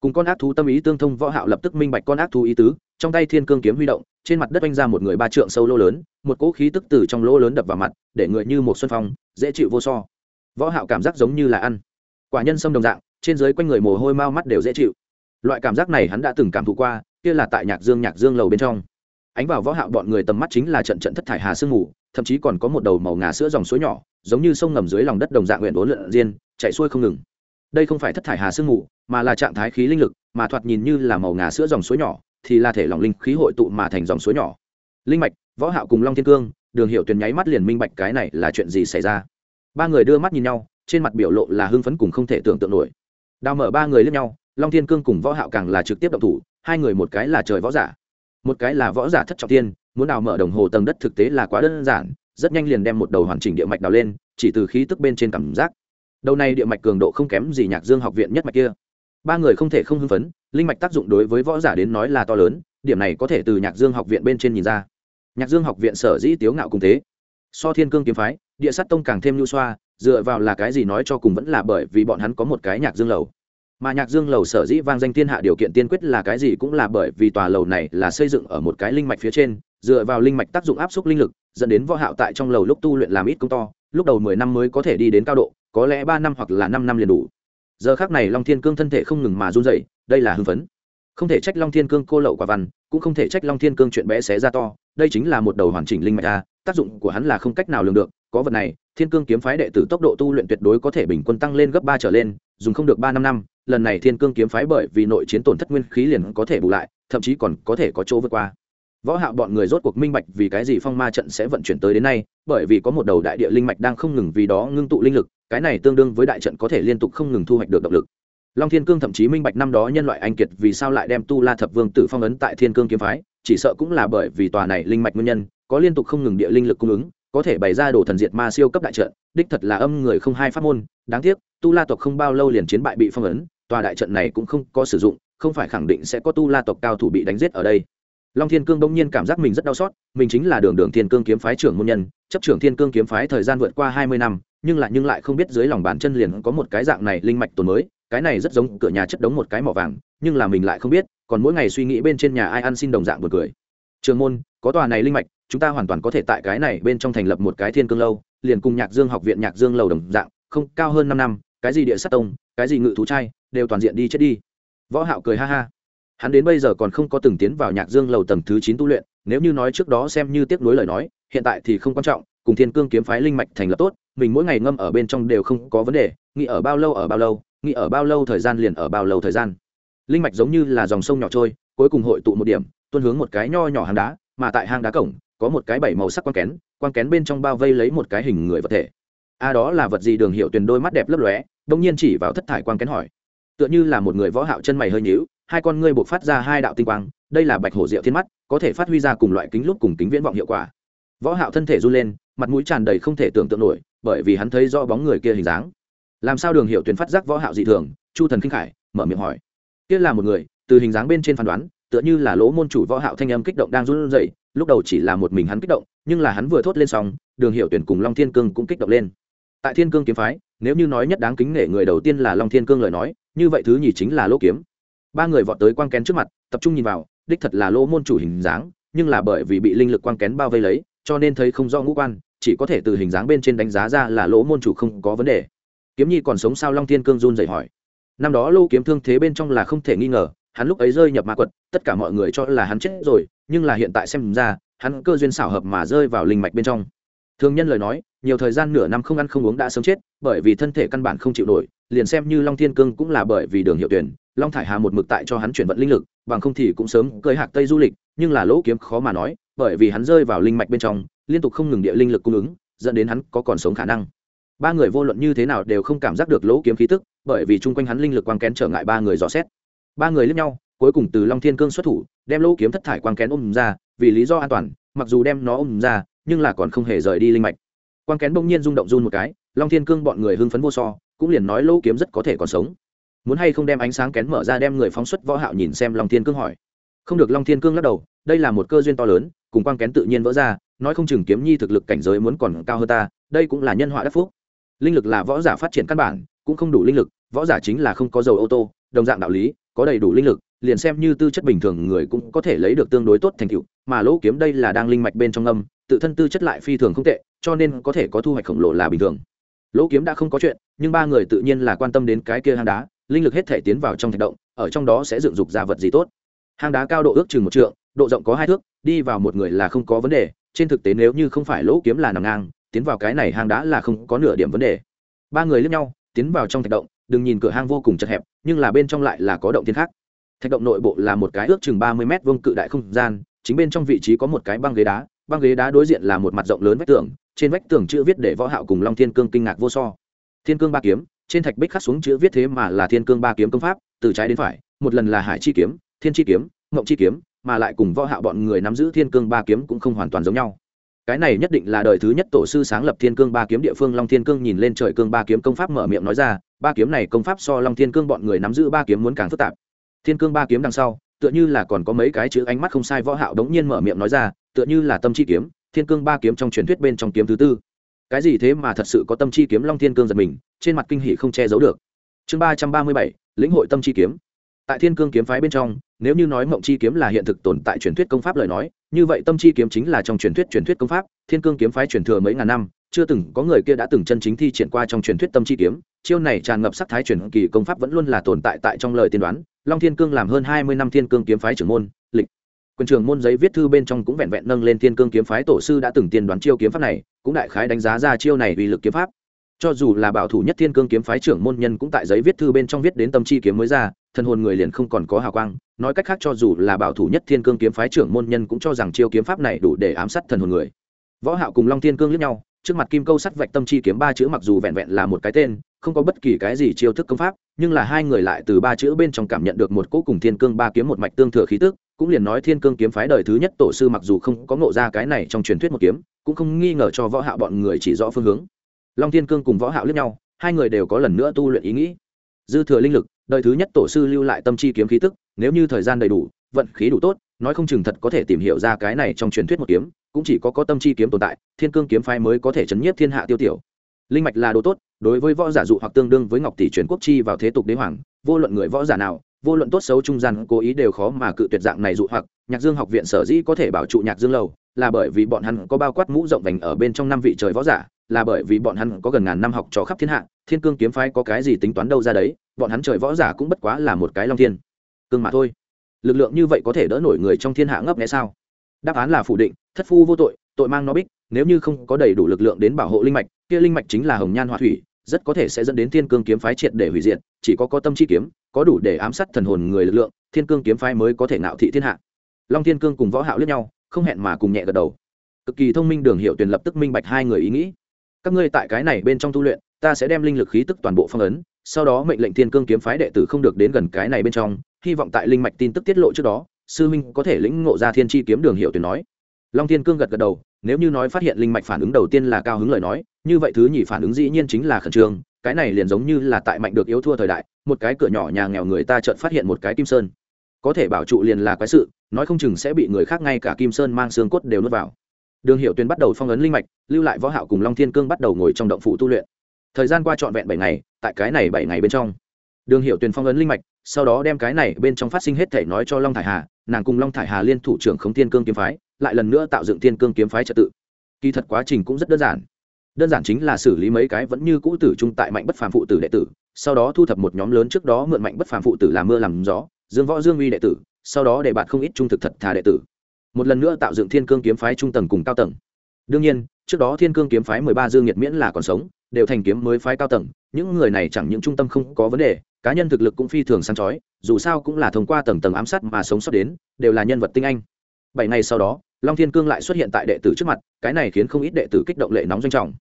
Cùng con ác thú tâm ý tương thông, võ hạo lập tức minh bạch con ác thú ý tứ, trong tay thiên cương kiếm huy động, trên mặt đất anh ra một người ba trượng sâu lỗ lớn, một cỗ khí tức từ trong lỗ lớn đập vào mặt, để người như một xuân phong, dễ chịu vô so. Võ hạo cảm giác giống như là ăn. Quả nhân sâm đồng dạng, trên dưới quanh người mồ hôi mau mắt đều dễ chịu. Loại cảm giác này hắn đã từng cảm thụ qua kia là tại nhạc dương nhạc dương lầu bên trong. Ánh vào võ hạo bọn người tầm mắt chính là trận trận thất thải hà sương ngủ thậm chí còn có một đầu màu ngà sữa dòng suối nhỏ, giống như sông ngầm dưới lòng đất đồng dạng nguyện uốn lượn diên, chạy xuôi không ngừng. Đây không phải thất thải hà sương ngủ mà là trạng thái khí linh lực, mà thoạt nhìn như là màu ngà sữa dòng suối nhỏ, thì là thể lòng linh khí hội tụ mà thành dòng suối nhỏ. Linh mạch, võ hạo cùng long thiên cương, đường hiểu tuyền nháy mắt liền minh bạch cái này là chuyện gì xảy ra. Ba người đưa mắt nhìn nhau, trên mặt biểu lộ là hưng phấn cùng không thể tưởng tượng nổi. Đào mở ba người liếc nhau, long thiên cương cùng võ hạo càng là trực tiếp động thủ hai người một cái là trời võ giả, một cái là võ giả thất trọng thiên muốn đào mở đồng hồ tầng đất thực tế là quá đơn giản, rất nhanh liền đem một đầu hoàn chỉnh địa mạch đào lên, chỉ từ khí tức bên trên cảm giác. Đầu này địa mạch cường độ không kém gì nhạc dương học viện nhất mạch kia. Ba người không thể không hưng phấn, linh mạch tác dụng đối với võ giả đến nói là to lớn, điểm này có thể từ nhạc dương học viện bên trên nhìn ra. Nhạc dương học viện sở dĩ tiếu ngạo cùng thế. So thiên cương kiếm phái, địa sát tông càng thêm nhu xoa, dựa vào là cái gì nói cho cùng vẫn là bởi vì bọn hắn có một cái nhạc dương lầu mà nhạc dương lầu sở dĩ vang danh thiên hạ điều kiện tiên quyết là cái gì cũng là bởi vì tòa lầu này là xây dựng ở một cái linh mạch phía trên, dựa vào linh mạch tác dụng áp suất linh lực, dẫn đến võ hạo tại trong lầu lúc tu luyện làm ít công to, lúc đầu mười năm mới có thể đi đến cao độ, có lẽ ba năm hoặc là năm năm liền đủ. Giờ khắc này long thiên cương thân thể không ngừng mà run rẩy, đây là hưng phấn. Không thể trách long thiên cương cô lậu quả văn, cũng không thể trách long thiên cương chuyện bé xé ra to, đây chính là một đầu hoàn chỉnh linh mạch a, tác dụng của hắn là không cách nào lường được, có vật này, thiên cương kiếm phái đệ tử tốc độ tu luyện tuyệt đối có thể bình quân tăng lên gấp ba trở lên dùng không được ba năm năm, lần này thiên cương kiếm phái bởi vì nội chiến tổn thất nguyên khí liền có thể bù lại, thậm chí còn có thể có chỗ vượt qua. Võ hạo bọn người rốt cuộc minh bạch vì cái gì phong ma trận sẽ vận chuyển tới đến nay, bởi vì có một đầu đại địa linh mạch đang không ngừng vì đó ngưng tụ linh lực, cái này tương đương với đại trận có thể liên tục không ngừng thu hoạch được động lực. Long thiên cương thậm chí minh bạch năm đó nhân loại anh kiệt vì sao lại đem tu la thập vương tử phong ấn tại thiên cương kiếm phái, chỉ sợ cũng là bởi vì tòa này linh mạch nguyên nhân, có liên tục không ngừng địa linh lực cung ứng, có thể bày ra đồ thần diệt ma siêu cấp đại trận, đích thật là âm người không hai pháp môn, đáng tiếc tu la tộc không bao lâu liền chiến bại bị phong ấn, tòa đại trận này cũng không có sử dụng, không phải khẳng định sẽ có tu la tộc cao thủ bị đánh giết ở đây. Long thiên cương đông nhiên cảm giác mình rất đau xót, mình chính là đường đường thiên cương kiếm phái trưởng môn nhân, chấp trưởng thiên cương kiếm phái thời gian vượt qua hai mươi năm, nhưng lại nhưng lại không biết dưới lòng bàn chân liền có một cái dạng này linh mạch tồn mới, cái này rất giống cửa nhà chất đống một cái mỏ vàng, nhưng là mình lại không biết, còn mỗi ngày suy nghĩ bên trên nhà ai ăn xin đồng dạng một cười. Trường môn, có tòa này linh mạch, chúng ta hoàn toàn có thể tại cái này bên trong thành lập một cái thiên cương lâu, liền cùng nhạc dương học viện nhạc dương lầu đồng dạng, không, cao hơn năm năm cái gì địa sát tông, cái gì ngự thú trai, đều toàn diện đi chết đi. Võ hạo cười ha ha. Hắn đến bây giờ còn không có từng tiến vào nhạc dương lầu tầng thứ chín tu luyện, nếu như nói trước đó xem như tiếc nuối lời nói, hiện tại thì không quan trọng, cùng thiên cương kiếm phái linh mạch thành lập tốt, mình mỗi ngày ngâm ở bên trong đều không có vấn đề, nghĩ ở bao lâu ở bao lâu, nghĩ ở bao lâu thời gian liền ở bao lâu thời gian. Linh mạch giống như là dòng sông nhỏ trôi, cuối cùng hội tụ một điểm, tuôn hướng một cái nho nhỏ hang đá, mà tại hang đá cổng, có một cái bảy màu sắc quang kén quang kén bên trong bao vây lấy một cái hình người vật thể. A đó là vật gì đường hiệu tuyền đôi mắt đẹp lấp lóe đông nhiên chỉ vào thất thải quang kén hỏi. Tựa như là một người võ hạo chân mày hơi nhíu, hai con ngươi buộc phát ra hai đạo tinh quang, đây là bạch hổ diệu thiên mắt, có thể phát huy ra cùng loại kính lúc cùng kính viễn vọng hiệu quả. Võ hạo thân thể run lên, mặt mũi tràn đầy không thể tưởng tượng nổi, bởi vì hắn thấy rõ bóng người kia hình dáng. Làm sao đường hiệu tuyển phát giác võ hạo dị thường, chu thần kinh khải, mở miệng hỏi. Kia là một người, từ hình dáng bên trên phán đoán, tựa như là lỗ môn chủ võ hạo thanh âm kích động đang run rẩy, lúc đầu chỉ là một mình hắn kích động, nhưng là hắn vừa thốt lên xong, đường hiệu tuyển cùng long thiên cương cũng kích động lên. Tại thiên cương kiếm phái nếu như nói nhất đáng kính nể người đầu tiên là long thiên cương lời nói, như vậy thứ nhì chính là lỗ kiếm. Ba người vọt tới quang kén trước mặt, tập trung nhìn vào, đích thật là lỗ môn chủ hình dáng, nhưng là bởi vì bị linh lực quang kén bao vây lấy, cho nên thấy không do ngũ quan, chỉ có thể từ hình dáng bên trên đánh giá ra là lỗ môn chủ không có vấn đề. Kiếm nhi còn sống sao long thiên cương run dậy hỏi. Năm đó lô kiếm thương thế bên trong là không thể nghi ngờ, hắn lúc ấy rơi nhập ma quật, tất cả mọi người cho là hắn chết rồi, nhưng là hiện tại xem ra, hắn cơ duyên xảo hợp mà rơi vào linh mạch bên trong thường nhân lời nói, nhiều thời gian nửa năm không ăn không uống đã sớm chết, bởi vì thân thể căn bản không chịu nổi, liền xem như long thiên cương cũng là bởi vì đường hiệu tuyển, long thải hà một mực tại cho hắn chuyển vận linh lực, bằng không thì cũng sớm cơi hạc tây du lịch, nhưng là lỗ kiếm khó mà nói, bởi vì hắn rơi vào linh mạch bên trong, liên tục không ngừng địa linh lực cung ứng, dẫn đến hắn có còn sống khả năng. Ba người vô luận như thế nào đều không cảm giác được lỗ kiếm khí tức, bởi vì chung quanh hắn linh lực quang kén trở ngại ba người dò xét. Ba người lướt nhau, cuối cùng từ long thiên cương xuất thủ, đem lỗ kiếm thất thải quang kén ôm ra, vì lý do an toàn, mặc dù đem nó ôm ra nhưng là còn không hề rời đi linh mạch. Quang kén bỗng nhiên rung động run một cái, long thiên cương bọn người hưng phấn vô so, cũng liền nói lỗ kiếm rất có thể còn sống. Muốn hay không đem ánh sáng kén mở ra đem người phóng xuất võ hạo nhìn xem long thiên cương hỏi. Không được, long thiên cương lắc đầu, đây là một cơ duyên to lớn, cùng quang kén tự nhiên vỡ ra, nói không chừng kiếm nhi thực lực cảnh giới muốn còn cao hơn ta, đây cũng là nhân họa đắc phúc. Linh lực là võ giả phát triển căn bản, cũng không đủ linh lực, võ giả chính là không có dầu ô tô, đồng dạng đạo lý, có đầy đủ linh lực, liền xem như tư chất bình thường người cũng có thể lấy được tương đối tốt thành tựu, mà lỗ kiếm đây là đang linh mạch bên trong âm tự thân tư chất lại phi thường không tệ, cho nên có thể có thu hoạch khổng lồ là bình thường. Lỗ kiếm đã không có chuyện, nhưng ba người tự nhiên là quan tâm đến cái kia hang đá, linh lực hết thể tiến vào trong thạch động, ở trong đó sẽ dựng dục ra vật gì tốt. Hang đá cao độ ước chừng một trượng, độ rộng có hai thước, đi vào một người là không có vấn đề, trên thực tế nếu như không phải lỗ kiếm là nằm ngang, tiến vào cái này hang đá là không có nửa điểm vấn đề. Ba người lướt nhau, tiến vào trong thạch động, đừng nhìn cửa hang vô cùng chật hẹp, nhưng là bên trong lại là có động thiên khác. Thạch động nội bộ là một cái ước chừng ba mươi m vông cự đại không gian, chính bên trong vị trí có một cái băng ghế đá băng ghế đá đối diện là một mặt rộng lớn vách tường, trên vách tường chữ viết để võ hạo cùng long thiên cương kinh ngạc vô so. Thiên cương ba kiếm, trên thạch bích khắc xuống chữ viết thế mà là thiên cương ba kiếm công pháp, từ trái đến phải, một lần là hải chi kiếm, thiên chi kiếm, ngộng chi kiếm, mà lại cùng võ hạo bọn người nắm giữ thiên cương ba kiếm cũng không hoàn toàn giống nhau. Cái này nhất định là đời thứ nhất tổ sư sáng lập thiên cương ba kiếm địa phương long thiên cương nhìn lên trời cương ba kiếm công pháp mở miệng nói ra, ba kiếm này công pháp so long thiên cương bọn người nắm giữ ba kiếm muốn càng phức tạp. Thiên cương ba kiếm đằng sau, tựa như là còn có mấy cái chữ ánh mắt không sai võ hạo đống nhiên mở miệng nói ra tựa như là tâm chi kiếm, thiên cương ba kiếm trong truyền thuyết bên trong kiếm thứ tư. Cái gì thế mà thật sự có tâm chi kiếm long thiên cương giật mình, trên mặt kinh hỉ không che giấu được. Chương ba trăm ba mươi bảy, lĩnh hội tâm chi kiếm. Tại thiên cương kiếm phái bên trong, nếu như nói mộng chi kiếm là hiện thực tồn tại truyền thuyết công pháp lời nói, như vậy tâm chi kiếm chính là trong truyền thuyết truyền thuyết công pháp, thiên cương kiếm phái truyền thừa mấy ngàn năm, chưa từng có người kia đã từng chân chính thi triển qua trong truyền thuyết tâm chi kiếm. Chiêu này tràn ngập sắc thái truyền kỳ công pháp vẫn luôn là tồn tại tại trong lời tiên đoán. Long thiên cương làm hơn hai mươi năm thiên cương kiếm phái trưởng môn quyền trường môn giấy viết thư bên trong cũng vẹn vẹn nâng lên thiên cương kiếm phái tổ sư đã từng tiên đoán chiêu kiếm pháp này, cũng đại khái đánh giá ra chiêu này uy lực kiếm pháp. Cho dù là bảo thủ nhất thiên cương kiếm phái trưởng môn nhân cũng tại giấy viết thư bên trong viết đến tâm chi kiếm mới ra thân hồn người liền không còn có hào quang. Nói cách khác cho dù là bảo thủ nhất thiên cương kiếm phái trưởng môn nhân cũng cho rằng chiêu kiếm pháp này đủ để ám sát thần hồn người. Võ hạo cùng long thiên cương liếc nhau, trước mặt kim câu sắt vạch tâm chi kiếm ba chữ mặc dù vẹn vẹn là một cái tên, không có bất kỳ cái gì chiêu thức công pháp, nhưng là hai người lại từ ba chữ bên trong cảm nhận được một cỗ cùng thiên cương ba kiếm một mạch tương thừa khí tức cũng liền nói thiên cương kiếm phái đời thứ nhất tổ sư mặc dù không có ngộ ra cái này trong truyền thuyết một kiếm, cũng không nghi ngờ cho võ hạo bọn người chỉ rõ phương hướng. Long thiên cương cùng võ hạo liếc nhau, hai người đều có lần nữa tu luyện ý nghĩ. Dư thừa linh lực, đời thứ nhất tổ sư lưu lại tâm chi kiếm khí tức, nếu như thời gian đầy đủ, vận khí đủ tốt, nói không chừng thật có thể tìm hiểu ra cái này trong truyền thuyết một kiếm, cũng chỉ có có tâm chi kiếm tồn tại, thiên cương kiếm phái mới có thể chấn nhiếp thiên hạ tiêu tiểu. Linh mạch là đồ tốt, đối với võ giả dụ hoặc tương đương với ngọc tỷ truyền quốc chi vào thế tục đế hoàng, vô luận người võ giả nào vô luận tốt xấu trung gian cố ý đều khó mà cự tuyệt dạng này dụ hoặc, nhạc dương học viện sở dĩ có thể bảo trụ nhạc dương lầu là bởi vì bọn hắn có bao quát mũ rộng vành ở bên trong năm vị trời võ giả, là bởi vì bọn hắn có gần ngàn năm học trò khắp thiên hạ, thiên cương kiếm phái có cái gì tính toán đâu ra đấy, bọn hắn trời võ giả cũng bất quá là một cái long thiên. Cương mà thôi. Lực lượng như vậy có thể đỡ nổi người trong thiên hạ ngấp nghẽ sao? Đáp án là phủ định, thất phu vô tội tội mang nó bích, nếu như không có đầy đủ lực lượng đến bảo hộ linh mạch, kia linh mạch chính là hồng nhan họa thủy rất có thể sẽ dẫn đến thiên cương kiếm phái triệt để hủy diệt, chỉ có có tâm chi kiếm, có đủ để ám sát thần hồn người lực lượng, thiên cương kiếm phái mới có thể nạo thị thiên hạ. Long thiên cương cùng võ hạo lướt nhau, không hẹn mà cùng nhẹ gật đầu. Cực kỳ thông minh đường hiệu tuyển lập tức minh bạch hai người ý nghĩ. Các ngươi tại cái này bên trong tu luyện, ta sẽ đem linh lực khí tức toàn bộ phong ấn, sau đó mệnh lệnh thiên cương kiếm phái đệ tử không được đến gần cái này bên trong, hy vọng tại linh mạch tin tức tiết lộ trước đó, sư minh có thể lĩnh ngộ ra thiên chi kiếm đường hiệu tuyển nói long thiên cương gật gật đầu, nếu như nói phát hiện linh mạch phản ứng đầu tiên là cao hứng lời nói, như vậy thứ nhì phản ứng dĩ nhiên chính là khẩn trương, cái này liền giống như là tại mạnh được yếu thua thời đại, một cái cửa nhỏ nhà nghèo người ta chợt phát hiện một cái kim sơn. Có thể bảo trụ liền là quái sự, nói không chừng sẽ bị người khác ngay cả kim sơn mang xương cốt đều nuốt vào. Đường hiệu tuyên bắt đầu phong ấn linh mạch, lưu lại võ hạo cùng long thiên cương bắt đầu ngồi trong động phủ tu luyện. Thời gian qua trọn vẹn bảy ngày, tại cái này bảy ngày bên trong, đường hiệu tuyên phong ấn linh mạch, sau đó đem cái này bên trong phát sinh hết thể nói cho long thải hà, nàng cùng long thải hà liên thủ trưởng khống thiên cương kiếm phái lại lần nữa tạo dựng thiên cương kiếm phái trật tự. Kỳ thật quá trình cũng rất đơn giản. Đơn giản chính là xử lý mấy cái vẫn như cũ tử trung tại mạnh bất phàm phụ tử đệ tử, sau đó thu thập một nhóm lớn trước đó mượn mạnh bất phàm phụ tử làm mưa làm gió, dương võ dương uy đệ tử, sau đó để bạn không ít trung thực thật thà đệ tử. Một lần nữa tạo dựng thiên cương kiếm phái trung tầng cùng cao tầng. Đương nhiên, trước đó thiên cương kiếm phái mười ba dương nhiệt miễn là còn sống, đều thành kiếm mới phái cao tầng, những người này chẳng những trung tâm không có vấn đề, cá nhân thực lực cũng phi thường săn chói, dù sao cũng là thông qua tầng tầng ám sát mà sống sót đến, đều là nhân vật tinh anh. Bảy ngày sau đó long thiên cương lại xuất hiện tại đệ tử trước mặt, cái này khiến không ít đệ tử kích động lệ nóng doanh trọng.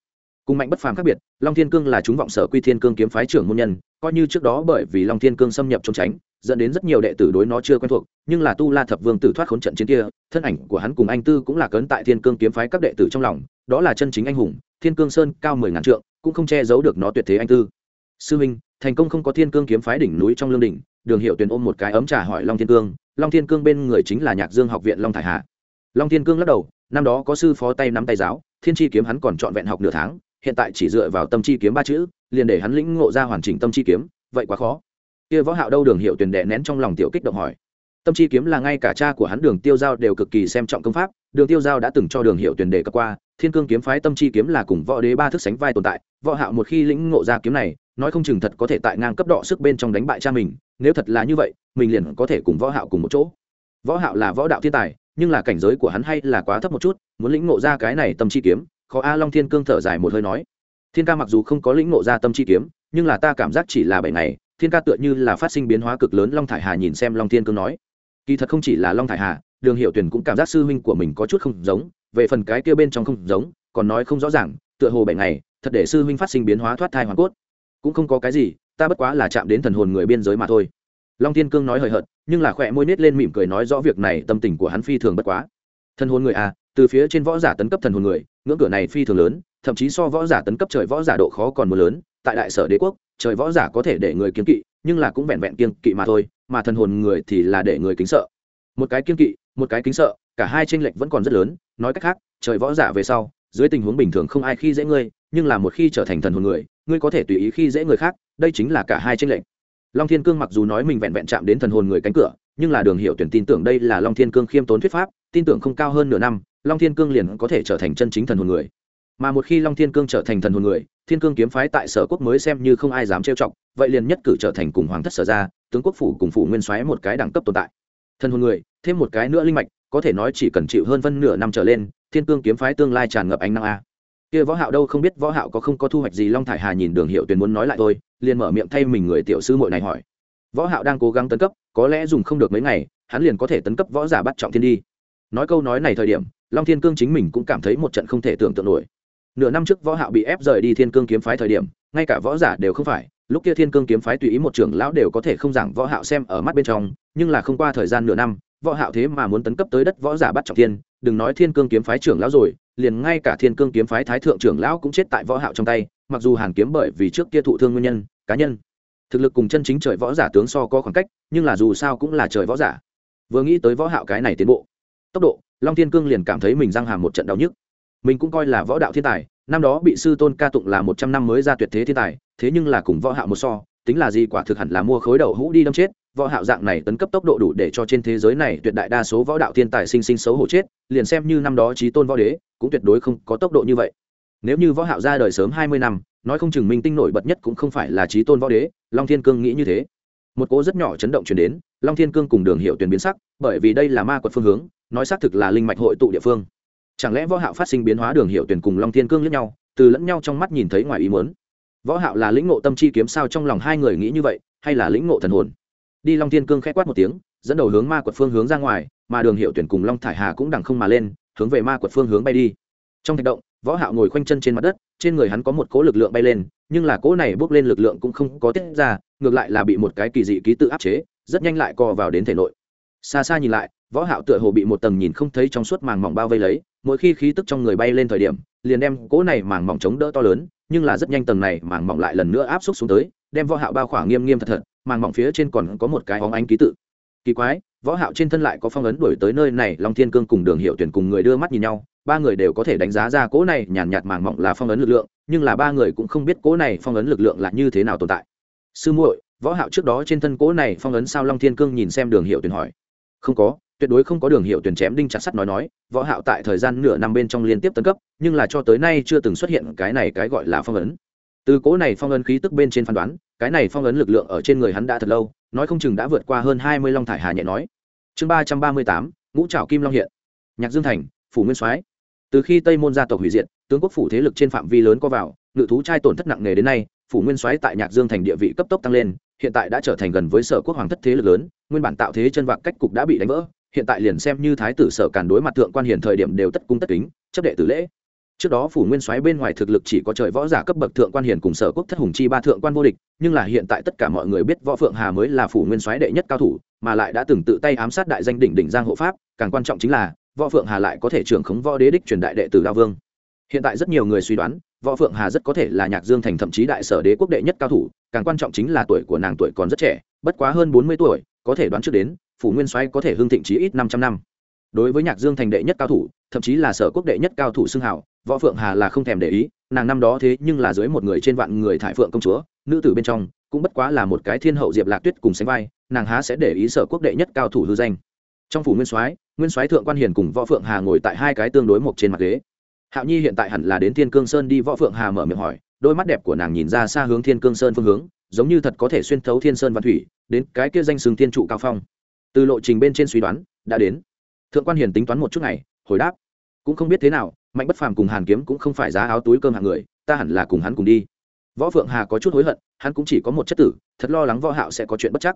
Cùng mạnh bất phàm khác biệt, long thiên cương là chúng vọng sở quy thiên cương kiếm phái trưởng môn nhân, coi như trước đó bởi vì long thiên cương xâm nhập trốn tránh, dẫn đến rất nhiều đệ tử đối nó chưa quen thuộc, nhưng là tu la thập vương tử thoát khốn trận chiến kia, thân ảnh của hắn cùng anh tư cũng là cấn tại thiên cương kiếm phái các đệ tử trong lòng, đó là chân chính anh hùng, thiên cương sơn cao mười ngàn trượng, cũng không che giấu được nó tuyệt thế anh tư. Sư minh, thành công không có thiên cương kiếm phái đỉnh núi trong lương đỉnh, đường hiệu tuyền ôm một cái ấm trà hỏi long thiên cương, long thiên cương bên người chính là nhạc dương học viện long thải hạ long thiên cương lắc đầu, năm đó có sư phó tay nắm tay giáo, thiên chi kiếm hắn còn trọn vẹn học nửa tháng, hiện tại chỉ dựa vào tâm chi kiếm ba chữ, liền để hắn lĩnh ngộ ra hoàn chỉnh tâm chi kiếm, vậy quá khó. Kia võ hạo đâu đường hiệu tuyển đệ nén trong lòng tiểu kích động hỏi. Tâm chi kiếm là ngay cả cha của hắn đường tiêu giao đều cực kỳ xem trọng công pháp, đường tiêu giao đã từng cho đường hiệu tuyển đề cập qua, thiên cương kiếm phái tâm chi kiếm là cùng võ đế ba thức sánh vai tồn tại, võ hạo một khi lĩnh ngộ ra kiếm này, nói không chừng thật có thể tại ngang cấp độ sức bên trong đánh bại cha mình, nếu thật là như vậy, mình liền có thể cùng võ hạo cùng một chỗ. Võ hạo là võ đạo thiên tài nhưng là cảnh giới của hắn hay là quá thấp một chút, muốn lĩnh ngộ ra cái này tâm chi kiếm, khó a long thiên cương thở dài một hơi nói. Thiên ca mặc dù không có lĩnh ngộ ra tâm chi kiếm, nhưng là ta cảm giác chỉ là bảy ngày, thiên ca tựa như là phát sinh biến hóa cực lớn long thải hà nhìn xem long thiên cương nói. Kỳ thật không chỉ là long thải hà, đường hiệu tuyển cũng cảm giác sư huynh của mình có chút không giống, về phần cái kia bên trong không giống, còn nói không rõ ràng, tựa hồ bảy ngày, thật để sư huynh phát sinh biến hóa thoát thai hoàn cốt. Cũng không có cái gì, ta bất quá là chạm đến thần hồn người biên giới mà thôi long thiên cương nói hời hợt, nhưng là khỏe môi nết lên mỉm cười nói rõ việc này tâm tình của hắn phi thường bất quá. Thần hồn người à từ phía trên võ giả tấn cấp thần hồn người, ngưỡng cửa này phi thường lớn, thậm chí so võ giả tấn cấp trời võ giả độ khó còn mưa lớn, tại đại sở đế quốc, trời võ giả có thể để người kiên kỵ, nhưng là cũng vẹn vẹn kiên kỵ mà thôi, mà thần hồn người thì là để người kính sợ. Một cái kiên kỵ, một cái kính sợ, cả hai tranh lệch vẫn còn rất lớn, nói cách khác, trời võ giả về sau, dưới tình huống bình thường không ai khi dễ ngươi, nhưng là một khi trở thành thần hồn người, ngươi có thể tùy ý khi dễ người khác, đây chính là cả hai tranh lệch long thiên cương mặc dù nói mình vẹn vẹn chạm đến thần hồn người cánh cửa, nhưng là đường hiệu tuyển tin tưởng đây là long thiên cương khiêm tốn thuyết pháp, tin tưởng không cao hơn nửa năm, long thiên cương liền có thể trở thành chân chính thần hồn người. Mà một khi long thiên cương trở thành thần hồn người, thiên cương kiếm phái tại sở quốc mới xem như không ai dám trêu chọc, vậy liền nhất cử trở thành cùng hoàng thất sở ra tướng quốc phủ cùng phủ nguyên xoáy một cái đẳng cấp tồn tại. Thần hồn người, thêm một cái nữa linh mạch, có thể nói chỉ cần chịu hơn phân nửa năm trở lên, thiên cương kiếm phái tương lai tràn ngập ánh năng a kia võ hạo đâu không biết võ hạo có không có thu hoạch gì? Long thải hà nhìn đường hiệu tuyền muốn nói lại thôi, liền mở miệng thay mình người tiểu sư muội này hỏi. Võ hạo đang cố gắng tấn cấp, có lẽ dùng không được mấy ngày, hắn liền có thể tấn cấp võ giả bắt trọng thiên đi. Nói câu nói này thời điểm, long thiên cương chính mình cũng cảm thấy một trận không thể tưởng tượng nổi. Nửa năm trước võ hạo bị ép rời đi thiên cương kiếm phái thời điểm, ngay cả võ giả đều không phải. Lúc kia thiên cương kiếm phái tùy ý một trưởng lão đều có thể không giảng võ hạo xem ở mắt bên trong, nhưng là không qua thời gian nửa năm, võ hạo thế mà muốn tấn cấp tới đất võ giả bắt trọng thiên đừng nói thiên cương kiếm phái trưởng lão rồi, liền ngay cả thiên cương kiếm phái thái thượng trưởng lão cũng chết tại võ hạo trong tay, mặc dù hàn kiếm bởi vì trước kia thụ thương nguyên nhân, cá nhân, thực lực cùng chân chính trời võ giả tướng so có khoảng cách, nhưng là dù sao cũng là trời võ giả. Vừa nghĩ tới võ hạo cái này tiến bộ, tốc độ, long thiên cương liền cảm thấy mình răng hàm một trận đau nhức. Mình cũng coi là võ đạo thiên tài, năm đó bị sư tôn ca tụng là một trăm năm mới ra tuyệt thế thiên tài, thế nhưng là cùng võ hạo một so, tính là gì quả thực hẳn là mua khối đầu hũ đi đâm chết võ hạo dạng này tấn cấp tốc độ đủ để cho trên thế giới này tuyệt đại đa số võ đạo thiên tài sinh sinh xấu hổ chết, liền xem như năm đó chí tôn võ đế, cũng tuyệt đối không có tốc độ như vậy. Nếu như võ hạo ra đời sớm hai mươi năm, nói không chừng minh tinh nổi bật nhất cũng không phải là chí tôn võ đế, long thiên cương nghĩ như thế. Một cỗ rất nhỏ chấn động truyền đến, long thiên cương cùng đường hiệu tuyển biến sắc, bởi vì đây là ma quật phương hướng, nói xác thực là linh mạch hội tụ địa phương. Chẳng lẽ võ hạo phát sinh biến hóa đường hiệu tuyển cùng long thiên cương lẫn nhau, từ lẫn nhau trong mắt nhìn thấy ngoài ý muốn? Võ hạo là lĩnh ngộ tâm chi kiếm sao trong lòng hai người nghĩ như vậy, hay là lĩnh ngộ thần hồn? Đi long thiên cương khẽ quát một tiếng, dẫn đầu hướng ma quật phương hướng ra ngoài, mà đường hiệu tuyển cùng long thải hà cũng đằng không mà lên, hướng về ma quật phương hướng bay đi. Trong thạch động, võ hạo ngồi khoanh chân trên mặt đất, trên người hắn có một cỗ lực lượng bay lên, nhưng là cỗ này bước lên lực lượng cũng không có tiết ra, ngược lại là bị một cái kỳ dị ký tự áp chế, rất nhanh lại co vào đến thể nội. Xa xa nhìn lại, võ hạo tựa hồ bị một tầng nhìn không thấy trong suốt màng mỏng bao vây lấy mỗi khi khí tức trong người bay lên thời điểm, liền đem cỗ này màng mỏng chống đỡ to lớn, nhưng là rất nhanh tầng này màng mỏng lại lần nữa áp xúc xuống tới, đem võ hạo bao khỏa nghiêm nghiêm thật thật, màng mỏng phía trên còn có một cái óng ánh ký tự. Kỳ quái, võ hạo trên thân lại có phong ấn đuổi tới nơi này, long thiên cương cùng đường hiệu tuyển cùng người đưa mắt nhìn nhau, ba người đều có thể đánh giá ra cỗ này nhàn nhạt màng mỏng là phong ấn lực lượng, nhưng là ba người cũng không biết cỗ này phong ấn lực lượng là như thế nào tồn tại. Sư muội, võ hạo trước đó trên thân cỗ này phong ấn sao? Long thiên cương nhìn xem đường hiệu tuyển hỏi. Không có tuyệt đối không có đường hiệu tuyển chém đinh chặt sắt nói nói, võ hạo tại thời gian nửa năm bên trong liên tiếp tấn cấp, nhưng là cho tới nay chưa từng xuất hiện cái này cái gọi là phong ấn. Từ cố này phong ấn khí tức bên trên phán đoán, cái này phong ấn lực lượng ở trên người hắn đã thật lâu, nói không chừng đã vượt qua hơn hai mươi long thải hà nhẹ nói. Chương ba trăm ba mươi tám, ngũ trảo kim long hiện. Nhạc dương thành, phủ nguyên soái. Từ khi tây môn gia tộc hủy diệt, tướng quốc phủ thế lực trên phạm vi lớn có vào, ngự thú trai tổn thất nặng nề đến nay, phủ nguyên soái tại nhạc dương thành địa vị cấp tốc tăng lên, hiện tại đã trở thành gần với sở quốc hoàng thất thế lực lớn, nguyên bản tạo thế chân vạc cách cục đã bị đánh vỡ hiện tại liền xem như thái tử sở càn đối mặt thượng quan hiền thời điểm đều tất cung tất kính, chấp đệ tử lễ. Trước đó phủ nguyên soái bên ngoài thực lực chỉ có trời võ giả cấp bậc thượng quan hiền cùng sở quốc thất hùng chi ba thượng quan vô địch, nhưng là hiện tại tất cả mọi người biết võ phượng hà mới là phủ nguyên soái đệ nhất cao thủ, mà lại đã từng tự tay ám sát đại danh đỉnh đỉnh giang hộ pháp, càng quan trọng chính là, võ phượng hà lại có thể trưởng khống võ đế đích truyền đại đệ tử đao vương. Hiện tại rất nhiều người suy đoán, võ phượng hà rất có thể là nhạc dương thành thậm chí đại sở đế quốc đệ nhất cao thủ, càng quan trọng chính là tuổi của nàng tuổi còn rất trẻ, bất quá hơn bốn mươi tuổi, có thể đoán trước đến phủ nguyên soái có thể hương thịnh chí ít năm trăm năm. Đối với nhạc dương thành đệ nhất cao thủ thậm chí là sở quốc đệ nhất cao thủ xưng hào, võ phượng hà là không thèm để ý nàng năm đó thế nhưng là dưới một người trên vạn người thải phượng công chúa nữ tử bên trong cũng bất quá là một cái thiên hậu diệp lạc tuyết cùng sánh vai nàng há sẽ để ý sở quốc đệ nhất cao thủ hư danh. Trong phủ nguyên soái nguyên soái thượng quan hiền cùng võ phượng hà ngồi tại hai cái tương đối một trên mặt ghế. Hạo nhi hiện tại hẳn là đến thiên cương sơn đi võ phượng hà mở miệng hỏi đôi mắt đẹp của nàng nhìn ra xa hướng thiên cương sơn phương hướng giống như thật có thể xuyên thấu thiên sơn văn thủy đến cái kia danh sừng thiên trụ cao phong từ lộ trình bên trên suy đoán, đã đến. Thượng quan hiền tính toán một chút ngày, hồi đáp. Cũng không biết thế nào, mạnh bất phàm cùng hàn kiếm cũng không phải giá áo túi cơm hạng người, ta hẳn là cùng hắn cùng đi. Võ phượng hà có chút hối hận, hắn cũng chỉ có một chất tử, thật lo lắng võ hạo sẽ có chuyện bất chắc.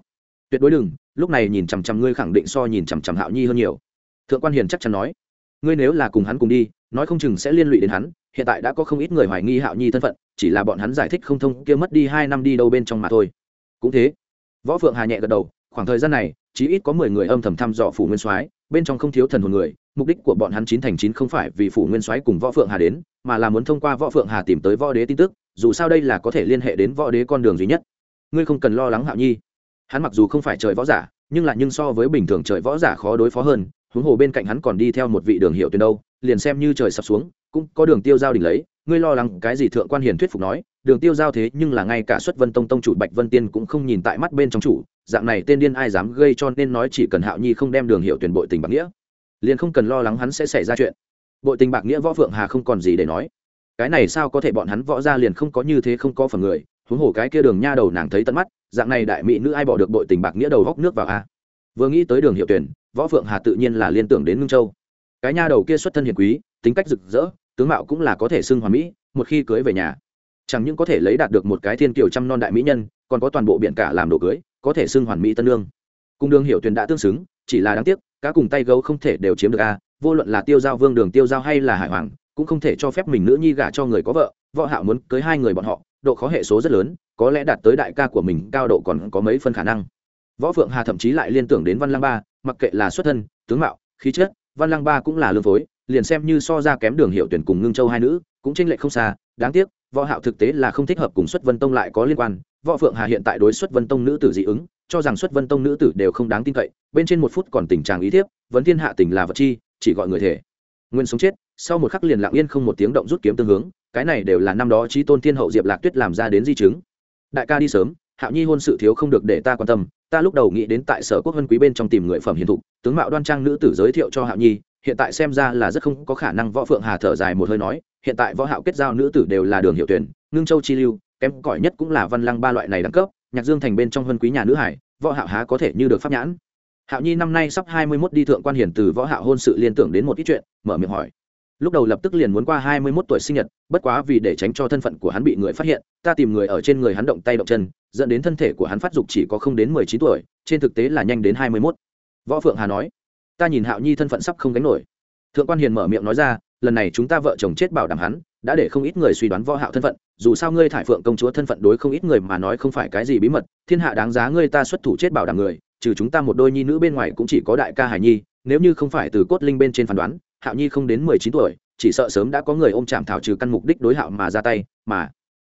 Tuyệt đối đừng, lúc này nhìn chằm chằm ngươi khẳng định so nhìn chằm chằm hạo nhi hơn nhiều. Thượng quan hiền chắc chắn nói, ngươi nếu là cùng hắn cùng đi, nói không chừng sẽ liên lụy đến hắn, hiện tại đã có không ít người hoài nghi hạo nhi thân phận, chỉ là bọn hắn giải thích không thông, kia mất đi hai năm đi đâu bên trong mà thôi. Cũng thế. Võ phượng hà nhẹ gật đầu khoảng thời gian này, chí ít có mười người âm thầm thăm dò phủ nguyên soái, bên trong không thiếu thần hồn người, mục đích của bọn hắn chín thành chín không phải vì phủ nguyên soái cùng võ phượng hà đến, mà là muốn thông qua võ phượng hà tìm tới võ đế tin tức, dù sao đây là có thể liên hệ đến võ đế con đường duy nhất. Ngươi không cần lo lắng hạo nhi. Hắn mặc dù không phải trời võ giả, nhưng là nhưng so với bình thường trời võ giả khó đối phó hơn, huống hồ bên cạnh hắn còn đi theo một vị đường hiệu tuyến đâu, liền xem như trời sập xuống, cũng có đường tiêu giao đỉnh lấy, ngươi lo lắng cái gì thượng quan hiền thuyết phục nói, đường tiêu giao thế nhưng là ngay cả xuất vân tông tông chủ bạch vân tiên cũng không nhìn tại mắt bên trong chủ dạng này tên điên ai dám gây cho nên nói chỉ cần hạo nhi không đem đường hiệu tuyển bội tình bạc nghĩa, liền không cần lo lắng hắn sẽ xảy ra chuyện. Bội tình bạc nghĩa võ phượng hà không còn gì để nói. Cái này sao có thể bọn hắn võ ra liền không có như thế không có phần người, huống hồ cái kia đường nha đầu nàng thấy tận mắt, dạng này đại mỹ nữ ai bỏ được bội tình bạc nghĩa đầu góc nước vào a? Vừa nghĩ tới đường hiệu tuyển, võ phượng hà tự nhiên là liên tưởng đến ngưng châu. Cái nha đầu kia xuất thân hiền quý, tính cách rực rỡ, tướng mạo cũng là có thể xưng hòa mỹ, một khi cưới về nhà chẳng những có thể lấy đạt được một cái thiên kiều trăm non đại mỹ nhân, còn có toàn bộ biển cả làm đồ cưới, có thể xưng hoàn mỹ tân lương. Cung đường hiệu tuyển đã tương xứng, chỉ là đáng tiếc, cá cùng tay gấu không thể đều chiếm được a, vô luận là tiêu giao vương đường tiêu giao hay là hải hoàng, cũng không thể cho phép mình nữ nhi gả cho người có vợ, võ hạo muốn cưới hai người bọn họ, độ khó hệ số rất lớn, có lẽ đạt tới đại ca của mình, cao độ còn có mấy phân khả năng. Võ phượng hà thậm chí lại liên tưởng đến văn lang ba, mặc kệ là xuất thân, tướng mạo, khí chất, văn lang ba cũng là lương phối, liền xem như so ra kém đường hiệu tuyển cùng ngưng châu hai nữ, cũng tranh lệch không xa, đáng tiếc võ hạo thực tế là không thích hợp cùng xuất vân tông lại có liên quan. Võ phượng hà hiện tại đối xuất vân tông nữ tử dị ứng, cho rằng xuất vân tông nữ tử đều không đáng tin cậy, bên trên một phút còn tình trạng ý thiếp, vấn thiên hạ tình là vật chi, chỉ gọi người thể. Nguyên sống chết, sau một khắc liền lặng yên không một tiếng động rút kiếm tương hướng, cái này đều là năm đó trí tôn thiên hậu diệp lạc tuyết làm ra đến di chứng. Đại ca đi sớm, hạo nhi hôn sự thiếu không được để ta quan tâm, ta lúc đầu nghĩ đến tại sở quốc vân quý bên trong tìm người phẩm hiền thục, tướng mạo đoan trang nữ tử giới thiệu cho hạo nhi hiện tại xem ra là rất không có khả năng võ phượng hà thở dài một hơi nói, hiện tại võ hạo kết giao nữ tử đều là đường hiệu tuyển, ngưng châu chi lưu, kém cỏi nhất cũng là văn lăng ba loại này đẳng cấp, nhạc dương thành bên trong huân quý nhà nữ hải, võ hạo há có thể như được pháp nhãn hạo nhi năm nay sắp hai mươi 21 đi thượng quan hiển từ võ hạo hôn sự liên tưởng đến một ít chuyện, mở miệng hỏi lúc đầu lập tức liền muốn qua hai mươi 21 tuổi sinh nhật, bất quá vì để tránh cho thân phận của hắn bị người phát hiện, ta tìm người ở trên người hắn động tay động chân, dẫn đến thân thể của hắn phát dục chỉ có không đến mười chín tuổi, trên thực tế là nhanh đến hai mươi 21. võ phượng hà nói ta nhìn hạo nhi thân phận sắp không gánh nổi. Thượng quan hiền mở miệng nói ra, lần này chúng ta vợ chồng chết bảo đảm hắn, đã để không ít người suy đoán võ hạo thân phận, dù sao ngươi thải phượng công chúa thân phận đối không ít người mà nói không phải cái gì bí mật, thiên hạ đáng giá ngươi ta xuất thủ chết bảo đảm người, trừ chúng ta một đôi nhi nữ bên ngoài cũng chỉ có đại ca hải nhi, nếu như không phải từ cốt linh bên trên phán đoán, hạo nhi không đến mười chín tuổi, chỉ sợ sớm đã có người ôm chạm thảo trừ căn mục đích đối hạo mà ra tay, mà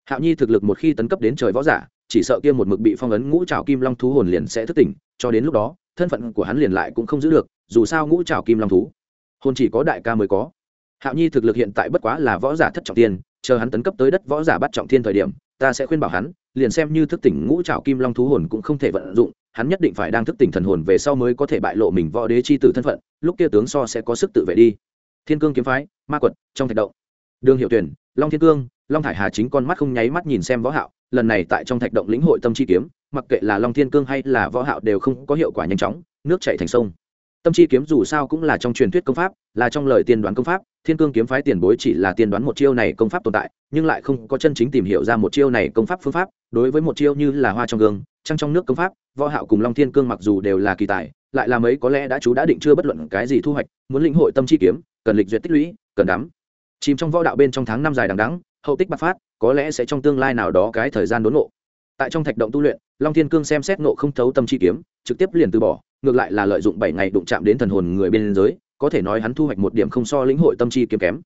hạo nhi thực lực một khi tấn cấp đến trời võ giả, chỉ sợ kia một mực bị phong ấn ngũ trảo kim long thú hồn liền sẽ thức tỉnh, cho đến lúc đó thân phận của hắn liền lại cũng không giữ được, dù sao ngũ trảo kim long thú, hồn chỉ có đại ca mới có. Hạo nhi thực lực hiện tại bất quá là võ giả thất trọng tiên, chờ hắn tấn cấp tới đất võ giả bắt trọng thiên thời điểm, ta sẽ khuyên bảo hắn, liền xem như thức tỉnh ngũ trảo kim long thú hồn cũng không thể vận dụng, hắn nhất định phải đang thức tỉnh thần hồn về sau mới có thể bại lộ mình võ đế chi tử thân phận, lúc kia tướng so sẽ có sức tự vệ đi. Thiên cương kiếm phái, ma quật, trong thạch động. Đường hiệu tuyển, long thiên cương, long thải hà chính con mắt không nháy mắt nhìn xem võ hạo, lần này tại trong thạch động lĩnh hội tâm chi kiếm mặc kệ là long thiên cương hay là võ hạo đều không có hiệu quả nhanh chóng, nước chảy thành sông. Tâm chi kiếm dù sao cũng là trong truyền thuyết công pháp, là trong lời tiên đoán công pháp, thiên cương kiếm phái tiền bối chỉ là tiên đoán một chiêu này công pháp tồn tại, nhưng lại không có chân chính tìm hiểu ra một chiêu này công pháp phương pháp, đối với một chiêu như là hoa trong gương, trăng trong nước công pháp, võ hạo cùng long thiên cương mặc dù đều là kỳ tài, lại là mấy có lẽ đã chú đã định chưa bất luận cái gì thu hoạch, muốn lĩnh hội tâm chi kiếm, cần lịch duyệt tích lũy, cần đắm. Chìm trong võ đạo bên trong tháng năm dài đằng đẵng, hậu tích bạc phát, có lẽ sẽ trong tương lai nào đó cái thời gian đốn ngộ tại trong thạch động tu luyện, long thiên cương xem xét nộ không thấu tâm chi kiếm, trực tiếp liền từ bỏ, ngược lại là lợi dụng bảy ngày đụng chạm đến thần hồn người bên giới, có thể nói hắn thu hoạch một điểm không so lĩnh hội tâm chi kiếm kém.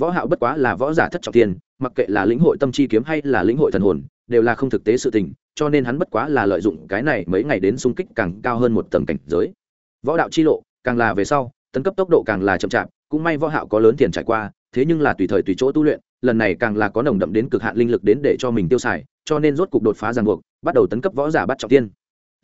Võ hạo bất quá là võ giả thất trọng tiền mặc kệ là lĩnh hội tâm chi kiếm hay là lĩnh hội thần hồn, đều là không thực tế sự tình, cho nên hắn bất quá là lợi dụng cái này mấy ngày đến xung kích càng cao hơn một tầng cảnh giới. Võ đạo chi lộ, càng là về sau, tấn cấp tốc độ càng là chậm chạp, cũng may võ hạo có lớn tiền trải qua, thế nhưng là tùy thời tùy chỗ tu luyện, lần này càng là có nồng đậm đến cực hạn linh lực đến để cho mình tiêu xài cho nên rốt cục đột phá ràng buộc, bắt đầu tấn cấp võ giả bắt trọng tiên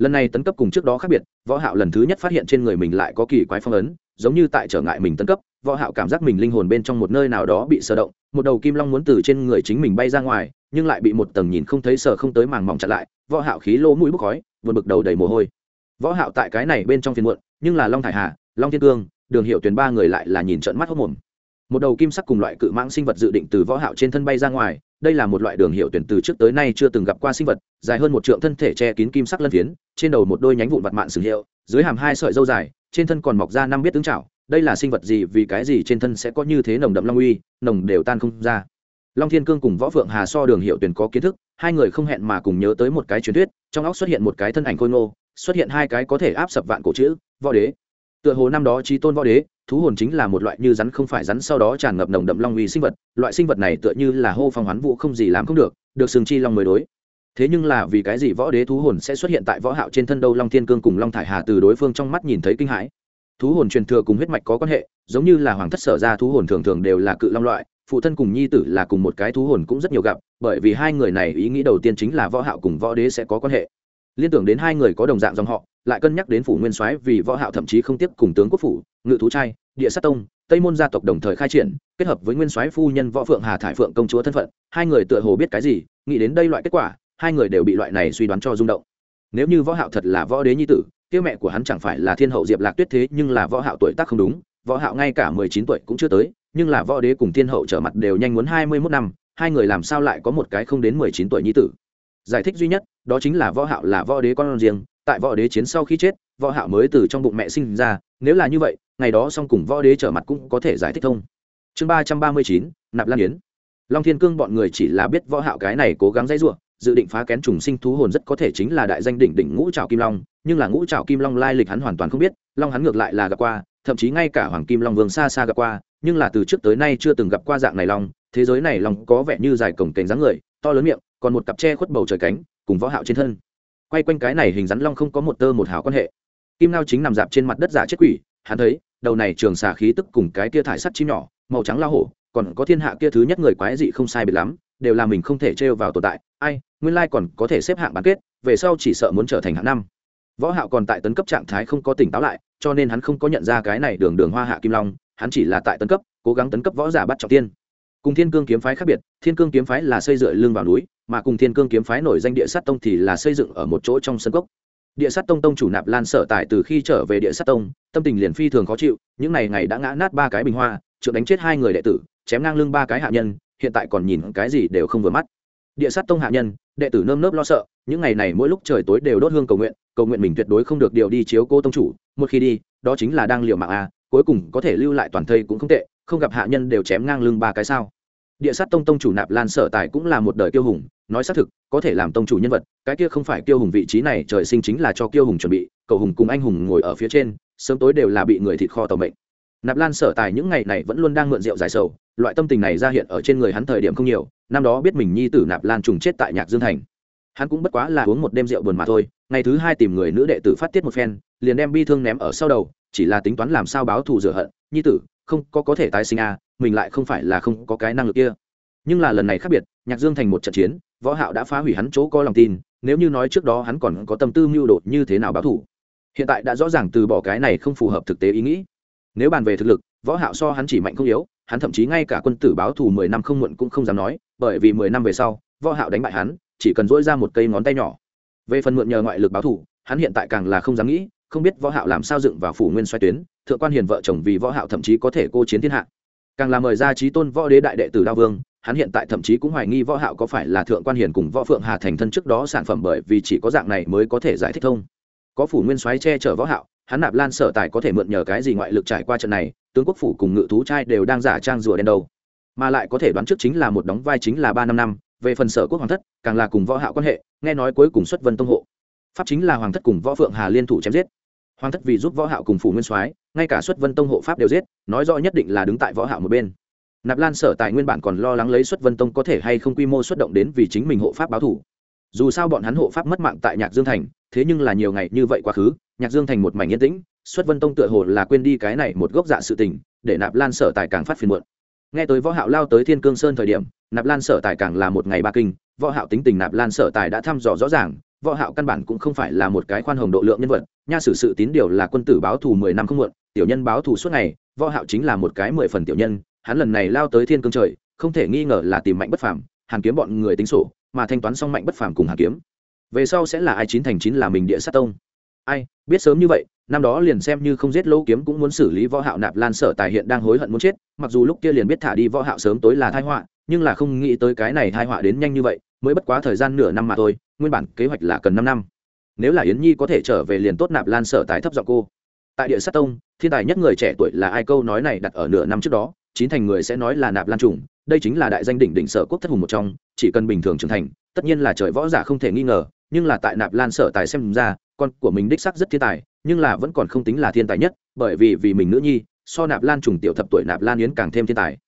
lần này tấn cấp cùng trước đó khác biệt, võ hạo lần thứ nhất phát hiện trên người mình lại có kỳ quái phong ấn, giống như tại trở ngại mình tấn cấp, võ hạo cảm giác mình linh hồn bên trong một nơi nào đó bị sờ động, một đầu kim long muốn từ trên người chính mình bay ra ngoài, nhưng lại bị một tầng nhìn không thấy sờ không tới màng mỏng chặn lại, võ hạo khí lỗ mũi bốc khói, vượt bực đầu đầy mồ hôi. Võ hạo tại cái này bên trong phiền muộn, nhưng là long thải hà, long thiên cương, đường hiệu tuyển ba người lại là nhìn trợn mắt hốt mồm một đầu kim sắc cùng loại cự mãng sinh vật dự định từ võ hạo trên thân bay ra ngoài, đây là một loại đường hiệu tuyển từ trước tới nay chưa từng gặp qua sinh vật, dài hơn một trượng thân thể che kín kim sắc lân phiến, trên đầu một đôi nhánh vụn vặt mạn sử hiệu, dưới hàm hai sợi râu dài, trên thân còn mọc ra năm biết tướng chảo, đây là sinh vật gì, vì cái gì trên thân sẽ có như thế nồng đậm long uy, nồng đều tan không ra. Long thiên cương cùng võ phượng hà so đường hiệu tuyển có kiến thức, hai người không hẹn mà cùng nhớ tới một cái truyền thuyết, trong óc xuất hiện một cái thân ảnh khôi ngô, xuất hiện hai cái có thể áp sập vạn cổ chữ, võ đế. Tựa hồ năm đó trí tôn võ đế thú hồn chính là một loại như rắn không phải rắn, sau đó tràn ngập nồng đậm long uy sinh vật. Loại sinh vật này tựa như là hô phong hoán vũ không gì làm không được được sừng chi long mới đối. Thế nhưng là vì cái gì võ đế thú hồn sẽ xuất hiện tại võ hạo trên thân đâu? Long thiên cương cùng long thải hà từ đối phương trong mắt nhìn thấy kinh hãi. Thú hồn truyền thừa cùng huyết mạch có quan hệ, giống như là hoàng thất sở ra thú hồn thường thường đều là cự long loại, phụ thân cùng nhi tử là cùng một cái thú hồn cũng rất nhiều gặp, bởi vì hai người này ý nghĩ đầu tiên chính là võ hạo cùng võ đế sẽ có quan hệ liên tưởng đến hai người có đồng dạng dòng họ, lại cân nhắc đến phủ nguyên soái vì võ hạo thậm chí không tiếp cùng tướng quốc phủ, ngự thú trai, địa sát tông, tây môn gia tộc đồng thời khai triển, kết hợp với nguyên soái phu nhân võ phượng hà thải phượng công chúa thân phận, hai người tựa hồ biết cái gì, nghĩ đến đây loại kết quả, hai người đều bị loại này suy đoán cho rung động. Nếu như võ hạo thật là võ đế nhi tử, kia mẹ của hắn chẳng phải là thiên hậu diệp lạc tuyết thế, nhưng là võ hạo tuổi tác không đúng, võ hạo ngay cả 19 tuổi cũng chưa tới, nhưng là võ đế cùng thiên hậu trở mặt đều nhanh muốn 21 năm, hai người làm sao lại có một cái không đến 19 tuổi nhi tử? Giải thích duy nhất, đó chính là võ hạo là võ đế con riêng, tại võ đế chiến sau khi chết, võ hạo mới từ trong bụng mẹ sinh ra, nếu là như vậy, ngày đó song cùng võ đế trở mặt cũng có thể giải thích thông. Chương ba trăm ba mươi chín, nạp lan yến. Long thiên cương bọn người chỉ là biết võ hạo cái này cố gắng dây rủa, dự định phá kén trùng sinh thú hồn rất có thể chính là đại danh đỉnh đỉnh ngũ trảo kim long, nhưng là ngũ trảo kim long lai lịch hắn hoàn toàn không biết, long hắn ngược lại là gặp qua, thậm chí ngay cả hoàng kim long vương xa xa gặp qua, nhưng là từ trước tới nay chưa từng gặp qua dạng này long, thế giới này long có vẻ như dài cổng cành dáng người to lớn miệng, còn một cặp che khuất bầu trời cánh, cùng võ hạo trên thân. Quay quanh cái này hình rắn long không có một tơ một hào quan hệ. Kim lao chính nằm dạp trên mặt đất giả chết quỷ, hắn thấy, đầu này trường xà khí tức cùng cái kia thải sắt chim nhỏ, màu trắng lao hổ, còn có thiên hạ kia thứ nhất người quái dị không sai biệt lắm, đều là mình không thể trêu vào tồn tại. Ai, nguyên lai còn có thể xếp hạng bán kết, về sau chỉ sợ muốn trở thành hạng năm. Võ hạo còn tại tấn cấp trạng thái không có tỉnh táo lại, cho nên hắn không có nhận ra cái này đường đường hoa hạ kim long, hắn chỉ là tại tấn cấp, cố gắng tấn cấp võ giả bắt trọng tiên cùng thiên cương kiếm phái khác biệt, thiên cương kiếm phái là xây dựa lưng vào núi, mà cùng thiên cương kiếm phái nổi danh địa sát tông thì là xây dựng ở một chỗ trong sân cốc. Địa sát tông tông chủ nạp lan sở tại từ khi trở về địa sát tông, tâm tình liền phi thường khó chịu, những ngày ngày đã ngã nát ba cái bình hoa, trượng đánh chết hai người đệ tử, chém ngang lưng ba cái hạ nhân, hiện tại còn nhìn cái gì đều không vừa mắt. Địa sát tông hạ nhân, đệ tử nơm nớp lo sợ, những ngày này mỗi lúc trời tối đều đốt hương cầu nguyện cầu nguyện mình tuyệt đối không được điều đi chiếu cô tông chủ, một khi đi, đó chính là đang liều mạng a, cuối cùng có thể lưu lại toàn thây cũng không tệ không gặp hạ nhân đều chém ngang lưng ba cái sao. Địa sát tông tông chủ nạp lan sở tài cũng là một đời kiêu hùng, nói xác thực, có thể làm tông chủ nhân vật, cái kia không phải kiêu hùng vị trí này, trời sinh chính là cho kiêu hùng chuẩn bị cầu hùng cùng anh hùng ngồi ở phía trên, sớm tối đều là bị người thịt kho tàu mệnh. Nạp lan sở tài những ngày này vẫn luôn đang mượn rượu giải sầu, loại tâm tình này ra hiện ở trên người hắn thời điểm không nhiều, năm đó biết mình nhi tử nạp lan trùng chết tại nhạc dương thành. Hắn cũng bất quá là uống một đêm rượu buồn mà thôi, ngày thứ hai tìm người nữ đệ tử phát tiết một phen, liền đem bi thương ném ở sau đầu, chỉ là tính toán làm sao báo thù rửa hận, nhi tử không có có thể tái sinh a mình lại không phải là không có cái năng lực kia. Nhưng là lần này khác biệt, nhạc dương thành một trận chiến, võ hạo đã phá hủy hắn chỗ có lòng tin, nếu như nói trước đó hắn còn có tâm tư mưu đột như thế nào báo thủ. Hiện tại đã rõ ràng từ bỏ cái này không phù hợp thực tế ý nghĩ. Nếu bàn về thực lực, võ hạo so hắn chỉ mạnh không yếu, hắn thậm chí ngay cả quân tử báo thù 10 năm không muộn cũng không dám nói, bởi vì 10 năm về sau, võ hạo đánh bại hắn, chỉ cần duỗi ra một cây ngón tay nhỏ. Về phần mượn nhờ ngoại lực báo thủ hắn hiện tại càng là không dám nghĩ, không biết võ hạo làm sao dựng vào phủ nguyên xoay tuyến thượng quan hiền vợ chồng vì võ hạo thậm chí có thể cô chiến thiên hạ. Càng là mời ra trí tôn võ đế đại đệ tử đao vương, hắn hiện tại thậm chí cũng hoài nghi võ hạo có phải là thượng quan hiền cùng võ phượng hà thành thân trước đó sản phẩm bởi vì chỉ có dạng này mới có thể giải thích thông. Có phủ nguyên soái che chở võ hạo, hắn nạp lan sở tài có thể mượn nhờ cái gì ngoại lực trải qua trận này, tướng quốc phủ cùng ngự thú trai đều đang giả trang rùa đen đầu. Mà lại có thể đoán trước chính là một đóng vai chính là ba năm năm, về phần sở quốc hoàng thất, càng là cùng võ hạo quan hệ, nghe nói cuối cùng xuất vân tông hộ. Pháp chính là hoàng thất cùng võ phượng hà liên thủ chém giết. Hoàng thất vì giúp võ hạo cùng phủ nguyên soái ngay cả xuất vân tông hộ pháp đều giết, nói rõ nhất định là đứng tại võ hạo một bên. Nạp lan sở tài nguyên bản còn lo lắng lấy xuất vân tông có thể hay không quy mô xuất động đến vì chính mình hộ pháp báo thủ. Dù sao bọn hắn hộ pháp mất mạng tại nhạc dương thành, thế nhưng là nhiều ngày như vậy quá khứ, nhạc dương thành một mảnh yên tĩnh, xuất vân tông tựa hồ là quên đi cái này một gốc dạ sự tình, để nạp lan sở tài càng phát phiền muộn. Nghe tới võ hạo lao tới thiên cương sơn thời điểm, nạp lan sở tài càng là một ngày ba kinh, võ hạo tính tình nạp lan sở tài đã thăm dò rõ ràng võ hạo căn bản cũng không phải là một cái khoan hồng độ lượng nhân vật, nha sử sự tín điều là quân tử báo thù 10 năm không muộn, tiểu nhân báo thù suốt ngày, võ hạo chính là một cái mười phần tiểu nhân, hắn lần này lao tới thiên cương trời, không thể nghi ngờ là tìm mạnh bất phàm, hàn kiếm bọn người tính sổ, mà thanh toán xong mạnh bất phàm cùng hàn kiếm. Về sau sẽ là ai chín thành chín là mình địa sát tông. Ai, biết sớm như vậy, năm đó liền xem như không giết lỗ kiếm cũng muốn xử lý võ hạo nạp lan sở tài hiện đang hối hận muốn chết, mặc dù lúc kia liền biết thả đi võ hạo sớm tối là tai họa, nhưng là không nghĩ tới cái này tai họa đến nhanh như vậy, mới bất quá thời gian nửa năm mà thôi nguyên bản kế hoạch là cần 5 năm. Nếu là yến nhi có thể trở về liền tốt nạp lan sở tái thấp giọng cô. Tại địa sát tông, thiên tài nhất người trẻ tuổi là ai câu nói này đặt ở nửa năm trước đó, chín thành người sẽ nói là nạp lan trùng, đây chính là đại danh đỉnh đỉnh sở quốc thất hùng một trong, chỉ cần bình thường trưởng thành, tất nhiên là trời võ giả không thể nghi ngờ, nhưng là tại nạp lan sở tài xem ra, con của mình đích sắc rất thiên tài, nhưng là vẫn còn không tính là thiên tài nhất, bởi vì vì mình nữ nhi, so nạp lan trùng tiểu thập tuổi nạp lan yến càng thêm thiên tài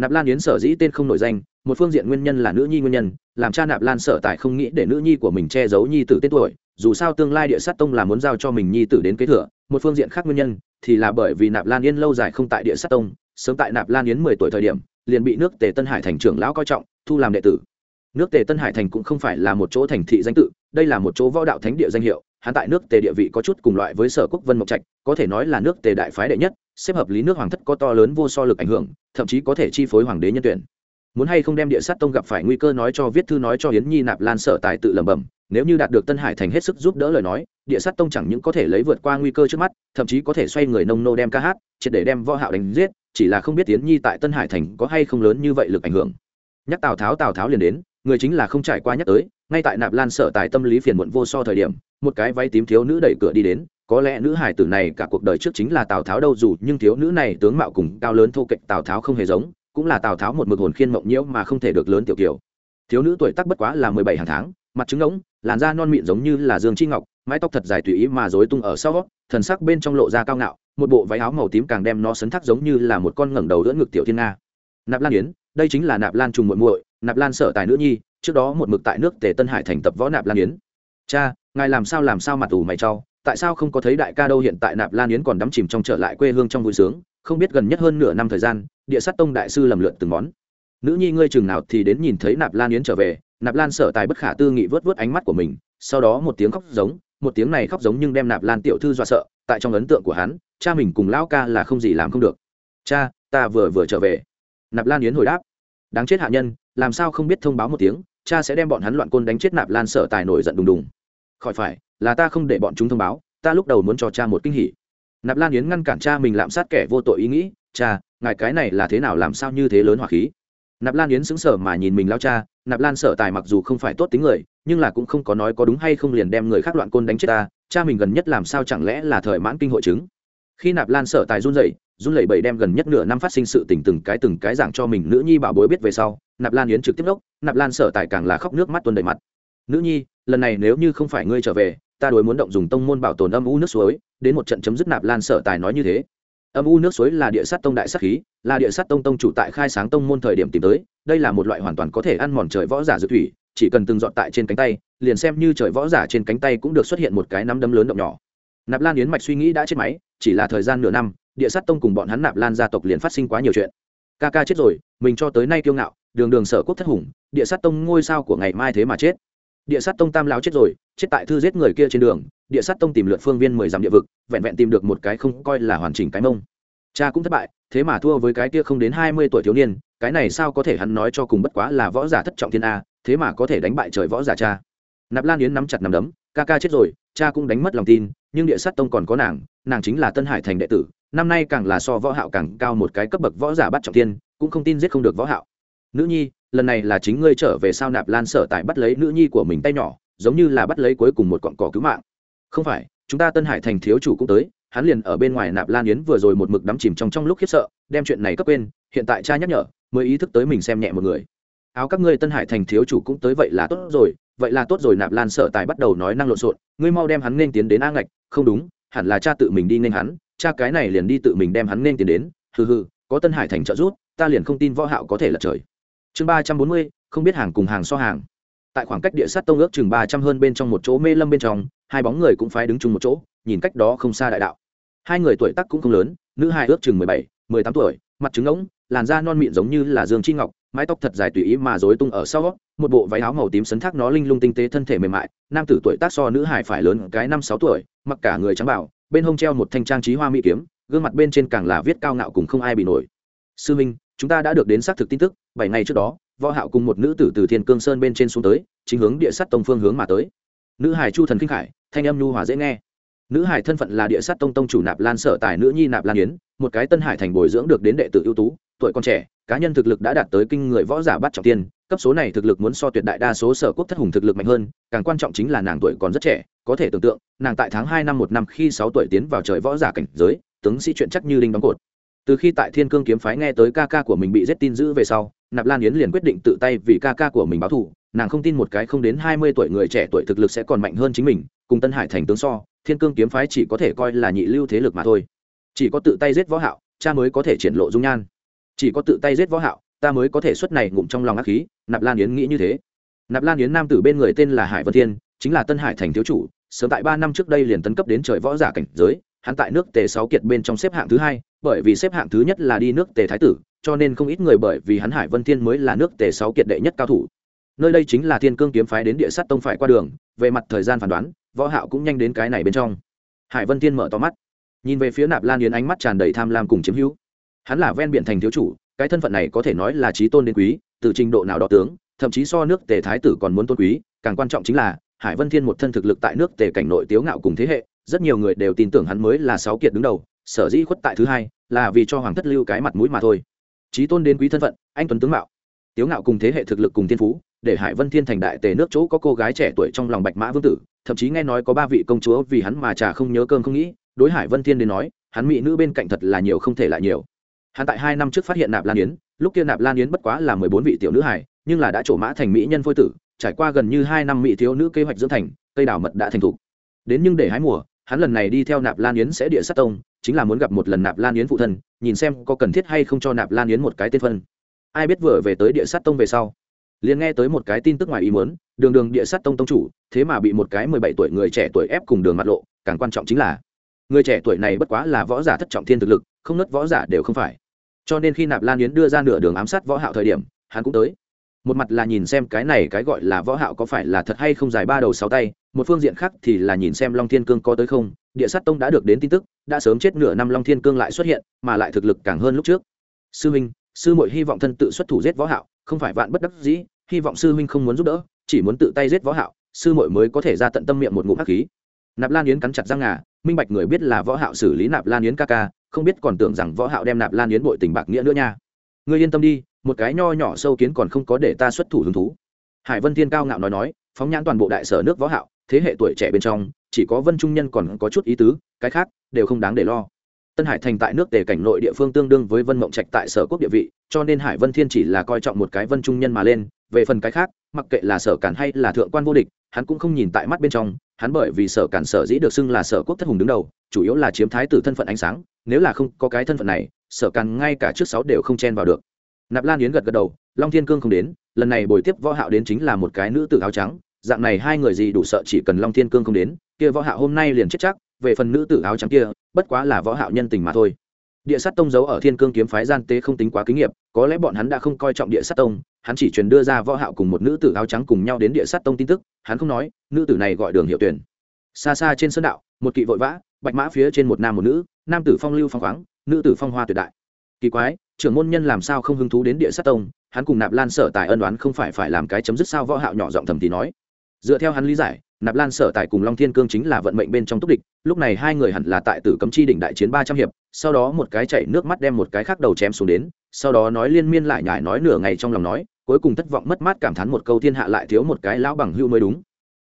nạp lan yến sở dĩ tên không nổi danh, một phương diện nguyên nhân là nữ nhi nguyên nhân, làm cha nạp lan sở tại không nghĩ để nữ nhi của mình che giấu nhi tử tên tuổi, dù sao tương lai địa sát tông là muốn giao cho mình nhi tử đến kế thừa, một phương diện khác nguyên nhân thì là bởi vì nạp lan yến lâu dài không tại địa sát tông, sớm tại nạp lan yến mười tuổi thời điểm, liền bị nước tề tân hải thành trưởng lão coi trọng, thu làm đệ tử. Nước tề tân hải thành cũng không phải là một chỗ thành thị danh tự, đây là một chỗ võ đạo thánh địa danh hiệu, hắn tại nước tề địa vị có chút cùng loại với sở quốc vân mộc trạch, có thể nói là nước tề đại phái đệ nhất xếp hợp lý nước hoàng thất có to lớn vô so lực ảnh hưởng, thậm chí có thể chi phối hoàng đế nhân tuyển. Muốn hay không đem địa sát tông gặp phải nguy cơ nói cho viết thư nói cho hiến nhi nạp lan sở tài tự lẩm bẩm, nếu như đạt được tân hải thành hết sức giúp đỡ lời nói, địa sát tông chẳng những có thể lấy vượt qua nguy cơ trước mắt, thậm chí có thể xoay người nông nô đem ca hát, triệt để đem võ hạo đánh giết, chỉ là không biết tiến nhi tại tân hải thành có hay không lớn như vậy lực ảnh hưởng. Nhắc tào tháo tào tháo liền đến, người chính là không trải qua nhắc tới, ngay tại nạp lan sở tài tâm lý phiền muộn vô so thời điểm, một cái váy tím thiếu nữ đẩy cửa đi đến có lẽ nữ hải tử này cả cuộc đời trước chính là tào tháo đâu dù, nhưng thiếu nữ này tướng mạo cùng cao lớn thô kệch tào tháo không hề giống, cũng là tào tháo một mực hồn khiên mộng nhiễu mà không thể được lớn tiểu kiểu. Thiếu nữ tuổi tác bất quá là mười bảy hàng tháng, mặt trứng ống làn da non mịn giống như là dương chi ngọc, mái tóc thật dài tùy ý mà rối tung ở sau thần sắc bên trong lộ ra cao ngạo, một bộ váy áo màu tím càng đem nó sấn thác giống như là một con ngẩng đầu đỡ ngực tiểu thiên nga. Nạp lan yến, đây chính là nạp lan trùng muội muội, nạp lan sở tài nữ nhi, trước đó một mực tại nước tề tân hải thành tập võ nạp lan yến. Cha, ngài làm sao làm sao mặt ủ mày trao tại sao không có thấy đại ca đâu hiện tại nạp lan yến còn đắm chìm trong trở lại quê hương trong vui sướng, không biết gần nhất hơn nửa năm thời gian, địa sát tông đại sư lầm lượn từng món. Nữ nhi ngươi chừng nào thì đến nhìn thấy nạp lan yến trở về, nạp lan sở tài bất khả tư nghị vớt vớt ánh mắt của mình, sau đó một tiếng khóc giống, một tiếng này khóc giống nhưng đem nạp lan tiểu thư dọa sợ, tại trong ấn tượng của hắn, cha mình cùng lão ca là không gì làm không được. Cha, ta vừa vừa trở về. Nạp lan yến hồi đáp. Đáng chết hạ nhân, làm sao không biết thông báo một tiếng, cha sẽ đem bọn hắn loạn côn đánh chết nạp lan sở tài nổi giận đùng đùng. Khỏi phải là ta không để bọn chúng thông báo, ta lúc đầu muốn cho cha một kinh hỉ. Nạp lan yến ngăn cản cha mình lạm sát kẻ vô tội ý nghĩ, cha, ngài cái này là thế nào làm sao như thế lớn hỏa khí? Nạp lan yến xứng sở mà nhìn mình lao cha, nạp lan sở tài mặc dù không phải tốt tính người, nhưng là cũng không có nói có đúng hay không liền đem người khác loạn côn đánh chết ta, cha mình gần nhất làm sao chẳng lẽ là thời mãn kinh hội chứng? Khi nạp lan sở tài run dậy run lẩy bẩy đem gần nhất nửa năm phát sinh sự tình từng cái từng cái giảng cho mình nữ nhi bảo bối biết về sau, nạp lan yến trực tiếp đốc, nạp lan sở tài càng là khóc nước mắt tuôn đầy mặt nữ nhi, lần này nếu như không phải ngươi trở về, ta đối muốn động dùng tông môn bảo tồn âm u nước suối, đến một trận chấm dứt nạp lan sở tài nói như thế. Âm u nước suối là địa sát tông đại sát khí, là địa sát tông tông chủ tại khai sáng tông môn thời điểm tìm tới, đây là một loại hoàn toàn có thể ăn mòn trời võ giả dự thủy, chỉ cần từng dọn tại trên cánh tay, liền xem như trời võ giả trên cánh tay cũng được xuất hiện một cái nắm đấm lớn động nhỏ. Nạp lan yến mạch suy nghĩ đã chết máy, chỉ là thời gian nửa năm, địa sát tông cùng bọn hắn nạp lan gia tộc liền phát sinh quá nhiều chuyện. Ca ca chết rồi, mình cho tới nay kiêu ngạo, đường đường sở quốc thất hùng, địa sát tông ngôi sao của ngày mai thế mà chết địa sát tông tam lão chết rồi, chết tại thư giết người kia trên đường, địa sát tông tìm lượt phương viên mười dặm địa vực, vẹn vẹn tìm được một cái không coi là hoàn chỉnh cái mông. Cha cũng thất bại, thế mà thua với cái kia không đến hai mươi tuổi thiếu niên, cái này sao có thể hắn nói cho cùng bất quá là võ giả thất trọng thiên a, thế mà có thể đánh bại trời võ giả cha. Nạp lan yến nắm chặt nắm đấm, ca ca chết rồi, cha cũng đánh mất lòng tin, nhưng địa sát tông còn có nàng nàng chính là tân hải thành đệ tử, năm nay càng là so võ hạo càng cao một cái cấp bậc võ giả bắt trọng thiên, cũng không tin giết không được võ hạo. Nữ nhi lần này là chính ngươi trở về sao nạp lan sở tại bắt lấy nữ nhi của mình tay nhỏ, giống như là bắt lấy cuối cùng một cọn cỏ cứu mạng. Không phải, chúng ta tân hải thành thiếu chủ cũng tới, hắn liền ở bên ngoài nạp lan yến vừa rồi một mực đắm chìm trong trong lúc khiếp sợ, đem chuyện này cấp quên, hiện tại cha nhắc nhở, mới ý thức tới mình xem nhẹ một người. Áo các ngươi tân hải thành thiếu chủ cũng tới vậy là tốt rồi, vậy là tốt rồi nạp lan sở tài bắt đầu nói năng lộn xộn, ngươi mau đem hắn nên tiến đến a ngạch, không đúng, hẳn là cha tự mình đi nên hắn, cha cái này liền đi tự mình đem hắn nên tiến đến, hừ hừ, có tân hải thành trợ giúp, ta liền không tin võ hạo có thể lật trời chương ba trăm bốn mươi, không biết hàng cùng hàng so hàng. Tại khoảng cách địa sát tông ước chừng ba trăm hơn bên trong một chỗ mê lâm bên trong, hai bóng người cũng phải đứng chung một chỗ, nhìn cách đó không xa đại đạo. Hai người tuổi tác cũng không lớn, nữ hai ước chừng mười bảy, mười tám tuổi, mặt trứng ngỗng, làn da non mịn giống như là dương chi ngọc, mái tóc thật dài tùy ý mà rối tung ở sau, một bộ váy áo màu tím sấn thác nó linh lung tinh tế thân thể mềm mại, nam tử tuổi tác so nữ hải phải lớn cái năm sáu tuổi, mặc cả người trắng bảo bên hông treo một thanh trang trí hoa mỹ kiếm, gương mặt bên trên càng là viết cao ngạo cùng không ai bị nổi. Sư minh chúng ta đã được đến xác thực tin tức, bảy ngày trước đó, võ hạo cùng một nữ tử từ thiên cương sơn bên trên xuống tới, chính hướng địa sát tông phương hướng mà tới. Nữ hải chu thần kinh khải, thanh âm nhu hòa dễ nghe. Nữ hải thân phận là địa sát tông tông chủ nạp lan sở tài, nữ nhi nạp lan yến, một cái tân hải thành bồi dưỡng được đến đệ tử ưu tú, tuổi còn trẻ, cá nhân thực lực đã đạt tới kinh người võ giả bắt trọng tiên, cấp số này thực lực muốn so tuyệt đại đa số sở quốc thất hùng thực lực mạnh hơn, càng quan trọng chính là nàng tuổi còn rất trẻ, có thể tưởng tượng, nàng tại tháng hai năm một năm khi sáu tuổi tiến vào trời võ giả cảnh giới, tướng sĩ chuyện chắc như đinh đóng cột từ khi tại thiên cương kiếm phái nghe tới ca ca của mình bị giết tin giữ về sau, nạp lan yến liền quyết định tự tay vì ca ca của mình báo thù. Nàng không tin một cái không đến hai mươi tuổi người trẻ tuổi thực lực sẽ còn mạnh hơn chính mình, cùng tân hải thành tướng so, thiên cương kiếm phái chỉ có thể coi là nhị lưu thế lực mà thôi. Chỉ có tự tay giết võ hạo, cha mới có thể triển lộ dung nhan. Chỉ có tự tay giết võ hạo, ta mới có thể xuất này ngụm trong lòng ác khí, nạp lan yến nghĩ như thế. Nạp lan yến nam tử bên người tên là hải vân thiên, chính là tân hải thành thiếu chủ, sớm tại ba năm trước đây liền tấn cấp đến trời võ giả cảnh giới hắn tại nước tề sáu kiệt bên trong xếp hạng thứ hai, bởi vì xếp hạng thứ nhất là đi nước tề thái tử, cho nên không ít người bởi vì hắn hải vân thiên mới là nước tề sáu kiệt đệ nhất cao thủ. Nơi đây chính là thiên cương kiếm phái đến địa sát tông phải qua đường, về mặt thời gian phán đoán, võ hạo cũng nhanh đến cái này bên trong. Hải vân thiên mở to mắt, nhìn về phía nạp lan yến ánh mắt tràn đầy tham lam cùng chiếm hữu. Hắn là ven biển thành thiếu chủ, cái thân phận này có thể nói là trí tôn đến quý, từ trình độ nào đó tướng, thậm chí so nước tề thái tử còn muốn tôn quý, càng quan trọng chính là hải vân thiên một thân thực lực tại nước tề cảnh nội tiếu ngạo cùng thế hệ rất nhiều người đều tin tưởng hắn mới là sáu kiệt đứng đầu, sở dĩ khuất tại thứ hai là vì cho hoàng thất lưu cái mặt mũi mà thôi. Trí tôn đến quý thân phận, anh tuấn tướng mạo, tiếu ngạo cùng thế hệ thực lực cùng thiên phú, để hải vân thiên thành đại tề nước chỗ có cô gái trẻ tuổi trong lòng bạch mã vương tử, thậm chí nghe nói có ba vị công chúa vì hắn mà trà không nhớ cơm không nghĩ, đối hải vân thiên đến nói, hắn mỹ nữ bên cạnh thật là nhiều không thể lại nhiều. Hắn tại hai năm trước phát hiện nạp lan yến, lúc kia nạp lan yến bất quá là mười bốn vị tiểu nữ hải nhưng là đã trổ mã thành mỹ nhân phôi tử, trải qua gần như hai năm mỹ thiếu nữ kế hoạch dưỡng thành, cây đào mật đã thành thục. Đến nhưng để hái mùa hắn lần này đi theo nạp lan yến sẽ địa sát tông, chính là muốn gặp một lần nạp lan yến phụ thân, nhìn xem có cần thiết hay không cho nạp lan yến một cái tên phân. Ai biết vừa về tới địa sát tông về sau, liền nghe tới một cái tin tức ngoài ý muốn, đường đường địa sát tông tông chủ, thế mà bị một cái mười bảy tuổi người trẻ tuổi ép cùng đường mặt lộ, càng quan trọng chính là, người trẻ tuổi này bất quá là võ giả thất trọng thiên thực lực, không nớt võ giả đều không phải. Cho nên khi nạp lan yến đưa ra nửa đường ám sát võ hạo thời điểm, hắn cũng tới. Một mặt là nhìn xem cái này cái gọi là võ hạo có phải là thật hay không dài ba đầu sáu tay một phương diện khác thì là nhìn xem long thiên cương có tới không, địa sát tông đã được đến tin tức, đã sớm chết nửa năm long thiên cương lại xuất hiện, mà lại thực lực càng hơn lúc trước. Sư huynh sư muội hy vọng thân tự xuất thủ giết võ hạo, không phải vạn bất đắc dĩ, hy vọng sư huynh không muốn giúp đỡ, chỉ muốn tự tay giết võ hạo, sư muội mới có thể ra tận tâm miệng một ngụm hắc khí. Nạp lan yến cắn chặt răng ngà, minh bạch người biết là võ hạo xử lý nạp lan yến ca ca, không biết còn tưởng rằng võ hạo đem nạp lan yến bội tình bạc nghĩa nữa nha. Ngươi yên tâm đi, một cái nho nhỏ sâu kiến còn không có để ta xuất thủ hứng thú. Hải vân thiên cao ngạo nói nói, phóng nhãn toàn bộ đại sở nước võ hạo thế hệ tuổi trẻ bên trong, chỉ có vân trung nhân còn có chút ý tứ, cái khác đều không đáng để lo. Tân hải thành tại nước tề cảnh nội địa phương tương đương với vân mộng trạch tại sở quốc địa vị, cho nên hải vân thiên chỉ là coi trọng một cái vân trung nhân mà lên, về phần cái khác, mặc kệ là sở cản hay là thượng quan vô địch, hắn cũng không nhìn tại mắt bên trong, hắn bởi vì sở cản sở dĩ được xưng là sở quốc thất hùng đứng đầu, chủ yếu là chiếm thái tử thân phận ánh sáng, nếu là không có cái thân phận này, sở cản ngay cả trước sáu đều không chen vào được. Nạp lan yến gật gật đầu, long thiên cương không đến, lần này buổi tiếp võ hạo đến chính là một cái nữ tử áo trắng dạng này hai người gì đủ sợ chỉ cần long thiên cương không đến, kia võ hạo hôm nay liền chết chắc, về phần nữ tử áo trắng kia, bất quá là võ hạo nhân tình mà thôi. Địa sát tông giấu ở thiên cương kiếm phái gian tế không tính quá kinh nghiệm có lẽ bọn hắn đã không coi trọng địa sát tông, hắn chỉ truyền đưa ra võ hạo cùng một nữ tử áo trắng cùng nhau đến địa sát tông tin tức, hắn không nói, nữ tử này gọi đường hiệu tuyển xa xa trên sơn đạo, một kỵ vội vã, bạch mã phía trên một nam một nữ, nam tử phong lưu phong khoáng, nữ tử phong hoa tuyệt đại. Kỳ quái, trưởng môn nhân làm sao không hứng thú đến địa sát tông, hắn cùng nạp lan sở tài ân đoán không phải phải làm cái chấm dứt sao võ hạo nhỏ giọng thầm thì nói dựa theo hắn lý giải, nạp lan sở tại cùng long thiên cương chính là vận mệnh bên trong túc địch, lúc này hai người hẳn là tại tử cấm chi đỉnh đại chiến ba trăm hiệp, sau đó một cái chạy nước mắt đem một cái khác đầu chém xuống đến, sau đó nói liên miên lại nhải nói nửa ngày trong lòng nói, cuối cùng thất vọng mất mát cảm thán một câu thiên hạ lại thiếu một cái lão bằng hưu mới đúng.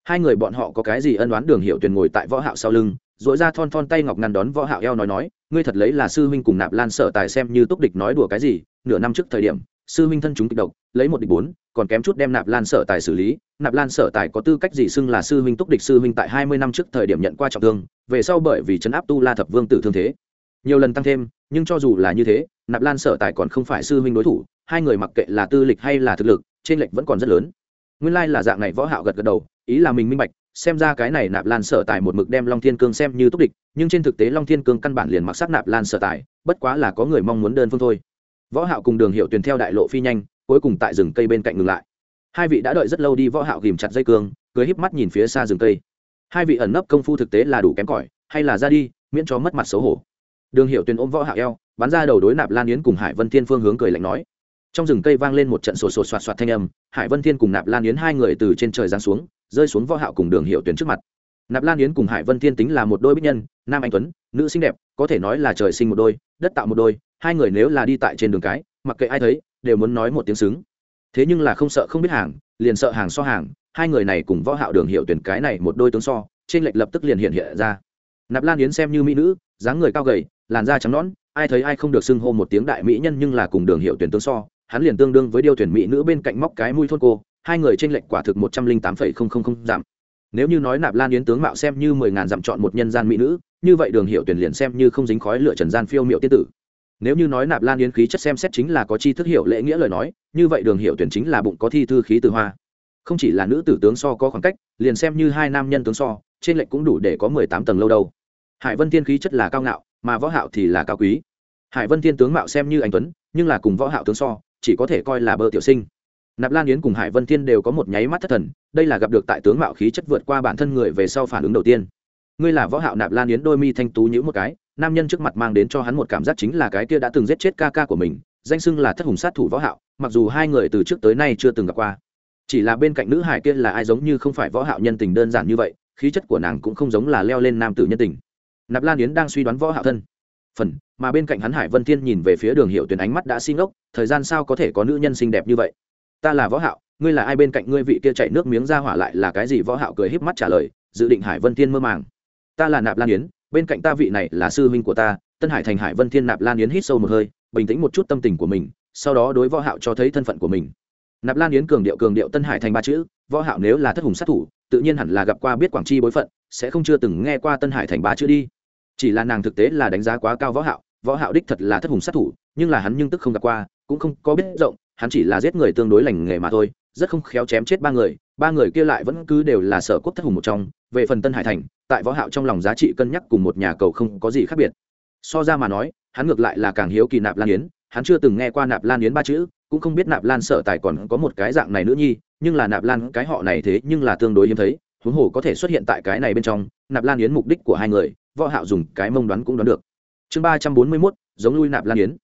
Hai người bọn họ có cái gì ân đoán đường hiệu tuyền ngồi tại võ hạo sau lưng dội ra thon thon tay ngọc ngăn đón võ hạo eo nói nói, ngươi thật lấy là sư huynh cùng nạp lan sở tài xem như túc địch nói đùa cái gì, nửa năm trước thời điểm sư huynh thân chúng kịch độc, lấy một địch bốn, còn kém chút đem nạp lan sở tài xử lý. Nạp lan sở tài có tư cách gì xưng là sư huynh túc địch sư huynh tại hai mươi năm trước thời điểm nhận qua trọng thương, về sau bởi vì chấn áp tu la thập vương tử thương thế. Nhiều lần tăng thêm, nhưng cho dù là như thế, nạp lan sở tài còn không phải sư huynh đối thủ, hai người mặc kệ là tư lịch hay là thực lực, trên lệch vẫn còn rất lớn. Nguyên lai là dạng này võ hạo gật gật đầu, ý là mình minh bạch, xem ra cái này nạp lan sở tài một mực đem long thiên cương xem như túc địch, nhưng trên thực tế long thiên cương căn bản liền mặc sắc nạp lan sở tài, bất quá là có người mong muốn đơn phương thôi võ hạo cùng đường hiệu tuyền theo đại lộ phi nhanh, cuối cùng tại rừng cây bên cạnh ngừng lại. Hai vị đã đợi rất lâu đi võ hạo ghim chặt dây cương, cười híp mắt nhìn phía xa rừng cây. Hai vị ẩn nấp công phu thực tế là đủ kém cỏi, hay là ra đi, miễn cho mất mặt xấu hổ. Đường hiệu tuyền ôm võ hạo eo, bắn ra đầu đối nạp lan yến cùng hải vân thiên phương hướng cười lạnh nói. Trong rừng cây vang lên một trận sột sột soạt soạt thanh âm, hải vân thiên cùng nạp lan yến hai người từ trên trời giáng xuống, rơi xuống võ hạo cùng đường hiệu tuyển trước mặt. Nạp lan yến cùng hải vân thiên tính là một đôi bích nhân, nam anh tuấn, nữ xinh đẹp, có thể nói là trời sinh một đôi, đất tạo một đôi hai người nếu là đi tại trên đường cái, mặc kệ ai thấy, đều muốn nói một tiếng xứng. Thế nhưng là không sợ không biết hàng, liền sợ hàng so hàng, hai người này cùng võ hạo đường hiệu tuyển cái này một đôi tướng so, trên lệch lập tức liền hiện hiện ra. Nạp lan yến xem như mỹ nữ, dáng người cao gầy, làn da trắng nõn, ai thấy ai không được xưng hô một tiếng đại mỹ nhân nhưng là cùng đường hiệu tuyển tướng so, hắn liền tương đương với điêu tuyển mỹ nữ bên cạnh móc cái mũi thôn cô, hai người trên lệch quả thực một trăm linh tám phẩy không không không giảm nếu như nói nạp lan yến tướng mạo xem như mười ngàn dặm chọn một nhân gian mỹ nữ, như vậy đường hiệu tuyển liền xem như không dính khói lửa trần gian phiêu miệu tiên tử nếu như nói nạp lan yến khí chất xem xét chính là có chi thức hiệu lễ nghĩa lời nói, như vậy đường hiệu tuyển chính là bụng có thi thư khí từ hoa. Không chỉ là nữ tử tướng so có khoảng cách, liền xem như hai nam nhân tướng so, trên lệnh cũng đủ để có mười tám tầng lâu đâu. Hải vân thiên khí chất là cao ngạo, mà võ hạo thì là cao quý. Hải vân thiên tướng mạo xem như anh tuấn, nhưng là cùng võ hạo tướng so, chỉ có thể coi là bơ tiểu sinh. Nạp lan yến cùng hải vân thiên đều có một nháy mắt thất thần, đây là gặp được tại tướng mạo khí chất vượt qua bản thân người về sau phản ứng đầu tiên. Ngươi là võ hạo nạp lan yến đôi mi thanh tú nhũ một cái nam nhân trước mặt mang đến cho hắn một cảm giác chính là cái kia đã từng giết chết ca ca của mình, danh xưng là thất hùng sát thủ võ hạo, mặc dù hai người từ trước tới nay chưa từng gặp qua. Chỉ là bên cạnh nữ hải kia là ai giống như không phải võ hạo nhân tình đơn giản như vậy, khí chất của nàng cũng không giống là leo lên nam tử nhân tình. Nạp lan yến đang suy đoán võ hạo thân. Phần, mà bên cạnh hắn hải vân thiên nhìn về phía đường hiệu tuyển ánh mắt đã xin ngốc, thời gian sao có thể có nữ nhân xinh đẹp như vậy? Ta là võ hạo, ngươi là ai bên cạnh ngươi vị kia chạy nước miếng ra hỏa lại là cái gì? Võ hạo cười híp mắt trả lời, dự định hải vân thiên mơ màng. Ta là nạp lan yến bên cạnh ta vị này là sư huynh của ta, tân hải thành hải vân thiên nạp lan yến hít sâu một hơi, bình tĩnh một chút tâm tình của mình, sau đó đối võ hạo cho thấy thân phận của mình. Nạp lan yến cường điệu cường điệu tân hải thành ba chữ, võ hạo nếu là thất hùng sát thủ, tự nhiên hẳn là gặp qua biết quảng chi bối phận, sẽ không chưa từng nghe qua tân hải thành ba chữ đi. Chỉ là nàng thực tế là đánh giá quá cao võ hạo võ hạo đích thật là thất hùng sát thủ, nhưng là hắn nhưng tức không gặp qua, cũng không có biết rộng, hắn chỉ là giết người tương đối lành nghề mà thôi, rất không khéo chém chết ba người ba người kia lại vẫn cứ đều là sở quốc thất hùng một trong về phần tân hải thành tại võ hạo trong lòng giá trị cân nhắc cùng một nhà cầu không có gì khác biệt. So ra mà nói hắn ngược lại là càng hiếu kỳ nạp lan yến hắn chưa từng nghe qua nạp lan yến ba chữ cũng không biết nạp lan sở tài còn có một cái dạng này nữa nhi nhưng là nạp lan cái họ này thế nhưng là tương đối hiếm thấy huống hồ có thể xuất hiện tại cái này bên trong nạp lan yến mục đích của hai người võ hạo dùng cái mông đoán cũng đoán được. Chương ba trăm bốn mươi 341, giống lui nạp lan yến.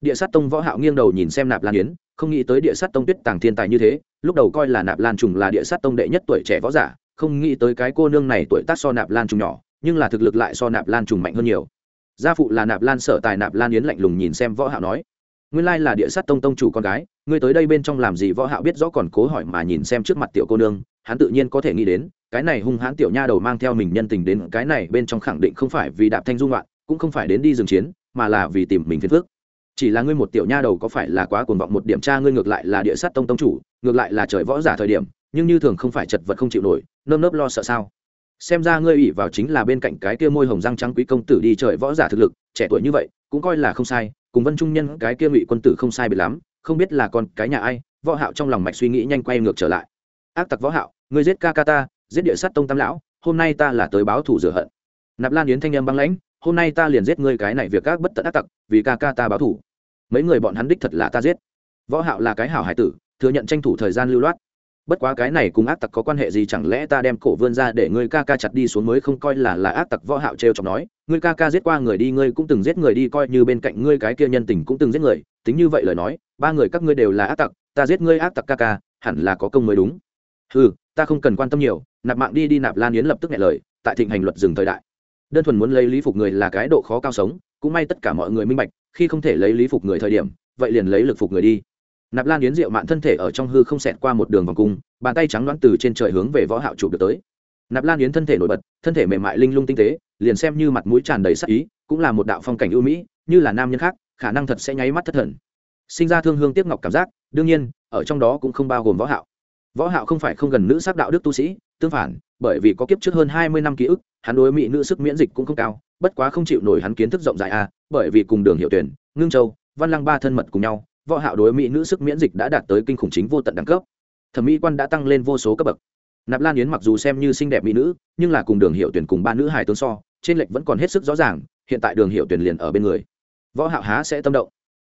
Địa sát tông võ hạo nghiêng đầu nhìn xem nạp lan yến không nghĩ tới địa sát tông tuyết tàng thiên tài như thế lúc đầu coi là nạp lan trùng là địa sát tông đệ nhất tuổi trẻ võ giả không nghĩ tới cái cô nương này tuổi tác so nạp lan trùng nhỏ, nhưng là thực lực lại so nạp lan trùng mạnh hơn nhiều gia phụ là nạp lan sở tài nạp lan yến lạnh lùng nhìn xem võ hạo nói, nguyên lai là địa sát tông tông chủ con gái, ngươi tới đây bên trong làm gì võ hạo biết rõ còn cố hỏi mà nhìn xem trước mặt tiểu cô nương, hắn tự nhiên có thể nghĩ đến, cái này hung hãn tiểu nha đầu mang theo mình nhân tình đến cái này bên trong khẳng định không phải vì đạp thanh dung loạn, cũng không phải đến đi dừng chiến, mà là vì tìm mình phiền phức. chỉ là ngươi một tiểu nha đầu có phải là quá cuồng vọng một điểm tra ngươi ngược lại là địa sát tông tông chủ, ngược lại là trời võ giả thời điểm nhưng như thường không phải chật vật không chịu nổi, nơm nớp lo sợ sao? Xem ra ngươi ủy vào chính là bên cạnh cái kia môi hồng răng trắng quý công tử đi trời võ giả thực lực, trẻ tuổi như vậy, cũng coi là không sai, cùng vân trung nhân cái kia ngụy quân tử không sai biệt lắm, không biết là con cái nhà ai, võ hạo trong lòng mạch suy nghĩ nhanh quay ngược trở lại. Ác tặc võ hạo, ngươi giết ca ca ta, giết địa sát tông tam lão, hôm nay ta là tới báo thù rửa hận. Nạp lan yến thanh âm băng lãnh, hôm nay ta liền giết ngươi cái này việc các bất tận ác tặc, vì ca ca ta báo thù. Mấy người bọn hắn đích thật là ta giết. Võ hạo là cái hảo hải tử, thừa nhận tranh thủ thời gian lưu loát bất quá cái này cùng ác tặc có quan hệ gì chẳng lẽ ta đem cổ vươn ra để ngươi ca ca chặt đi xuống mới không coi là là ác tặc võ hạo treo chọc nói, ngươi ca ca giết qua người đi, ngươi cũng từng giết người đi, coi như bên cạnh ngươi cái kia nhân tình cũng từng giết người, tính như vậy lời nói, ba người các ngươi đều là ác tặc, ta giết ngươi ác tặc ca ca, hẳn là có công mới đúng. Ừ ta không cần quan tâm nhiều, nạp mạng đi đi nạp lan yến lập tức nhẹ lời, tại thịnh hành luật dừng thời đại. Đơn thuần muốn lấy lý phục người là cái độ khó cao sống, cũng may tất cả mọi người minh bạch, khi không thể lấy lý phục người thời điểm, vậy liền lấy lực phục người đi nạp lan yến rượu mạn thân thể ở trong hư không xẹt qua một đường vòng cung bàn tay trắng đoán từ trên trời hướng về võ hạo chụp được tới. Nạp lan yến thân thể nổi bật thân thể mềm mại linh lung tinh tế liền xem như mặt mũi tràn đầy sắc ý cũng là một đạo phong cảnh ưu mỹ như là nam nhân khác khả năng thật sẽ nháy mắt thất thần. Sinh ra thương hương tiếc ngọc cảm giác đương nhiên ở trong đó cũng không bao gồm võ hạo. Võ hạo không phải không gần nữ sắc đạo đức tu sĩ tương phản bởi vì có kiếp trước hơn 20 năm ký ức hắn đối mỹ nữ sức miễn dịch cũng không cao bất quá không chịu nổi hắn kiến thức rộng rãi a à, bởi vì cùng đường hiệu tuyển ngưng châu văn lăng ba thân mật cùng nhau võ hạo đối mỹ nữ sức miễn dịch đã đạt tới kinh khủng chính vô tận đẳng cấp. Thẩm mỹ quan đã tăng lên vô số cấp bậc. Nạp lan yến mặc dù xem như xinh đẹp mỹ nữ, nhưng là cùng đường hiệu tuyển cùng ba nữ hài tướng so, trên lệch vẫn còn hết sức rõ ràng, hiện tại đường hiệu tuyển liền ở bên người. Võ hạo há sẽ tâm động.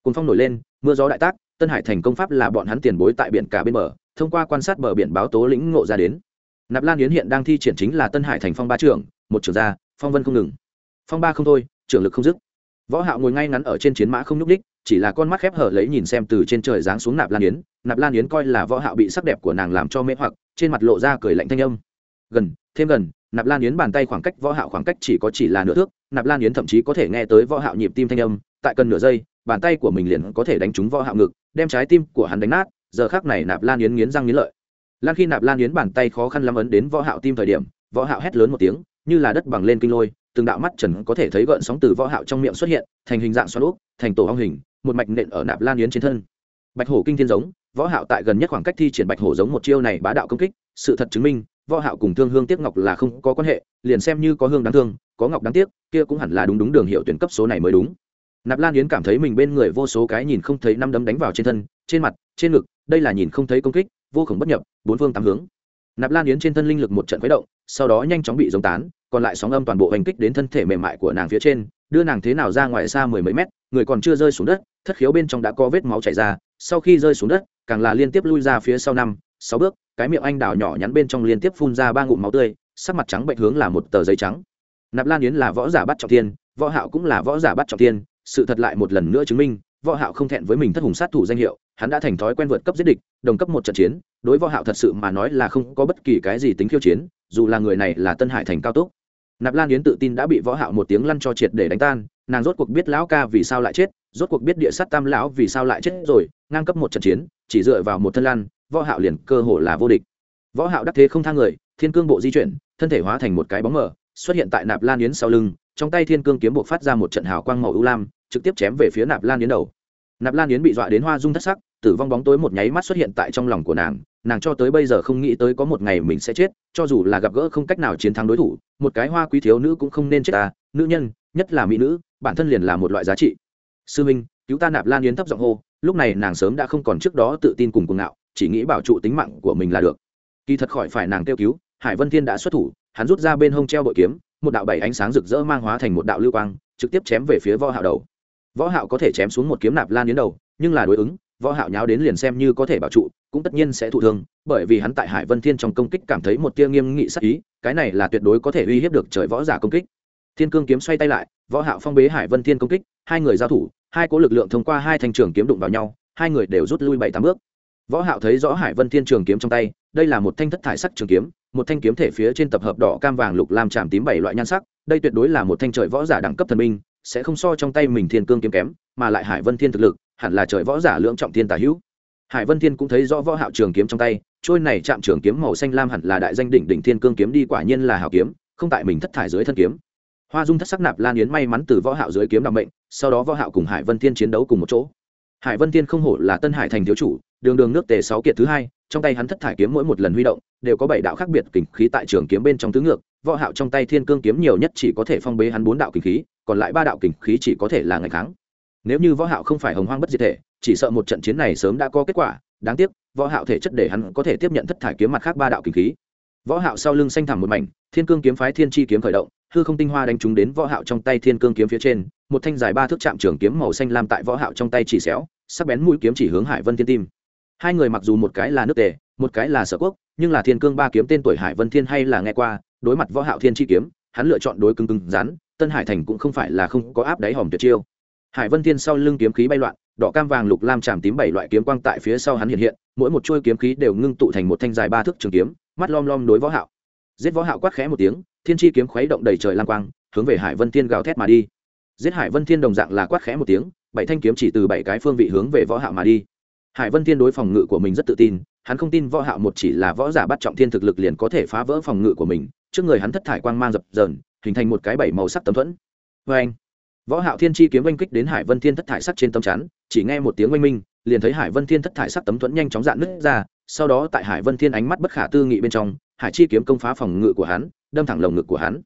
Cùng phong nổi lên, mưa gió đại tác, tân hải thành công pháp là bọn hắn tiền bối tại biển cả bên bờ, thông qua quan sát bờ biển báo tố lĩnh ngộ ra đến. Nạp lan yến hiện đang thi triển chính là tân hải thành phong ba trưởng, một trưởng gia phong vân không ngừng. Phong ba không thôi, trưởng lực không dứt. Võ hạo ngồi ngay ngắn ở trên chiến mã không nhúc đích chỉ là con mắt khép hở lấy nhìn xem từ trên trời giáng xuống nạp lan yến. Nạp lan yến coi là võ hạo bị sắc đẹp của nàng làm cho mê hoặc, trên mặt lộ ra cười lạnh thanh âm. Gần, thêm gần, nạp lan yến bàn tay khoảng cách võ hạo khoảng cách chỉ có chỉ là nửa thước, nạp lan yến thậm chí có thể nghe tới võ hạo nhịp tim thanh âm. Tại cần nửa giây, bàn tay của mình liền có thể đánh trúng võ hạo ngực, đem trái tim của hắn đánh nát, giờ khắc này nạp lan yến nghiến răng nghiến lợi. Lan khi nạp lan yến bàn tay khó khăn lắm ấn đến võ hạo tim thời điểm, võ hạo hét lớn một tiếng, như là đất bằng lên kinh lôi, từng đạo mắt trần có thể thấy gợn sóng từ võ hạo trong miệng xuất hiện, thành hình dạng xoắn ốc thành tổ ong hình một mạch nện ở nạp lan yến trên thân. Bạch hổ kinh thiên giống, võ hạo tại gần nhất khoảng cách thi triển bạch hổ giống một chiêu này bá đạo công kích, sự thật chứng minh, võ hạo cùng thương hương tiếc ngọc là không có quan hệ, liền xem như có hương đáng thương, có ngọc đáng tiếc, kia cũng hẳn là đúng đúng đường hiệu tuyển cấp số này mới đúng. Nạp lan yến cảm thấy mình bên người vô số cái nhìn không thấy năm đấm đánh vào trên thân, trên mặt, trên ngực, đây là nhìn không thấy công kích, vô khổng bất nhập, bốn phương tám hướng. Nạp lan yến trên thân linh lực một trận khuấy động, sau đó nhanh chóng bị giống tán, còn lại sóng âm toàn bộ hành kích đến thân thể mềm mại của nàng phía trên, đưa nàng thế nào ra ngoài xa mười mấy mét người còn chưa rơi xuống đất, thất khiếu bên trong đã có vết máu chảy ra, sau khi rơi xuống đất, càng là liên tiếp lui ra phía sau năm, sáu bước, cái miệng anh đào nhỏ nhắn bên trong liên tiếp phun ra ba ngụm máu tươi, sắc mặt trắng bệnh hướng là một tờ giấy trắng. Nạp lan yến là võ giả bắt trọng tiên, võ hạo cũng là võ giả bắt trọng tiên, sự thật lại một lần nữa chứng minh, võ hạo không thẹn với mình thất hùng sát thủ danh hiệu, hắn đã thành thói quen vượt cấp giết địch, đồng cấp một trận chiến, đối võ hạo thật sự mà nói là không có bất kỳ cái gì tính khiêu chiến, dù là người này là tân hải thành cao tốc nạp lan yến tự tin đã bị võ hạo một tiếng lăn cho triệt để đánh tan nàng rốt cuộc biết lão ca vì sao lại chết, rốt cuộc biết địa sát tam lão vì sao lại chết rồi, ngang cấp một trận chiến, chỉ dựa vào một thân lan võ hạo liền cơ hồ là vô địch. Võ hạo đắc thế không thang người, thiên cương bộ di chuyển, thân thể hóa thành một cái bóng mờ, xuất hiện tại nạp lan yến sau lưng, trong tay thiên cương kiếm buộc phát ra một trận hào quang màu ưu lam, trực tiếp chém về phía nạp lan yến đầu. Nạp lan yến bị dọa đến hoa dung thất sắc, tử vong bóng tối một nháy mắt xuất hiện tại trong lòng của nàng nàng cho tới bây giờ không nghĩ tới có một ngày mình sẽ chết, cho dù là gặp gỡ không cách nào chiến thắng đối thủ, một cái hoa quý thiếu nữ cũng không nên chết ta, nữ nhân nhất là mỹ nữ, bản thân liền là một loại giá trị. Sư minh, cứu ta nạp lan yến thấp giọng hô, lúc này nàng sớm đã không còn trước đó tự tin cùng cuồng ngạo, chỉ nghĩ bảo trụ tính mạng của mình là được. Kỳ thật khỏi phải nàng kêu cứu, hải vân thiên đã xuất thủ, hắn rút ra bên hông treo bội kiếm, một đạo bảy ánh sáng rực rỡ mang hóa thành một đạo lưu quang, trực tiếp chém về phía võ hạo đầu. Võ hạo có thể chém xuống một kiếm nạp lan yến đầu, nhưng là đối ứng, võ hạo nháo đến liền xem như có thể bảo trụ, cũng tất nhiên sẽ thụ thương, bởi vì hắn tại hải vân thiên trong công kích cảm thấy một tia nghiêm nghị sắc ý, cái này là tuyệt đối có thể uy hiếp được trời võ giả công kích thiên cương kiếm xoay tay lại võ hạo phong bế hải vân thiên công kích hai người giao thủ hai cỗ lực lượng thông qua hai thanh trường kiếm đụng vào nhau hai người đều rút lui bảy tám bước. Võ hạo thấy rõ hải vân thiên trường kiếm trong tay đây là một thanh thất thải sắc trường kiếm một thanh kiếm thể phía trên tập hợp đỏ cam vàng lục lam chạm tím bảy loại nhan sắc đây tuyệt đối là một thanh trời võ giả đẳng cấp thần minh, sẽ không so trong tay mình thiên cương kiếm kém mà lại hải vân thiên thực lực hẳn là trời võ giả lưỡng trọng thiên tả hữu. Hải vân thiên cũng thấy rõ võ hạo trường kiếm trong tay trôi này chạm trường kiếm màu xanh lam hẳn là đại danh đỉnh đỉnh thiên cương kiếm đi quả nhiên là hảo kiếm không tại mình thất thải dưới thân kiếm hoa dung thất sắc nạp lan yến may mắn từ võ hạo dưới kiếm đảm mệnh, sau đó võ hạo cùng hải vân thiên chiến đấu cùng một chỗ. Hải vân thiên không hổ là tân hải thành thiếu chủ, đường đường nước tề sáu kiệt thứ hai, trong tay hắn thất thải kiếm mỗi một lần huy động, đều có bảy đạo khác biệt kình khí tại trường kiếm bên trong tứ ngược, võ hạo trong tay thiên cương kiếm nhiều nhất chỉ có thể phong bế hắn bốn đạo kình khí, còn lại ba đạo kình khí chỉ có thể là ngày kháng. Nếu như võ hạo không phải hồng hoang bất diệt thể, chỉ sợ một trận chiến này sớm đã có kết quả, đáng tiếc, võ hạo thể chất để hắn có thể tiếp nhận thất thải kiếm mặt khác ba đạo kình khí. Võ hạo sau lưng xanh thẳm một mảnh, thiên cương kiếm phái thiên chi kiếm khởi động hư không tinh hoa đánh trúng đến võ hạo trong tay thiên cương kiếm phía trên, một thanh dài ba thước chạm trường kiếm màu xanh lam tại võ hạo trong tay chỉ xéo, sắc bén mũi kiếm chỉ hướng hải vân thiên tim. Hai người mặc dù một cái là nước tề, một cái là sở quốc, nhưng là thiên cương ba kiếm tên tuổi hải vân thiên hay là nghe qua, đối mặt võ hạo thiên chi kiếm, hắn lựa chọn đối cứng cứng rắn, tân hải thành cũng không phải là không có áp đáy hòm tuyệt chiêu. Hải vân thiên sau lưng kiếm khí bay loạn, đỏ cam vàng lục lam chạm tím bảy loại kiếm quang tại phía sau hắn hiện hiện, mỗi một chuôi kiếm khí đều ngưng tụ thành một thanh dài ba thước trường kiếm, mắt lom lom đối võ hạo. Giết võ hạo quát khẽ một tiếng thiên chi kiếm khuấy động đầy trời lang quang, hướng về hải vân thiên gào thét mà đi. Giết hải vân thiên đồng dạng là quát khẽ một tiếng, bảy thanh kiếm chỉ từ bảy cái phương vị hướng về võ hạo mà đi. Hải vân thiên đối phòng ngự của mình rất tự tin, hắn không tin võ hạo một chỉ là võ giả bắt trọng thiên thực lực liền có thể phá vỡ phòng ngự của mình, trước người hắn thất thải quang mang dập dờn, hình thành một cái bảy màu sắc tấm thuẫn. Với anh, võ hạo thiên chi kiếm oanh kích đến hải vân thiên thất thải sắc trên tấm chắn, chỉ nghe một tiếng oanh minh, liền thấy hải vân thiên thất thải sắc tấm thuẫn nhanh chóng dạn nứt ra, sau đó tại hải vân thiên ánh mắt bất khả tư nghị bên trong, hải chi kiếm công phá phòng ngự của hắn đâm thẳng lồng ngực của hắn.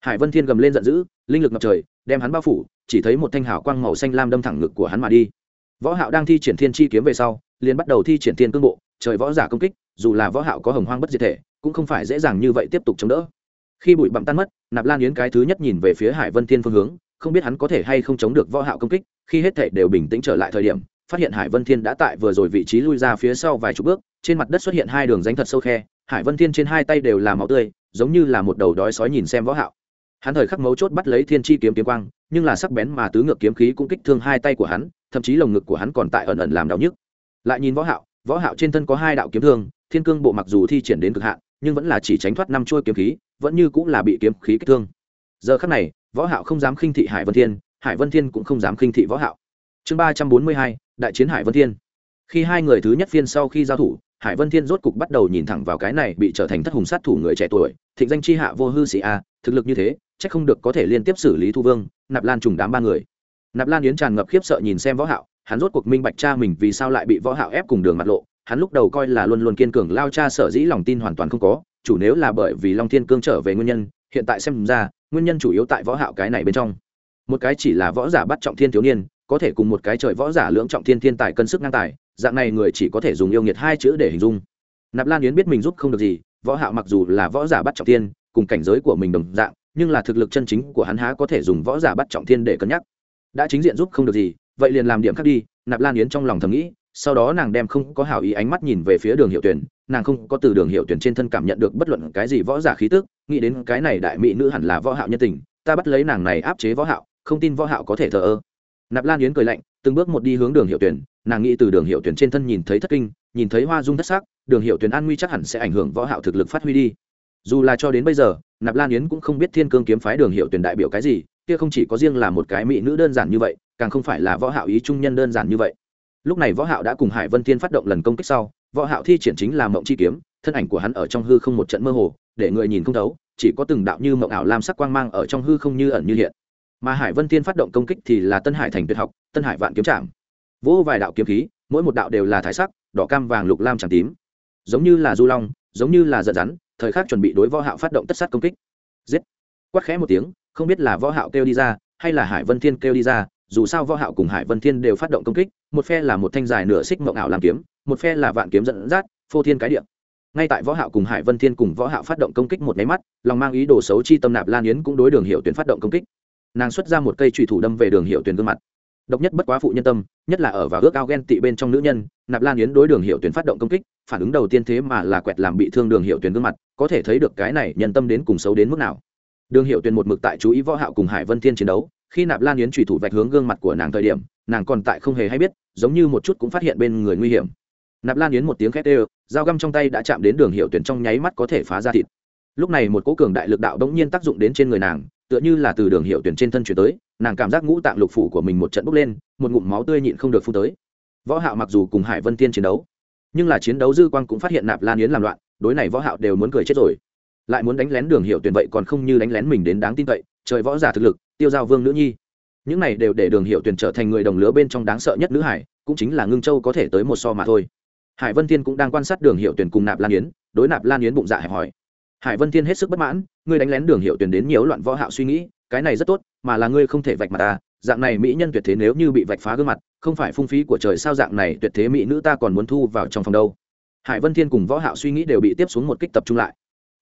Hải vân thiên gầm lên giận dữ, linh lực ngập trời, đem hắn bao phủ, chỉ thấy một thanh hào quang màu xanh lam đâm thẳng ngực của hắn mà đi. Võ hạo đang thi triển thiên chi kiếm về sau, liền bắt đầu thi triển thiên cương bộ, trời võ giả công kích, dù là võ hạo có hồng hoang bất diệt thể, cũng không phải dễ dàng như vậy tiếp tục chống đỡ. Khi bụi bặm tan mất, nạp lan yến cái thứ nhất nhìn về phía hải vân thiên phương hướng, không biết hắn có thể hay không chống được võ hạo công kích, khi hết thể đều bình tĩnh trở lại thời điểm, phát hiện hải vân thiên đã tại vừa rồi vị trí lui ra phía sau vài chục bước, trên mặt đất xuất hiện hai đường rãnh thật sâu khe, hải vân thiên trên hai tay đều là máu tươi giống như là một đầu đói sói nhìn xem võ hạo. Hắn thời khắc mấu chốt bắt lấy thiên chi kiếm kiếm quang, nhưng là sắc bén mà tứ ngược kiếm khí cũng kích thương hai tay của hắn, thậm chí lồng ngực của hắn còn tại ẩn ẩn làm đau nhức. Lại nhìn võ hạo võ hạo trên thân có hai đạo kiếm thương, thiên cương bộ mặc dù thi triển đến cực hạn, nhưng vẫn là chỉ tránh thoát năm chuôi kiếm khí, vẫn như cũng là bị kiếm khí kích thương. Giờ khắc này, võ hạo không dám khinh thị hải vân thiên, hải vân thiên cũng không dám khinh thị võ hạo. Chương ba trăm bốn mươi hai, đại chiến hải vân thiên. Khi hai người thứ nhất phiên sau khi giao thủ hải vân thiên rốt cục bắt đầu nhìn thẳng vào cái này bị trở thành thất hùng sát thủ người trẻ tuổi, thịnh danh chi hạ vô hư sĩ a, thực lực như thế, chắc không được có thể liên tiếp xử lý thu vương, nạp lan trùng đám ba người. Nạp lan yến tràn ngập khiếp sợ nhìn xem võ hạo, hắn rốt cuộc minh bạch cha mình vì sao lại bị võ hạo ép cùng đường mặt lộ, hắn lúc đầu coi là luôn luôn kiên cường lao cha sở dĩ lòng tin hoàn toàn không có, chủ nếu là bởi vì long thiên cương trở về nguyên nhân, hiện tại xem ra, nguyên nhân chủ yếu tại võ hạo cái này bên trong. Một cái chỉ là võ giả bắt trọng thiên thiếu niên, có thể cùng một cái trời võ giả lưỡng trọng thiên thiên tài cân sức ngang tài dạng này người chỉ có thể dùng yêu nghiệt hai chữ để hình dung. Nạp lan yến biết mình giúp không được gì, võ hạo mặc dù là võ giả bắt trọng thiên, cùng cảnh giới của mình đồng dạng, nhưng là thực lực chân chính của hắn há có thể dùng võ giả bắt trọng thiên để cân nhắc. Đã chính diện giúp không được gì, vậy liền làm điểm khác đi, nạp lan yến trong lòng thầm nghĩ, sau đó nàng đem không có hảo ý ánh mắt nhìn về phía đường hiệu tuyển, nàng không có từ đường hiệu tuyển trên thân cảm nhận được bất luận cái gì võ giả khí tức, nghĩ đến cái này đại mỹ nữ hẳn là võ hạo nhân tình, ta bắt lấy nàng này áp chế võ hạo, không tin võ hạo có thể thờ ơ. Nạp lan yến cười lạnh, từng bước một đi hướng đường hiệu tuyển nàng nghĩ từ đường hiệu tuyển trên thân nhìn thấy thất kinh, nhìn thấy hoa dung thất sắc, đường hiệu tuyển an nguy chắc hẳn sẽ ảnh hưởng võ hạo thực lực phát huy đi. Dù là cho đến bây giờ, nạp lan yến cũng không biết thiên cương kiếm phái đường hiệu tuyển đại biểu cái gì, kia không chỉ có riêng là một cái mỹ nữ đơn giản như vậy, càng không phải là võ hạo ý trung nhân đơn giản như vậy. Lúc này võ hạo đã cùng hải vân thiên phát động lần công kích sau, võ hạo thi triển chính là mộng chi kiếm, thân ảnh của hắn ở trong hư không một trận mơ hồ, để người nhìn không thấu, chỉ có từng đạo như mộng ảo lam sắc quang mang ở trong hư không như ẩn như hiện. Mà hải vân thiên phát động công kích thì là tân hải thành tuyệt học, tân hải vạn kiếm trạm vỗ vài đạo kiếm khí, mỗi một đạo đều là thái sắc, đỏ cam vàng lục lam tràng tím. Giống như là du long, giống như là giận rắn, thời khắc chuẩn bị đối võ hạo phát động tất sát công kích. Giết! Quát khẽ một tiếng, không biết là võ hạo kêu đi ra, hay là hải vân thiên kêu đi ra, dù sao võ hạo cùng hải vân thiên đều phát động công kích, một phe là một thanh dài nửa xích mộng ảo làm kiếm, một phe là vạn kiếm dẫn dắt, phô thiên cái địa. Ngay tại võ hạo cùng hải vân thiên cùng võ hạo phát động công kích một máy mắt, lòng mang ý đồ xấu chi tâm nạp lan yến cũng đối đường hiệu tuyển phát động công kích. Nàng xuất ra một cây chủy thủ đâm về đường hiệu tuyển gương mặt độc nhất bất quá phụ nhân tâm, nhất là ở và ước ao ghen tị bên trong nữ nhân, nạp lan yến đối đường hiệu tuyển phát động công kích, phản ứng đầu tiên thế mà là quẹt làm bị thương đường hiệu tuyển gương mặt, có thể thấy được cái này nhân tâm đến cùng xấu đến mức nào. Đường hiệu tuyển một mực tại chú ý võ hạo cùng hải vân thiên chiến đấu, khi nạp lan yến trùy thủ vạch hướng gương mặt của nàng thời điểm, nàng còn tại không hề hay biết, giống như một chút cũng phát hiện bên người nguy hiểm. Nạp lan yến một tiếng khét ê dao găm trong tay đã chạm đến đường hiệu tuyển trong nháy mắt có thể phá ra thịt. Lúc này một cỗ cường đại lực đạo đống nhiên tác dụng đến trên người nàng tựa như là từ đường hiệu tuyển trên thân chuyển tới, nàng cảm giác ngũ tạng lục phủ của mình một trận bốc lên, một ngụm máu tươi nhịn không được phun tới. Võ hạo mặc dù cùng hải vân tiên chiến đấu, nhưng là chiến đấu dư quang cũng phát hiện nạp lan yến làm loạn, đối này võ hạo đều muốn cười chết rồi. Lại muốn đánh lén đường hiệu tuyển vậy còn không như đánh lén mình đến đáng tin cậy, trời võ giả thực lực, tiêu giao vương nữ nhi. Những này đều để đường hiệu tuyển trở thành người đồng lứa bên trong đáng sợ nhất nữ hải, cũng chính là ngưng châu có thể tới một so mà thôi. Hải vân thiên cũng đang quan sát đường hiệu tuyển cùng nạp lan yến, đối nạp lan yến bụng dạ hẹp hỏi hải vân thiên hết sức bất mãn, ngươi đánh lén đường hiệu tuyển đến nhiều loạn võ hạo suy nghĩ, cái này rất tốt, mà là ngươi không thể vạch mặt ta, dạng này mỹ nhân tuyệt thế nếu như bị vạch phá gương mặt, không phải phung phí của trời sao dạng này tuyệt thế mỹ nữ ta còn muốn thu vào trong phòng đâu. Hải vân thiên cùng võ hạo suy nghĩ đều bị tiếp xuống một kích tập trung lại.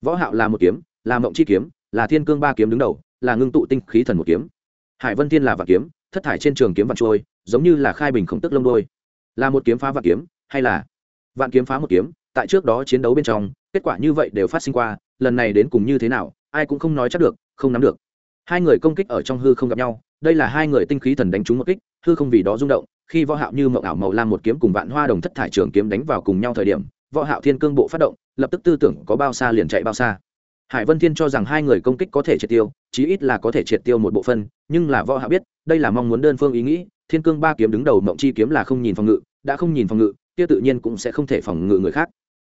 Võ hạo là một kiếm, là mộng chi kiếm, là thiên cương ba kiếm đứng đầu, là ngưng tụ tinh khí thần một kiếm. Hải vân thiên là vạn kiếm, thất thải trên trường kiếm vạn trôi, giống như là khai bình khổng tức lông đôi là một kiếm phá vạn kiếm, hay là vạn kiếm phá một kiếm, tại trước đó chiến đấu bên trong, kết quả như vậy đều phát sinh qua lần này đến cùng như thế nào, ai cũng không nói chắc được, không nắm được. Hai người công kích ở trong hư không gặp nhau, đây là hai người tinh khí thần đánh trúng một kích, hư không vì đó rung động, khi võ hạo như mộng ảo màu lam một kiếm cùng vạn hoa đồng thất thải trường kiếm đánh vào cùng nhau thời điểm, võ hạo thiên cương bộ phát động, lập tức tư tưởng có bao xa liền chạy bao xa. Hải vân thiên cho rằng hai người công kích có thể triệt tiêu, chí ít là có thể triệt tiêu một bộ phân nhưng là võ hạo biết, đây là mong muốn đơn phương ý nghĩ, thiên cương ba kiếm đứng đầu mộng chi kiếm là không nhìn phòng ngự, đã không nhìn phòng ngự, kia tự nhiên cũng sẽ không thể phòng ngự người khác.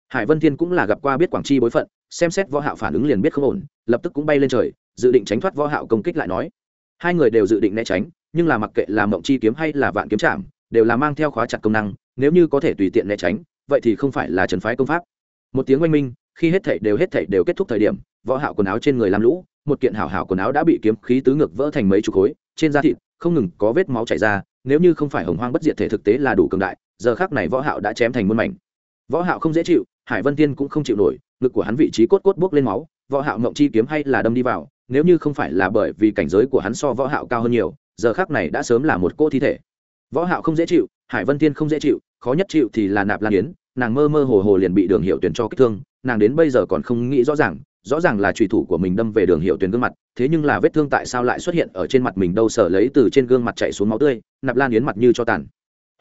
Hải vân thiên cũng là gặp qua biết quảng chi bối phận xem xét võ hạo phản ứng liền biết không ổn, lập tức cũng bay lên trời, dự định tránh thoát võ hạo công kích lại nói. Hai người đều dự định né tránh, nhưng là mặc kệ là mộng chi kiếm hay là vạn kiếm chạm đều là mang theo khóa chặt công năng, nếu như có thể tùy tiện né tránh, vậy thì không phải là trần phái công pháp. Một tiếng oanh minh, khi hết thảy đều hết thảy đều kết thúc thời điểm, võ hạo quần áo trên người làm lũ, một kiện hảo hảo quần áo đã bị kiếm khí tứ ngược vỡ thành mấy chục khối, trên da thịt không ngừng có vết máu chảy ra, nếu như không phải hồng hoang bất diệt thể thực tế là đủ cường đại, giờ khắc này võ hạo đã chém thành muôn mảnh. Võ hạo không dễ chịu hải vân tiên cũng không chịu nổi, ngực của hắn vị trí cốt cốt bước lên máu, võ hạo ngậm chi kiếm hay là đâm đi vào, nếu như không phải là bởi vì cảnh giới của hắn so võ hạo cao hơn nhiều, giờ khắc này đã sớm là một cô thi thể. Võ hạo không dễ chịu, hải vân tiên không dễ chịu, khó nhất chịu thì là nạp lan yến, nàng mơ mơ hồ hồ liền bị đường hiệu tuyển cho kích thương, nàng đến bây giờ còn không nghĩ rõ ràng rõ ràng là trùy thủ của mình đâm về đường hiệu tuyển gương mặt, thế nhưng là vết thương tại sao lại xuất hiện ở trên mặt mình đâu sở lấy từ trên gương mặt chảy xuống máu tươi, nạp lan yến mặt như cho tàn.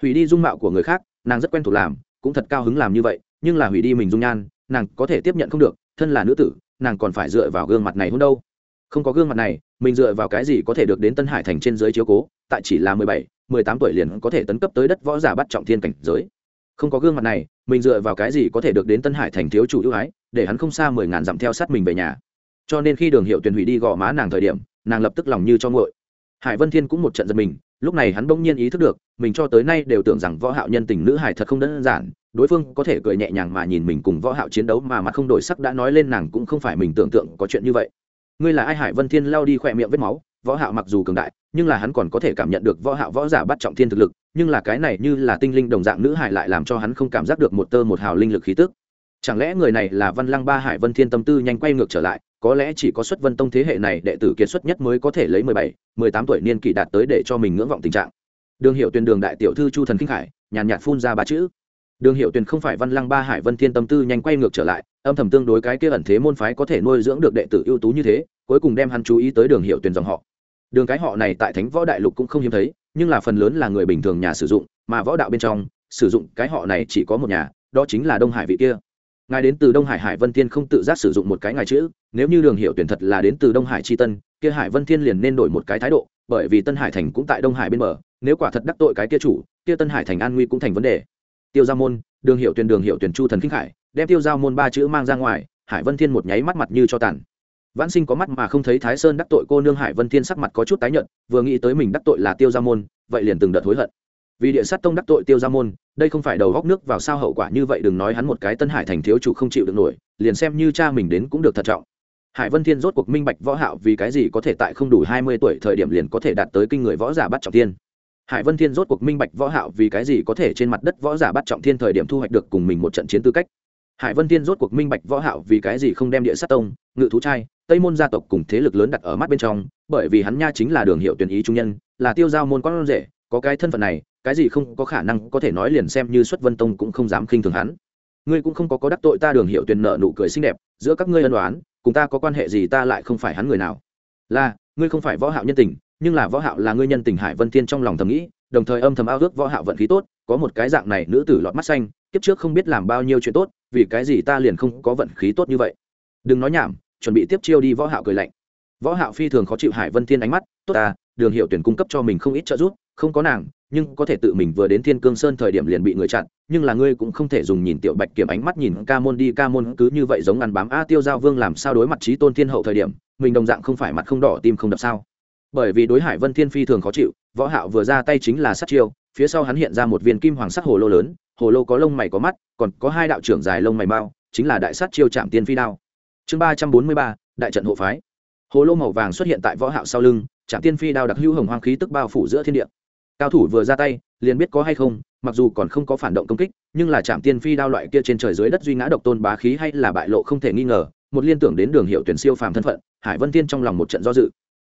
Hủy đi dung mạo của người khác, nàng rất quen thuộc làm, cũng thật cao hứng làm như vậy nhưng là hủy đi mình dung nhan, nàng có thể tiếp nhận không được, thân là nữ tử, nàng còn phải dựa vào gương mặt này hơn đâu. Không có gương mặt này, mình dựa vào cái gì có thể được đến tân hải thành trên giới chiếu cố, tại chỉ là mười bảy, mười tám tuổi liền có thể tấn cấp tới đất võ giả bắt trọng thiên cảnh giới. Không có gương mặt này, mình dựa vào cái gì có thể được đến tân hải thành thiếu chủ ưu ái, để hắn không xa mười ngàn dặm theo sát mình về nhà. Cho nên khi đường hiệu tuyển hủy đi gò má nàng thời điểm, nàng lập tức lòng như cho ngội hải vân thiên cũng một trận giật mình, lúc này hắn bỗng nhiên ý thức được, mình cho tới nay đều tưởng rằng võ hạo nhân tình nữ hải thật không đơn giản đối phương có thể cười nhẹ nhàng mà nhìn mình cùng võ hạo chiến đấu mà mặt không đổi sắc đã nói lên nàng cũng không phải mình tưởng tượng có chuyện như vậy. Ngươi là ai? Hải vân thiên lao đi khỏe miệng vết máu. Võ hạo mặc dù cường đại nhưng là hắn còn có thể cảm nhận được võ hạo võ giả bắt trọng thiên thực lực nhưng là cái này như là tinh linh đồng dạng nữ hải lại làm cho hắn không cảm giác được một tơ một hào linh lực khí tức. Chẳng lẽ người này là văn lăng ba hải vân thiên tâm tư nhanh quay ngược trở lại có lẽ chỉ có xuất vân tông thế hệ này đệ tử kiệt xuất nhất mới có thể lấy mười bảy mười tám tuổi niên kỷ đạt tới để cho mình ngưỡng vọng tình trạng. Đường hiệu tuyên đường đại tiểu thư chu thần kinh hải, nhàn nhạt phun ra ba chữ đường hiệu tuyền không phải văn lăng ba hải vân thiên tâm tư nhanh quay ngược trở lại, âm thầm tương đối cái kia ẩn thế môn phái có thể nuôi dưỡng được đệ tử ưu tú như thế, cuối cùng đem hắn chú ý tới đường hiệu tuyền dòng họ. Đường cái họ này tại thánh võ đại lục cũng không hiếm thấy, nhưng là phần lớn là người bình thường nhà sử dụng, mà võ đạo bên trong, sử dụng cái họ này chỉ có một nhà, đó chính là đông hải vị kia. Ngài đến từ đông hải hải vân thiên không tự giác sử dụng một cái ngài chữ, nếu như đường hiệu tuyển thật là đến từ đông hải c h i tân, kia hải vân thiên liền nên đổi một cái thái độ, bởi vì tân hải thành cũng tại đông hải bên bờ, nếu quả thật đắc tội cái kia chủ, kia tân hải thành an nguy cũng thành vấn đề tiêu giao môn, đường hiệu tuyển đường hiệu tuyển chu thần kinh khải, đem tiêu giao môn ba chữ mang ra ngoài, hải vân thiên một nháy mắt mặt như cho tàn. Vãn sinh có mắt mà không thấy thái sơn đắc tội cô nương hải vân thiên sắc mặt có chút tái nhợt, vừa nghĩ tới mình đắc tội là tiêu giao môn, vậy liền từng đợt hối hận. Vì địa sát tông đắc tội tiêu gia môn, đây không phải đầu góc nước vào sao hậu quả như vậy, đừng nói hắn một cái tân hải thành thiếu chủ không chịu được nổi, liền xem như cha mình đến cũng được thận trọng. Hải vân thiên rốt cuộc minh bạch võ hạo vì cái gì có thể tại không đủ hai mươi tuổi thời điểm liền có thể đạt tới kinh người võ giả bắt trọng thiên hải vân thiên rốt cuộc minh bạch võ hạo vì cái gì có thể trên mặt đất võ giả bắt trọng thiên thời điểm thu hoạch được cùng mình một trận chiến tư cách. Hải vân thiên rốt cuộc minh bạch võ hạo vì cái gì không đem địa sát tông, ngự thú trai, tây môn gia tộc cùng thế lực lớn đặt ở mắt bên trong, bởi vì hắn nha chính là đường hiệu tuyển ý trung nhân, là tiêu giao môn con rể, có cái thân phận này, cái gì không có khả năng có thể nói liền xem như xuất vân tông cũng không dám khinh thường hắn. Ngươi cũng không có có đắc tội ta đường hiệu tuyển nợ nụ cười xinh đẹp, giữa các ngươi ân đoán cùng ta có quan hệ gì ta lại không phải hắn người nào. Là, ngươi không phải võ hạo nhân tình nhưng là võ hạo là ngươi nhân tình hải vân thiên trong lòng thầm nghĩ, đồng thời âm thầm ao ước võ hạo vận khí tốt, có một cái dạng này nữ tử lọt mắt xanh, kiếp trước không biết làm bao nhiêu chuyện tốt, vì cái gì ta liền không có vận khí tốt như vậy. Đừng nói nhảm, chuẩn bị tiếp chiêu đi, võ hạo cười lạnh. Võ hạo phi thường khó chịu hải vân thiên ánh mắt, tốt ta, đường hiệu tuyển cung cấp cho mình không ít trợ giúp, không có nàng, nhưng có thể tự mình vừa đến thiên cương sơn thời điểm liền bị người chặn, nhưng là ngươi cũng không thể dùng nhìn tiểu bạch kiểm ánh mắt nhìn ca môn đi, ca môn cứ như vậy giống ăn bám a tiêu giao vương làm sao đối mặt trí tôn thiên hậu thời điểm, mình đồng dạng không phải mặt không đỏ, tim không đập sao? Bởi vì đối hải vân thiên phi thường khó chịu, võ hạo vừa ra tay chính là sát chiêu, phía sau hắn hiện ra một viên kim hoàng sắc hồ lô lớn, hồ lô có lông mày có mắt, còn có hai đạo trưởng dài lông mày bao chính là đại sát chiêu chạm tiên phi đao. Chương ba trăm bốn mươi ba, đại trận hộ phái. Hồ lô màu vàng xuất hiện tại võ hạo sau lưng chạm tiên phi đao đặc hữu hồng hoang khí tức bao phủ giữa thiên địa. Cao thủ vừa ra tay, liền biết có hay không, mặc dù còn không có phản động công kích, nhưng là chạm tiên phi đao loại kia trên trời dưới đất duy ngã độc tôn bá khí hay là bại lộ không thể nghi ngờ, một liên tưởng đến đường hiệu tuyển siêu phàm thân phận, hải vân tiên trong lòng một trận do dự.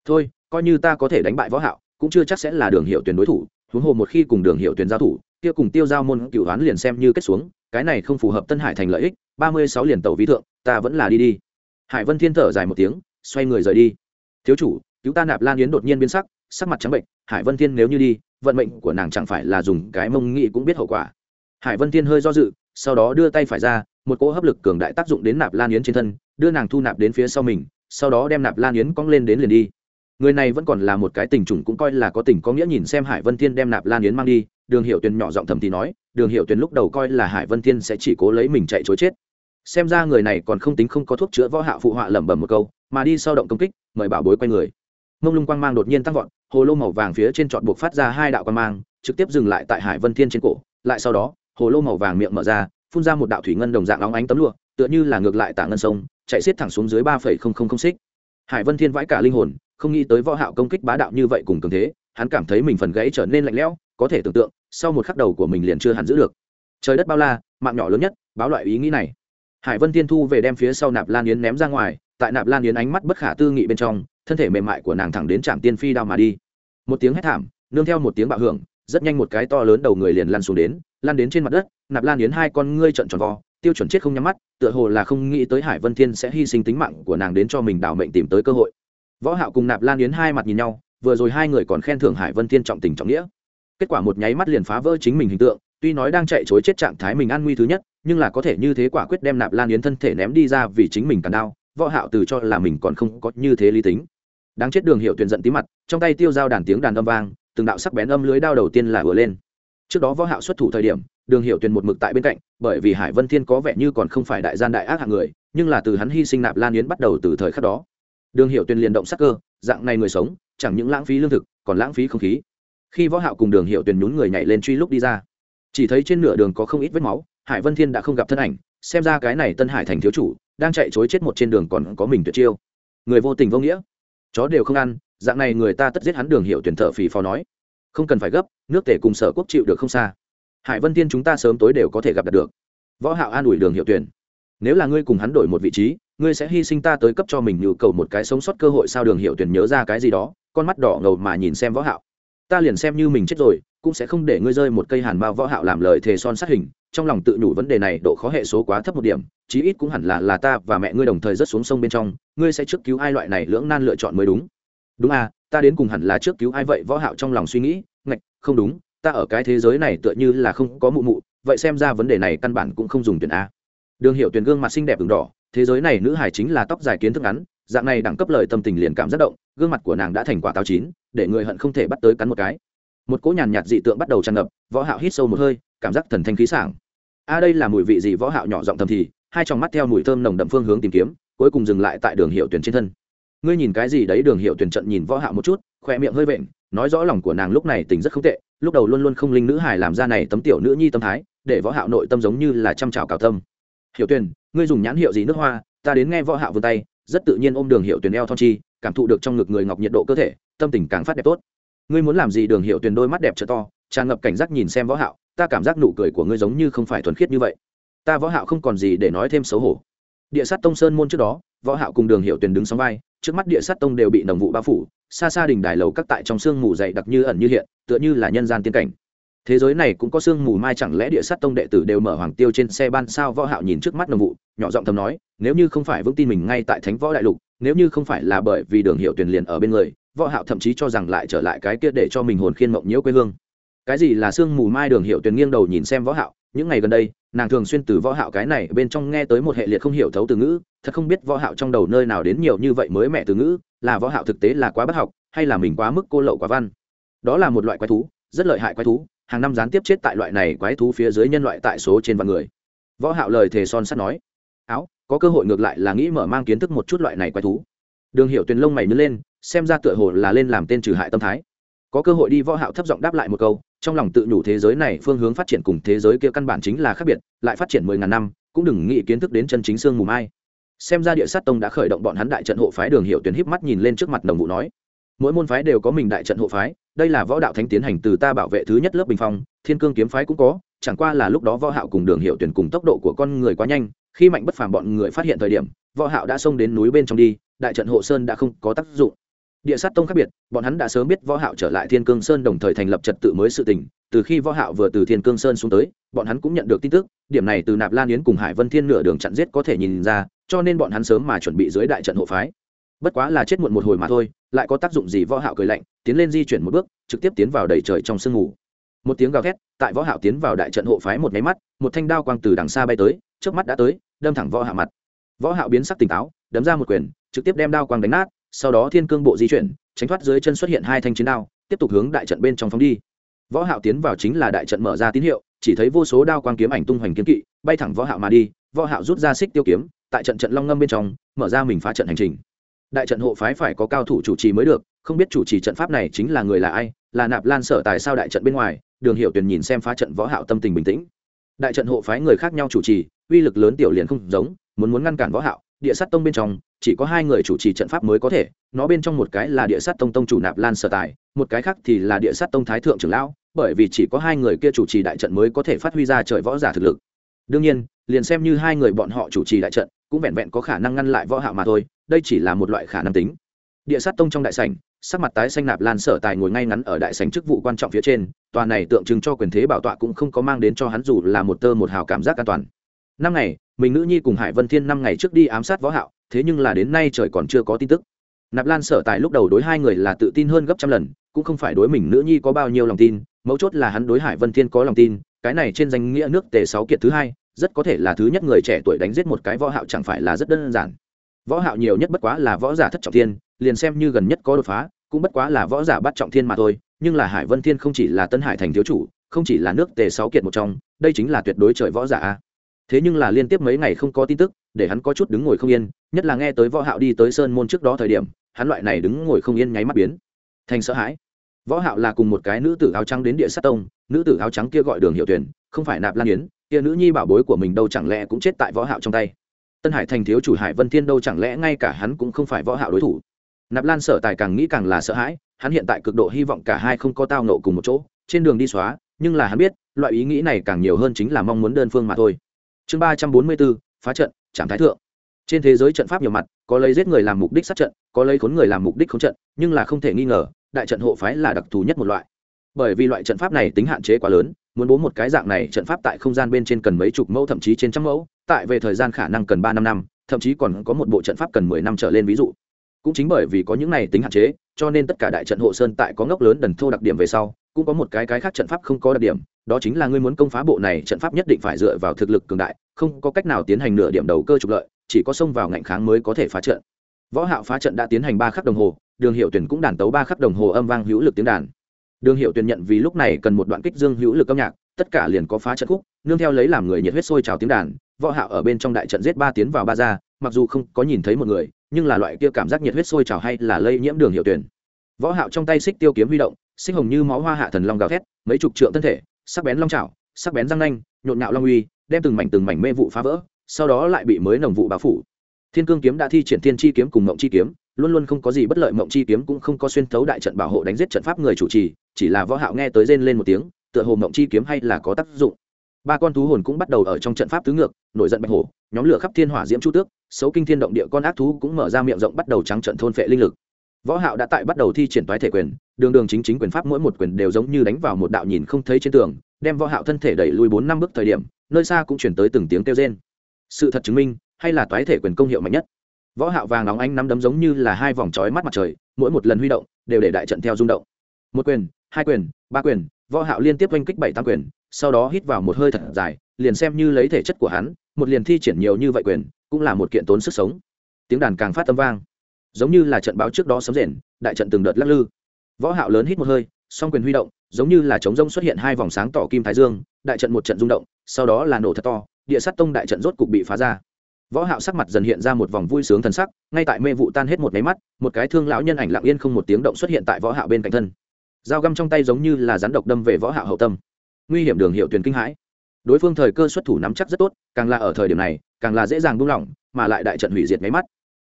Thôi coi như ta có thể đánh bại võ hạo, cũng chưa chắc sẽ là đường hiệu tuyển đối thủ, huống hồ một khi cùng đường hiệu tuyển giao thủ, kia cùng tiêu giao môn cựu đoán liền xem như kết xuống, cái này không phù hợp tân hải thành lợi ích, ba mươi sáu liền tàu vi thượng, ta vẫn là đi đi. Hải vân thiên thở dài một tiếng, xoay người rời đi. Thiếu chủ, cứu ta nạp lan yến đột nhiên biến sắc sắc mặt trắng bệnh, hải vân thiên nếu như đi, vận mệnh của nàng chẳng phải là dùng cái mông nghị cũng biết hậu quả. Hải vân thiên hơi do dự, sau đó đưa tay phải ra, một cỗ hấp lực cường đại tác dụng đến nạp lan yến trên thân, đưa nàng thu nạp đến phía sau mình, sau đó đem nạp lan yến cong lên đến liền đi người này vẫn còn là một cái tình trùng cũng coi là có tình có nghĩa nhìn xem hải vân thiên đem nạp lan yến mang đi, đường hiệu tuyền nhỏ giọng thầm thì nói, đường hiệu tuyền lúc đầu coi là hải vân thiên sẽ chỉ cố lấy mình chạy chối chết. Xem ra người này còn không tính không có thuốc chữa võ hạ phụ họa lẩm bẩm một câu, mà đi sau động công kích, mời bảo bối quay người. Mông lung quang mang đột nhiên tăng vọt, hồ lô màu vàng phía trên trọn buộc phát ra hai đạo quang mang, trực tiếp dừng lại tại hải vân thiên trên cổ, lại sau đó, hồ lô màu vàng miệng mở ra, phun ra một đạo thủy ngân đồng dạng óng ánh tấm lụa, tựa như là ngược lại tả ngân sông, chạy xiết thẳng xuống dưới ba phẩy không không không xích. Hải vân thiên vãi cả linh hồn không nghĩ tới võ hạo công kích bá đạo như vậy cùng cường thế, hắn cảm thấy mình phần gãy trở nên lạnh lẽo, có thể tưởng tượng, sau một khắc đầu của mình liền chưa hẳn giữ được. Trời đất bao la, mạng nhỏ lớn nhất, báo loại ý nghĩ này. Hải vân thiên thu về đem phía sau nạp lan yến ném ra ngoài, tại nạp lan yến ánh mắt bất khả tư nghị bên trong, thân thể mềm mại của nàng thẳng đến trạm tiên phi đao mà đi. Một tiếng hét thảm, nương theo một tiếng bạo hưởng, rất nhanh một cái to lớn đầu người liền lăn xuống đến, lăn đến trên mặt đất, nạp lan yến hai con ngươi trận tròn vo, tiêu chuẩn chết không nhắm mắt, tựa hồ là không nghĩ tới hải vân thiên sẽ hy sinh tính mạng của nàng đến cho mình đảo mệnh tìm tới cơ hội võ hạo cùng nạp lan yến hai mặt nhìn nhau, vừa rồi hai người còn khen thưởng hải vân thiên trọng tình trọng nghĩa. Kết quả một nháy mắt liền phá vỡ chính mình hình tượng, tuy nói đang chạy chối chết trạng thái mình an nguy thứ nhất, nhưng là có thể như thế quả quyết đem nạp lan yến thân thể ném đi ra vì chính mình cản đau, võ hạo từ cho là mình còn không có như thế lý tính. Đáng chết đường hiệu tuyển giận tí mặt, trong tay tiêu dao đàn tiếng đàn âm vang, từng đạo sắc bén âm lưới đao đầu tiên là vừa lên. Trước đó võ hạo xuất thủ thời điểm, đường hiệu tuyển một mực tại bên cạnh, bởi vì hải vân thiên có vẻ như còn không phải đại gian đại ác hạng người, nhưng là từ hắn hy sinh nạp lan yến bắt đầu từ thời khắc đó đường hiệu Tuyền liền động sắc cơ, dạng này người sống, chẳng những lãng phí lương thực, còn lãng phí không khí. Khi võ hạo cùng đường hiệu Tuyền nhún người nhảy lên truy lúc đi ra. Chỉ thấy trên nửa đường có không ít vết máu, hải vân thiên đã không gặp thân ảnh, xem ra cái này tân hải thành thiếu chủ, đang chạy chối chết một trên đường còn có mình tuyệt chiêu. Người vô tình vô nghĩa. Chó đều không ăn, dạng này người ta tất giết hắn đường hiệu tuyển thợ phì phò nói. Không cần phải gấp, nước tể cùng sở quốc chịu được không xa. Hải vân tiên chúng ta sớm tối đều có thể gặp được. Võ hạo an ủi đường hiệu tuyển nếu là ngươi cùng hắn đổi một vị trí, ngươi sẽ hy sinh ta tới cấp cho mình nhu cầu một cái sống sót cơ hội sao? Đường hiệu tuyển nhớ ra cái gì đó, con mắt đỏ ngầu mà nhìn xem võ hạo. Ta liền xem như mình chết rồi, cũng sẽ không để ngươi rơi một cây hàn mao võ hạo làm lời thề son sát hình, trong lòng tự nhủ vấn đề này độ khó hệ số quá thấp một điểm, chí ít cũng hẳn là là ta và mẹ ngươi đồng thời rớt xuống sông bên trong, ngươi sẽ trước cứu ai loại này lưỡng nan lựa chọn mới đúng. Đúng à ta đến cùng hẳn là trước cứu ai vậy? Võ hạo trong lòng suy nghĩ, ngạch, không đúng, ta ở cái thế giới này tựa như là không có mụ mụ, vậy xem ra vấn đề này căn bản cũng không dùng tuyển a đường hiệu tuyển gương mặt xinh đẹp đường đỏ, thế giới này nữ hải chính là tóc dài kiến thức ngắn, dạng này đẳng cấp lời tâm tình liền cảm rất động, gương mặt của nàng đã thành quả táo chín, để người hận không thể bắt tới cắn một cái. Một cỗ nhàn nhạt dị tượng bắt đầu tràn ngập, võ hạo hít sâu một hơi, cảm giác thần thanh khí sảng. A đây là mùi vị gì? Võ hạo nhỏ giọng thầm thì, hai tròng mắt theo mùi thơm nồng đậm phương hướng tìm kiếm, cuối cùng dừng lại tại đường hiệu tuyển trên thân. Ngươi nhìn cái gì đấy? Đường hiệu tuyển trận nhìn võ hạo một chút khoe miệng hơi vện, nói rõ lòng của nàng lúc này tình rất không tệ, lúc đầu luôn luôn không linh nữ hải làm ra này tấm tiểu nữ nhi tâm thái, để võ hạo nội tâm giống như là chăm chào cào tâm hiệu Tuyền, ngươi dùng nhãn hiệu gì nước hoa? Ta đến nghe võ hạo vươn tay rất tự nhiên ôm đường hiệu Tuyền eo thon chi cảm thụ được trong ngực người ngọc nhiệt độ cơ thể tâm tình càng phát đẹp tốt. Ngươi muốn làm gì đường hiệu Tuyền đôi mắt đẹp trợ to tràn ngập cảnh giác nhìn xem võ hạo ta cảm giác nụ cười của ngươi giống như không phải thuần khiết như vậy. Ta võ hạo không còn gì để nói thêm xấu hổ. Địa sát tông sơn môn trước đó võ hạo cùng đường hiệu Tuyền đứng sóng vai trước mắt địa sát tông đều bị nồng vụ bao phủ xa xa đỉnh đài lầu các tại trong sương mù dày đặc như ẩn như hiện tựa như là nhân gian tiên cảnh thế giới này cũng có sương mù mai chẳng lẽ địa sát tông đệ tử đều mở hoàng tiêu trên xe ban sao võ hạo nhìn trước mắt nồng vụ, nhỏ giọng thầm nói, nếu như không phải vững tin mình ngay tại thánh võ đại lục, nếu như không phải là bởi vì đường hiệu tuyển liền ở bên người, võ hạo thậm chí cho rằng lại trở lại cái kia để cho mình hồn khiên mộng nhiễu quê hương. Cái gì là sương mù mai đường hiệu tuyển nghiêng đầu nhìn xem võ hạo, những ngày gần đây, nàng thường xuyên từ võ hạo cái này bên trong nghe tới một hệ liệt không hiểu thấu từ ngữ, thật không biết võ hạo trong đầu nơi nào đến nhiều như vậy mới mẹ từ ngữ, là võ hạo thực tế là quá bất học, hay là mình quá mức cô lậu quá văn. Đó là một loại quái thú, rất lợi hại quái thú hàng năm gián tiếp chết tại loại này quái thú phía dưới nhân loại tại số trên vạn người. Võ hạo lời thề son sắt nói, áo, có cơ hội ngược lại là nghĩ mở mang kiến thức một chút loại này quái thú. Đường hiểu tuyền lông mày nhướng lên, xem ra tựa hồ là lên làm tên trừ hại tâm thái. Có cơ hội đi võ hạo thấp giọng đáp lại một câu, trong lòng tự nhủ thế giới này phương hướng phát triển cùng thế giới kia căn bản chính là khác biệt, lại phát triển mười ngàn năm, cũng đừng nghĩ kiến thức đến chân chính xương mù mai. Xem ra địa sát tông đã khởi động bọn hắn đại trận hộ phái, đường hiệu tuyển híp mắt nhìn lên trước mặt đồng vụ nói, mỗi môn phái đều có mình đại trận hộ phái đây là võ đạo thánh tiến hành từ ta bảo vệ thứ nhất lớp bình phong, thiên cương kiếm phái cũng có, chẳng qua là lúc đó võ hạo cùng đường hiệu tuyển cùng tốc độ của con người quá nhanh, khi mạnh bất phàm bọn người phát hiện thời điểm, võ hạo đã xông đến núi bên trong đi, đại trận hộ sơn đã không có tác dụng. Địa sát tông khác biệt, bọn hắn đã sớm biết võ hạo trở lại thiên cương sơn đồng thời thành lập trật tự mới sự tình, từ khi võ hạo vừa từ thiên cương sơn xuống tới, bọn hắn cũng nhận được tin tức, điểm này từ nạp lan yến cùng hải vân thiên nửa đường chặn giết có thể nhìn ra, cho nên bọn hắn sớm mà chuẩn bị dưới đại trận hộ phái. Bất quá là chết muộn một hồi mà thôi lại có tác dụng gì võ hạo cười lạnh, tiến lên di chuyển một bước, trực tiếp tiến vào đầy trời trong sương ngủ một tiếng gào thét, tại võ hạo tiến vào đại trận hộ phái một máy mắt, một thanh đao quang từ đằng xa bay tới trước mắt đã tới, đâm thẳng võ hạo mặt. Võ hạo biến sắc tỉnh táo, đấm ra một quyền, trực tiếp đem đao quang đánh nát, sau đó thiên cương bộ di chuyển, tránh thoát dưới chân xuất hiện hai thanh chiến đao, tiếp tục hướng đại trận bên trong phóng đi. Võ hạo tiến vào chính là đại trận mở ra tín hiệu, chỉ thấy vô số đao quang kiếm ảnh tung hoành kiếm kỵ, bay thẳng võ hạo mà đi, võ hạo rút ra xích tiêu kiếm, tại trận trận long ngâm bên trong, mở ra mình phá trận hành trình đại trận hộ phái phải có cao thủ chủ trì mới được, không biết chủ trì trận pháp này chính là người là ai, là nạp lan sở tại sao đại trận bên ngoài, đường hiệu Tuyền nhìn xem phá trận võ hạo tâm tình bình tĩnh. Đại trận hộ phái người khác nhau chủ trì, uy lực lớn tiểu liền không giống, muốn muốn ngăn cản võ hạo, địa sát tông bên trong, chỉ có hai người chủ trì trận pháp mới có thể, nó bên trong một cái là địa sát tông tông chủ nạp lan sở tài một cái khác thì là địa sát tông thái thượng trưởng lão, bởi vì chỉ có hai người kia chủ trì đại trận mới có thể phát huy ra trời võ giả thực lực. Đương nhiên, liền xem như hai người bọn họ chủ trì đại trận, cũng vẹn vẹn có khả năng ngăn lại võ hạo mà thôi đây chỉ là một loại khả năng tính. Địa sát tông trong đại sảnh, sắc mặt tái xanh nạp lan sở tài ngồi ngay ngắn ở đại sảnh chức vụ quan trọng phía trên, tòa này tượng trưng cho quyền thế bảo tọa cũng không có mang đến cho hắn dù là một tơ một hào cảm giác an toàn. Năm ngày, mình nữ nhi cùng hải vân thiên năm ngày trước đi ám sát võ hạo, thế nhưng là đến nay trời còn chưa có tin tức. Nạp lan sở tài lúc đầu đối hai người là tự tin hơn gấp trăm lần, cũng không phải đối mình nữ nhi có bao nhiêu lòng tin, mấu chốt là hắn đối hải vân thiên có lòng tin, cái này trên danh nghĩa nước tề sáu kiệt thứ hai, rất có thể là thứ nhất người trẻ tuổi đánh giết một cái võ hạo chẳng phải là rất đơn giản võ hạo nhiều nhất bất quá là võ giả thất trọng thiên, liền xem như gần nhất có đột phá, cũng bất quá là võ giả bắt trọng thiên mà thôi, nhưng là hải vân thiên không chỉ là tân hải thành thiếu chủ, không chỉ là nước tề sáu kiệt một trong, đây chính là tuyệt đối trời võ giả a. Thế nhưng là liên tiếp mấy ngày không có tin tức, để hắn có chút đứng ngồi không yên, nhất là nghe tới võ hạo đi tới sơn môn trước đó thời điểm, hắn loại này đứng ngồi không yên nháy mắt biến thành sợ hãi. Võ hạo là cùng một cái nữ tử áo trắng đến địa sát tông, nữ tử áo trắng kia gọi đường hiệu tuyển không phải nạp lan yến, kia nữ nhi bảo bối của mình đâu chẳng lẽ cũng chết tại võ hạo trong tay tân hải thành thiếu chủ hải vân thiên đâu chẳng lẽ ngay cả hắn cũng không phải võ hạo đối thủ? Nạp lan sở tài càng nghĩ càng là sợ hãi, hắn hiện tại cực độ hy vọng cả hai không có tao nộ cùng một chỗ, trên đường đi xóa, nhưng là hắn biết, loại ý nghĩ này càng nhiều hơn chính là mong muốn đơn phương mà thôi. Chương ba trăm bốn mươi bốn, phá trận, trảm thái thượng. Trên thế giới trận pháp nhiều mặt, có lấy giết người làm mục đích sát trận, có lấy khốn người làm mục đích khốn trận, nhưng là không thể nghi ngờ, đại trận hộ phái là đặc thù nhất một loại. Bởi vì loại trận pháp này tính hạn chế quá lớn muốn bố một cái dạng này trận pháp tại không gian bên trên cần mấy chục mẫu, thậm chí trên trăm mẫu, tại về thời gian khả năng cần ba năm năm, thậm chí còn có một bộ trận pháp cần mười năm trở lên ví dụ. Cũng chính bởi vì có những này tính hạn chế, cho nên tất cả đại trận hộ sơn tại có ngốc lớn đần thô đặc điểm về sau, cũng có một cái cái khác trận pháp không có đặc điểm, đó chính là ngươi muốn công phá bộ này, trận pháp nhất định phải dựa vào thực lực cường đại, không có cách nào tiến hành nửa điểm đầu cơ trục lợi, chỉ có xông vào ngạnh kháng mới có thể phá trận. Võ hạo phá trận đã tiến hành ba khắc đồng hồ, đường hiệu tuyển cũng đàn tấu ba khắc đồng hồ âm vang hữu lực tiếng đàn đường hiệu tuyển nhận vì lúc này cần một đoạn kích dương hữu lực âm nhạc, tất cả liền có phá trận khúc, nương theo lấy làm người nhiệt huyết sôi trào tiếng đàn, võ hạo ở bên trong đại trận giết ba tiến vào ba ra, mặc dù không có nhìn thấy một người, nhưng là loại kia cảm giác nhiệt huyết sôi trào hay là lây nhiễm đường hiệu tuyển võ hạo trong tay xích tiêu kiếm huy động, xích hồng như máu hoa hạ thần long gào thét, mấy chục trượng thân thể, sắc bén long chảo sắc bén răng nanh, nhộn nhạo long uy, đem từng mảnh từng mảnh mê vụ phá vỡ, sau đó lại bị mới nồng vụ bao phủ. Thiên cương kiếm đã thi triển thiên chi kiếm cùng mộng chi kiếm, luôn luôn không có gì bất lợi mộng chi kiếm cũng không có xuyên thấu đại trận bảo hộ đánh giết trận pháp người chủ trì chỉ là võ hạo nghe tới rên lên một tiếng, tựa hồ mộng chi kiếm hay là có tác dụng. Ba con thú hồn cũng bắt đầu ở trong trận pháp tứ ngược, nổi giận bạch hổ, nhóm lửa khắp thiên hỏa diễm chu tước, xấu kinh thiên động địa con ác thú cũng mở ra miệng rộng bắt đầu trắng trận thôn phệ linh lực. Võ hạo đã tại bắt đầu thi triển toái thể quyền, đường đường chính chính quyền pháp mỗi một quyền đều giống như đánh vào một đạo nhìn không thấy trên tường, đem võ hạo thân thể đẩy lui bốn năm bước thời điểm, nơi xa cũng truyền tới từng tiếng kêu rên. Sự thật chứng minh, hay là toái thể quyền công hiệu mạnh nhất. Võ hạo vàng nóng ánh nắm đấm giống như là hai vòng chói mắt mặt trời, mỗi một lần huy động, đều để đại trận theo rung động. Một quyền hai quyền, ba quyền, võ hạo liên tiếp oanh kích bảy tam quyền, sau đó hít vào một hơi thật dài, liền xem như lấy thể chất của hắn, một liền thi triển nhiều như vậy quyền, cũng là một kiện tốn sức sống. Tiếng đàn càng phát âm vang, giống như là trận báo trước đó sấm rền, đại trận từng đợt lắc lư. Võ hạo lớn hít một hơi, song quyền huy động, giống như là chống rông xuất hiện hai vòng sáng tỏ kim thái dương, đại trận một trận rung động, sau đó là nổ thật to, địa sát tông đại trận rốt cục bị phá ra. Võ hạo sắc mặt dần hiện ra một vòng vui sướng thần sắc, ngay tại mê vụ tan hết một máy mắt, một cái thương lão nhân ảnh lặng yên không một tiếng động xuất hiện tại võ hạo bên cạnh thân dao găm trong tay giống như là rắn độc đâm về võ hạo hậu tâm. Nguy hiểm đường hiệu tuyển kinh hãi. Đối phương thời cơ xuất thủ nắm chắc rất tốt, càng là ở thời điểm này, càng là dễ dàng buông lỏng, mà lại đại trận hủy diệt máy mắt.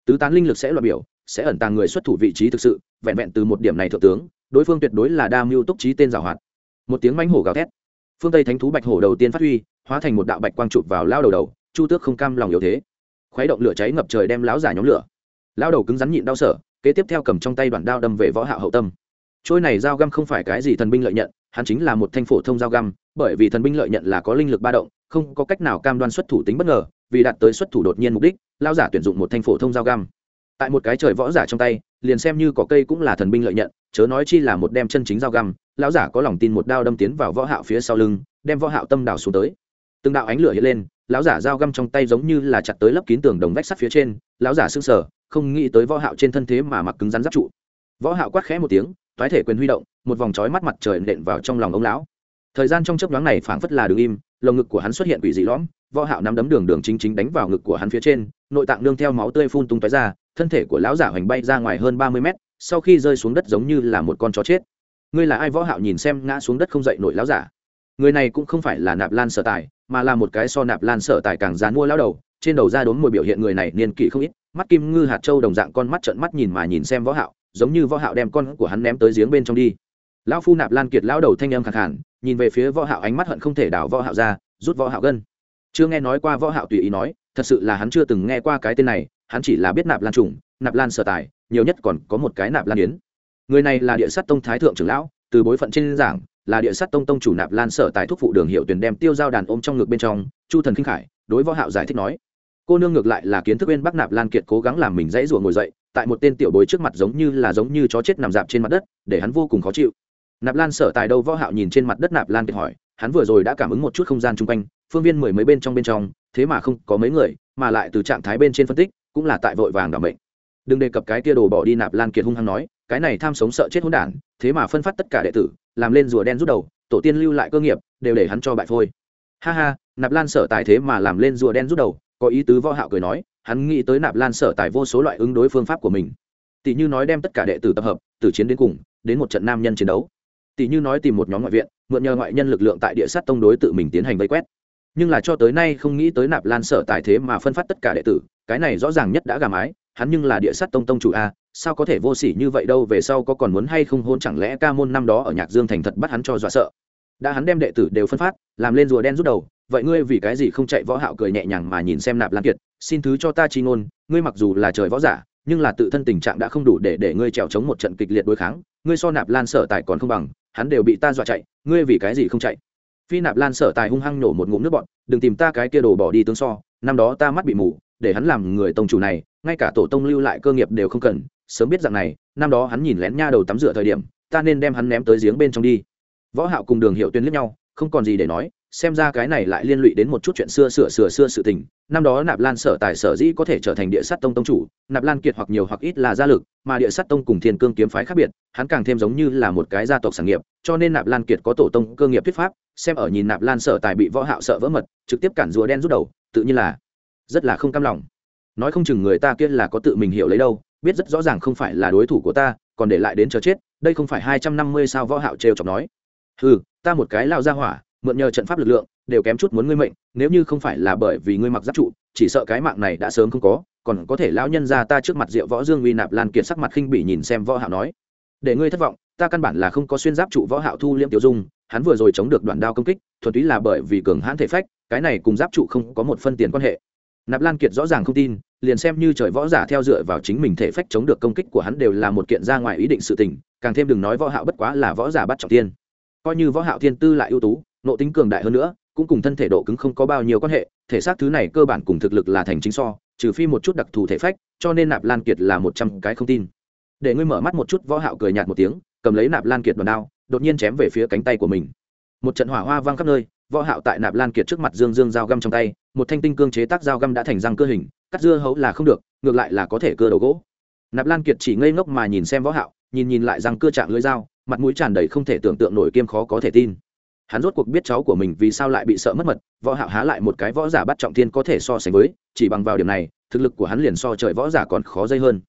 Tứ tán linh lực sẽ loại biểu, sẽ ẩn tàng người xuất thủ vị trí thực sự, vẹn vẹn từ một điểm này thượng tướng, đối phương tuyệt đối là đa mưu túc trí tên giảo hoạt. Một tiếng mãnh hổ gào thét. Phương tây thánh thú bạch hổ đầu tiên phát huy, hóa thành một đạo bạch quang chụp vào lao đầu đầu, chu tước không cam lòng yếu thế. Khuấy động lửa cháy ngập trời đem láo giả nhóm lửa. Lao đầu cứng rắn nhịn đau sở kế tiếp theo cầm trong tay đoạn đao đâm về võ hạo hậu tâm trôi này dao găm không phải cái gì thần binh lợi nhận, hắn chính là một thanh phổ thông dao găm, bởi vì thần binh lợi nhận là có linh lực ba động, không có cách nào cam đoan xuất thủ tính bất ngờ, vì đạt tới xuất thủ đột nhiên mục đích lao giả tuyển dụng một thanh phổ thông dao găm. Tại một cái trời võ giả trong tay, liền xem như có cây cũng là thần binh lợi nhận, chớ nói chi là một đem chân chính dao găm, lão giả có lòng tin một đao đâm tiến vào võ hạo phía sau lưng, đem võ hạo tâm đào xuống tới. Từng đạo ánh lửa hiện lên, lão giả dao găm trong tay giống như là chặt tới lấp kín tường đồng vách sắt phía trên, lão giả sững sờ, không nghĩ tới võ hạo trên thân thế mà mặc cứng rắn giáp trụ. Võ hạo quát khẽ một tiếng toái thể quyền huy động, một vòng chói mắt mặt trời nện vào trong lòng ông lão. Thời gian trong chớp nhoáng này phảng phất là đứng im, lồng ngực của hắn xuất hiện quỷ dị lõm, võ hạo nắm đấm đường đường chính chính đánh vào ngực của hắn phía trên, nội tạng nương theo máu tươi phun tung tóe ra, thân thể của lão giả hoành bay ra ngoài hơn 30 mét, sau khi rơi xuống đất giống như là một con chó chết. Ngươi là ai? Võ hạo nhìn xem ngã xuống đất không dậy nổi lão giả. Người này cũng không phải là nạp lan sở tài, mà là một cái so nạp lan sở tài càng dán mua lão đầu, trên đầu da đốm mùi biểu hiện người này niên kỷ không ít, mắt kim ngư hạt châu đồng dạng con mắt trợn mắt nhìn mà nhìn xem võ hạo giống như võ hạo đem con của hắn ném tới giếng bên trong đi. Lão phu nạp lan kiệt lão đầu thanh âm khàn khàn, nhìn về phía võ hạo ánh mắt hận không thể đảo võ hạo ra, rút võ hạo gân. Chưa nghe nói qua võ hạo tùy ý nói, thật sự là hắn chưa từng nghe qua cái tên này, hắn chỉ là biết nạp lan trùng nạp lan sở tài, nhiều nhất còn có một cái nạp lan yến. Người này là địa sát tông thái thượng trưởng lão, từ bối phận trên giảng, là địa sát tông tông chủ nạp lan sở tài thúc phụ đường hiệu tuyển đem tiêu giao đàn ôm trong ngực bên trong, chu thần kinh khải, đối võ hạo giải thích nói cô nương ngược lại là kiến thức bên bắc nạp lan kiệt cố gắng làm mình dãy rủa ngồi dậy, tại một tên tiểu bối trước mặt giống như là giống như chó chết nằm dạp trên mặt đất, để hắn vô cùng khó chịu. Nạp lan sở tài đâu võ hạo nhìn trên mặt đất nạp lan kiệt hỏi, hắn vừa rồi đã cảm ứng một chút không gian chung quanh, phương viên mười mấy bên trong bên trong, thế mà không có mấy người, mà lại từ trạng thái bên trên phân tích, cũng là tại vội vàng đảm bệnh đừng đề cập cái kia đồ bỏ đi, nạp lan kiệt hung hăng nói, cái này tham sống sợ chết hỗn đản, thế mà phân phát tất cả đệ tử, làm lên rùa đen rút đầu, tổ tiên lưu lại cơ nghiệp, đều để hắn cho bại phôi. Ha ha, nạp lan sở tài thế mà làm lên rùa đen rút đầu có ý tứ võ hạo cười nói, hắn nghĩ tới nạp lan sở tài vô số loại ứng đối phương pháp của mình. Tỷ như nói đem tất cả đệ tử tập hợp, từ chiến đến cùng, đến một trận nam nhân chiến đấu. Tỷ như nói tìm một nhóm ngoại viện, mượn nhờ ngoại nhân lực lượng tại địa sát tông đối tự mình tiến hành vây quét. Nhưng là cho tới nay không nghĩ tới nạp lan sở tài thế mà phân phát tất cả đệ tử, cái này rõ ràng nhất đã gà mái, hắn nhưng là địa sát tông tông chủ a, sao có thể vô sỉ như vậy đâu, về sau có còn muốn hay không hôn, chẳng lẽ ca môn năm đó ở nhạc dương thành thật bắt hắn cho dọa sợ. Đã hắn đem đệ tử đều phân phát, làm lên rùa đen rút đầu vậy ngươi vì cái gì không chạy võ hạo cười nhẹ nhàng mà nhìn xem nạp lan kiệt, xin thứ cho ta chi ngôn, ngươi mặc dù là trời võ giả, nhưng là tự thân tình trạng đã không đủ để để ngươi trèo chống một trận kịch liệt đối kháng, ngươi so nạp lan sở tài còn không bằng, hắn đều bị ta dọa chạy, ngươi vì cái gì không chạy? Phi nạp lan sở tài hung hăng nổ một ngụm nước bọn đừng tìm ta cái kia đồ bỏ đi tương so, năm đó ta mắt bị mù, để hắn làm người tông chủ này, ngay cả tổ tông lưu lại cơ nghiệp đều không cần, sớm biết rằng này, năm đó hắn nhìn lén nha đầu tắm rửa thời điểm, ta nên đem hắn ném tới giếng bên trong đi. Võ hạo cùng đường hiệu tuyên liếc nhau, không còn gì để nói xem ra cái này lại liên lụy đến một chút chuyện xưa sửa sửa xưa sự tình. Năm đó nạp lan sở tài sở dĩ có thể trở thành địa sát tông tông chủ, nạp lan kiệt hoặc nhiều hoặc ít là gia lực, mà địa sát tông cùng thiên cương kiếm phái khác biệt, hắn càng thêm giống như là một cái gia tộc sản nghiệp, cho nên nạp lan kiệt có tổ tông cơ nghiệp thuyết pháp, xem ở nhìn nạp lan sở tài bị võ hạo sợ vỡ mật, trực tiếp cản rùa đen rút đầu, tự nhiên là rất là không cam lòng. Nói không chừng người ta kia là có tự mình hiểu lấy đâu, biết rất rõ ràng không phải là đối thủ của ta, còn để lại đến chờ chết, đây không phải hai trăm năm mươi sao võ hạo trêu chọc nói. Ừ ta một cái lao ra hỏa mượn nhờ trận pháp lực lượng, đều kém chút muốn ngươi mệnh, nếu như không phải là bởi vì ngươi mặc giáp trụ, chỉ sợ cái mạng này đã sớm không có, còn có thể lão nhân ra ta trước mặt diệu võ dương uy nạp lan kiệt sắc mặt khinh bỉ nhìn xem võ hạo nói. Để ngươi thất vọng, ta căn bản là không có xuyên giáp trụ võ hạo thu liễm tiểu dung, hắn vừa rồi chống được đoạn đao công kích, thuần túy là bởi vì cường hãn thể phách, cái này cùng giáp trụ không có một phân tiền quan hệ. Nạp lan kiệt rõ ràng không tin, liền xem như trời võ giả theo dựa vào chính mình thể phách chống được công kích của hắn đều là một kiện ra ngoài ý định sự tình, càng thêm đừng nói võ hạo bất quá là võ giả bắt trọng tiên. Coi như võ hạo thiên tư lại ưu tú nộ tính cường đại hơn nữa, cũng cùng thân thể độ cứng không có bao nhiêu quan hệ, thể xác thứ này cơ bản cùng thực lực là thành chính so, trừ phi một chút đặc thù thể phách, cho nên nạp lan kiệt là một trăm cái không tin. Để ngươi mở mắt một chút, võ hạo cười nhạt một tiếng, cầm lấy nạp lan kiệt đòn đao, đột nhiên chém về phía cánh tay của mình. Một trận hỏa hoa vang khắp nơi, võ hạo tại nạp lan kiệt trước mặt dương dương dao găm trong tay, một thanh tinh cương chế tác dao găm đã thành răng cơ hình, cắt dưa hấu là không được, ngược lại là có thể cưa đầu gỗ. Nạp lan kiệt chỉ ngây ngốc mà nhìn xem võ hạo, nhìn nhìn lại răng cưa trạng lưỡi dao, mặt mũi tràn đầy không thể tưởng tượng nổi kiêm khó có thể tin hắn rốt cuộc biết cháu của mình vì sao lại bị sợ mất mật võ hạo há lại một cái võ giả bắt trọng thiên có thể so sánh với chỉ bằng vào điểm này thực lực của hắn liền so trời võ giả còn khó dây hơn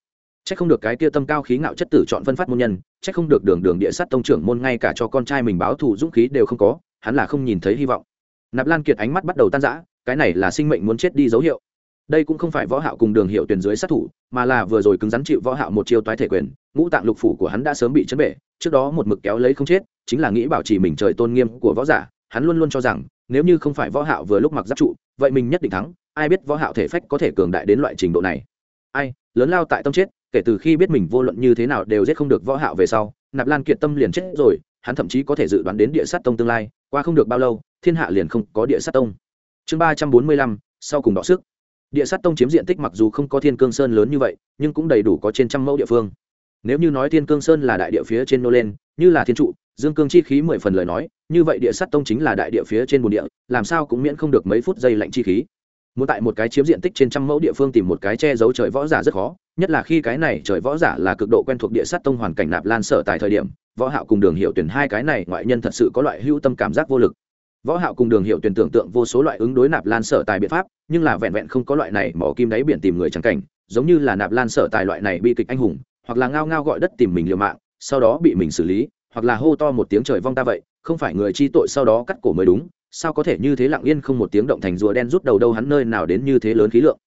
Chắc không được cái kia tâm cao khí ngạo chất tử chọn phân phát môn nhân, chắc không được đường đường địa sát tông trưởng môn ngay cả cho con trai mình báo thù dũng khí đều không có, hắn là không nhìn thấy hy vọng. Nạp Lan Kiệt ánh mắt bắt đầu tan rã, cái này là sinh mệnh muốn chết đi dấu hiệu. Đây cũng không phải võ hạo cùng đường hiệu tuyển dưới sát thủ, mà là vừa rồi cứng rắn chịu võ hạo một chiêu toái thể quyền, ngũ tạng lục phủ của hắn đã sớm bị chấn bể, trước đó một mực kéo lấy không chết, chính là nghĩ bảo trì mình trời tôn nghiêm của võ giả, hắn luôn luôn cho rằng, nếu như không phải võ hạo vừa lúc mặc giáp trụ, vậy mình nhất định thắng, ai biết võ hạo thể phách có thể cường đại đến loại trình độ này. Ai, lớn lao tại tâm chết, kể từ khi biết mình vô luận như thế nào đều giết không được võ hạo về sau nạp lan kiệt tâm liền chết rồi hắn thậm chí có thể dự đoán đến địa sát tông tương lai qua không được bao lâu thiên hạ liền không có địa sát tông chương ba trăm bốn mươi lăm sau cùng đọ sức địa sát tông chiếm diện tích mặc dù không có thiên cương sơn lớn như vậy, nhưng cũng đầy đủ có trên trăm mẫu địa phương. Nếu như nói thiên cương sơn là đại địa phía trên nô lên, như là thiên trụ, dương cương chi khí mười phần lời nói, như vậy địa sát tông chính là đại địa phía trên bồn địa, làm sao cũng miễn không được mấy phút giây lạnh chi khí. Muốn tại một cái chiếm diện tích trên trăm mẫu địa phương tìm một cái che giấu trời võ giả rất khó, nhất là khi cái này trời võ giả là cực độ quen thuộc địa sát tông hoàn cảnh nạp lan sở tại thời điểm, võ hạo cùng đường hiệu tuyển hai cái này ngoại nhân thật sự có loại hữu tâm cảm giác vô lực võ hạo cùng đường hiệu tuyển tưởng tượng vô số loại ứng đối nạp lan sở tài biện pháp, nhưng là vẹn vẹn không có loại này mỏ kim đáy biển tìm người chẳng cảnh, giống như là nạp lan sở tài loại này bị kịch anh hùng, hoặc là ngao ngao gọi đất tìm mình liều mạng, sau đó bị mình xử lý, hoặc là hô to một tiếng trời vong ta vậy, không phải người chi tội sau đó cắt cổ mới đúng, sao có thể như thế lặng yên không một tiếng động thành rùa đen rút đầu đâu hắn nơi nào đến như thế lớn khí lượng.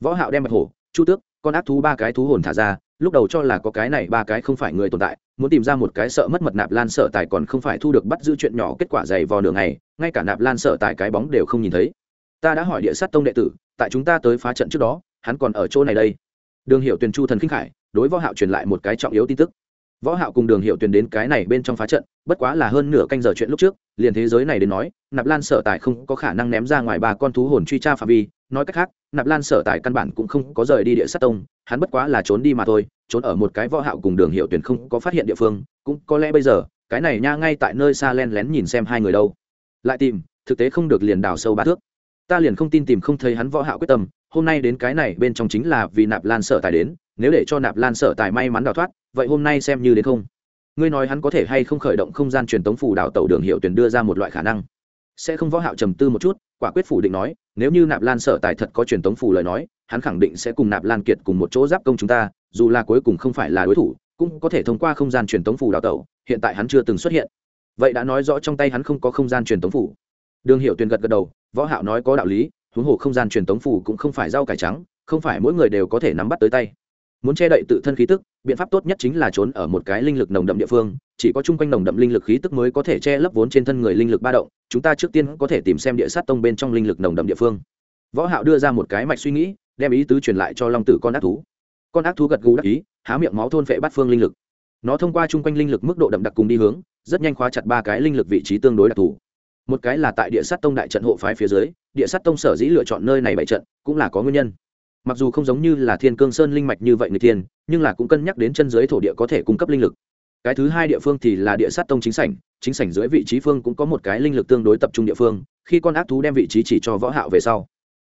Võ hạo đem bạch hổ, chu tước, con ác thú ba cái thú hồn thả ra, lúc đầu cho là có cái này ba cái không phải người tồn tại muốn tìm ra một cái sợ mất mật nạp lan sợ tài còn không phải thu được bắt giữ chuyện nhỏ kết quả dày vò nửa ngày, ngay cả nạp lan sợ tài cái bóng đều không nhìn thấy. Ta đã hỏi địa sát tông đệ tử, tại chúng ta tới phá trận trước đó, hắn còn ở chỗ này đây. Đường hiệu tuyền chu thần khinh khải, đối võ hạo truyền lại một cái trọng yếu tin tức. Võ hạo cùng đường hiệu tuyền đến cái này bên trong phá trận, bất quá là hơn nửa canh giờ chuyện lúc trước, liền thế giới này đến nói, nạp lan sở tài không có khả năng ném ra ngoài ba con thú hồn truy tra phạm vi. Nói cách khác, nạp lan sở tài căn bản cũng không có rời đi địa sát tông, hắn bất quá là trốn đi mà thôi trốn ở một cái võ hạo cùng đường hiệu tuyển không có phát hiện địa phương, cũng có lẽ bây giờ, cái này nha ngay tại nơi xa len lén nhìn xem hai người đâu. Lại tìm, thực tế không được liền đào sâu ba thước. Ta liền không tin tìm không thấy hắn võ hạo quyết tâm, hôm nay đến cái này bên trong chính là vì nạp lan sở tài đến, nếu để cho nạp lan sở tài may mắn đào thoát, vậy hôm nay xem như đến không. Ngươi nói hắn có thể hay không khởi động không gian truyền tống phủ đảo tàu đường hiệu tuyển đưa ra một loại khả năng sẽ không võ hạo trầm tư một chút, quả quyết phủ định nói, nếu như nạp lan sở tài thật có truyền tống phủ lời nói, hắn khẳng định sẽ cùng nạp lan kiệt cùng một chỗ giáp công chúng ta, dù là cuối cùng không phải là đối thủ, cũng có thể thông qua không gian truyền tống phủ đào tẩu. hiện tại hắn chưa từng xuất hiện vậy đã nói rõ trong tay hắn không có không gian truyền tống phủ đường hiệu tuyên gật gật đầu, võ hạo nói có đạo lý, huống hồ không gian truyền tống phủ cũng không phải rau cải trắng, không phải mỗi người đều có thể nắm bắt tới tay muốn che đậy tự thân khí tức, biện pháp tốt nhất chính là trốn ở một cái linh lực nồng đậm địa phương chỉ có chung quanh nồng đậm linh lực khí tức mới có thể che lấp vốn trên thân người linh lực ba động, chúng ta trước tiên có thể tìm xem địa sát tông bên trong linh lực nồng đậm địa phương. Võ hạo đưa ra một cái mạch suy nghĩ, đem ý tứ truyền lại cho long tử con ác thú. Con ác thú gật gù đắc ý, há miệng máu thôn phệ bát phương linh lực. Nó thông qua chung quanh linh lực mức độ đậm đặc cùng đi hướng, rất nhanh khóa chặt ba cái linh lực vị trí tương đối đặc thù. Một cái là tại địa sát tông đại trận hộ phái phía dưới, địa sát tông sở dĩ lựa chọn nơi này bảy trận, cũng là có nguyên nhân. Mặc dù không giống như là thiên cương sơn linh mạch như vậy người thiên nhưng là cũng cân nhắc đến chân dưới thổ địa có thể cung cấp linh lực cái thứ hai địa phương thì là địa sát tông chính sảnh chính sảnh dưới vị trí phương cũng có một cái linh lực tương đối tập trung địa phương, khi con ác thú đem vị trí chỉ cho võ hạo về sau.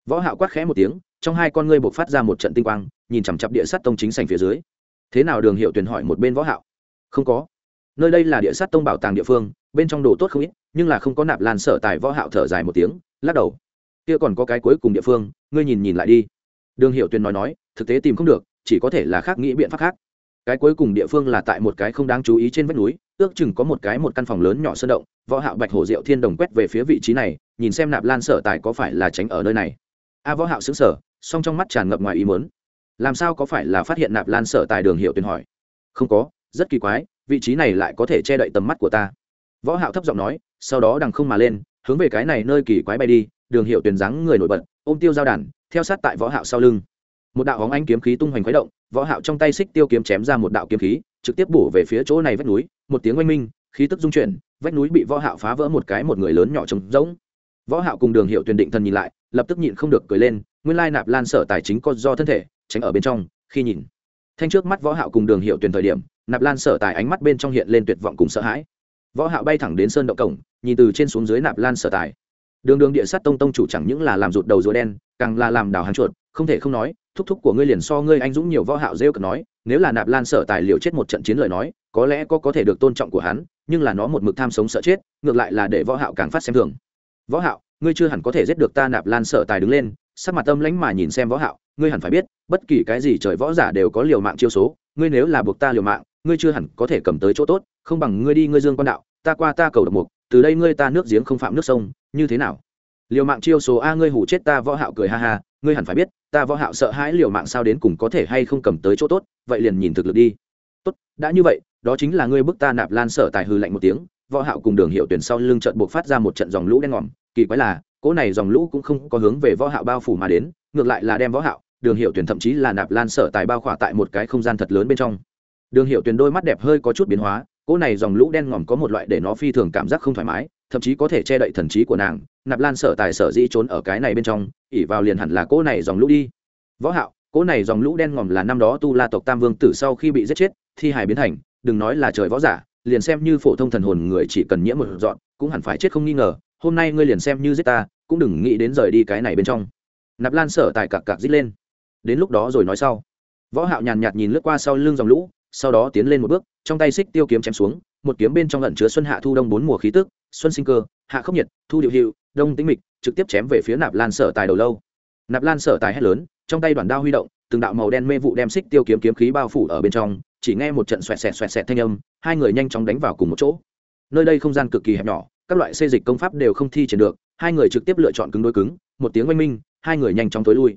Võ hạo quát khẽ một tiếng, trong hai con ngươi bộc phát ra một trận tinh quang, nhìn chằm chằm địa sát tông chính sảnh phía dưới. Thế nào đường hiệu tuyển hỏi một bên võ hạo? Không có. Nơi đây là địa sát tông bảo tàng địa phương, bên trong đồ tốt không ít, nhưng là không có nạp lan sở tài võ hạo thở dài một tiếng, lắc đầu. Kia còn có cái cuối cùng địa phương, ngươi nhìn nhìn lại đi. Đường hiệu tuyển nói nói, thực tế tìm không được, chỉ có thể là khác nghĩ biện pháp khác cái cuối cùng địa phương là tại một cái không đáng chú ý trên vách núi, ước chừng có một cái một căn phòng lớn nhỏ sơn động, võ hạo bạch hổ diệu thiên đồng quét về phía vị trí này, nhìn xem nạp lan sở tài có phải là tránh ở nơi này. A võ hạo sững sờ, song trong mắt tràn ngập ngoài ý muốn. Làm sao có phải là phát hiện nạp lan sở tài đường hiệu tuyền hỏi? Không có, rất kỳ quái, vị trí này lại có thể che đậy tầm mắt của ta. Võ hạo thấp giọng nói, sau đó đằng không mà lên, hướng về cái này nơi kỳ quái bay đi, đường hiệu tuyền dáng người nổi bật, ôm tiêu giao đàn, theo sát tại võ hạo sau lưng. Một đạo hóng ánh kiếm khí tung hoành khuấy động võ hạo trong tay xích tiêu kiếm chém ra một đạo kiếm khí, trực tiếp bổ về phía chỗ này vách núi, một tiếng oanh minh, khí tức dung chuyển, vách núi bị võ hạo phá vỡ một cái một người lớn nhỏ trống rỗng. Võ hạo cùng đường hiệu tuyển định thần nhìn lại, lập tức nhịn không được cười lên, nguyên lai nạp lan sở tài chính có do thân thể, tránh ở bên trong, khi nhìn. Thanh trước mắt võ hạo cùng đường hiệu tuyển thời điểm, nạp lan sở tài ánh mắt bên trong hiện lên tuyệt vọng cùng sợ hãi. Võ hạo bay thẳng đến sơn động cổng, nhìn từ trên xuống dưới nạp lan sở tài. Đường đường địa sát tông tông chủ chẳng những là làm rụt đầu rùa đen, càng là làm đào hàng chuột không thể không nói, thúc thúc của ngươi liền so ngươi anh dũng nhiều võ hạo rêu cực nói, nếu là nạp lan sở tài liệu chết một trận chiến lời nói, có lẽ có có thể được tôn trọng của hắn, nhưng là nó một mực tham sống sợ chết, ngược lại là để võ hạo càng phát xem thường. Võ hạo, ngươi chưa hẳn có thể giết được ta nạp lan sở tài đứng lên, sắc mặt âm lãnh mà nhìn xem võ hạo, ngươi hẳn phải biết, bất kỳ cái gì trời võ giả đều có liều mạng chiêu số, ngươi nếu là buộc ta liều mạng, ngươi chưa hẳn có thể cầm tới chỗ tốt, không bằng ngươi đi ngươi dương quan đạo, ta qua ta cầu độc mục, từ đây ngươi ta nước giếng không phạm nước sông, như thế nào? Liều mạng chiêu số a ngươi hủ chết ta võ hạo cười ha ha, ngươi hẳn phải biết ta võ hạo sợ hãi liều mạng sao đến cùng có thể hay không cầm tới chỗ tốt, vậy liền nhìn thực lực đi. Tốt, đã như vậy, đó chính là ngươi bức ta nạp lan sở tài hư lạnh một tiếng, võ hạo cùng đường hiệu tuyển sau lưng trận buộc phát ra một trận dòng lũ đen ngòm, kỳ quái là, cỗ này dòng lũ cũng không có hướng về võ hạo bao phủ mà đến, ngược lại là đem võ hạo, đường hiệu tuyển thậm chí là nạp lan sở tài bao khỏa tại một cái không gian thật lớn bên trong. Đường hiệu tuyển đôi mắt đẹp hơi có chút biến hóa, cỗ này dòng lũ đen ngòm có một loại để nó phi thường cảm giác không thoải mái thậm chí có thể che đậy thần trí của nàng, nạp lan sở tài sở dĩ trốn ở cái này bên trong ỉ vào liền hẳn là cỗ này dòng lũ đi. Võ hạo, cỗ này dòng lũ đen ngòm là năm đó tu la tộc tam vương tử sau khi bị giết chết, thi hài biến thành, đừng nói là trời võ giả, liền xem như phổ thông thần hồn người chỉ cần nhiễm một dọn, cũng hẳn phải chết không nghi ngờ, hôm nay ngươi liền xem như giết ta, cũng đừng nghĩ đến rời đi cái này bên trong. Nạp lan sở tài cặc cặc dít lên. Đến lúc đó rồi nói sau. Võ hạo nhàn nhạt nhìn lướt qua sau lưng dòng lũ, sau đó tiến lên một bước, trong tay xích tiêu kiếm chém xuống, một kiếm bên trong ẩn chứa xuân hạ thu đông bốn mùa khí tức xuân sinh cơ, hạ khốc nhiệt, thu điệu hiệu đông tĩnh mịch, trực tiếp chém về phía nạp lan sở tài đầu lâu. Nạp lan sở tài hét lớn, trong tay đoàn đao huy động, từng đạo màu đen mê vụ đem xích tiêu kiếm kiếm khí bao phủ ở bên trong, chỉ nghe một trận xoẹt xẹt xoẹt xẹt thanh âm, hai người nhanh chóng đánh vào cùng một chỗ. Nơi đây không gian cực kỳ hẹp nhỏ, các loại xây dịch công pháp đều không thi triển được, hai người trực tiếp lựa chọn cứng đối cứng, một tiếng oanh minh, hai người nhanh chóng tối lui.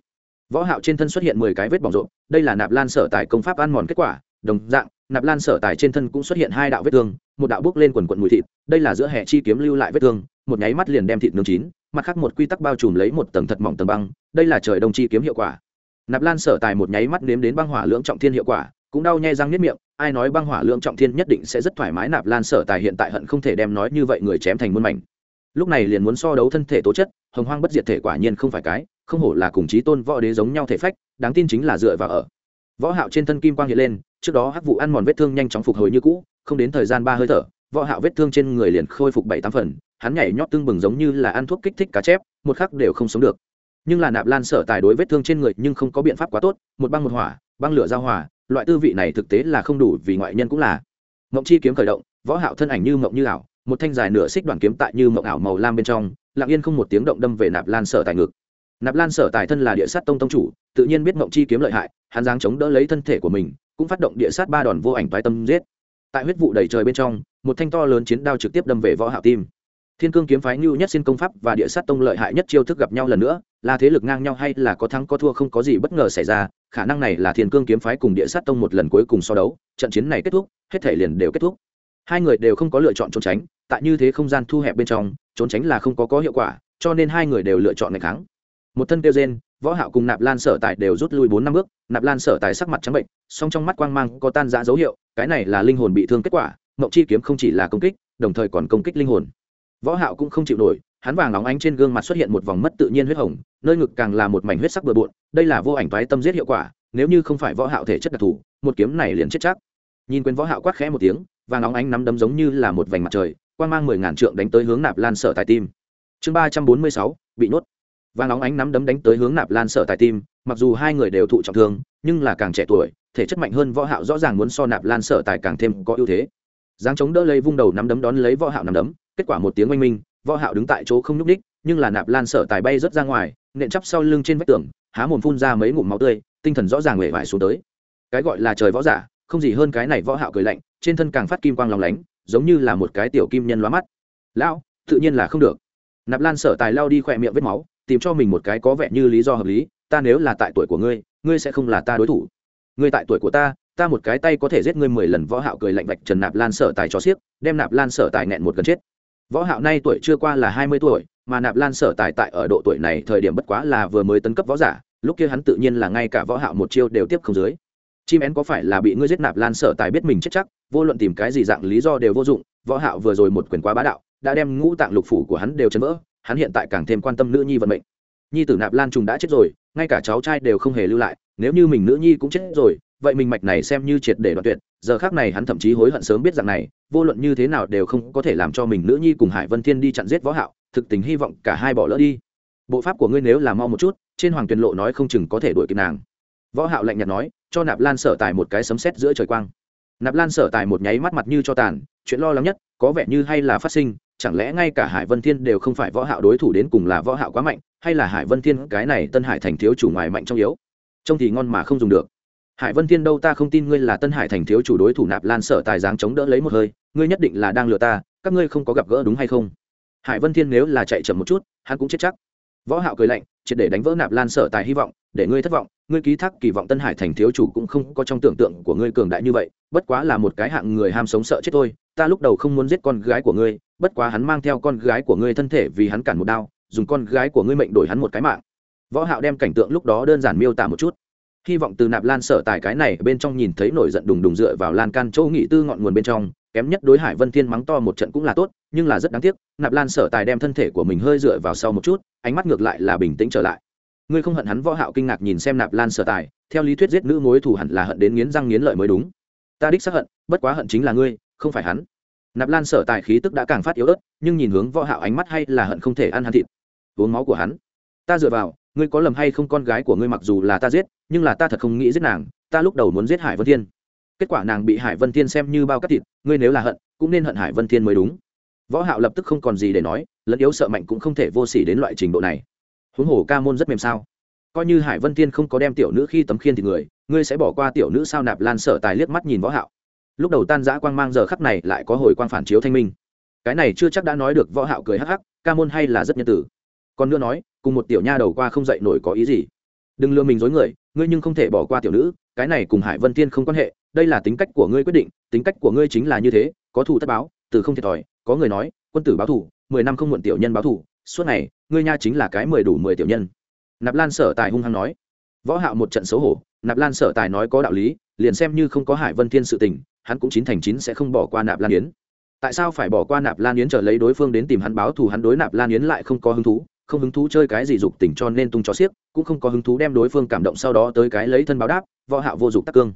Võ hạo trên thân xuất hiện mười cái vết bỏng rộn, đây là nạp lan sở tài công pháp ăn mòn kết quả đồng dạng, nạp lan sở tài trên thân cũng xuất hiện hai đạo vết thương, một đạo bước lên quần quần mùi thịt, đây là giữa hệ chi kiếm lưu lại vết thương, một nháy mắt liền đem thịt nướng chín, mặt khác một quy tắc bao trùm lấy một tầng thật mỏng tầng băng, đây là trời đông chi kiếm hiệu quả. Nạp lan sở tài một nháy mắt nếm đến băng hỏa lưỡng trọng thiên hiệu quả, cũng đau nhai răng nếp miệng, ai nói băng hỏa lưỡng trọng thiên nhất định sẽ rất thoải mái, nạp lan sở tài hiện tại hận không thể đem nói như vậy người chém thành muôn mảnh. Lúc này liền muốn so đấu thân thể tố chất, hồng hoang bất diệt thể quả nhiên không phải cái, không hổ là cùng chí tôn võ đế giống nhau thể phách, đáng tin chính là dựa vào ở. Võ hạo trên thân kim quang hiện lên trước đó hắc vụ ăn mòn vết thương nhanh chóng phục hồi như cũ, không đến thời gian ba hơi thở, võ hạo vết thương trên người liền khôi phục bảy tám phần, hắn nhảy nhót tương bừng giống như là ăn thuốc kích thích cá chép, một khắc đều không sống được. Nhưng là nạp lan sở tài đối vết thương trên người nhưng không có biện pháp quá tốt, một băng một hỏa, băng lửa giao hỏa loại tư vị này thực tế là không đủ vì ngoại nhân cũng là. Ngọc chi kiếm khởi động, võ hạo thân ảnh như mộng như ảo, một thanh dài nửa xích đoạn kiếm tại như mộng ảo màu lam bên trong, lặng yên không một tiếng động đâm về nạp lan sở tài ngực. Nạp lan sở tài thân là địa sát tông tông chủ tự nhiên biết mộng chi kiếm lợi hại, hắn giáng chống đỡ lấy thân thể của mình, cũng phát động địa sát ba đòn vô ảnh toái tâm giết. Tại huyết vụ đầy trời bên trong, một thanh to lớn chiến đao trực tiếp đâm về võ hạo tim. Thiên cương kiếm phái nhu nhất xin công pháp và địa sát tông lợi hại nhất chiêu thức gặp nhau lần nữa, là thế lực ngang nhau hay là có thắng có thua không có gì bất ngờ xảy ra, khả năng này là thiên cương kiếm phái cùng địa sát tông một lần cuối cùng so đấu, trận chiến này kết thúc, hết thể liền đều kết thúc. Hai người đều không có lựa chọn trốn tránh, tại như thế không gian thu hẹp bên trong, trốn tránh là không có có hiệu quả, cho nên hai người đều lựa chọn ngày kháng. Một thân tiêu gen võ hạo cùng nạp lan sở tài đều rút lui bốn năm bước, nạp lan sở tài sắc mặt trắng bệnh, song trong mắt quang mang có tan rã dấu hiệu, cái này là linh hồn bị thương kết quả, mộng chi kiếm không chỉ là công kích, đồng thời còn công kích linh hồn. Võ hạo cũng không chịu nổi, hắn vàng óng ánh trên gương mặt xuất hiện một vòng mất tự nhiên huyết hồng, nơi ngực càng là một mảnh huyết sắc bừa bộn, đây là vô ảnh toái tâm giết hiệu quả, nếu như không phải võ hạo thể chất đặc thù, một kiếm này liền chết chắc. Nhìn quen võ hạo quát khẽ một tiếng, vàng óng ánh nắm đấm giống như là một vành mặt trời, quang mang mười ngàn trượng đánh tới hướng nạp lan sở tài tim. Chương ba trăm bốn mươi sáu, bị nuốt và nóng ánh nắm đấm đánh tới hướng nạp lan sở tài tim, mặc dù hai người đều thụ trọng thương, nhưng là càng trẻ tuổi, thể chất mạnh hơn võ hạo rõ ràng muốn so nạp lan sở tài càng thêm có ưu thế. Giáng chống đỡ lấy vung đầu nắm đấm đón lấy võ hạo nắm đấm, kết quả một tiếng oanh minh, võ hạo đứng tại chỗ không nhúc đích nhưng là nạp lan sở tài bay rất ra ngoài, nện chắp sau lưng trên vách tường, há mồm phun ra mấy ngụm máu tươi, tinh thần rõ ràng uể vải xuống tới. Cái gọi là trời võ giả, không gì hơn cái này võ hạo cười lạnh, trên thân càng phát kim quang lóng lánh, giống như là một cái tiểu kim nhân lóa mắt. Lão, tự nhiên là không được. Nạp lan sở tài lao đi khỏe miệng vết máu tìm cho mình một cái có vẻ như lý do hợp lý, ta nếu là tại tuổi của ngươi ngươi sẽ không là ta đối thủ. Ngươi tại tuổi của ta ta một cái tay có thể giết ngươi mười lần, võ hạo cười lạnh vạch trần nạp lan sở tài cho xiếc đem nạp lan sở tài nẹn một gần chết. Võ hạo nay tuổi chưa qua là hai mươi tuổi, mà nạp lan sở tài tại ở độ tuổi này thời điểm bất quá là vừa mới tấn cấp võ giả, lúc kia hắn tự nhiên là ngay cả võ hạo một chiêu đều tiếp không dưới. Chim én có phải là bị ngươi giết nạp lan sở tài biết mình chết chắc, vô luận tìm cái gì dạng lý do đều vô dụng, võ hạo vừa rồi một quyền quá bá đạo, đã đem ngũ tạng lục phủ của hắn đều chấn vỡ hắn hiện tại càng thêm quan tâm nữ nhi vận mệnh. Nhi tử nạp lan trùng đã chết rồi, ngay cả cháu trai đều không hề lưu lại, nếu như mình nữ nhi cũng chết rồi, vậy mình mạch này xem như triệt để đoạn tuyệt, giờ khác này hắn thậm chí hối hận sớm biết rằng này, vô luận như thế nào đều không có thể làm cho mình nữ nhi cùng hải vân thiên đi chặn giết võ hạo, thực tình hy vọng cả hai bỏ lỡ đi. Bộ pháp của ngươi nếu là mau một chút, trên hoàng tuyền lộ nói không chừng có thể đuổi kịp nàng. Võ hạo lạnh nhạt nói, cho nạp lan sở tài một cái sấm sét giữa trời quang. Nạp lan sở tài một nháy mắt mặt như cho tàn, chuyện lo lắng nhất, có vẻ như hay là phát sinh chẳng lẽ ngay cả hải vân thiên đều không phải võ hạo đối thủ đến cùng là võ hạo quá mạnh, hay là hải vân thiên cái này tân hải thành thiếu chủ ngoài mạnh trong yếu? Trông thì ngon mà không dùng được. Hải vân thiên đâu ta không tin ngươi là tân hải thành thiếu chủ đối thủ nạp lan sở tài dáng chống đỡ lấy một hơi, ngươi nhất định là đang lừa ta, các ngươi không có gặp gỡ đúng hay không? Hải vân thiên nếu là chạy chậm một chút, hắn cũng chết chắc. Võ hạo cười lạnh, triệt để đánh vỡ nạp lan sở tài hy vọng để ngươi thất vọng, ngươi ký thác kỳ vọng tân hải thành thiếu chủ cũng không có trong tưởng tượng của ngươi cường đại như vậy, bất quá là một cái hạng người ham sống sợ chết thôi, ta lúc đầu không muốn giết con gái của ngươi, bất quá hắn mang theo con gái của ngươi thân thể vì hắn cản một đao, dùng con gái của ngươi mệnh đổi hắn một cái mạng. Võ hạo đem cảnh tượng lúc đó đơn giản miêu tả một chút. Hy vọng từ nạp lan sở tài cái này bên trong nhìn thấy nổi giận đùng đùng dựa vào lan can châu nghị tư ngọn nguồn bên trong, kém nhất đối hải vân thiên mắng to một trận cũng là tốt, nhưng là rất đáng tiếc, nạp lan sở tài đem thân thể của mình hơi dựa vào sau một chút, ánh mắt ngược lại là bình tĩnh trở lại ngươi không hận hắn võ hạo kinh ngạc nhìn xem nạp lan sở tài, theo lý thuyết giết nữ mối thù hẳn là hận đến nghiến răng nghiến lợi mới đúng. Ta đích xác hận, bất quá hận chính là ngươi, không phải hắn. Nạp lan sở tài khí tức đã càng phát yếu ớt, nhưng nhìn hướng võ hạo ánh mắt hay là hận không thể ăn hắn thịt. Uống máu của hắn. Ta dựa vào, ngươi có lầm hay không con gái của ngươi mặc dù là ta giết, nhưng là ta thật không nghĩ giết nàng, ta lúc đầu muốn giết hải vân thiên. Kết quả nàng bị hải vân thiên xem như bao cắt thịt, ngươi nếu là hận, cũng nên hận hải vân thiên mới đúng. Võ hạo lập tức không còn gì để nói, lẫn yếu sợ mạnh cũng không thể vô sỉ đến loại trình độ này huống hồ ca môn rất mềm sao? Coi như hải vân thiên không có đem tiểu nữ khi tấm khiên thì người, ngươi sẽ bỏ qua tiểu nữ sao nạp lan sở tài liếc mắt nhìn võ hạo. Lúc đầu tan giã quang mang giờ khắc này lại có hồi quang phản chiếu thanh minh. Cái này chưa chắc đã nói được võ hạo cười hắc hắc, ca môn hay là rất nhân tử. Còn nữa nói, cùng một tiểu nha đầu qua không dậy nổi có ý gì? Đừng lừa mình dối người, ngươi nhưng không thể bỏ qua tiểu nữ, cái này cùng hải vân thiên không quan hệ, đây là tính cách của ngươi quyết định, tính cách của ngươi chính là như thế, có thù tất báo, từ không thiệt thòi, có người nói, quân tử báo thù, mười năm không muộn tiểu nhân báo thù, suốt ngày ngươi nha chính là cái mười đủ mười tiểu nhân. Nạp lan sở tài hung hăng nói. Võ hạo một trận xấu hổ, nạp lan sở tài nói có đạo lý, liền xem như không có hải vân thiên sự tình, hắn cũng chín thành chín sẽ không bỏ qua nạp lan yến. Tại sao phải bỏ qua nạp lan yến chờ lấy đối phương đến tìm hắn báo thù hắn đối nạp lan yến lại không có hứng thú, không hứng thú chơi cái gì dục tình cho nên tung cho xiếc, cũng không có hứng thú đem đối phương cảm động sau đó tới cái lấy thân báo đáp, võ hạo vô dụng tắc cương.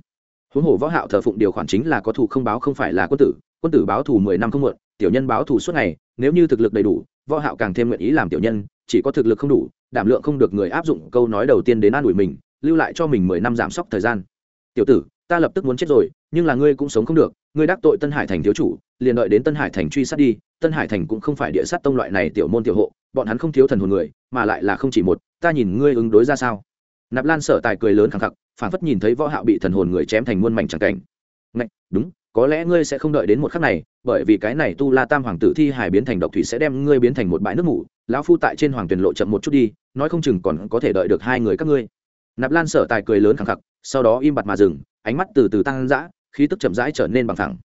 Huống hồ võ hạo thờ phụng điều khoản chính là có thù không báo không phải là quân tử quân tử báo thù mười năm không muộn tiểu nhân báo thù suốt ngày nếu như thực lực đầy đủ võ hạo càng thêm nguyện ý làm tiểu nhân chỉ có thực lực không đủ đảm lượng không được người áp dụng câu nói đầu tiên đến an ủi mình lưu lại cho mình mười năm giảm sốc thời gian. Tiểu tử ta lập tức muốn chết rồi nhưng là ngươi cũng sống không được ngươi đắc tội tân hải thành thiếu chủ liền đợi đến tân hải thành truy sát đi tân hải thành cũng không phải địa sát tông loại này tiểu môn tiểu hộ bọn hắn không thiếu thần hồn người mà lại là không chỉ một ta nhìn ngươi ứng đối ra sao? Nạp lan sở tài cười lớn khẳng khặc phản phất nhìn thấy võ hạo bị thần hồn người chém thành muôn mảnh chẳng cảnh. Ngạch, đúng có lẽ ngươi sẽ không đợi đến một khắc này, bởi vì cái này tu la tam hoàng tử thi hải biến thành độc thủy sẽ đem ngươi biến thành một bãi nước mủ. Lão phu tại trên hoàng tuyền lộ chậm một chút đi, nói không chừng còn có thể đợi được hai người các ngươi. Nạp lan sở tài cười lớn khẳng khặc, sau đó im bặt mà dừng, ánh mắt từ từ tăng dã, khí tức chậm rãi trở nên bằng thẳng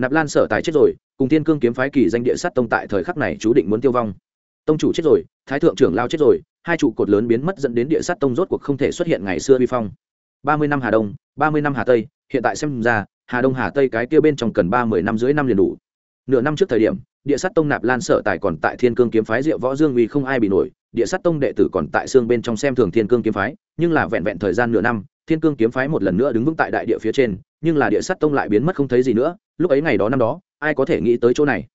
nạp lan sở tài chết rồi, cùng tiên cương kiếm phái kỳ danh địa sát tông tại thời khắc này chú định muốn tiêu vong. Tông chủ chết rồi, thái thượng trưởng lao chết rồi, hai trụ cột lớn biến mất dẫn đến địa sát tông rốt cuộc không thể xuất hiện ngày xưa vi phong. Ba mươi năm hà đông, ba mươi năm hà tây hiện tại xem ra, hà đông hà tây cái kia bên trong cần ba mươi năm dưới năm liền đủ. Nửa năm trước thời điểm, địa sát tông nạp lan sở tài còn tại thiên cương kiếm phái diệu võ dương uy không ai bị nổi, địa sát tông đệ tử còn tại xương bên trong xem thường thiên cương kiếm phái, nhưng là vẹn vẹn thời gian nửa năm, thiên cương kiếm phái một lần nữa đứng vững tại đại địa phía trên, nhưng là địa sát tông lại biến mất không thấy gì nữa, lúc ấy ngày đó năm đó, ai có thể nghĩ tới chỗ này?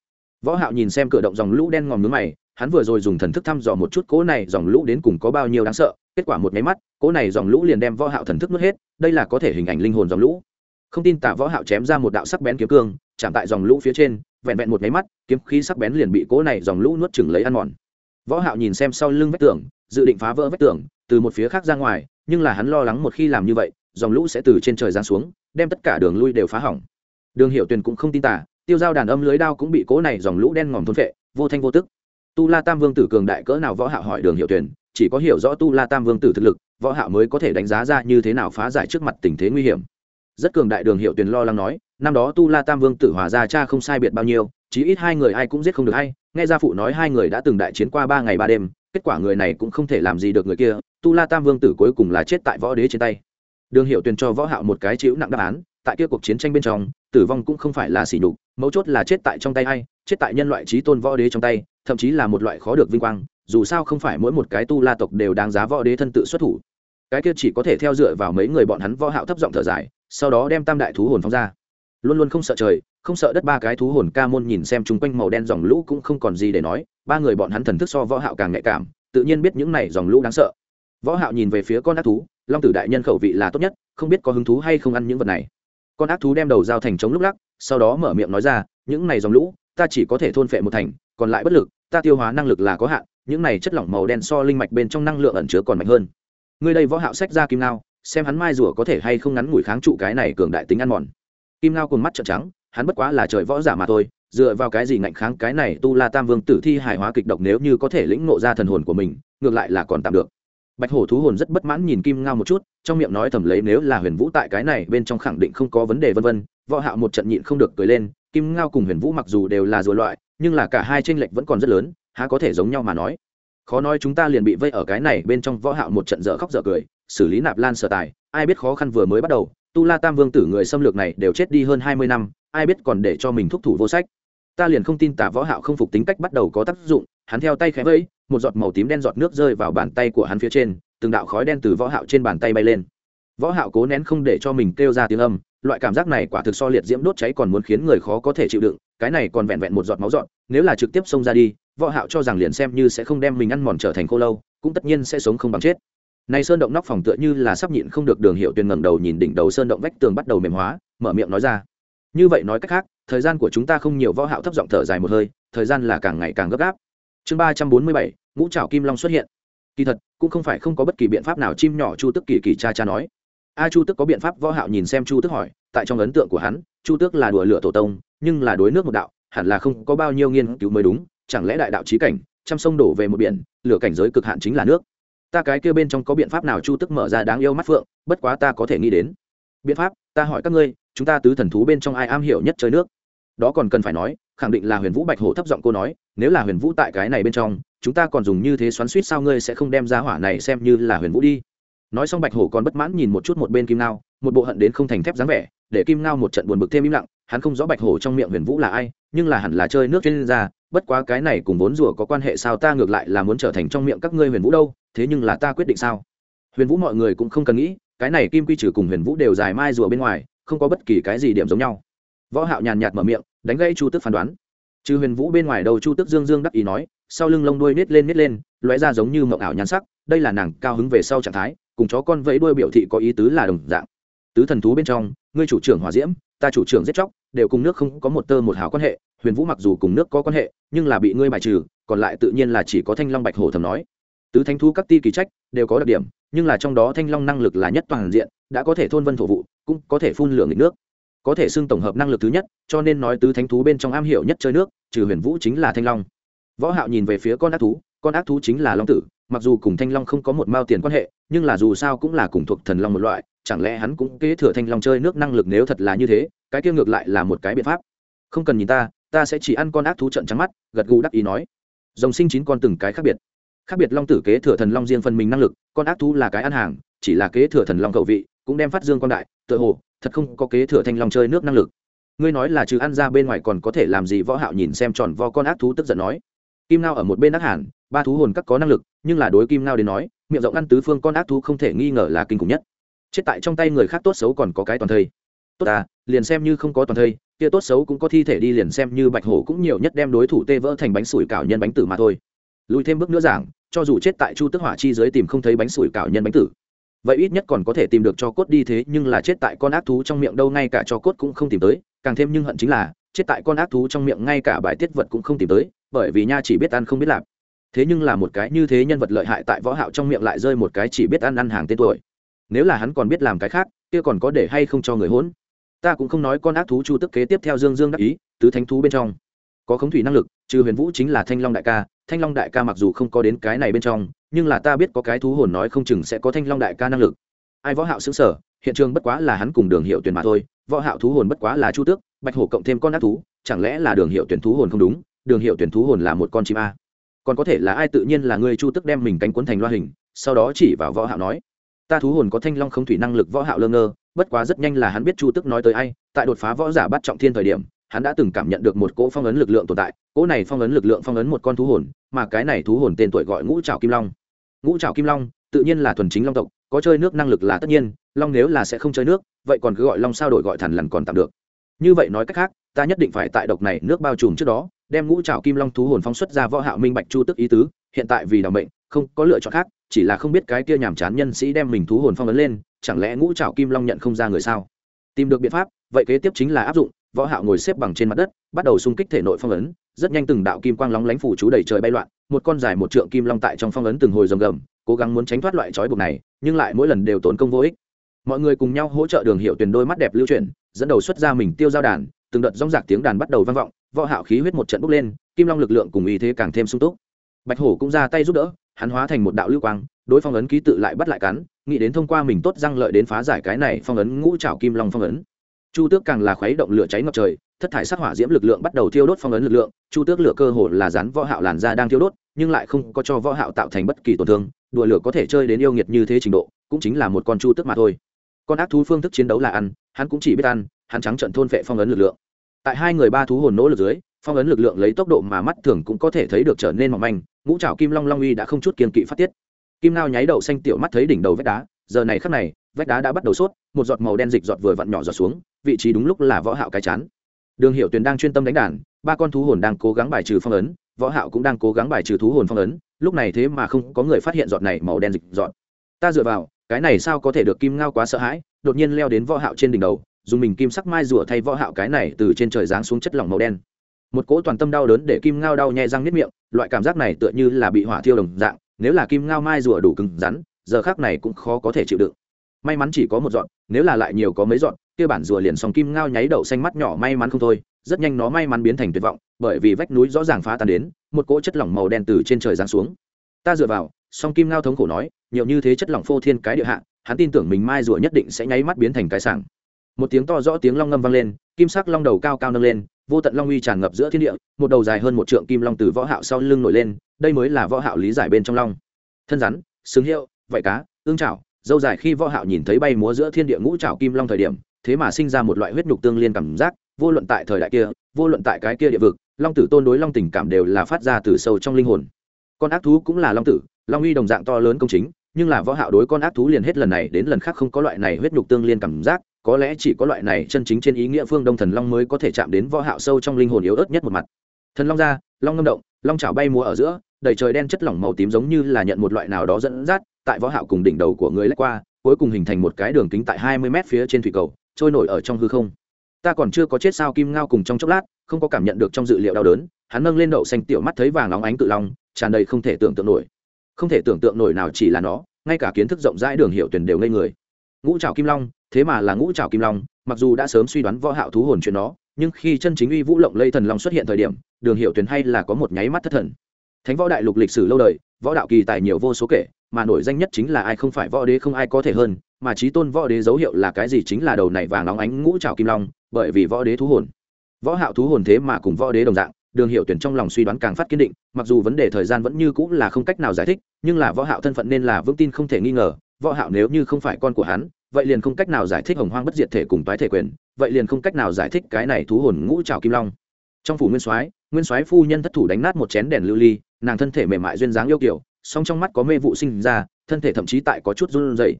Võ hạo nhìn xem cửa động dòng lũ đen ngòm nước mày hắn vừa rồi dùng thần thức thăm dò một chút cỗ này dòng lũ đến cùng có bao nhiêu đáng sợ, kết quả một nháy mắt, cỗ này dòng lũ liền đem võ hạo thần thức nuốt hết, đây là có thể hình ảnh linh hồn dòng lũ. Không tin tả võ hạo chém ra một đạo sắc bén kiếm cương, chạm tại dòng lũ phía trên, vẹn vẹn một nháy mắt, kiếm khí sắc bén liền bị cỗ này dòng lũ nuốt chửng lấy ăn mòn. Võ hạo nhìn xem sau lưng vách tường, dự định phá vỡ vách tường, từ một phía khác ra ngoài, nhưng là hắn lo lắng một khi làm như vậy, dòng lũ sẽ từ trên trời giáng xuống, đem tất cả đường lui đều phá hỏng. Đường hiệu tuyền cũng không tin tả tiêu giao đàn âm lưới đao cũng bị cỗ này dòng lũ đen ngòm thôn phệ, vô thanh vô tức tu la tam vương tử cường đại cỡ nào võ hạo hỏi đường hiệu tuyền, chỉ có hiểu rõ tu la tam vương tử thực lực, võ hạo mới có thể đánh giá ra như thế nào phá giải trước mặt tình thế nguy hiểm. Rất cường đại đường hiệu tuyền lo lắng nói, năm đó tu la tam vương tử hòa ra cha không sai biệt bao nhiêu, chí ít hai người ai cũng giết không được hay nghe gia phụ nói hai người đã từng đại chiến qua ba ngày ba đêm, kết quả người này cũng không thể làm gì được người kia, tu la tam vương tử cuối cùng là chết tại võ đế trên tay. Đường hiệu tuyền cho võ hạo một cái chịu nặng đáp án, tại kia cuộc chiến tranh bên trong, tử vong cũng không phải là sỉ nhục mấu chốt là chết tại trong tay hay chết tại nhân loại trí tôn võ đế trong tay, thậm chí là một loại khó được vinh quang, dù sao không phải mỗi một cái tu la tộc đều đáng giá võ đế thân tự xuất thủ. Cái kia chỉ có thể theo dựa vào mấy người bọn hắn võ hạo thấp giọng thở dài, sau đó đem tam đại thú hồn phóng ra. Luôn luôn không sợ trời, không sợ đất ba cái thú hồn ca môn nhìn xem chung quanh màu đen dòng lũ cũng không còn gì để nói, ba người bọn hắn thần thức so võ hạo càng nhạy cảm, tự nhiên biết những này dòng lũ đáng sợ. Võ hạo nhìn về phía con ác thú, long tử đại nhân khẩu vị là tốt nhất, không biết có hứng thú hay không ăn những vật này con ác thú đem đầu dao thành trống lúc lắc, sau đó mở miệng nói ra, những này dòng lũ, ta chỉ có thể thôn phệ một thành, còn lại bất lực, ta tiêu hóa năng lực là có hạn, những này chất lỏng màu đen so linh mạch bên trong năng lượng ẩn chứa còn mạnh hơn. Người đây võ hạo sách ra kim nao xem hắn mai rùa có thể hay không ngắn ngủi kháng trụ cái này cường đại tính ăn mòn. Kim nao cùng mắt trợn trắng, hắn bất quá là trời võ giả mà thôi, dựa vào cái gì ngạnh kháng cái này tu la tam vương tử thi hài hóa kịch độc nếu như có thể lĩnh ngộ ra thần hồn của mình, ngược lại là còn tạm được bạch hổ thú hồn rất bất mãn nhìn kim ngao một chút, trong miệng nói thầm lấy nếu là huyền vũ tại cái này bên trong khẳng định không có vấn đề vân vân, võ hạo một trận nhịn không được cười lên, kim ngao cùng huyền vũ mặc dù đều là rùa loại, nhưng là cả hai tranh lệch vẫn còn rất lớn, há có thể giống nhau mà nói. Khó nói chúng ta liền bị vây ở cái này bên trong võ hạo một trận dở khóc dở cười, xử lý nạp lan sở tài, ai biết khó khăn vừa mới bắt đầu, tu la tam vương tử người xâm lược này đều chết đi hơn 20 năm, ai biết còn để cho mình thúc thủ vô sách. Ta liền không tin tả võ hạo không phục tính cách bắt đầu có tác dụng, hắn theo tay khẽ vẫy một giọt màu tím đen giọt nước rơi vào bàn tay của hắn phía trên, từng đạo khói đen từ võ hạo trên bàn tay bay lên. Võ hạo cố nén không để cho mình kêu ra tiếng âm, loại cảm giác này quả thực so liệt diễm đốt cháy còn muốn khiến người khó có thể chịu đựng, cái này còn vẹn vẹn một giọt máu giọt, nếu là trực tiếp xông ra đi, võ hạo cho rằng liền xem như sẽ không đem mình ăn mòn trở thành khô lâu, cũng tất nhiên sẽ sống không bằng chết. Này sơn động nóc phòng tựa như là sắp nhịn không được đường hiệu tuyền ngẩng đầu nhìn đỉnh đầu sơn động vách tường bắt đầu mềm hóa, mở miệng nói ra. Như vậy nói cách khác, thời gian của chúng ta không nhiều, võ hạo thấp giọng thở dài một hơi, thời gian là càng ngày càng gấp gáp chương ba trăm bốn mươi bảy, ngũ trảo kim long xuất hiện. Kỳ thật, cũng không phải không có bất kỳ biện pháp nào chim nhỏ chu tức kỳ kỳ cha cha nói. A chu tức có biện pháp võ hạo nhìn xem chu tức hỏi, tại trong ấn tượng của hắn, chu tước là đùa lửa tổ tông, nhưng là đối nước một đạo, hẳn là không có bao nhiêu nghiên cứu mới đúng, chẳng lẽ đại đạo trí cảnh, trăm sông đổ về một biển, lửa cảnh giới cực hạn chính là nước. Ta cái kia bên trong có biện pháp nào chu tức mở ra đáng yêu mắt phượng, bất quá ta có thể nghĩ đến. Biện pháp, ta hỏi các ngươi, chúng ta tứ thần thú bên trong ai am hiểu nhất chơi nước? Đó còn cần phải nói, khẳng định là huyền vũ bạch hổ thấp giọng cô nói nếu là huyền vũ tại cái này bên trong, chúng ta còn dùng như thế xoắn suýt sao ngươi sẽ không đem ra hỏa này xem như là huyền vũ đi. Nói xong bạch hổ còn bất mãn nhìn một chút một bên kim ngao, một bộ hận đến không thành thép dáng vẻ, để kim ngao một trận buồn bực thêm im lặng, hắn không rõ bạch hổ trong miệng huyền vũ là ai, nhưng là hẳn là chơi nước trên ra, bất quá cái này cùng vốn rùa có quan hệ sao ta ngược lại là muốn trở thành trong miệng các ngươi huyền vũ đâu, thế nhưng là ta quyết định sao? Huyền vũ mọi người cũng không cần nghĩ, cái này kim quy trừ cùng huyền vũ đều dài mai rùa bên ngoài, không có bất kỳ cái gì điểm giống nhau. Võ hạo nhàn nhạt mở miệng, đánh gãy chu tức phán đoán trừ huyền vũ bên ngoài đầu chu tức dương dương đắc ý nói, sau lưng lông đuôi nết lên nết lên, lóe ra giống như mộng ảo nhan sắc, đây là nàng cao hứng về sau trạng thái, cùng chó con vẫy đuôi biểu thị có ý tứ là đồng dạng. Tứ thần thú bên trong, ngươi chủ trưởng hòa diễm, ta chủ trưởng giết chóc, đều cùng nước không có một tơ một hào quan hệ, huyền vũ mặc dù cùng nước có quan hệ, nhưng là bị ngươi bài trừ, còn lại tự nhiên là chỉ có thanh long bạch hổ thầm nói. Tứ thánh thú các ti kỳ trách, đều có đặc điểm, nhưng là trong đó thanh long năng lực là nhất toàn diện, đã có thể thôn vân thổ vụ, cũng có thể phun lửa nghịch nước có thể xưng tổng hợp năng lực thứ nhất, cho nên nói tứ thánh thú bên trong am hiểu nhất chơi nước, trừ huyền vũ chính là thanh long. Võ hạo nhìn về phía con ác thú, con ác thú chính là long tử, mặc dù cùng thanh long không có một mao tiền quan hệ, nhưng là dù sao cũng là cùng thuộc thần long một loại, chẳng lẽ hắn cũng kế thừa thanh long chơi nước năng lực nếu thật là như thế, cái kia ngược lại là một cái biện pháp. Không cần nhìn ta ta sẽ chỉ ăn con ác thú trận trắng mắt, gật gù đắc ý nói. Rồng sinh chín con từng cái khác biệt. Khác biệt long tử kế thừa thần long riêng phần mình năng lực, con ác thú là cái ăn hàng, chỉ là kế thừa thần long cầu vị, cũng đem phát dương con đại, tựa hồ thật không có kế thừa thanh long chơi nước năng lực. Ngươi nói là trừ ăn ra bên ngoài còn có thể làm gì võ hạo nhìn xem tròn vo con ác thú tức giận nói. Kim nao ở một bên ác hẳn ba thú hồn các có năng lực, nhưng là đối kim nao đến nói, miệng rộng ăn tứ phương con ác thú không thể nghi ngờ là kinh khủng nhất. Chết tại trong tay người khác tốt xấu còn có cái toàn thây. Tốt à liền xem như không có toàn thây, kia tốt xấu cũng có thi thể đi liền xem như bạch hổ cũng nhiều nhất đem đối thủ tê vỡ thành bánh sủi cảo nhân bánh tử mà thôi. Lùi thêm bước nữa giảng, cho dù chết tại chu tức hỏa chi dưới tìm không thấy bánh sủi cảo nhân bánh tử vậy ít nhất còn có thể tìm được cho cốt đi thế nhưng là chết tại con ác thú trong miệng đâu, ngay cả cho cốt cũng không tìm tới. Càng thêm nhưng hận chính là, chết tại con ác thú trong miệng ngay cả bài tiết vật cũng không tìm tới, bởi vì nha chỉ biết ăn không biết làm. Thế nhưng là một cái như thế nhân vật lợi hại tại võ hạo trong miệng lại rơi một cái chỉ biết ăn ăn hàng tên tuổi. Nếu là hắn còn biết làm cái khác, kia còn có để hay không cho người hỗn? Ta cũng không nói con ác thú chu tức kế tiếp theo dương dương đắc ý, tứ thánh thú bên trong. Có khống thủy năng lực, trừ huyền vũ chính là thanh long đại ca, thanh long đại ca mặc dù không có đến cái này bên trong nhưng là ta biết có cái thú hồn nói không chừng sẽ có thanh long đại ca năng lực. Ai võ hạo xứng sở, hiện trường bất quá là hắn cùng đường hiệu tuyển mà thôi, võ hạo thú hồn bất quá là chu tước, bạch hổ cộng thêm con ác thú, chẳng lẽ là đường hiệu tuyển thú hồn không đúng? Đường hiệu tuyển thú hồn là một con chim a. Còn có thể là ai tự nhiên là người chu tước đem mình cánh cuốn thành loa hình, sau đó chỉ vào võ hạo nói, ta thú hồn có thanh long không thủy năng lực võ hạo lơ ngơ, bất quá rất nhanh là hắn biết chu tước nói tới ai, tại đột phá võ giả bắt trọng thiên thời điểm, hắn đã từng cảm nhận được một cỗ phong ấn lực lượng tồn tại, cỗ này phong ấn lực lượng phong ấn một con thú hồn, mà cái này thú hồn tên tuổi gọi ngũ trảo kim long ngũ trảo kim long, tự nhiên là thuần chính long tộc, có chơi nước năng lực là tất nhiên, long nếu là sẽ không chơi nước, vậy còn cứ gọi long sao đổi gọi thần lần còn tạm được. Như vậy nói cách khác, ta nhất định phải tại độc này nước bao trùm trước đó, đem ngũ trảo kim long thú hồn phóng xuất ra võ hạo minh bạch chu tức ý tứ, hiện tại vì đảm bệnh không có lựa chọn khác, chỉ là không biết cái kia nhảm chán nhân sĩ đem mình thú hồn phong ấn lên, chẳng lẽ ngũ trảo kim long nhận không ra người sao? Tìm được biện pháp, vậy kế tiếp chính là áp dụng, võ hạo ngồi xếp bằng trên mặt đất, bắt đầu xung kích thể nội phong ấn, rất nhanh từng đạo kim quang lóng lánh phủ chú đầy trời bay loạn một con dài một trượng kim long tại trong phong ấn từng hồi rồng gầm, cố gắng muốn tránh thoát loại trói buộc này, nhưng lại mỗi lần đều tốn công vô ích. Mọi người cùng nhau hỗ trợ đường hiệu tuyển đôi mắt đẹp lưu chuyển, dẫn đầu xuất ra mình tiêu giao đàn, từng đợt rong rạc tiếng đàn bắt đầu vang vọng, võ hạo khí huyết một trận bốc lên, kim long lực lượng cùng ý thế càng thêm sung túc. Bạch hổ cũng ra tay giúp đỡ, hắn hóa thành một đạo lưu quang, đối phong ấn ký tự lại bắt lại cắn, nghĩ đến thông qua mình tốt răng lợi đến phá giải cái này phong ấn ngũ trảo kim long phong ấn chu tước càng là khuấy động lửa cháy ngập trời, thất thải sắc hỏa diễm lực lượng bắt đầu thiêu đốt phong ấn lực lượng. Chu tước lửa cơ hồ là rắn võ hạo làn da đang thiêu đốt, nhưng lại không có cho võ hạo tạo thành bất kỳ tổn thương. Đùa lửa có thể chơi đến yêu nghiệt như thế trình độ, cũng chính là một con chu tước mà thôi. Con ác thú phương thức chiến đấu là ăn, hắn cũng chỉ biết ăn, hắn trắng trận thôn phệ phong ấn lực lượng. Tại hai người ba thú hồn nỗ lực dưới, phong ấn lực lượng lấy tốc độ mà mắt thường cũng có thể thấy được trở nên mỏng manh, ngũ trảo kim long long uy đã không chút kiên kỵ phát tiết. Kim nao nháy đầu xanh tiểu mắt thấy đỉnh đầu vách đá, giờ này khắc này, vách đá đã bắt đầu sốt, một giọt màu đen dịch giọt vừa vặn nhỏ giọt xuống vị trí đúng lúc là võ hạo cái chán. Đường hiệu tuyền đang chuyên tâm đánh đàn, ba con thú hồn đang cố gắng bài trừ phong ấn, võ hạo cũng đang cố gắng bài trừ thú hồn phong ấn, lúc này thế mà không có người phát hiện giọt này màu đen dịch giọt. Ta dựa vào, cái này sao có thể được kim ngao quá sợ hãi, đột nhiên leo đến võ hạo trên đỉnh đầu, dùng mình kim sắc mai rùa thay võ hạo cái này từ trên trời giáng xuống chất lỏng màu đen. Một cỗ toàn tâm đau đớn để kim ngao đau nhè răng niết miệng, loại cảm giác này tựa như là bị hỏa thiêu đồng dạng, nếu là kim ngao mai rùa đủ cứng rắn, giờ khắc này cũng khó có thể chịu đựng. May mắn chỉ có một dọn nếu là lại nhiều có mấy dọn kia bản rùa liền sòng kim ngao nháy đậu xanh mắt nhỏ may mắn không thôi, rất nhanh nó may mắn biến thành tuyệt vọng, bởi vì vách núi rõ ràng phá tan đến, một cỗ chất lỏng màu đen từ trên trời giáng xuống. Ta dựa vào, song kim ngao thống khổ nói, nhiều như thế chất lỏng phô thiên cái địa hạ, hắn tin tưởng mình mai rùa nhất định sẽ nháy mắt biến thành cái sảng. Một tiếng to rõ tiếng long ngâm vang lên, kim sắc long đầu cao cao nâng lên, vô tận long uy tràn ngập giữa thiên địa, một đầu dài hơn một trượng kim long từ võ hạo sau lưng nổi lên, đây mới là võ hạo lý giải bên trong long. Thân rắn sướng hiệu, vảy cá, ương chảo, dâu dài khi võ hạo nhìn thấy bay múa giữa thiên địa ngũ chảo kim long thời điểm thế mà sinh ra một loại huyết nhục tương liên cảm giác, vô luận tại thời đại kia, vô luận tại cái kia địa vực, long tử tôn đối long tình cảm đều là phát ra từ sâu trong linh hồn. Con ác thú cũng là long tử, long uy đồng dạng to lớn công chính, nhưng là võ hạo đối con ác thú liền hết lần này đến lần khác không có loại này huyết nhục tương liên cảm giác, có lẽ chỉ có loại này chân chính trên ý nghĩa phương đông thần long mới có thể chạm đến võ hạo sâu trong linh hồn yếu ớt nhất một mặt. Thần long ra, long ngâm động, long chảo bay múa ở giữa, đầy trời đen chất lỏng màu tím giống như là nhận một loại nào đó dẫn dắt, tại võ hạo cùng đỉnh đầu của người lách qua, cuối cùng hình thành một cái đường kính tại 20 mét phía trên thủy cầu trôi nổi ở trong hư không. Ta còn chưa có chết sao kim ngao cùng trong chốc lát, không có cảm nhận được trong dự liệu đau đớn, hắn nâng lên đậu xanh tiểu mắt thấy vàng óng ánh cự long, tràn đầy không thể tưởng tượng nổi. Không thể tưởng tượng nổi nào chỉ là nó, ngay cả kiến thức rộng rãi đường hiệu tuyển đều ngây người. Ngũ trảo kim long, thế mà là ngũ trảo kim long, mặc dù đã sớm suy đoán võ hạo thú hồn chuyện nó, nhưng khi chân chính uy vũ lộng lây thần long xuất hiện thời điểm, đường hiệu tuyển hay là có một nháy mắt thất thần. Thánh võ đại lục lịch sử lâu đời, võ đạo kỳ tài nhiều vô số kể, mà nổi danh nhất chính là ai không phải võ đế không ai có thể hơn mà trí tôn võ đế dấu hiệu là cái gì chính là đầu này vàng óng ánh ngũ trảo kim long, bởi vì võ đế thú hồn. Võ hạo thú hồn thế mà cùng võ đế đồng dạng, đường hiệu tuyển trong lòng suy đoán càng phát kiên định, mặc dù vấn đề thời gian vẫn như cũ là không cách nào giải thích, nhưng là võ hạo thân phận nên là vững tin không thể nghi ngờ, võ hạo nếu như không phải con của hắn, vậy liền không cách nào giải thích hồng hoang bất diệt thể cùng toái thể quyền, vậy liền không cách nào giải thích cái này thú hồn ngũ trảo kim long. Trong phủ nguyên soái nguyên soái phu nhân thất thủ đánh nát một chén đèn lưu ly, nàng thân thể mềm mại duyên dáng yêu kiều, song trong mắt có mê vụ sinh ra, thân thể thậm chí tại có chút run rẩy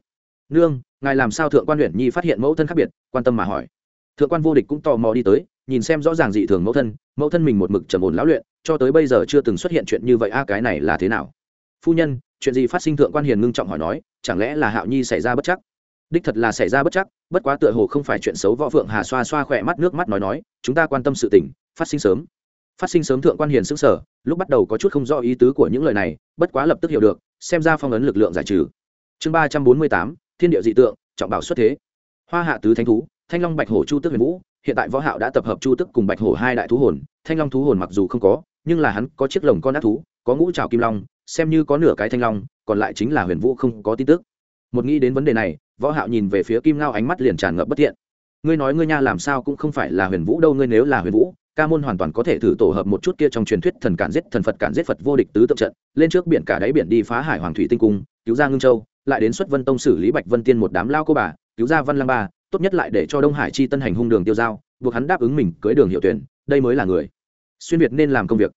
nương, ngài làm sao thượng quan huyện nhi phát hiện mẫu thân khác biệt, quan tâm mà hỏi. Thượng quan vô địch cũng tò mò đi tới, nhìn xem rõ ràng dị thường mẫu thân mẫu thân mình một mực trầm ổn lão luyện, cho tới bây giờ chưa từng xuất hiện chuyện như vậy, a, cái này là thế nào? Phu nhân, chuyện gì phát sinh thượng quan hiền ngưng trọng hỏi nói, chẳng lẽ là hạo nhi xảy ra bất chắc? Đích thật là xảy ra bất chắc, bất quá tựa hồ không phải chuyện xấu, võ phượng hà xoa xoa khỏe mắt nước mắt nói nói, chúng ta quan tâm sự tình, phát sinh sớm. Phát sinh sớm thượng quan hiền xứng sở lúc bắt đầu có chút không rõ ý tứ của những lời này, bất quá lập tức hiểu được, xem ra phong ấn lực lượng giải trừ. Chương ba trăm bốn mươi tám thiên địa dị tượng, trọng bảo xuất thế. Hoa hạ tứ thánh thú, thanh long bạch hổ chu tức huyền vũ, hiện tại võ hạo đã tập hợp chu tức cùng bạch hổ hai đại thú hồn, thanh long thú hồn mặc dù không có, nhưng là hắn có chiếc lồng con ác thú, có ngũ trào kim long, xem như có nửa cái thanh long, còn lại chính là huyền vũ không có tin tức. Một nghĩ đến vấn đề này, võ hạo nhìn về phía kim ngao ánh mắt liền tràn ngập bất thiện. Ngươi nói ngươi nha làm sao cũng không phải là huyền vũ đâu, ngươi nếu là huyền vũ, ca môn hoàn toàn có thể thử tổ hợp một chút kia trong truyền thuyết thần cản giết thần phật cản giết phật vô địch tứ tượng trận, lên trước biển cả đáy biển đi phá hải hoàng thủy tinh cung, cứu ra ngưng châu lại đến xuất vân tông xử lý bạch vân tiên một đám lao cô bà, cứu ra văn lăng ba, tốt nhất lại để cho đông hải chi tân hành hung đường tiêu giao, buộc hắn đáp ứng mình cưới đường hiệu tuyển, đây mới là người. Xuyên việt nên làm công việc.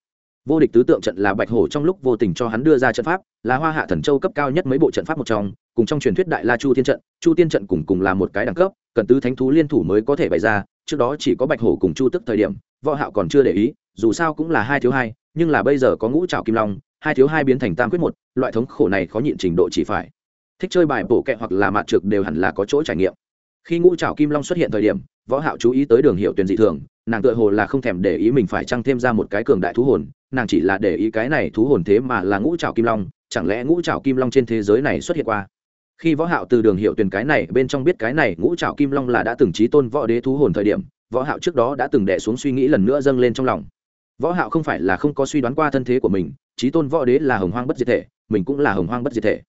Vô địch tứ tượng trận là bạch hổ trong lúc vô tình cho hắn đưa ra trận pháp, là hoa hạ thần châu cấp cao nhất mấy bộ trận pháp một trong, cùng trong truyền thuyết đại la chu thiên trận, chu tiên trận cùng cùng là một cái đẳng cấp, cần tứ thánh thú liên thủ mới có thể bày ra, trước đó chỉ có bạch hổ cùng chu tức thời điểm, võ hạo còn chưa để ý, dù sao cũng là hai thiếu hai, nhưng là bây giờ có ngũ trảo kim long, hai thiếu hai biến thành tam quyết một, loại thống khổ này khó nhịn trình độ chỉ phải thích chơi bài bổ kẹ hoặc là mạt trực đều hẳn là có chỗ trải nghiệm. Khi ngũ trào kim long xuất hiện thời điểm, võ hạo chú ý tới đường hiệu tuyển dị thường, nàng tựa hồ là không thèm để ý mình phải trăng thêm ra một cái cường đại thú hồn, nàng chỉ là để ý cái này thú hồn thế mà là ngũ trào kim long, chẳng lẽ ngũ trào kim long trên thế giới này xuất hiện qua? Khi võ hạo từ đường hiệu tuyển cái này, bên trong biết cái này ngũ trào kim long là đã từng trí tôn võ đế thú hồn thời điểm, võ hạo trước đó đã từng đè xuống suy nghĩ lần nữa dâng lên trong lòng. Võ hạo không phải là không có suy đoán qua thân thế của mình trí tôn võ đế là hồng hoang bất diệt thể, mình cũng là hồng hoang bất diệt thể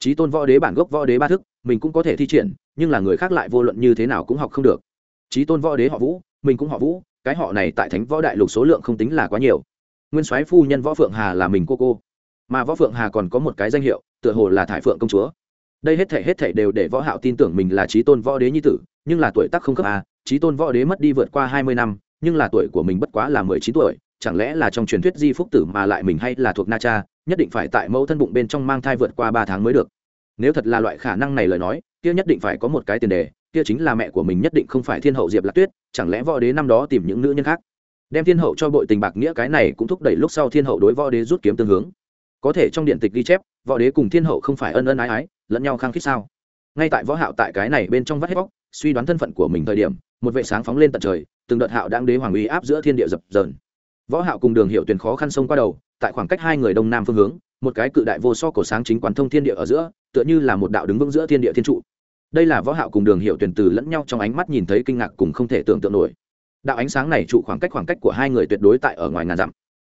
trí tôn võ đế bản gốc võ đế ba thức, mình cũng có thể thi triển, nhưng là người khác lại vô luận như thế nào cũng học không được. Trí tôn võ đế họ vũ, mình cũng họ vũ, cái họ này tại thánh võ đại lục số lượng không tính là quá nhiều. Nguyên soái phu nhân võ phượng hà là mình cô cô. Mà võ phượng hà còn có một cái danh hiệu, tựa hồ là thải phượng công chúa. Đây hết thể hết thể đều để võ hạo tin tưởng mình là trí tôn võ đế nhi tử, nhưng là tuổi tác không cấp a trí tôn võ đế mất đi vượt qua hai mươi năm, nhưng là tuổi của mình bất quá là mười chín tuổi, chẳng lẽ là trong truyền thuyết di phúc tử mà lại mình hay là thuộc na cha nhất định phải tại mẫu thân bụng bên trong mang thai vượt qua ba tháng mới được. Nếu thật là loại khả năng này lời nói, kia nhất định phải có một cái tiền đề, kia chính là mẹ của mình nhất định không phải thiên hậu diệp lạc tuyết, chẳng lẽ võ đế năm đó tìm những nữ nhân khác? Đem thiên hậu cho bội tình bạc nghĩa cái này cũng thúc đẩy lúc sau thiên hậu đối võ đế rút kiếm tương hướng. Có thể trong điện tịch ghi chép, võ đế cùng thiên hậu không phải ân ân ái ái, lẫn nhau khăng khít sao? Ngay tại võ hạo tại cái này bên trong vắt hết bóc, suy đoán thân phận của mình thời điểm, một vệ sáng phóng lên tận trời, từng đợt hạo đang đế hoàng uy áp giữa thiên địa dập dờn võ hạo cùng đường hiệu tuyển khó khăn sông qua đầu, tại khoảng cách hai người đông nam phương hướng, một cái cự đại vô so cổ sáng chính quán thông thiên địa ở giữa, tựa như là một đạo đứng vững giữa thiên địa thiên trụ. Đây là võ hạo cùng đường hiệu tuyển từ lẫn nhau trong ánh mắt nhìn thấy kinh ngạc cùng không thể tưởng tượng nổi. Đạo ánh sáng này trụ khoảng cách khoảng cách của hai người tuyệt đối tại ở ngoài ngàn dặm.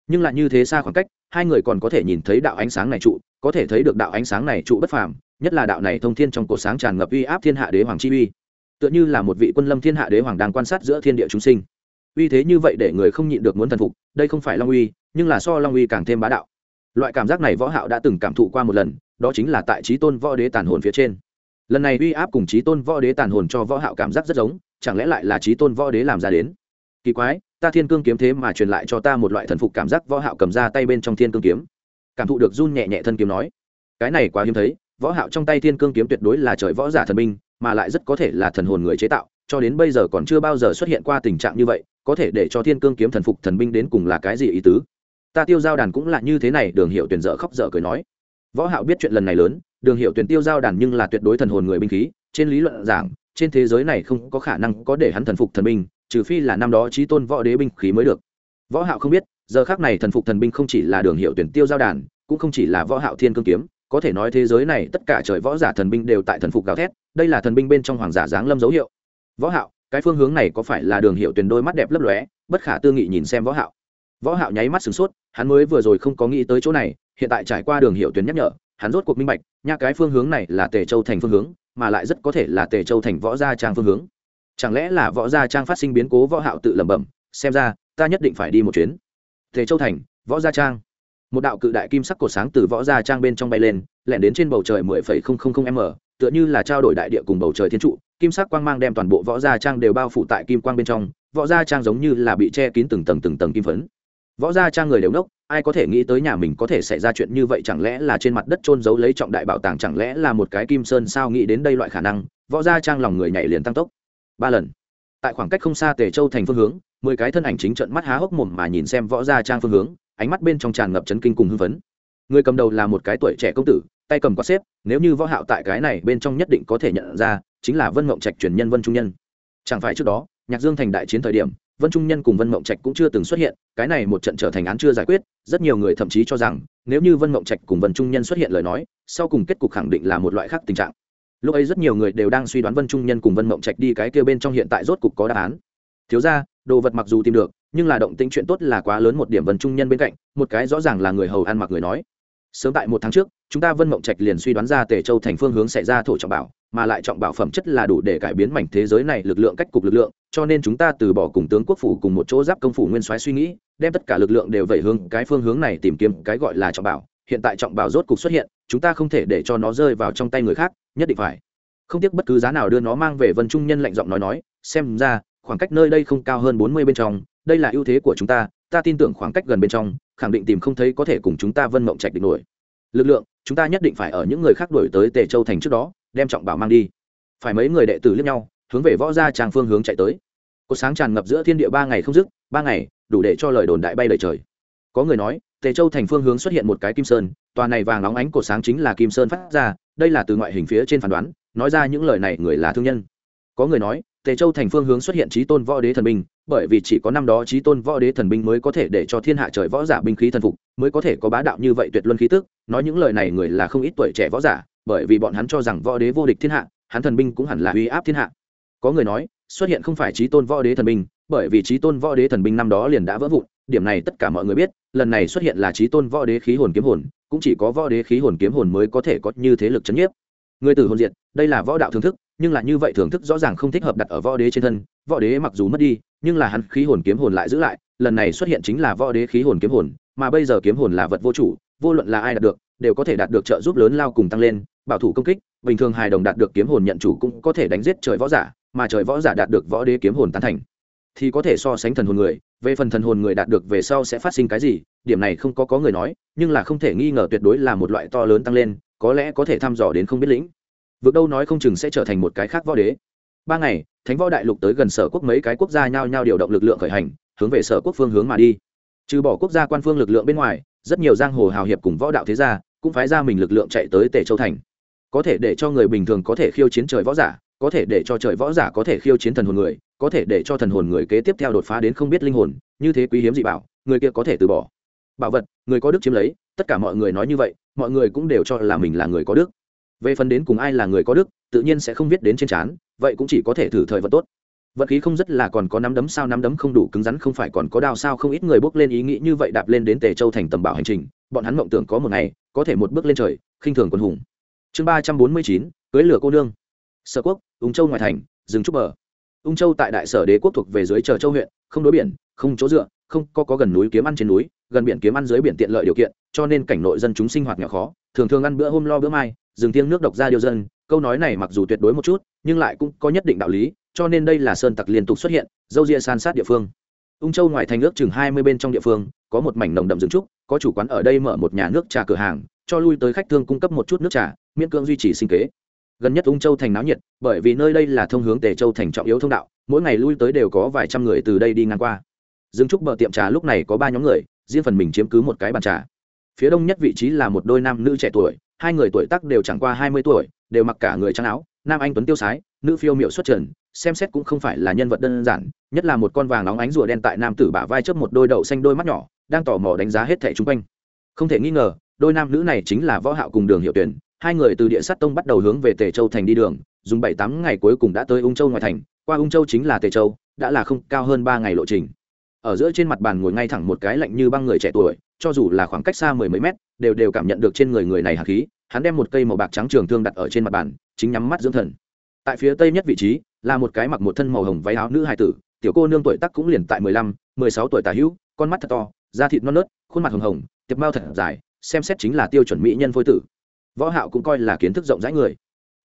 Nhưng lại như thế xa khoảng cách, hai người còn có thể nhìn thấy đạo ánh sáng này trụ, có thể thấy được đạo ánh sáng này trụ bất phàm, nhất là đạo này thông thiên trong cổ sáng tràn ngập uy áp thiên hạ đế hoàng chi uy. Tựa như là một vị quân lâm thiên hạ đế hoàng đang quan sát giữa thiên địa chúng sinh uy thế như vậy để người không nhịn được muốn thần phục, đây không phải long uy, nhưng là so long uy càng thêm bá đạo. Loại cảm giác này võ hạo đã từng cảm thụ qua một lần, đó chính là tại trí tôn võ đế tàn hồn phía trên. Lần này uy áp cùng trí tôn võ đế tàn hồn cho võ hạo cảm giác rất giống, chẳng lẽ lại là trí tôn võ đế làm ra đến? Kỳ quái, ta thiên cương kiếm thế mà truyền lại cho ta một loại thần phục cảm giác võ hạo cầm ra tay bên trong thiên cương kiếm. Cảm thụ được run nhẹ nhẹ thân kiếm nói. Cái này quá hiếm thấy, võ hạo trong tay thiên cương kiếm tuyệt đối là trời võ giả thần binh, mà lại rất có thể là thần hồn người chế tạo cho đến bây giờ còn chưa bao giờ xuất hiện qua tình trạng như vậy, có thể để cho thiên cương kiếm thần phục thần binh đến cùng là cái gì ý tứ? Ta tiêu giao đàn cũng là như thế này, đường hiệu tuyển dở khóc dở cười nói. Võ hạo biết chuyện lần này lớn, đường hiệu tuyển tiêu giao đàn nhưng là tuyệt đối thần hồn người binh khí, trên lý luận giảng, trên thế giới này không có khả năng có để hắn thần phục thần binh, trừ phi là năm đó chí tôn võ đế binh khí mới được. Võ hạo không biết, giờ khắc này thần phục thần binh không chỉ là đường hiệu tuyển tiêu giao đàn, cũng không chỉ là võ hạo thiên cương kiếm, có thể nói thế giới này tất cả trời võ giả thần binh đều tại thần phục gào thét, đây là thần binh bên trong hoàng giả giáng lâm dấu hiệu võ hạo cái phương hướng này có phải là đường hiệu tuyển đôi mắt đẹp lấp lóe bất khả tư nghị nhìn xem võ hạo. Võ hạo nháy mắt sửng sốt hắn mới vừa rồi không có nghĩ tới chỗ này hiện tại trải qua đường hiệu tuyển nhắc nhở hắn rốt cuộc minh bạch nha cái phương hướng này là tề châu thành phương hướng mà lại rất có thể là tề châu thành võ gia trang phương hướng. Chẳng lẽ là võ gia trang phát sinh biến cố võ hạo tự lẩm bẩm xem ra ta nhất định phải đi một chuyến. Tề châu thành võ gia trang. Một đạo cự đại kim sắc cổ sáng từ võ gia trang bên trong bay lên lẻn đến trên bầu trời 10,000 m tựa như là trao đổi đại địa cùng bầu trời thiên trụ kim sắc quang mang đem toàn bộ võ gia trang đều bao phủ tại kim quang bên trong, võ gia trang giống như là bị che kín từng tầng từng tầng kim phấn. Võ gia trang người đều nốc, ai có thể nghĩ tới nhà mình có thể xảy ra chuyện như vậy chẳng lẽ là trên mặt đất trôn giấu lấy trọng đại bảo tàng, chẳng lẽ là một cái kim sơn sao nghĩ đến đây loại khả năng, võ gia trang lòng người nhảy liền tăng tốc. Ba lần. Tại khoảng cách không xa tề châu thành phương hướng, mười cái thân ảnh chính trận mắt há hốc mồm mà nhìn xem võ gia trang phương hướng, ánh mắt bên trong tràn ngập chấn kinh cùng hưng phấn. Người cầm đầu là một cái tuổi trẻ công tử, tay cầm quạt xếp, nếu như võ hạo tại cái này bên trong nhất định có thể nhận ra chính là vân mộng trạch truyền nhân vân trung nhân. Chẳng phải trước đó, nhạc dương thành đại chiến thời điểm, vân trung nhân cùng vân mộng trạch cũng chưa từng xuất hiện, cái này một trận trở thành án chưa giải quyết, rất nhiều người thậm chí cho rằng, nếu như vân mộng trạch cùng vân trung nhân xuất hiện lời nói, sau cùng kết cục khẳng định là một loại khác tình trạng. Lúc ấy rất nhiều người đều đang suy đoán vân trung nhân cùng vân mộng trạch đi cái kia bên trong hiện tại rốt cục có đáp án. Thiếu ra đồ vật mặc dù tìm được, nhưng là động tĩnh chuyện tốt là quá lớn một điểm vân trung nhân bên cạnh, một cái rõ ràng là người hầu ăn mặc người nói. Sớm tại một tháng trước, chúng ta vân mộng trạch liền suy đoán ra tề châu thành phương hướng xảy ra thổ trọng bảo mà lại trọng bảo phẩm chất là đủ để cải biến mảnh thế giới này lực lượng cách cục lực lượng, cho nên chúng ta từ bỏ cùng tướng quốc phủ cùng một chỗ giáp công phủ nguyên soái suy nghĩ, đem tất cả lực lượng đều vẩy hướng cái phương hướng này tìm kiếm cái gọi là trọng bảo. Hiện tại trọng bảo rốt cục xuất hiện, chúng ta không thể để cho nó rơi vào trong tay người khác, nhất định phải. Không tiếc bất cứ giá nào đưa nó mang về vân trung nhân lạnh giọng nói nói, xem ra, khoảng cách nơi đây không cao hơn bốn mươi bên trong, đây là ưu thế của chúng ta ta tin tưởng khoảng cách gần bên trong, khẳng định tìm không thấy có thể cùng chúng ta vân mộng trạch địch nổi. Lực lượng, chúng ta nhất định phải ở những người khác đổi tới tề châu thành trước đó đem trọng bảo mang đi. Phải mấy người đệ tử liếc nhau, hướng về võ gia tràng phương hướng chạy tới. Cột sáng tràn ngập giữa thiên địa ba ngày không dứt, ba ngày, đủ để cho lời đồn đại bay lời trời. Có người nói, tề châu thành phương hướng xuất hiện một cái kim sơn, tòa này vàng óng ánh cột sáng chính là kim sơn phát ra, đây là từ ngoại hình phía trên phán đoán, nói ra những lời này người là thương nhân. Có người nói, tề châu thành phương hướng xuất hiện trí tôn võ đế thần binh, bởi vì chỉ có năm đó trí tôn võ đế thần binh mới có thể để cho thiên hạ trời võ giả binh khí thần phục, mới có thể có bá đạo như vậy tuyệt luân khí tức, nói những lời này người là không ít tuổi trẻ võ giả bởi vì bọn hắn cho rằng võ đế vô địch thiên hạ, hắn thần binh cũng hẳn là uy áp thiên hạ. Có người nói, xuất hiện không phải trí tôn võ đế thần binh, bởi vì trí tôn võ đế thần binh năm đó liền đã vỡ vụn, điểm này tất cả mọi người biết, lần này xuất hiện là trí tôn võ đế khí hồn kiếm hồn, cũng chỉ có võ đế khí hồn kiếm hồn mới có thể có như thế lực chấn nhiếp. Người tử hồn diện đây là võ đạo thưởng thức, nhưng là như vậy thưởng thức rõ ràng không thích hợp đặt ở võ đế trên thân, võ đế mặc dù mất đi, nhưng là hắn khí hồn kiếm hồn lại giữ lại, lần này xuất hiện chính là võ đế khí hồn kiếm hồn, mà bây giờ kiếm hồn là vật vô chủ, vô luận là ai đạt được, đều có thể đạt được trợ giúp lớn lao cùng tăng lên bảo thủ công kích, bình thường hài đồng đạt được kiếm hồn nhận chủ cũng có thể đánh giết trời võ giả, mà trời võ giả đạt được võ đế kiếm hồn tán thành. Thì có thể so sánh thần hồn người, về phần thần hồn người đạt được về sau sẽ phát sinh cái gì, điểm này không có có người nói, nhưng là không thể nghi ngờ tuyệt đối là một loại to lớn tăng lên, có lẽ có thể thăm dò đến không biết lĩnh. Vượt đâu nói không chừng sẽ trở thành một cái khác võ đế. Ba ngày, thánh võ đại lục tới gần sở quốc mấy cái quốc gia nhao nhao điều động lực lượng khởi hành, hướng về sở quốc phương hướng mà đi. Trừ bỏ quốc gia quan phương lực lượng bên ngoài, rất nhiều giang hồ hào hiệp cùng võ đạo thế gia cũng phái ra mình lực lượng chạy tới tề châu thành có thể để cho người bình thường có thể khiêu chiến trời võ giả, có thể để cho trời võ giả có thể khiêu chiến thần hồn người, có thể để cho thần hồn người kế tiếp theo đột phá đến không biết linh hồn, như thế quý hiếm dị bảo, người kia có thể từ bỏ. Bảo vật, người có đức chiếm lấy, tất cả mọi người nói như vậy, mọi người cũng đều cho là mình là người có đức. Về phần đến cùng ai là người có đức, tự nhiên sẽ không viết đến trên trán vậy cũng chỉ có thể thử thời vật tốt. Vật khí không rất là còn có nắm đấm sao nắm đấm không đủ cứng rắn không phải còn có đao sao không ít người bước lên ý nghĩ như vậy đạp lên đến tề châu thành tầm bảo hành trình, bọn hắn mộng tưởng có một ngày, có thể một bước lên trời, khinh thường quân hùng chương ba trăm bốn mươi chín cưới lửa cô nương. Sở quốc ung châu ngoại thành rừng trúc bờ. Ung châu tại đại sở đế quốc thuộc về dưới chờ châu huyện không đối biển không chỗ dựa không có, có gần núi kiếm ăn trên núi gần biển kiếm ăn dưới biển tiện lợi điều kiện cho nên cảnh nội dân chúng sinh hoạt nhỏ khó thường thường ăn bữa hôm lo bữa mai dừng thiêng nước độc ra điều dân. Câu nói này mặc dù tuyệt đối một chút nhưng lại cũng có nhất định đạo lý cho nên đây là sơn tặc liên tục xuất hiện dâu ria san sát địa phương. Ung châu ngoại thành ước chừng hai mươi bên trong địa phương có một mảnh nồng đậm rừng trúc có chủ quán ở đây mở một nhà nước trà cửa hàng cho lui tới khách thương cung cấp một chút nước trà miễn cưỡng duy trì sinh kế. Gần nhất ung châu thành náo nhiệt, bởi vì nơi đây là thông hướng tề châu thành trọng yếu thông đạo, mỗi ngày lui tới đều có vài trăm người từ đây đi ngang qua. Dương trúc bờ tiệm trà lúc này có ba nhóm người, riêng phần mình chiếm cứ một cái bàn trà. Phía đông nhất vị trí là một đôi nam nữ trẻ tuổi, hai người tuổi tác đều chẳng qua hai mươi tuổi, đều mặc cả người trắng áo, nam anh tuấn tiêu sái, nữ phiêu miệu xuất trần, xem xét cũng không phải là nhân vật đơn giản, nhất là một con vàng óng ánh rùa đen tại nam tử bả vai chớp một đôi đậu xanh đôi mắt nhỏ, đang tò mò đánh giá hết thẻ chung quanh. Không thể nghi ngờ, đôi nam nữ này chính là võ hạo cùng đường hiệu tuyển hai người từ địa sát tông bắt đầu hướng về tề châu thành đi đường, dùng bảy tám ngày cuối cùng đã tới ung châu ngoài thành, qua ung châu chính là tề châu, đã là không cao hơn ba ngày lộ trình. Ở giữa trên mặt bàn ngồi ngay thẳng một cái lạnh như băng người trẻ tuổi, cho dù là khoảng cách xa mười mấy mét, đều đều cảm nhận được trên người người này hạt khí, hắn đem một cây màu bạc trắng trường thương đặt ở trên mặt bàn, chính nhắm mắt dưỡng thần. Tại phía tây nhất vị trí, là một cái mặc một thân màu hồng váy áo nữ hài tử, tiểu cô nương tuổi tắc cũng liền tại mười lăm, mười sáu tuổi tà hữu, con mắt thật to, da thịt non nớt, khuôn mặt hồng hồng, tiệp mao thật dài, xem xét chính là tiêu chuẩn mỹ nhân phôi tử võ hạo cũng coi là kiến thức rộng rãi người.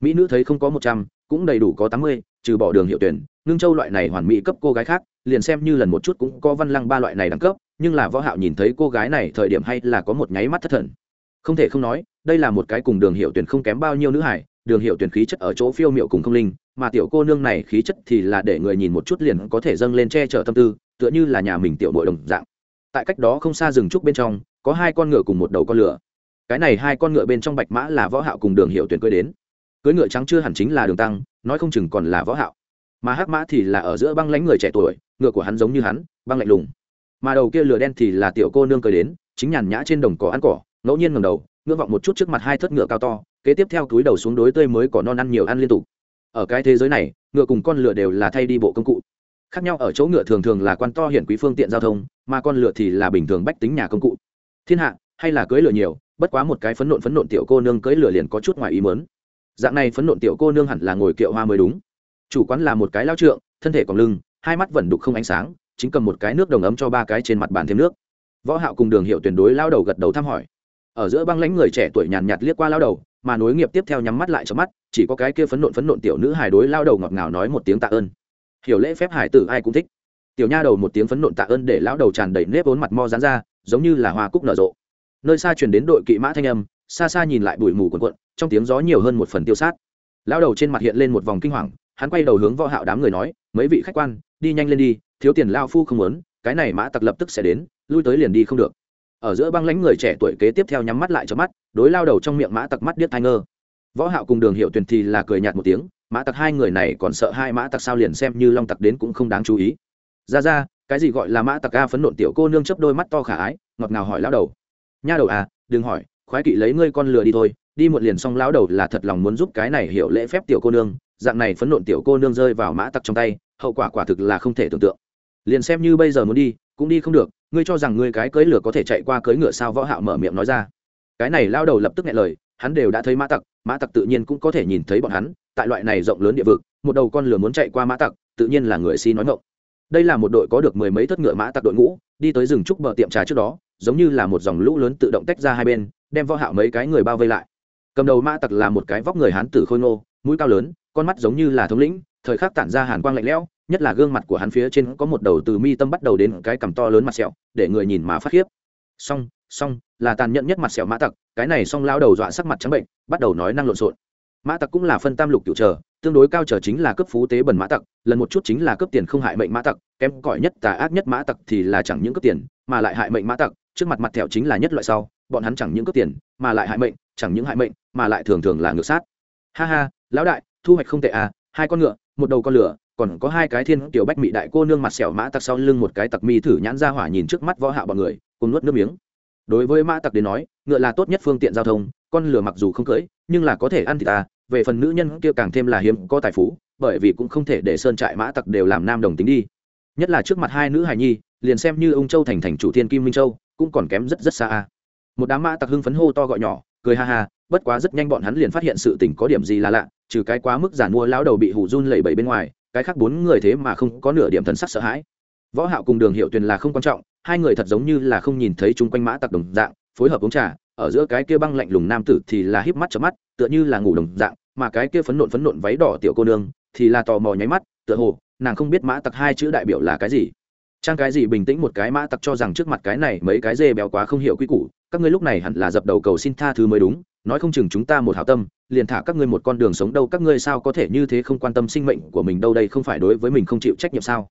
Mỹ nữ thấy không có một trăm, cũng đầy đủ có tám mươi, trừ bỏ đường hiệu tuyển, ngưng châu loại này hoàn mỹ cấp cô gái khác, liền xem như lần một chút cũng có văn lăng ba loại này đẳng cấp, nhưng là võ hạo nhìn thấy cô gái này thời điểm hay là có một nháy mắt thất thần. Không thể không nói, đây là một cái cùng đường hiệu tuyển không kém bao nhiêu nữ hải, đường hiệu tuyển khí chất ở chỗ phiêu miệu cùng không linh, mà tiểu cô nương này khí chất thì là để người nhìn một chút liền có thể dâng lên che chở tâm tư, tựa như là nhà mình tiểu bội đồng dạng. Tại cách đó không xa rừng trúc bên trong, có hai con ngựa cùng một đầu con lửa cái này hai con ngựa bên trong bạch mã là võ hạo cùng đường hiệu tuyển cưới đến. Cưới ngựa trắng chưa hẳn chính là đường tăng, nói không chừng còn là võ hạo. Mà hắc mã thì là ở giữa băng lãnh người trẻ tuổi, ngựa của hắn giống như hắn, băng lạnh lùng. Mà đầu kia lửa đen thì là tiểu cô nương cưới đến, chính nhàn nhã trên đồng cỏ ăn cỏ, ngẫu nhiên ngẩng đầu, ngưỡng vọng một chút trước mặt hai thất ngựa cao to, kế tiếp theo túi đầu xuống đối tươi mới cỏ non ăn nhiều ăn liên tục. Ở cái thế giới này, ngựa cùng con lửa đều là thay đi bộ công cụ. Khác nhau ở chỗ ngựa thường thường là quan to hiển quý phương tiện giao thông, mà con lửa thì là bình thường bách tính nhà công cụ. Thiên hạ, hay là cưới lửa nhiều bất quá một cái phấn nộn phấn nộn tiểu cô nương cưỡi lửa liền có chút ngoài ý mớn dạng này phấn nộn tiểu cô nương hẳn là ngồi kiệu hoa mới đúng. Chủ quán là một cái lao trượng, thân thể còn lưng, hai mắt vẫn đục không ánh sáng, chính cầm một cái nước đồng ấm cho ba cái trên mặt bàn thêm nước. Võ hạo cùng đường hiệu tuyển đối lao đầu gật đầu thăm hỏi. Ở giữa băng lãnh người trẻ tuổi nhàn nhạt liếc qua lao đầu, mà nối nghiệp tiếp theo nhắm mắt lại cho mắt, chỉ có cái kia phấn nộn phấn nộn tiểu nữ hài đối lao đầu ngọt ngào nói một tiếng tạ ơn. Hiểu lễ phép hải tử ai cũng thích. Tiểu nha đầu một tiếng phấn nộn tạ ơn để lão đầu tràn đầy nếp vốn mặt mo dán ra, giống như là hoa cúc nở rộ nơi xa truyền đến đội kỵ mã thanh âm, xa xa nhìn lại bụi mù quần quận, trong tiếng gió nhiều hơn một phần tiêu sát. Lão đầu trên mặt hiện lên một vòng kinh hoàng, hắn quay đầu hướng võ hạo đám người nói, mấy vị khách quan, đi nhanh lên đi, thiếu tiền lao phu không muốn, cái này mã tặc lập tức sẽ đến, lui tới liền đi không được. Ở giữa băng lãnh người trẻ tuổi kế tiếp theo nhắm mắt lại cho mắt, đối lao đầu trong miệng mã tặc mắt điếc thai ngơ. Võ hạo cùng đường hiệu tuyển thì là cười nhạt một tiếng, mã tặc hai người này còn sợ hai mã tặc sao liền xem như long tặc đến cũng không đáng chú ý. Ra ra, cái gì gọi là mã tặc a phấn nộn tiểu cô nương chớp đôi mắt to khả ái, ngọt ngào hỏi lao đầu nha đầu à đừng hỏi, khoái kỵ lấy ngươi con lừa đi thôi, đi một liền xong lão đầu là thật lòng muốn giúp cái này hiểu lễ phép tiểu cô nương, dạng này phấn nộn tiểu cô nương rơi vào mã tặc trong tay, hậu quả quả thực là không thể tưởng tượng. Liền xem như bây giờ muốn đi, cũng đi không được, ngươi cho rằng ngươi cái cưỡi lửa có thể chạy qua cưỡi ngựa sao võ hạo mở miệng nói ra. Cái này lao đầu lập tức nghe lời, hắn đều đã thấy mã tặc mã tặc tự nhiên cũng có thể nhìn thấy bọn hắn, tại loại này rộng lớn địa vực, một đầu con lửa muốn chạy qua mã tặc, tự nhiên là người si nói ngọng. Đây là một đội có được mười mấy thất ngựa mã tặc đội ngũ, đi tới rừng trúc bờ tiệm trà trước đó giống như là một dòng lũ lớn tự động tách ra hai bên, đem võ hạo mấy cái người bao vây lại. Cầm đầu mã tặc là một cái vóc người hán tử khôi ngô, mũi cao lớn, con mắt giống như là thống lĩnh, thời khắc tản ra hàn quang lạnh lẽo, nhất là gương mặt của hắn phía trên có một đầu từ mi tâm bắt đầu đến cái cằm to lớn mặt sẹo, để người nhìn mà phát khiếp. Song song, là tàn nhẫn nhất mặt sẹo mã tặc, cái này song lao đầu dọa sắc mặt trắng bệnh, bắt đầu nói năng lộn xộn. Mã tặc cũng là phân tam lục cựu trở, tương đối cao trở chính là cấp phú tế bẩn mã tặc, lần một chút chính là cấp tiền không hại mệnh mã tặc, kém cỏi nhất tà ác nhất mã tặc thì là chẳng những cấp tiền mà lại hại mệnh mã tặc, trước mặt mặt thẹo chính là nhất loại sau, bọn hắn chẳng những cướp tiền, mà lại hại mệnh, chẳng những hại mệnh, mà lại thường thường là ngược sát. Ha ha, lão đại, thu hoạch không tệ à hai con ngựa, một đầu con lửa, còn có hai cái thiên tiểu bách mị đại cô nương mặt xẻo mã tặc sau lưng một cái tặc mi thử nhãn ra hỏa nhìn trước mắt võ hạ bọn người, cùng nuốt nước miếng. Đối với mã tặc đến nói, ngựa là tốt nhất phương tiện giao thông, con lửa mặc dù không cưỡi nhưng là có thể ăn thì ta à, về phần nữ nhân kia càng thêm là hiếm có tài phú, bởi vì cũng không thể để sơn trại mã tặc đều làm nam đồng tính đi. Nhất là trước mặt hai nữ hài nhi liền xem như ông châu thành thành chủ thiên kim minh châu, cũng còn kém rất rất xa một đám mã tặc hưng phấn hô to gọi nhỏ, cười ha ha, bất quá rất nhanh bọn hắn liền phát hiện sự tình có điểm gì là lạ, trừ cái quá mức giản mua lão đầu bị hủ run lẩy bẩy bên ngoài, cái khác bốn người thế mà không có nửa điểm thần sắc sợ hãi. Võ hạo cùng đường hiệu tuyền là không quan trọng, hai người thật giống như là không nhìn thấy chúng quanh mã tặc đồng dạng, phối hợp uống trà, ở giữa cái kia băng lạnh lùng nam tử thì là híp mắt chớp mắt, tựa như là ngủ đồng dạng, mà cái kia phấn nộn phấn nộn váy đỏ tiểu cô nương thì là tò mò nháy mắt, tựa hồ, nàng không biết mã tặc hai chữ đại biểu là cái gì trang cái gì bình tĩnh một cái mã tặc cho rằng trước mặt cái này mấy cái dê béo quá không hiểu quy củ, các ngươi lúc này hẳn là dập đầu cầu xin tha thứ mới đúng, nói không chừng chúng ta một hảo tâm, liền thả các ngươi một con đường sống đâu, các ngươi sao có thể như thế không quan tâm sinh mệnh của mình đâu, đây không phải đối với mình không chịu trách nhiệm sao?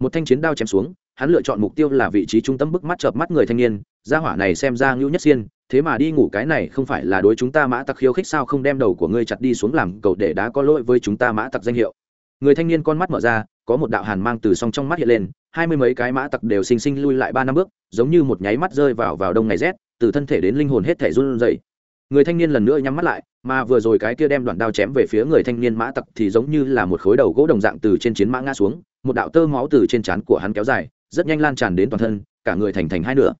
Một thanh chiến đao chém xuống, hắn lựa chọn mục tiêu là vị trí trung tâm bức mắt chợp mắt người thanh niên, gia hỏa này xem ra ngưu nhất xiên, thế mà đi ngủ cái này không phải là đối chúng ta mã tặc khiêu khích sao, không đem đầu của ngươi chặt đi xuống làm cầu để đá có lỗi với chúng ta mã tặc danh hiệu. Người thanh niên con mắt mở ra có một đạo hàn mang từ song trong mắt hiện lên, hai mươi mấy cái mã tặc đều xinh xinh lui lại ba năm bước, giống như một nháy mắt rơi vào vào đông ngày rét, từ thân thể đến linh hồn hết thể run rẩy. Người thanh niên lần nữa nhắm mắt lại, mà vừa rồi cái kia đem đoạn đao chém về phía người thanh niên mã tặc thì giống như là một khối đầu gỗ đồng dạng từ trên chiến mã ngã xuống, một đạo tơ máu từ trên trán của hắn kéo dài, rất nhanh lan tràn đến toàn thân, cả người thành thành hai nửa.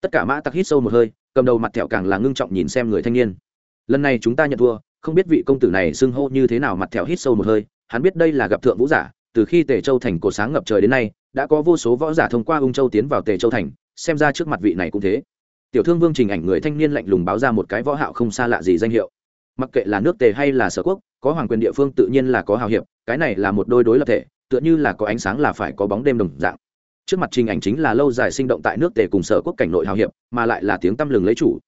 Tất cả mã tặc hít sâu một hơi, cầm đầu mặt thẹo càng là ngưng trọng nhìn xem người thanh niên. Lần này chúng ta nhận thua, không biết vị công tử này xưng hô như thế nào mặt thẹo hít sâu một hơi, hắn biết đây là gặp thượng vũ giả từ khi tề châu thành cổ sáng ngập trời đến nay, đã có vô số võ giả thông qua ung châu tiến vào tề châu thành, xem ra trước mặt vị này cũng thế. Tiểu thương vương trình ảnh người thanh niên lạnh lùng báo ra một cái võ hạo không xa lạ gì danh hiệu. Mặc kệ là nước tề hay là sở quốc, có hoàng quyền địa phương tự nhiên là có hào hiệp, cái này là một đôi đối lập thể, tựa như là có ánh sáng là phải có bóng đêm đồng dạng. Trước mặt trình ảnh chính là lâu dài sinh động tại nước tề cùng sở quốc cảnh nội hào hiệp, mà lại là tiếng tăm lừng lấy chủ.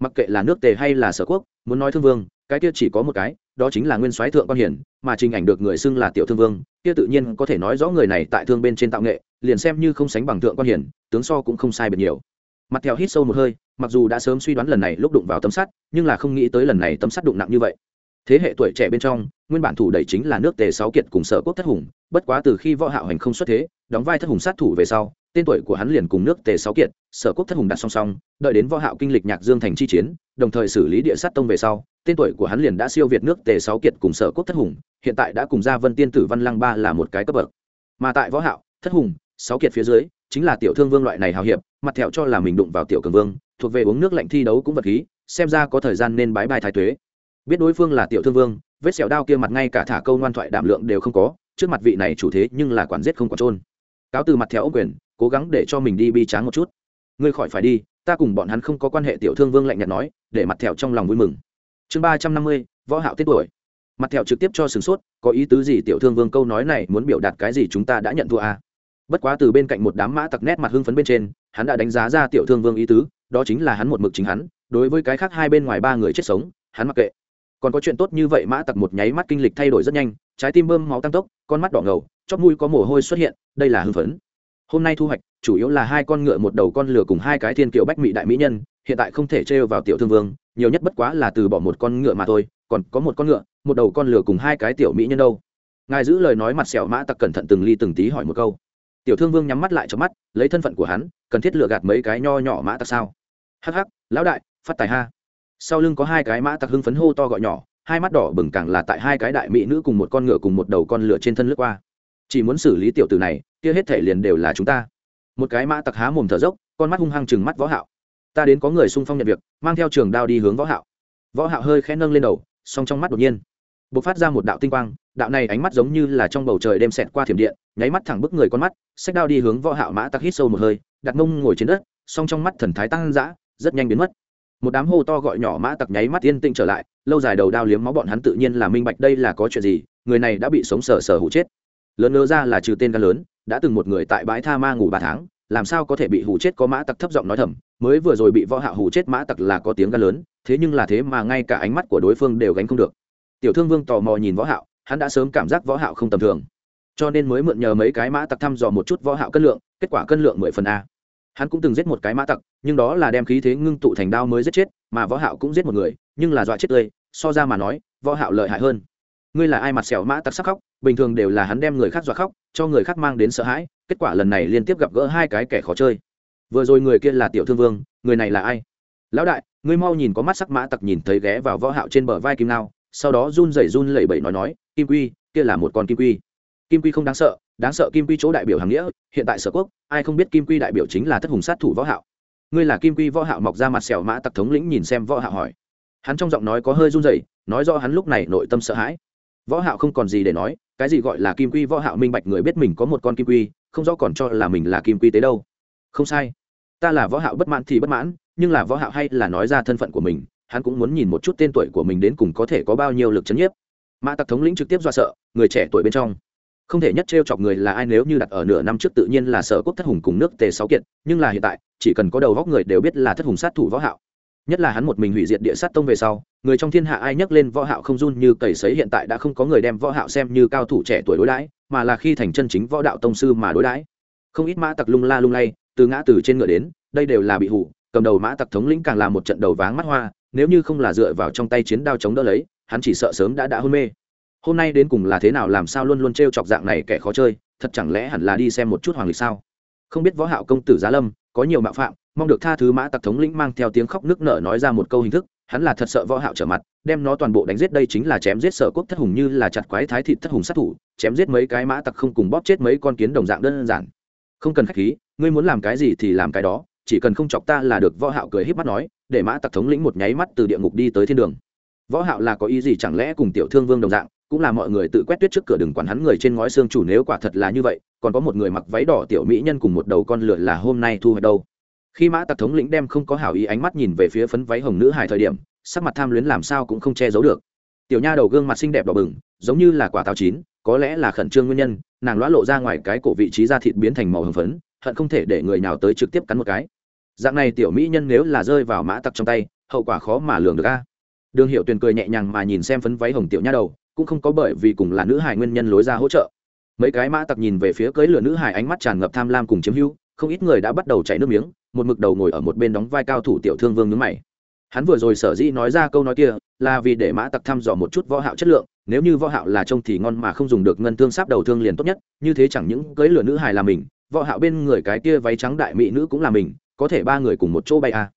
Mặc kệ là nước tề hay là sở quốc, muốn nói thương vương, cái kia chỉ có một cái đó chính là nguyên soái thượng quan hiển, mà trình ảnh được người xưng là tiểu thương vương, kia tự nhiên có thể nói rõ người này tại thương bên trên tạo nghệ, liền xem như không sánh bằng thượng quan hiển, tướng so cũng không sai biệt nhiều. Mặt theo hít sâu một hơi, mặc dù đã sớm suy đoán lần này lúc đụng vào tấm sắt nhưng là không nghĩ tới lần này tấm sắt đụng nặng như vậy. Thế hệ tuổi trẻ bên trong, nguyên bản thủ đẩy chính là nước tề sáu kiệt cùng sở quốc thất hùng, bất quá từ khi võ hạo hành không xuất thế, đóng vai thất hùng sát thủ về sau, tên tuổi của hắn liền cùng nước tề sáu kiệt, sở quốc thất hùng đặt song song, đợi đến võ hạo kinh lịch nhạc dương thành chi chiến, đồng thời xử lý địa sát tông về sau tên tuổi của hắn liền đã siêu việt nước tề sáu kiệt cùng sở quốc thất hùng, hiện tại đã cùng gia vân tiên tử văn lăng ba là một cái cấp bậc. Mà tại võ hạo, thất hùng, sáu kiệt phía dưới, chính là tiểu thương vương loại này hào hiệp, mặt thẹo cho là mình đụng vào tiểu cường vương, thuộc về uống nước lạnh thi đấu cũng vật khí, xem ra có thời gian nên bái bài thái tuế. Biết đối phương là tiểu thương vương, vết sẹo đao kia mặt ngay cả thả câu ngoan thoại đảm lượng đều không có, trước mặt vị này chủ thế nhưng là quản giết không quản trôn cáo từ mặt thẹo ông quyền, cố gắng để cho mình đi bi tráng một chút. Ngươi khỏi phải đi, ta cùng bọn hắn không có quan hệ tiểu thương vương lạnh nhạt nói, để mặt thẹo trong lòng vui mừng chương ba trăm năm mươi, võ hạo tiết tuổi. Mặt thẹo trực tiếp cho sửng sốt, có ý tứ gì tiểu thương vương câu nói này muốn biểu đạt cái gì chúng ta đã nhận thua à? bất quá từ bên cạnh một đám mã tặc nét mặt hưng phấn bên trên, hắn đã đánh giá ra tiểu thương vương ý tứ, đó chính là hắn một mực chính hắn, đối với cái khác hai bên ngoài ba người chết sống, hắn mặc kệ. Còn có chuyện tốt như vậy mã tặc một nháy mắt kinh lịch thay đổi rất nhanh, trái tim bơm máu tăng tốc, con mắt đỏ ngầu, chóp mũi có mồ hôi xuất hiện, đây là hưng phấn hôm nay thu hoạch, chủ yếu là hai con ngựa, một đầu con lửa cùng hai cái thiên kiều bách mỹ đại mỹ nhân, hiện tại không thể trêu vào tiểu thương vương, nhiều nhất bất quá là từ bỏ một con ngựa mà thôi, còn có một con ngựa, một đầu con lửa cùng hai cái tiểu mỹ nhân đâu. Ngài giữ lời nói mặt sẹo mã tặc cẩn thận từng ly từng tí hỏi một câu. Tiểu thương vương nhắm mắt lại cho mắt, lấy thân phận của hắn, cần thiết lựa gạt mấy cái nho nhỏ mã tặc sao? Hắc hắc, lão đại, phát tài ha. Sau lưng có hai cái mã tặc hưng phấn hô to gọi nhỏ, hai mắt đỏ bừng càng là tại hai cái đại mỹ nữ cùng một con ngựa cùng một đầu con lửa trên thân lướt qua chỉ muốn xử lý tiểu tử này, kia hết thể liền đều là chúng ta. Một cái mã tặc há mồm thở dốc, con mắt hung hăng chừng mắt võ hạo. Ta đến có người xung phong nhận việc, mang theo trường đao đi hướng võ hạo. Võ hạo hơi khẽ nâng lên đầu, song trong mắt đột nhiên bộc phát ra một đạo tinh quang, đạo này ánh mắt giống như là trong bầu trời đêm xẹt qua thiểm điện, nháy mắt thẳng bức người con mắt sách đao đi hướng võ hạo mã tặc hít sâu một hơi, đặt mông ngồi trên đất, song trong mắt thần thái tăng dã, rất nhanh biến mất. Một đám hô to gọi nhỏ mã tặc nháy mắt yên tĩnh trở lại, lâu dài đầu đao liếm máu bọn hắn tự nhiên là minh bạch đây là có chuyện gì, người này đã bị sống sờ sờ hụ chết lớn nớ ra là trừ tên gan lớn, đã từng một người tại bãi tha ma ngủ ba tháng, làm sao có thể bị hù chết có mã tặc thấp giọng nói thầm, mới vừa rồi bị võ hạ hù chết mã tặc là có tiếng gan lớn, thế nhưng là thế mà ngay cả ánh mắt của đối phương đều gánh không được. Tiểu thương vương tò mò nhìn võ hạo, hắn đã sớm cảm giác võ hạo không tầm thường. Cho nên mới mượn nhờ mấy cái mã tặc thăm dò một chút võ hạo cân lượng, kết quả cân lượng mười phần a. Hắn cũng từng giết một cái mã tặc, nhưng đó là đem khí thế ngưng tụ thành đao mới giết chết, mà võ hạo cũng giết một người, nhưng là dọa chết tươi, so ra mà nói, võ hạo lợi hại hơn ngươi là ai mặt sẹo mã tặc sắc khóc, bình thường đều là hắn đem người khác dọa khóc, cho người khác mang đến sợ hãi, kết quả lần này liên tiếp gặp gỡ hai cái kẻ khó chơi. Vừa rồi người kia là tiểu thương vương, người này là ai? Lão đại, ngươi mau nhìn có mắt sắc mã tặc nhìn thấy ghé vào võ hạo trên bờ vai kim nao sau đó run rẩy run lẩy bẩy nói nói, kim quy, kia là một con kim quy. Kim quy không đáng sợ đáng sợ kim quy chỗ đại biểu hàng nghĩa, hiện tại sở quốc, ai không biết kim quy đại biểu chính là thất hùng sát thủ võ hạo. Ngươi là kim quy võ hạo mọc ra mặt sẹo mã tặc thống lĩnh nhìn xem võ hạo hỏi. Hắn trong giọng nói có hơi run rẩy, nói do hắn lúc này nội tâm sợ hãi võ hạo không còn gì để nói, cái gì gọi là kim quy võ hạo minh bạch người biết mình có một con kim quy, không rõ còn cho là mình là kim quy tế đâu. Không sai. Ta là võ hạo bất mãn thì bất mãn, nhưng là võ hạo hay là nói ra thân phận của mình, hắn cũng muốn nhìn một chút tên tuổi của mình đến cùng có thể có bao nhiêu lực chấn nhiếp. Mã tặc thống lĩnh trực tiếp do sợ, người trẻ tuổi bên trong. Không thể nhất trêu chọc người là ai nếu như đặt ở nửa năm trước tự nhiên là sở quốc thất hùng cùng nước tề sáu kiện nhưng là hiện tại, chỉ cần có đầu góc người đều biết là thất hùng sát thủ võ hạo nhất là hắn một mình hủy diệt địa sát tông về sau, người trong thiên hạ ai nhắc lên võ hạo không run như cầy sấy hiện tại đã không có người đem võ hạo xem như cao thủ trẻ tuổi đối đãi, mà là khi thành chân chính võ đạo tông sư mà đối đãi. Không ít mã tặc lung la lung lay, từ ngã từ trên ngựa đến, đây đều là bị hủ, cầm đầu mã tặc thống lĩnh càng là một trận đầu váng mắt hoa, nếu như không là dựa vào trong tay chiến đao chống đỡ lấy, hắn chỉ sợ sớm đã đã hôn mê. Hôm nay đến cùng là thế nào làm sao luôn luôn trêu chọc dạng này kẻ khó chơi, thật chẳng lẽ hẳn là đi xem một chút hoàng lịch sao? Không biết võ hạo công tử giá lâm có nhiều mạo phạm, mong được tha thứ mã tặc thống lĩnh mang theo tiếng khóc nước nở nói ra một câu hình thức, hắn là thật sợ võ hạo trở mặt, đem nó toàn bộ đánh giết đây chính là chém giết sở quốc thất hùng như là chặt quái thái thịt thất hùng sát thủ, chém giết mấy cái mã tặc không cùng bóp chết mấy con kiến đồng dạng đơn giản. Không cần khách khí, ngươi muốn làm cái gì thì làm cái đó, chỉ cần không chọc ta là được, võ hạo cười híp mắt nói, để mã tặc thống lĩnh một nháy mắt từ địa ngục đi tới thiên đường. Võ hạo là có ý gì chẳng lẽ cùng tiểu thương vương đồng dạng cũng là mọi người tự quét tuyết trước cửa đừng quản hắn người trên ngói xương chủ nếu quả thật là như vậy, còn có một người mặc váy đỏ tiểu mỹ nhân cùng một đầu con lửa là hôm nay thu hoạch đâu. Khi mã tặc thống lĩnh đem không có hảo ý ánh mắt nhìn về phía phấn váy hồng nữ hài thời điểm, sắc mặt tham luyến làm sao cũng không che giấu được. Tiểu nha đầu gương mặt xinh đẹp đỏ bừng, giống như là quả táo chín, có lẽ là khẩn trương nguyên nhân, nàng lõa lộ ra ngoài cái cổ vị trí da thịt biến thành màu hồng phấn, hận không thể để người nào tới trực tiếp cắn một cái. Dạng này tiểu mỹ nhân nếu là rơi vào mã tặc trong tay, hậu quả khó mà lường được a. Đường hiệu tuyền cười nhẹ nhàng mà nhìn xem phấn váy hồng tiểu nha đầu cũng không có bởi vì cùng là nữ hải nguyên nhân lối ra hỗ trợ mấy cái mã tặc nhìn về phía cưới lửa nữ hải ánh mắt tràn ngập tham lam cùng chiếm hữu, không ít người đã bắt đầu chảy nước miếng, một mực đầu ngồi ở một bên đóng vai cao thủ tiểu thương vương nhướng mày hắn vừa rồi sở dĩ nói ra câu nói kia, là vì để mã tặc thăm dò một chút võ hạo chất lượng, nếu như võ hạo là trông thì ngon mà không dùng được ngân thương sáp đầu thương liền tốt nhất, như thế chẳng những cưới lửa nữ hải là mình, võ hạo bên người cái kia váy trắng đại mỹ nữ cũng là mình, có thể ba người cùng một chỗ bay à.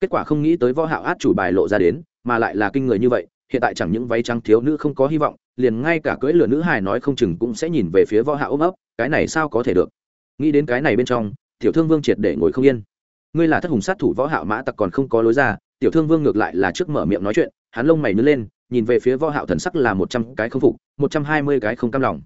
kết quả không nghĩ tới võ hạo át chủ bài lộ ra đến, mà lại là kinh người như vậy hiện tại chẳng những váy trắng thiếu nữ không có hy vọng, liền ngay cả cưỡi lửa nữ hài nói không chừng cũng sẽ nhìn về phía võ hạ ôm ấp, cái này sao có thể được? Nghĩ đến cái này bên trong, tiểu thương vương triệt để ngồi không yên. Ngươi là thất hùng sát thủ võ hạo mã tặc còn không có lối ra, tiểu thương vương ngược lại là trước mở miệng nói chuyện, hắn lông mày nhướng lên, nhìn về phía võ hạo thần sắc là một trăm cái không phục, một trăm hai mươi cái không cam lòng.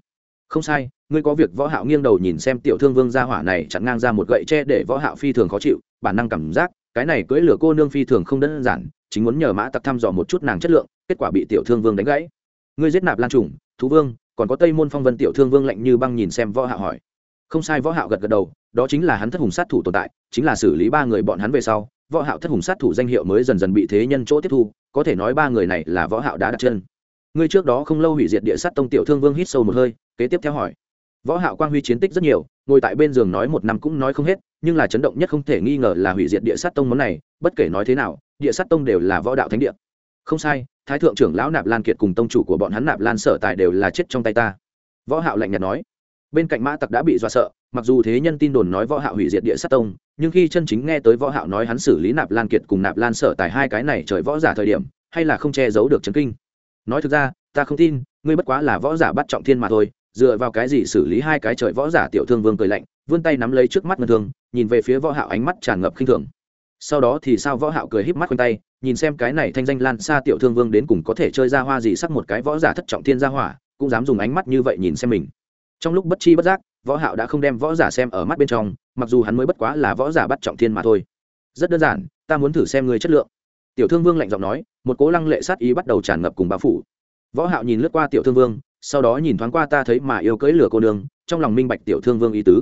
Không sai, ngươi có việc võ hạo nghiêng đầu nhìn xem tiểu thương vương gia hỏa này chặn ngang ra một gậy tre để võ hạo phi thường khó chịu, bản năng cảm giác, cái này cưỡi lửa cô nương phi thường không đơn giản, chính muốn nhờ mã tặc thăm dò một chút nàng chất lượng kết quả bị tiểu thương vương đánh gãy. Ngươi giết nạp lan trùng, thú vương, còn có tây môn phong vân tiểu thương vương lạnh như băng nhìn xem võ hạo hỏi. Không sai, võ hạo gật gật đầu, đó chính là hắn thất hùng sát thủ tồn tại, chính là xử lý ba người bọn hắn về sau, võ hạo thất hùng sát thủ danh hiệu mới dần dần bị thế nhân chỗ tiếp thu, có thể nói ba người này là võ hạo đã đặt chân. Ngươi trước đó không lâu hủy diệt địa sát tông tiểu thương vương hít sâu một hơi, kế tiếp theo hỏi. Võ hạo quang huy chiến tích rất nhiều, ngồi tại bên giường nói một năm cũng nói không hết, nhưng là chấn động nhất không thể nghi ngờ là hủy diệt địa sát tông món này, bất kể nói thế nào, địa sát tông đều là võ đạo thánh địa. Không sai thái thượng trưởng lão nạp lan kiệt cùng tông chủ của bọn hắn nạp lan sở tài đều là chết trong tay ta. Võ hạo lạnh nhạt nói. Bên cạnh mã tặc đã bị dọa sợ, mặc dù thế nhân tin đồn nói võ hạo hủy diệt địa sát tông, nhưng khi chân chính nghe tới võ hạo nói hắn xử lý nạp lan kiệt cùng nạp lan sở tài hai cái này trời võ giả thời điểm, hay là không che giấu được chấn kinh. Nói thực ra, ta không tin, ngươi bất quá là võ giả bắt trọng thiên mà thôi, dựa vào cái gì xử lý hai cái trời võ giả tiểu thương vương cười lạnh, vươn tay nắm lấy trước mắt ngân thương, nhìn về phía võ hạo ánh mắt tràn ngập khinh thường sau đó thì sao võ hạo cười híp mắt quanh tay, nhìn xem cái này thanh danh lan xa tiểu thương vương đến cùng có thể chơi ra hoa gì sắc một cái võ giả thất trọng thiên gia hỏa, cũng dám dùng ánh mắt như vậy nhìn xem mình. Trong lúc bất chi bất giác, võ hạo đã không đem võ giả xem ở mắt bên trong, mặc dù hắn mới bất quá là võ giả bắt trọng thiên mà thôi. Rất đơn giản, ta muốn thử xem người chất lượng. Tiểu thương vương lạnh giọng nói, một cố lăng lệ sát ý bắt đầu tràn ngập cùng bá phủ. Võ hạo nhìn lướt qua tiểu thương vương, sau đó nhìn thoáng qua ta thấy mà yêu cưỡi lửa cô nương, trong lòng minh bạch tiểu thương vương ý tứ.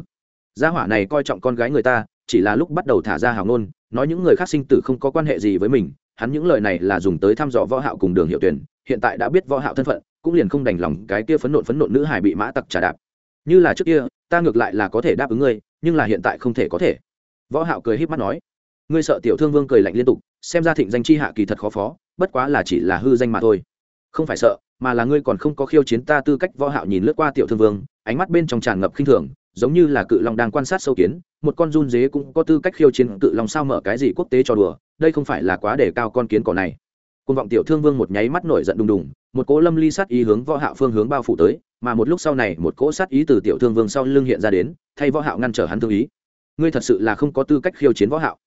Gia hỏa này coi trọng con gái người ta chỉ là lúc bắt đầu thả ra hào ngôn, nói những người khác sinh tử không có quan hệ gì với mình, hắn những lời này là dùng tới thăm dò võ hạo cùng đường hiệu tuyển, hiện tại đã biết võ hạo thân phận, cũng liền không đành lòng cái kia phấn nộ phấn nộ nữ hài bị mã tặc trả đạp. Như là trước kia, ta ngược lại là có thể đáp ứng ngươi, nhưng là hiện tại không thể có thể. Võ hạo cười híp mắt nói, ngươi sợ tiểu thương vương cười lạnh liên tục, xem ra thịnh danh chi hạ kỳ thật khó phó, bất quá là chỉ là hư danh mà thôi. Không phải sợ, mà là ngươi còn không có khiêu chiến ta tư cách võ hạo nhìn lướt qua tiểu thương vương, ánh mắt bên trong tràn ngập khinh thường giống như là cự long đang quan sát sâu kiến, một con run dế cũng có tư cách khiêu chiến cự long sao mở cái gì quốc tế cho đùa, đây không phải là quá để cao con kiến cỏ này. Côn vọng tiểu thương vương một nháy mắt nổi giận đùng đùng, một cỗ lâm ly sát ý hướng võ hạo phương hướng bao phủ tới, mà một lúc sau này, một cỗ sát ý từ tiểu thương vương sau lưng hiện ra đến, thay võ hạo ngăn trở hắn thương ý. Ngươi thật sự là không có tư cách khiêu chiến võ hạo.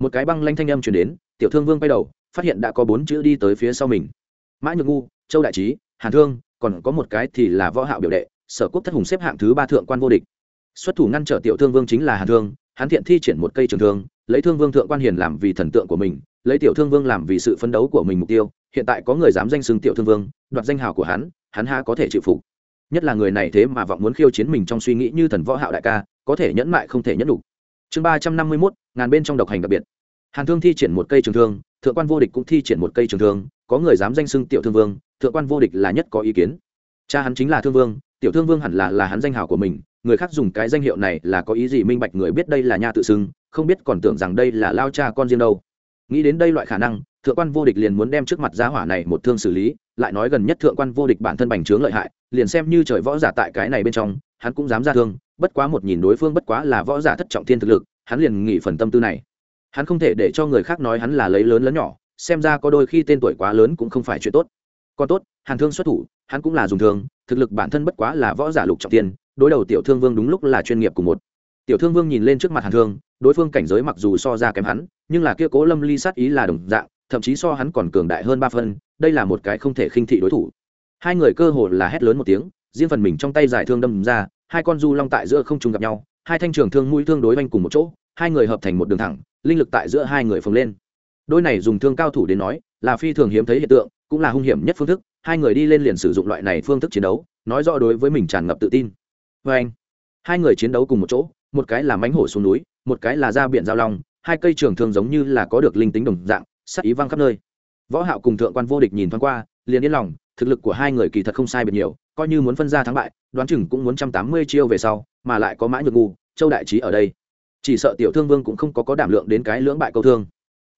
Một cái băng lanh thanh âm truyền đến, tiểu thương vương quay đầu, phát hiện đã có bốn chữ đi tới phía sau mình. Mã nhược ngu, châu đại trí, hàn thương, còn có một cái thì là võ hạo biểu đệ, sở quốc thất hùng xếp hạng thứ ba thượng quan vô địch xuất thủ ngăn trở tiểu thương vương chính là hàn thương hắn thiện thi triển một cây trường thương lấy thương vương thượng quan hiền làm vì thần tượng của mình lấy tiểu thương vương làm vì sự phấn đấu của mình mục tiêu hiện tại có người dám danh xưng tiểu thương vương đoạt danh hào của hắn hắn ha có thể chịu phục. Nhất là người này thế mà vọng muốn khiêu chiến mình trong suy nghĩ như thần võ hạo đại ca có thể nhẫn mại không thể nhẫn đủ. Chương ba trăm năm mươi 351, ngàn bên trong độc hành đặc biệt. Hàn thương thi triển một cây trường thương thượng quan vô địch cũng thi triển một cây trường thương có người dám danh xưng tiểu thương vương thượng quan vô địch là nhất có ý kiến. Cha hắn chính là thương vương tiểu thương vương hẳn là là hắn danh hào của mình, người khác dùng cái danh hiệu này là có ý gì minh bạch người biết đây là nha tự xưng, không biết còn tưởng rằng đây là lao cha con riêng đâu. Nghĩ đến đây loại khả năng, thượng quan vô địch liền muốn đem trước mặt giá hỏa này một thương xử lý, lại nói gần nhất thượng quan vô địch bản thân bành trướng lợi hại, liền xem như trời võ giả tại cái này bên trong, hắn cũng dám ra thương, bất quá một nhìn đối phương bất quá là võ giả thất trọng thiên thực lực, hắn liền nghỉ phần tâm tư này. Hắn không thể để cho người khác nói hắn là lấy lớn lớn nhỏ, xem ra có đôi khi tên tuổi quá lớn cũng không phải chuyện tốt. Còn tốt, hàn thương xuất thủ, hắn cũng là dùng thương thực lực bản thân bất quá là võ giả lục trọng tiên, đối đầu tiểu thương vương đúng lúc là chuyên nghiệp của một. Tiểu thương vương nhìn lên trước mặt hàn thương, đối phương cảnh giới mặc dù so ra kém hắn, nhưng là kia cố lâm ly sát ý là đồng dạng, thậm chí so hắn còn cường đại hơn ba phân đây là một cái không thể khinh thị đối thủ. Hai người cơ hồ là hét lớn một tiếng, riêng phần mình trong tay giải thương đâm ra, hai con du long tại giữa không trùng gặp nhau, hai thanh trường thương mũi thương đối oanh cùng một chỗ, hai người hợp thành một đường thẳng, linh lực tại giữa hai người phồng lên. Đôi này dùng thương cao thủ đến nói, là phi thường hiếm thấy hiện tượng, cũng là hung hiểm nhất phương thức hai người đi lên liền sử dụng loại này phương thức chiến đấu, nói rõ đối với mình tràn ngập tự tin. Vê anh, hai người chiến đấu cùng một chỗ, một cái là mánh hổ xuống núi, một cái là ra biển giao long, hai cây trường thường giống như là có được linh tính đồng dạng sắc ý văng khắp nơi. Võ hạo cùng thượng quan vô địch nhìn thoáng qua, liền yên lòng, thực lực của hai người kỳ thật không sai biệt nhiều, coi như muốn phân ra thắng bại, đoán chừng cũng muốn trăm tám mươi chiêu về sau, mà lại có mã nhược ngu, châu đại trí ở đây. Chỉ sợ tiểu thương vương cũng không có có đảm lượng đến cái lưỡng bại câu thương.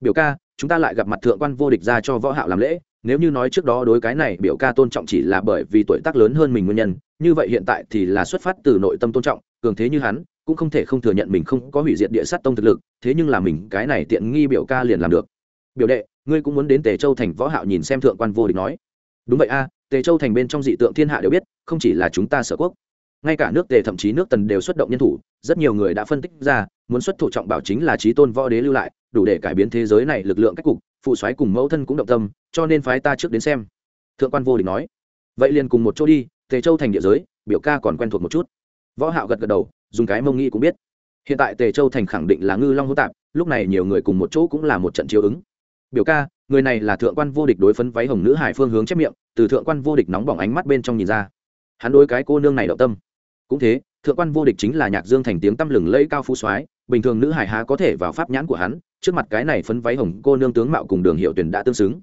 Biểu ca, chúng ta lại gặp mặt thượng quan vô địch ra cho võ hạo làm lễ nếu như nói trước đó đối cái này biểu ca tôn trọng chỉ là bởi vì tuổi tác lớn hơn mình nguyên nhân, như vậy hiện tại thì là xuất phát từ nội tâm tôn trọng, cường thế như hắn, cũng không thể không thừa nhận mình không có hủy diệt địa sát tông thực lực, thế nhưng là mình cái này tiện nghi biểu ca liền làm được. Biểu đệ, ngươi cũng muốn đến tề châu thành võ hạo nhìn xem thượng quan vô địch nói. Đúng vậy a, tề châu thành bên trong dị tượng thiên hạ đều biết, không chỉ là chúng ta sở quốc. Ngay cả nước tề thậm chí nước tần đều xuất động nhân thủ, rất nhiều người đã phân tích ra, muốn xuất thủ trọng bảo chính là trí tôn võ đế lưu lại, đủ để cải biến thế giới này lực lượng cách cục phụ soái cùng mẫu thân cũng động tâm, cho nên phái ta trước đến xem. Thượng quan vô địch nói. Vậy liền cùng một chỗ đi, tề châu thành địa giới, biểu ca còn quen thuộc một chút. Võ hạo gật gật đầu, dùng cái mông nghĩ cũng biết. Hiện tại tề châu thành khẳng định là ngư long hỗn tạp, lúc này nhiều người cùng một chỗ cũng là một trận chiếu ứng. Biểu ca, người này là thượng quan vô địch đối phấn váy hồng nữ hải phương hướng chép miệng, từ thượng quan vô địch nóng bỏng ánh mắt bên trong nhìn ra. Hắn đối cái cô nương này động tâm. Cũng thế, thượng quan vô địch chính là nhạc dương thành tiếng tăm lừng lẫy cao phú soái, bình thường nữ hải há có thể vào pháp nhãn của hắn trước mặt cái này phấn váy hồng cô nương tướng mạo cùng đường hiệu tuyển đã tương xứng.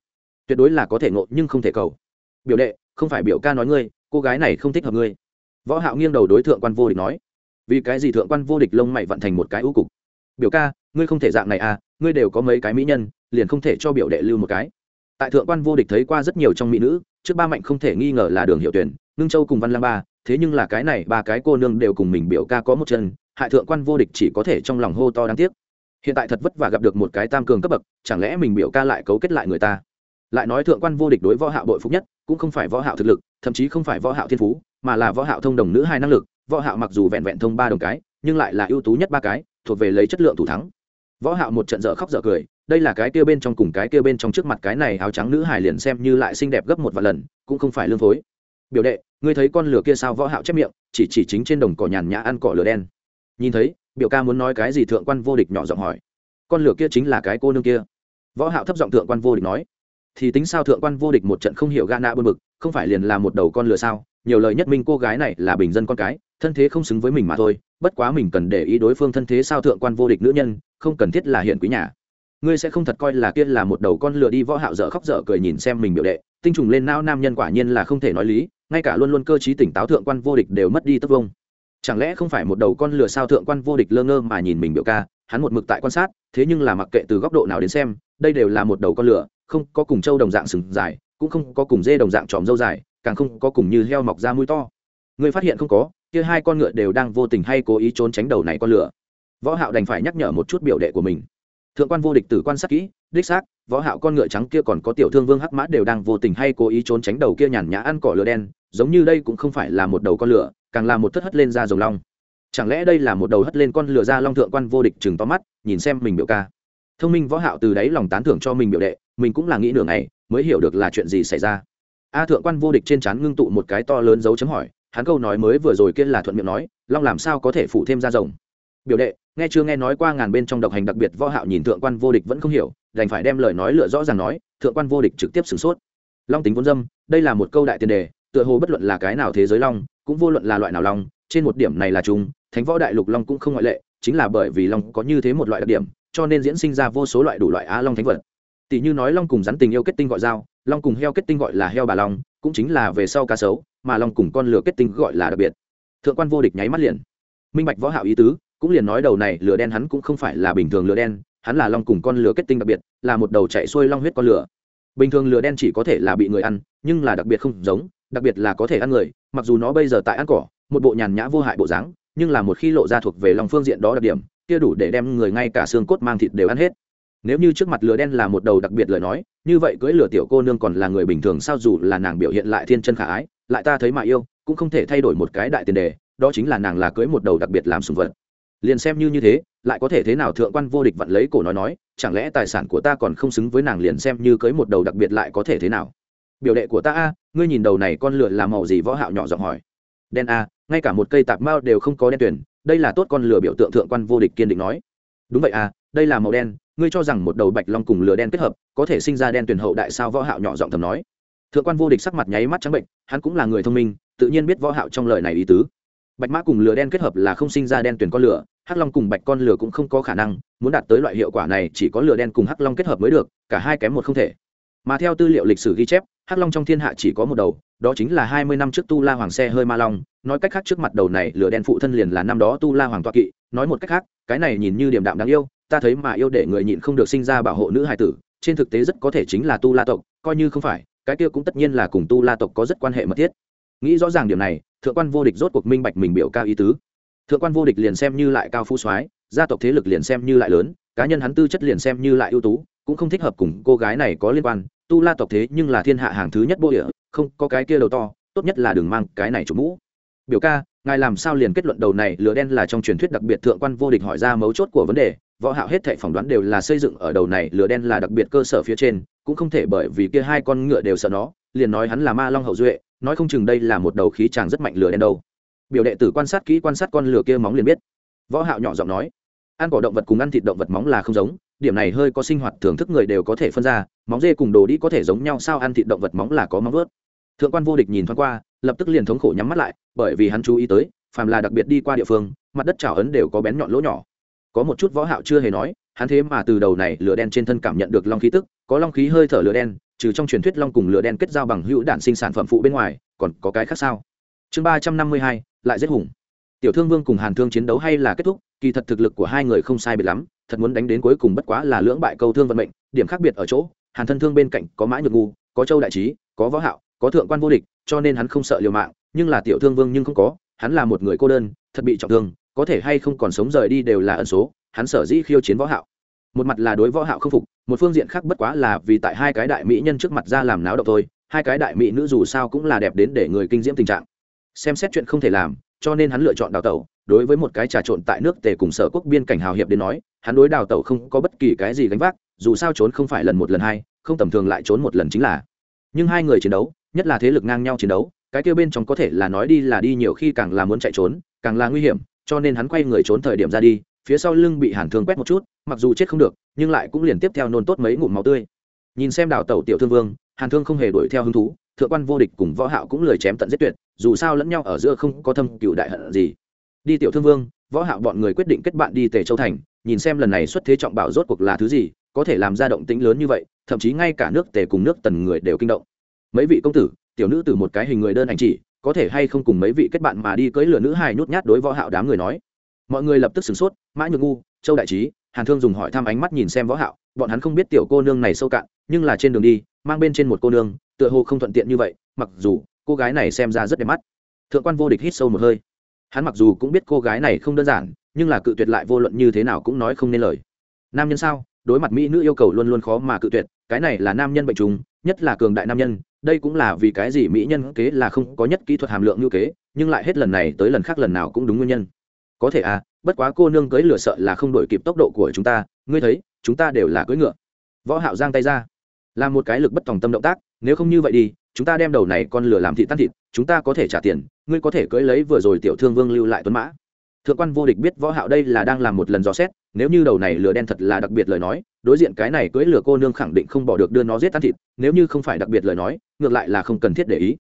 Tuyệt đối là có thể ngộ nhưng không thể cầu. Biểu đệ, không phải biểu ca nói ngươi, cô gái này không thích hợp ngươi. Võ hạo nghiêng đầu đối thượng quan vô địch nói. Vì cái gì thượng quan vô địch lông mày vận thành một cái ưu cục? Biểu ca, ngươi không thể dạng này à ngươi đều có mấy cái mỹ nhân, liền không thể cho biểu đệ lưu một cái. Tại thượng quan vô địch thấy qua rất nhiều trong mỹ nữ, trước ba mạnh không thể nghi ngờ là đường hiệu tuyển, ngưng châu cùng văn lang ba, thế nhưng là cái này ba cái cô nương đều cùng mình biểu ca có một chân, hại thượng quan vô địch chỉ có thể trong lòng hô to đáng tiếc hiện tại thật vất vả gặp được một cái tam cường cấp bậc, chẳng lẽ mình biểu ca lại cấu kết lại người ta? Lại nói thượng quan vô địch đối võ hạo bội phúc nhất, cũng không phải võ hạo thực lực, thậm chí không phải võ hạo thiên phú, mà là võ hạo thông đồng nữ hai năng lực, võ hạo mặc dù vẹn vẹn thông ba đồng cái, nhưng lại là ưu tú nhất ba cái, thuộc về lấy chất lượng thủ thắng. Võ hạo một trận dở khóc dở cười, đây là cái kia bên trong cùng cái kia bên trong trước mặt cái này áo trắng nữ hài liền xem như lại xinh đẹp gấp một vài lần, cũng không phải lương phối biểu đệ, ngươi thấy con lửa kia sao võ hạo chép miệng, chỉ chỉ chính trên đồng cỏ nhàn nhã ăn cỏ lửa đen. Nhìn thấy biểu ca muốn nói cái gì thượng quan vô địch nhỏ giọng hỏi. Con lửa kia chính là cái cô nương kia. Võ hạo thấp giọng thượng quan vô địch nói. Thì tính sao thượng quan vô địch một trận không hiểu gã nạ bơn bực, không phải liền là một đầu con lửa sao? Nhiều lời nhất minh cô gái này là bình dân con cái, thân thế không xứng với mình mà thôi, bất quá mình cần để ý đối phương thân thế sao thượng quan vô địch nữ nhân, không cần thiết là hiện quý nhà. Ngươi sẽ không thật coi là kia là một đầu con lừa đi, võ hạo dở khóc dở cười nhìn xem mình biểu đệ, tinh trùng lên não nam nhân quả nhiên là không thể nói lý, ngay cả luôn luôn cơ trí tỉnh táo thượng quan vô địch đều mất đi tất vông chẳng lẽ không phải một đầu con lừa sao thượng quan vô địch lơ ngơ mà nhìn mình biểu ca, hắn một mực tại quan sát, thế nhưng là mặc kệ từ góc độ nào đến xem, đây đều là một đầu con lừa, không có cùng trâu đồng dạng sừng dài, cũng không có cùng dê đồng dạng tròm dâu dài, càng không có cùng như heo mọc ra mũi to. Người phát hiện không có, kia hai con ngựa đều đang vô tình hay cố ý trốn tránh đầu này con lửa võ hạo đành phải nhắc nhở một chút biểu đệ của mình. Thượng quan vô địch tử quan sát kỹ, đích xác, võ hạo con ngựa trắng kia còn có tiểu thương vương hắc mã đều đang vô tình hay cố ý trốn tránh đầu kia nhàn nhã ăn cỏ lửa đen giống như đây cũng không phải là một đầu con lửa, càng là một thất hất lên ra rồng long. Chẳng lẽ đây là một đầu hất lên con lửa ra long thượng quan vô địch chừng to mắt, nhìn xem mình biểu ca. Thông minh võ hạo từ đấy lòng tán thưởng cho mình biểu đệ, mình cũng là nghĩ nửa ngày, mới hiểu được là chuyện gì xảy ra. A thượng quan vô địch trên trán ngưng tụ một cái to lớn dấu chấm hỏi, hắn câu nói mới vừa rồi kia là thuận miệng nói, long làm sao có thể phụ thêm ra rồng? Biểu đệ, nghe chưa nghe nói qua ngàn bên trong độc hành đặc biệt võ hạo nhìn thượng quan vô địch vẫn không hiểu, đành phải đem lời nói lựa rõ ràng nói, thượng quan vô địch trực tiếp sửng sốt. Long tính vốn dâm, đây là một câu đại tiền đề tựa hồ bất luận là cái nào thế giới long, cũng vô luận là loại nào long, trên một điểm này là chúng thánh võ đại lục long cũng không ngoại lệ, chính là bởi vì long có như thế một loại đặc điểm, cho nên diễn sinh ra vô số loại đủ loại á long thánh vật. Tỷ như nói long cùng rắn tình yêu kết tinh gọi dao, long cùng heo kết tinh gọi là heo bà long, cũng chính là về sau cá sấu, mà long cùng con lửa kết tinh gọi là đặc biệt. Thượng quan vô địch nháy mắt liền. Minh bạch võ hạo ý tứ, cũng liền nói đầu này lửa đen hắn cũng không phải là bình thường lửa đen, hắn là long cùng con lửa kết tinh đặc biệt, là một đầu chạy xuôi long huyết con lửa. Bình thường lửa đen chỉ có thể là bị người ăn, nhưng là đặc biệt không giống đặc biệt là có thể ăn người, mặc dù nó bây giờ tại ăn cỏ, một bộ nhàn nhã vô hại bộ dáng, nhưng là một khi lộ ra thuộc về lòng phương diện đó đặc điểm, kia đủ để đem người ngay cả xương cốt mang thịt đều ăn hết. Nếu như trước mặt lửa đen là một đầu đặc biệt lời nói, như vậy cưỡi lửa tiểu cô nương còn là người bình thường sao dù là nàng biểu hiện lại thiên chân khả ái, lại ta thấy mà yêu, cũng không thể thay đổi một cái đại tiền đề, đó chính là nàng là cưới một đầu đặc biệt làm sùng vật. Liền xem như như thế, lại có thể thế nào thượng quan vô địch vặn lấy cổ nói nói, chẳng lẽ tài sản của ta còn không xứng với nàng liền xem như cưới một đầu đặc biệt lại có thể thế nào? Biểu đệ của ta a ngươi nhìn đầu này con lửa là màu gì võ hạo nhỏ giọng hỏi. Đen a, ngay cả một cây tạp mao đều không có đen tuyển đây là tốt con lửa biểu tượng thượng quan vô địch kiên định nói. Đúng vậy a, đây là màu đen, ngươi cho rằng một đầu bạch long cùng lửa đen kết hợp, có thể sinh ra đen tuyển hậu đại sao võ hạo nhỏ giọng thầm nói. Thượng quan vô địch sắc mặt nháy mắt trắng bệnh, hắn cũng là người thông minh, tự nhiên biết võ hạo trong lời này ý tứ. Bạch mã cùng lửa đen kết hợp là không sinh ra đen tuyển con lửa, hắc long cùng bạch con lửa cũng không có khả năng, muốn đạt tới loại hiệu quả này chỉ có lửa đen cùng hắc long kết hợp mới được, cả hai kém một không thể. Mà theo tư liệu lịch sử ghi chép hắc long trong thiên hạ chỉ có một đầu, đó chính là hai mươi năm trước tu la hoàng xe hơi ma long. Nói cách khác trước mặt đầu này, lửa đen phụ thân liền là năm đó tu la hoàng toa kỵ. Nói một cách khác, cái này nhìn như điểm đạm đáng yêu, ta thấy mà yêu để người nhịn không được sinh ra bảo hộ nữ hài tử. Trên thực tế rất có thể chính là tu la tộc, coi như không phải, cái kia cũng tất nhiên là cùng tu la tộc có rất quan hệ mật thiết. Nghĩ rõ ràng điểm này, thượng quan vô địch rốt cuộc minh bạch mình biểu cao ý tứ. Thượng quan vô địch liền xem như lại cao phú soái, gia tộc thế lực liền xem như lại lớn, cá nhân hắn tư chất liền xem như lại ưu tú, cũng không thích hợp cùng cô gái này có liên quan tu la tộc thế nhưng là thiên hạ hàng thứ nhất bộ địa, không có cái kia đầu to, tốt nhất là đừng mang cái này chủ mũ. Biểu ca, ngài làm sao liền kết luận đầu này lửa đen là trong truyền thuyết đặc biệt thượng quan vô địch hỏi ra mấu chốt của vấn đề, võ hạo hết thảy phỏng đoán đều là xây dựng ở đầu này lửa đen là đặc biệt cơ sở phía trên, cũng không thể bởi vì kia hai con ngựa đều sợ nó, liền nói hắn là ma long hậu duệ, nói không chừng đây là một đầu khí chàng rất mạnh lửa đen đâu. Biểu đệ tử quan sát kỹ quan sát con lửa kia móng liền biết. Võ hạo nhỏ giọng nói, ăn cỏ động vật cùng ăn thịt động vật móng là không giống điểm này hơi có sinh hoạt thưởng thức người đều có thể phân ra, móng dê cùng đồ đi có thể giống nhau, sao ăn thịt động vật móng là có móng vớt thượng quan vô địch nhìn thoáng qua, lập tức liền thống khổ nhắm mắt lại, bởi vì hắn chú ý tới, phàm là đặc biệt đi qua địa phương, mặt đất trào ấn đều có bén nhọn lỗ nhỏ. Có một chút võ hạo chưa hề nói, hắn thế mà từ đầu này lửa đen trên thân cảm nhận được long khí tức, có long khí hơi thở lửa đen, trừ trong truyền thuyết long cùng lửa đen kết giao bằng hữu đạn sinh sản phẩm phụ bên ngoài, còn có cái khác sao? Chương ba trăm năm mươi hai, lại giết hùng. Tiểu thương vương cùng hàn thương chiến đấu hay là kết thúc, kỳ thật thực lực của hai người không sai biệt lắm thật muốn đánh đến cuối cùng bất quá là lưỡng bại câu thương vận mệnh, điểm khác biệt ở chỗ, hàn thân thương bên cạnh có mã nhược ngu, có châu đại trí, có võ hạo, có thượng quan vô địch, cho nên hắn không sợ liều mạng, nhưng là tiểu thương vương nhưng không có, hắn là một người cô đơn, thật bị trọng thương, có thể hay không còn sống rời đi đều là ẩn số, hắn sở dĩ khiêu chiến võ hạo. Một mặt là đối võ hạo không phục, một phương diện khác bất quá là vì tại hai cái đại mỹ nhân trước mặt ra làm náo động thôi, hai cái đại mỹ nữ dù sao cũng là đẹp đến để người kinh diễm tình trạng. Xem xét chuyện không thể làm cho nên hắn lựa chọn đào tẩu. Đối với một cái trà trộn tại nước tề cùng sở quốc biên cảnh hào hiệp đến nói, hắn đối đào tẩu không có bất kỳ cái gì gánh vác, dù sao trốn không phải lần một lần hai, không tầm thường lại trốn một lần chính là. Nhưng hai người chiến đấu, nhất là thế lực ngang nhau chiến đấu, cái kia bên trong có thể là nói đi là đi nhiều khi càng là muốn chạy trốn, càng là nguy hiểm, cho nên hắn quay người trốn thời điểm ra đi, phía sau lưng bị hàn thương quét một chút, mặc dù chết không được, nhưng lại cũng liền tiếp theo nôn tốt mấy ngụm máu tươi. Nhìn xem đào tẩu tiểu thương vương, hàn thương không hề đuổi theo hứng thú thượng quan vô địch cùng võ hạo cũng lười chém tận giết tuyệt, dù sao lẫn nhau ở giữa không có thâm cựu đại hận gì. Đi tiểu thương vương, võ hạo bọn người quyết định kết bạn đi tề châu thành, nhìn xem lần này xuất thế trọng bảo rốt cuộc là thứ gì, có thể làm ra động tĩnh lớn như vậy, thậm chí ngay cả nước tề cùng nước tần người đều kinh động. Mấy vị công tử, tiểu nữ từ một cái hình người đơn ảnh chỉ, có thể hay không cùng mấy vị kết bạn mà đi cưỡi lửa nữ hài nhút nhát đối võ hạo đám người nói. Mọi người lập tức sửng sốt, mã nhược ngu, châu đại trí hàn thương dùng hỏi thăm ánh mắt nhìn xem võ hạo, bọn hắn không biết tiểu cô nương này sâu cạn, nhưng là trên đường đi, mang bên trên một cô nương, tựa hồ không thuận tiện như vậy, mặc dù cô gái này xem ra rất đẹp mắt. Thượng quan vô địch hít sâu một hơi. Hắn mặc dù cũng biết cô gái này không đơn giản, nhưng là cự tuyệt lại vô luận như thế nào cũng nói không nên lời. Nam nhân sao? Đối mặt mỹ nữ yêu cầu luôn luôn khó mà cự tuyệt, cái này là nam nhân bệnh trùng, nhất là cường đại nam nhân, đây cũng là vì cái gì mỹ nhân kế là không có nhất kỹ thuật hàm lượng như kế, nhưng lại hết lần này tới lần khác lần nào cũng đúng nguyên nhân có thể à bất quá cô nương cưới lửa sợ là không đổi kịp tốc độ của chúng ta, ngươi thấy, chúng ta đều là cưỡi ngựa. Võ hạo giang tay ra. Làm một cái lực bất tòng tâm động tác, nếu không như vậy đi, chúng ta đem đầu này con lửa làm thịt tan thịt, chúng ta có thể trả tiền, ngươi có thể cưỡi lấy vừa rồi tiểu thương vương lưu lại tuấn mã. Thượng quan vô địch biết võ hạo đây là đang làm một lần dò xét, nếu như đầu này lửa đen thật là đặc biệt lời nói, đối diện cái này cưỡi lửa cô nương khẳng định không bỏ được đưa nó giết tan thịt, nếu như không phải đặc biệt lời nói, ngược lại là không cần thiết để ý.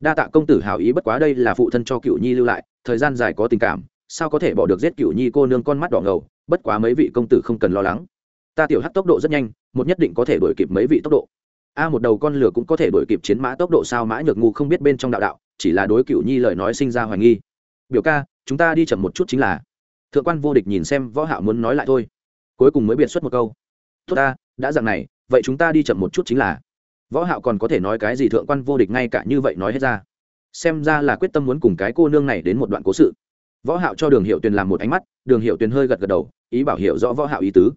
Đa tạ công tử hảo ý bất quá đây là phụ thân cho cựu nhi lưu lại, thời gian dài có tình cảm sao có thể bỏ được giết cựu nhi cô nương con mắt đỏ ngầu, bất quá mấy vị công tử không cần lo lắng. Ta tiểu hắc tốc độ rất nhanh, một nhất định có thể đuổi kịp mấy vị tốc độ. A, một đầu con lửa cũng có thể đuổi kịp chiến mã tốc độ sao mã nhược ngu không biết bên trong đạo đạo, chỉ là đối cựu nhi lời nói sinh ra hoài nghi. Biểu ca, chúng ta đi chậm một chút chính là. Thượng quan vô địch nhìn xem võ hạo muốn nói lại thôi. Cuối cùng mới biệt xuất một câu. Tốt ta, đã dạng này, vậy chúng ta đi chậm một chút chính là. Võ hạo còn có thể nói cái gì thượng quan vô địch ngay cả như vậy nói hết ra. Xem ra là quyết tâm muốn cùng cái cô nương này đến một đoạn cố sự võ hạo cho đường hiệu tuyền làm một ánh mắt, đường hiệu tuyền hơi gật gật đầu, ý bảo hiểu rõ võ hạo ý tứ.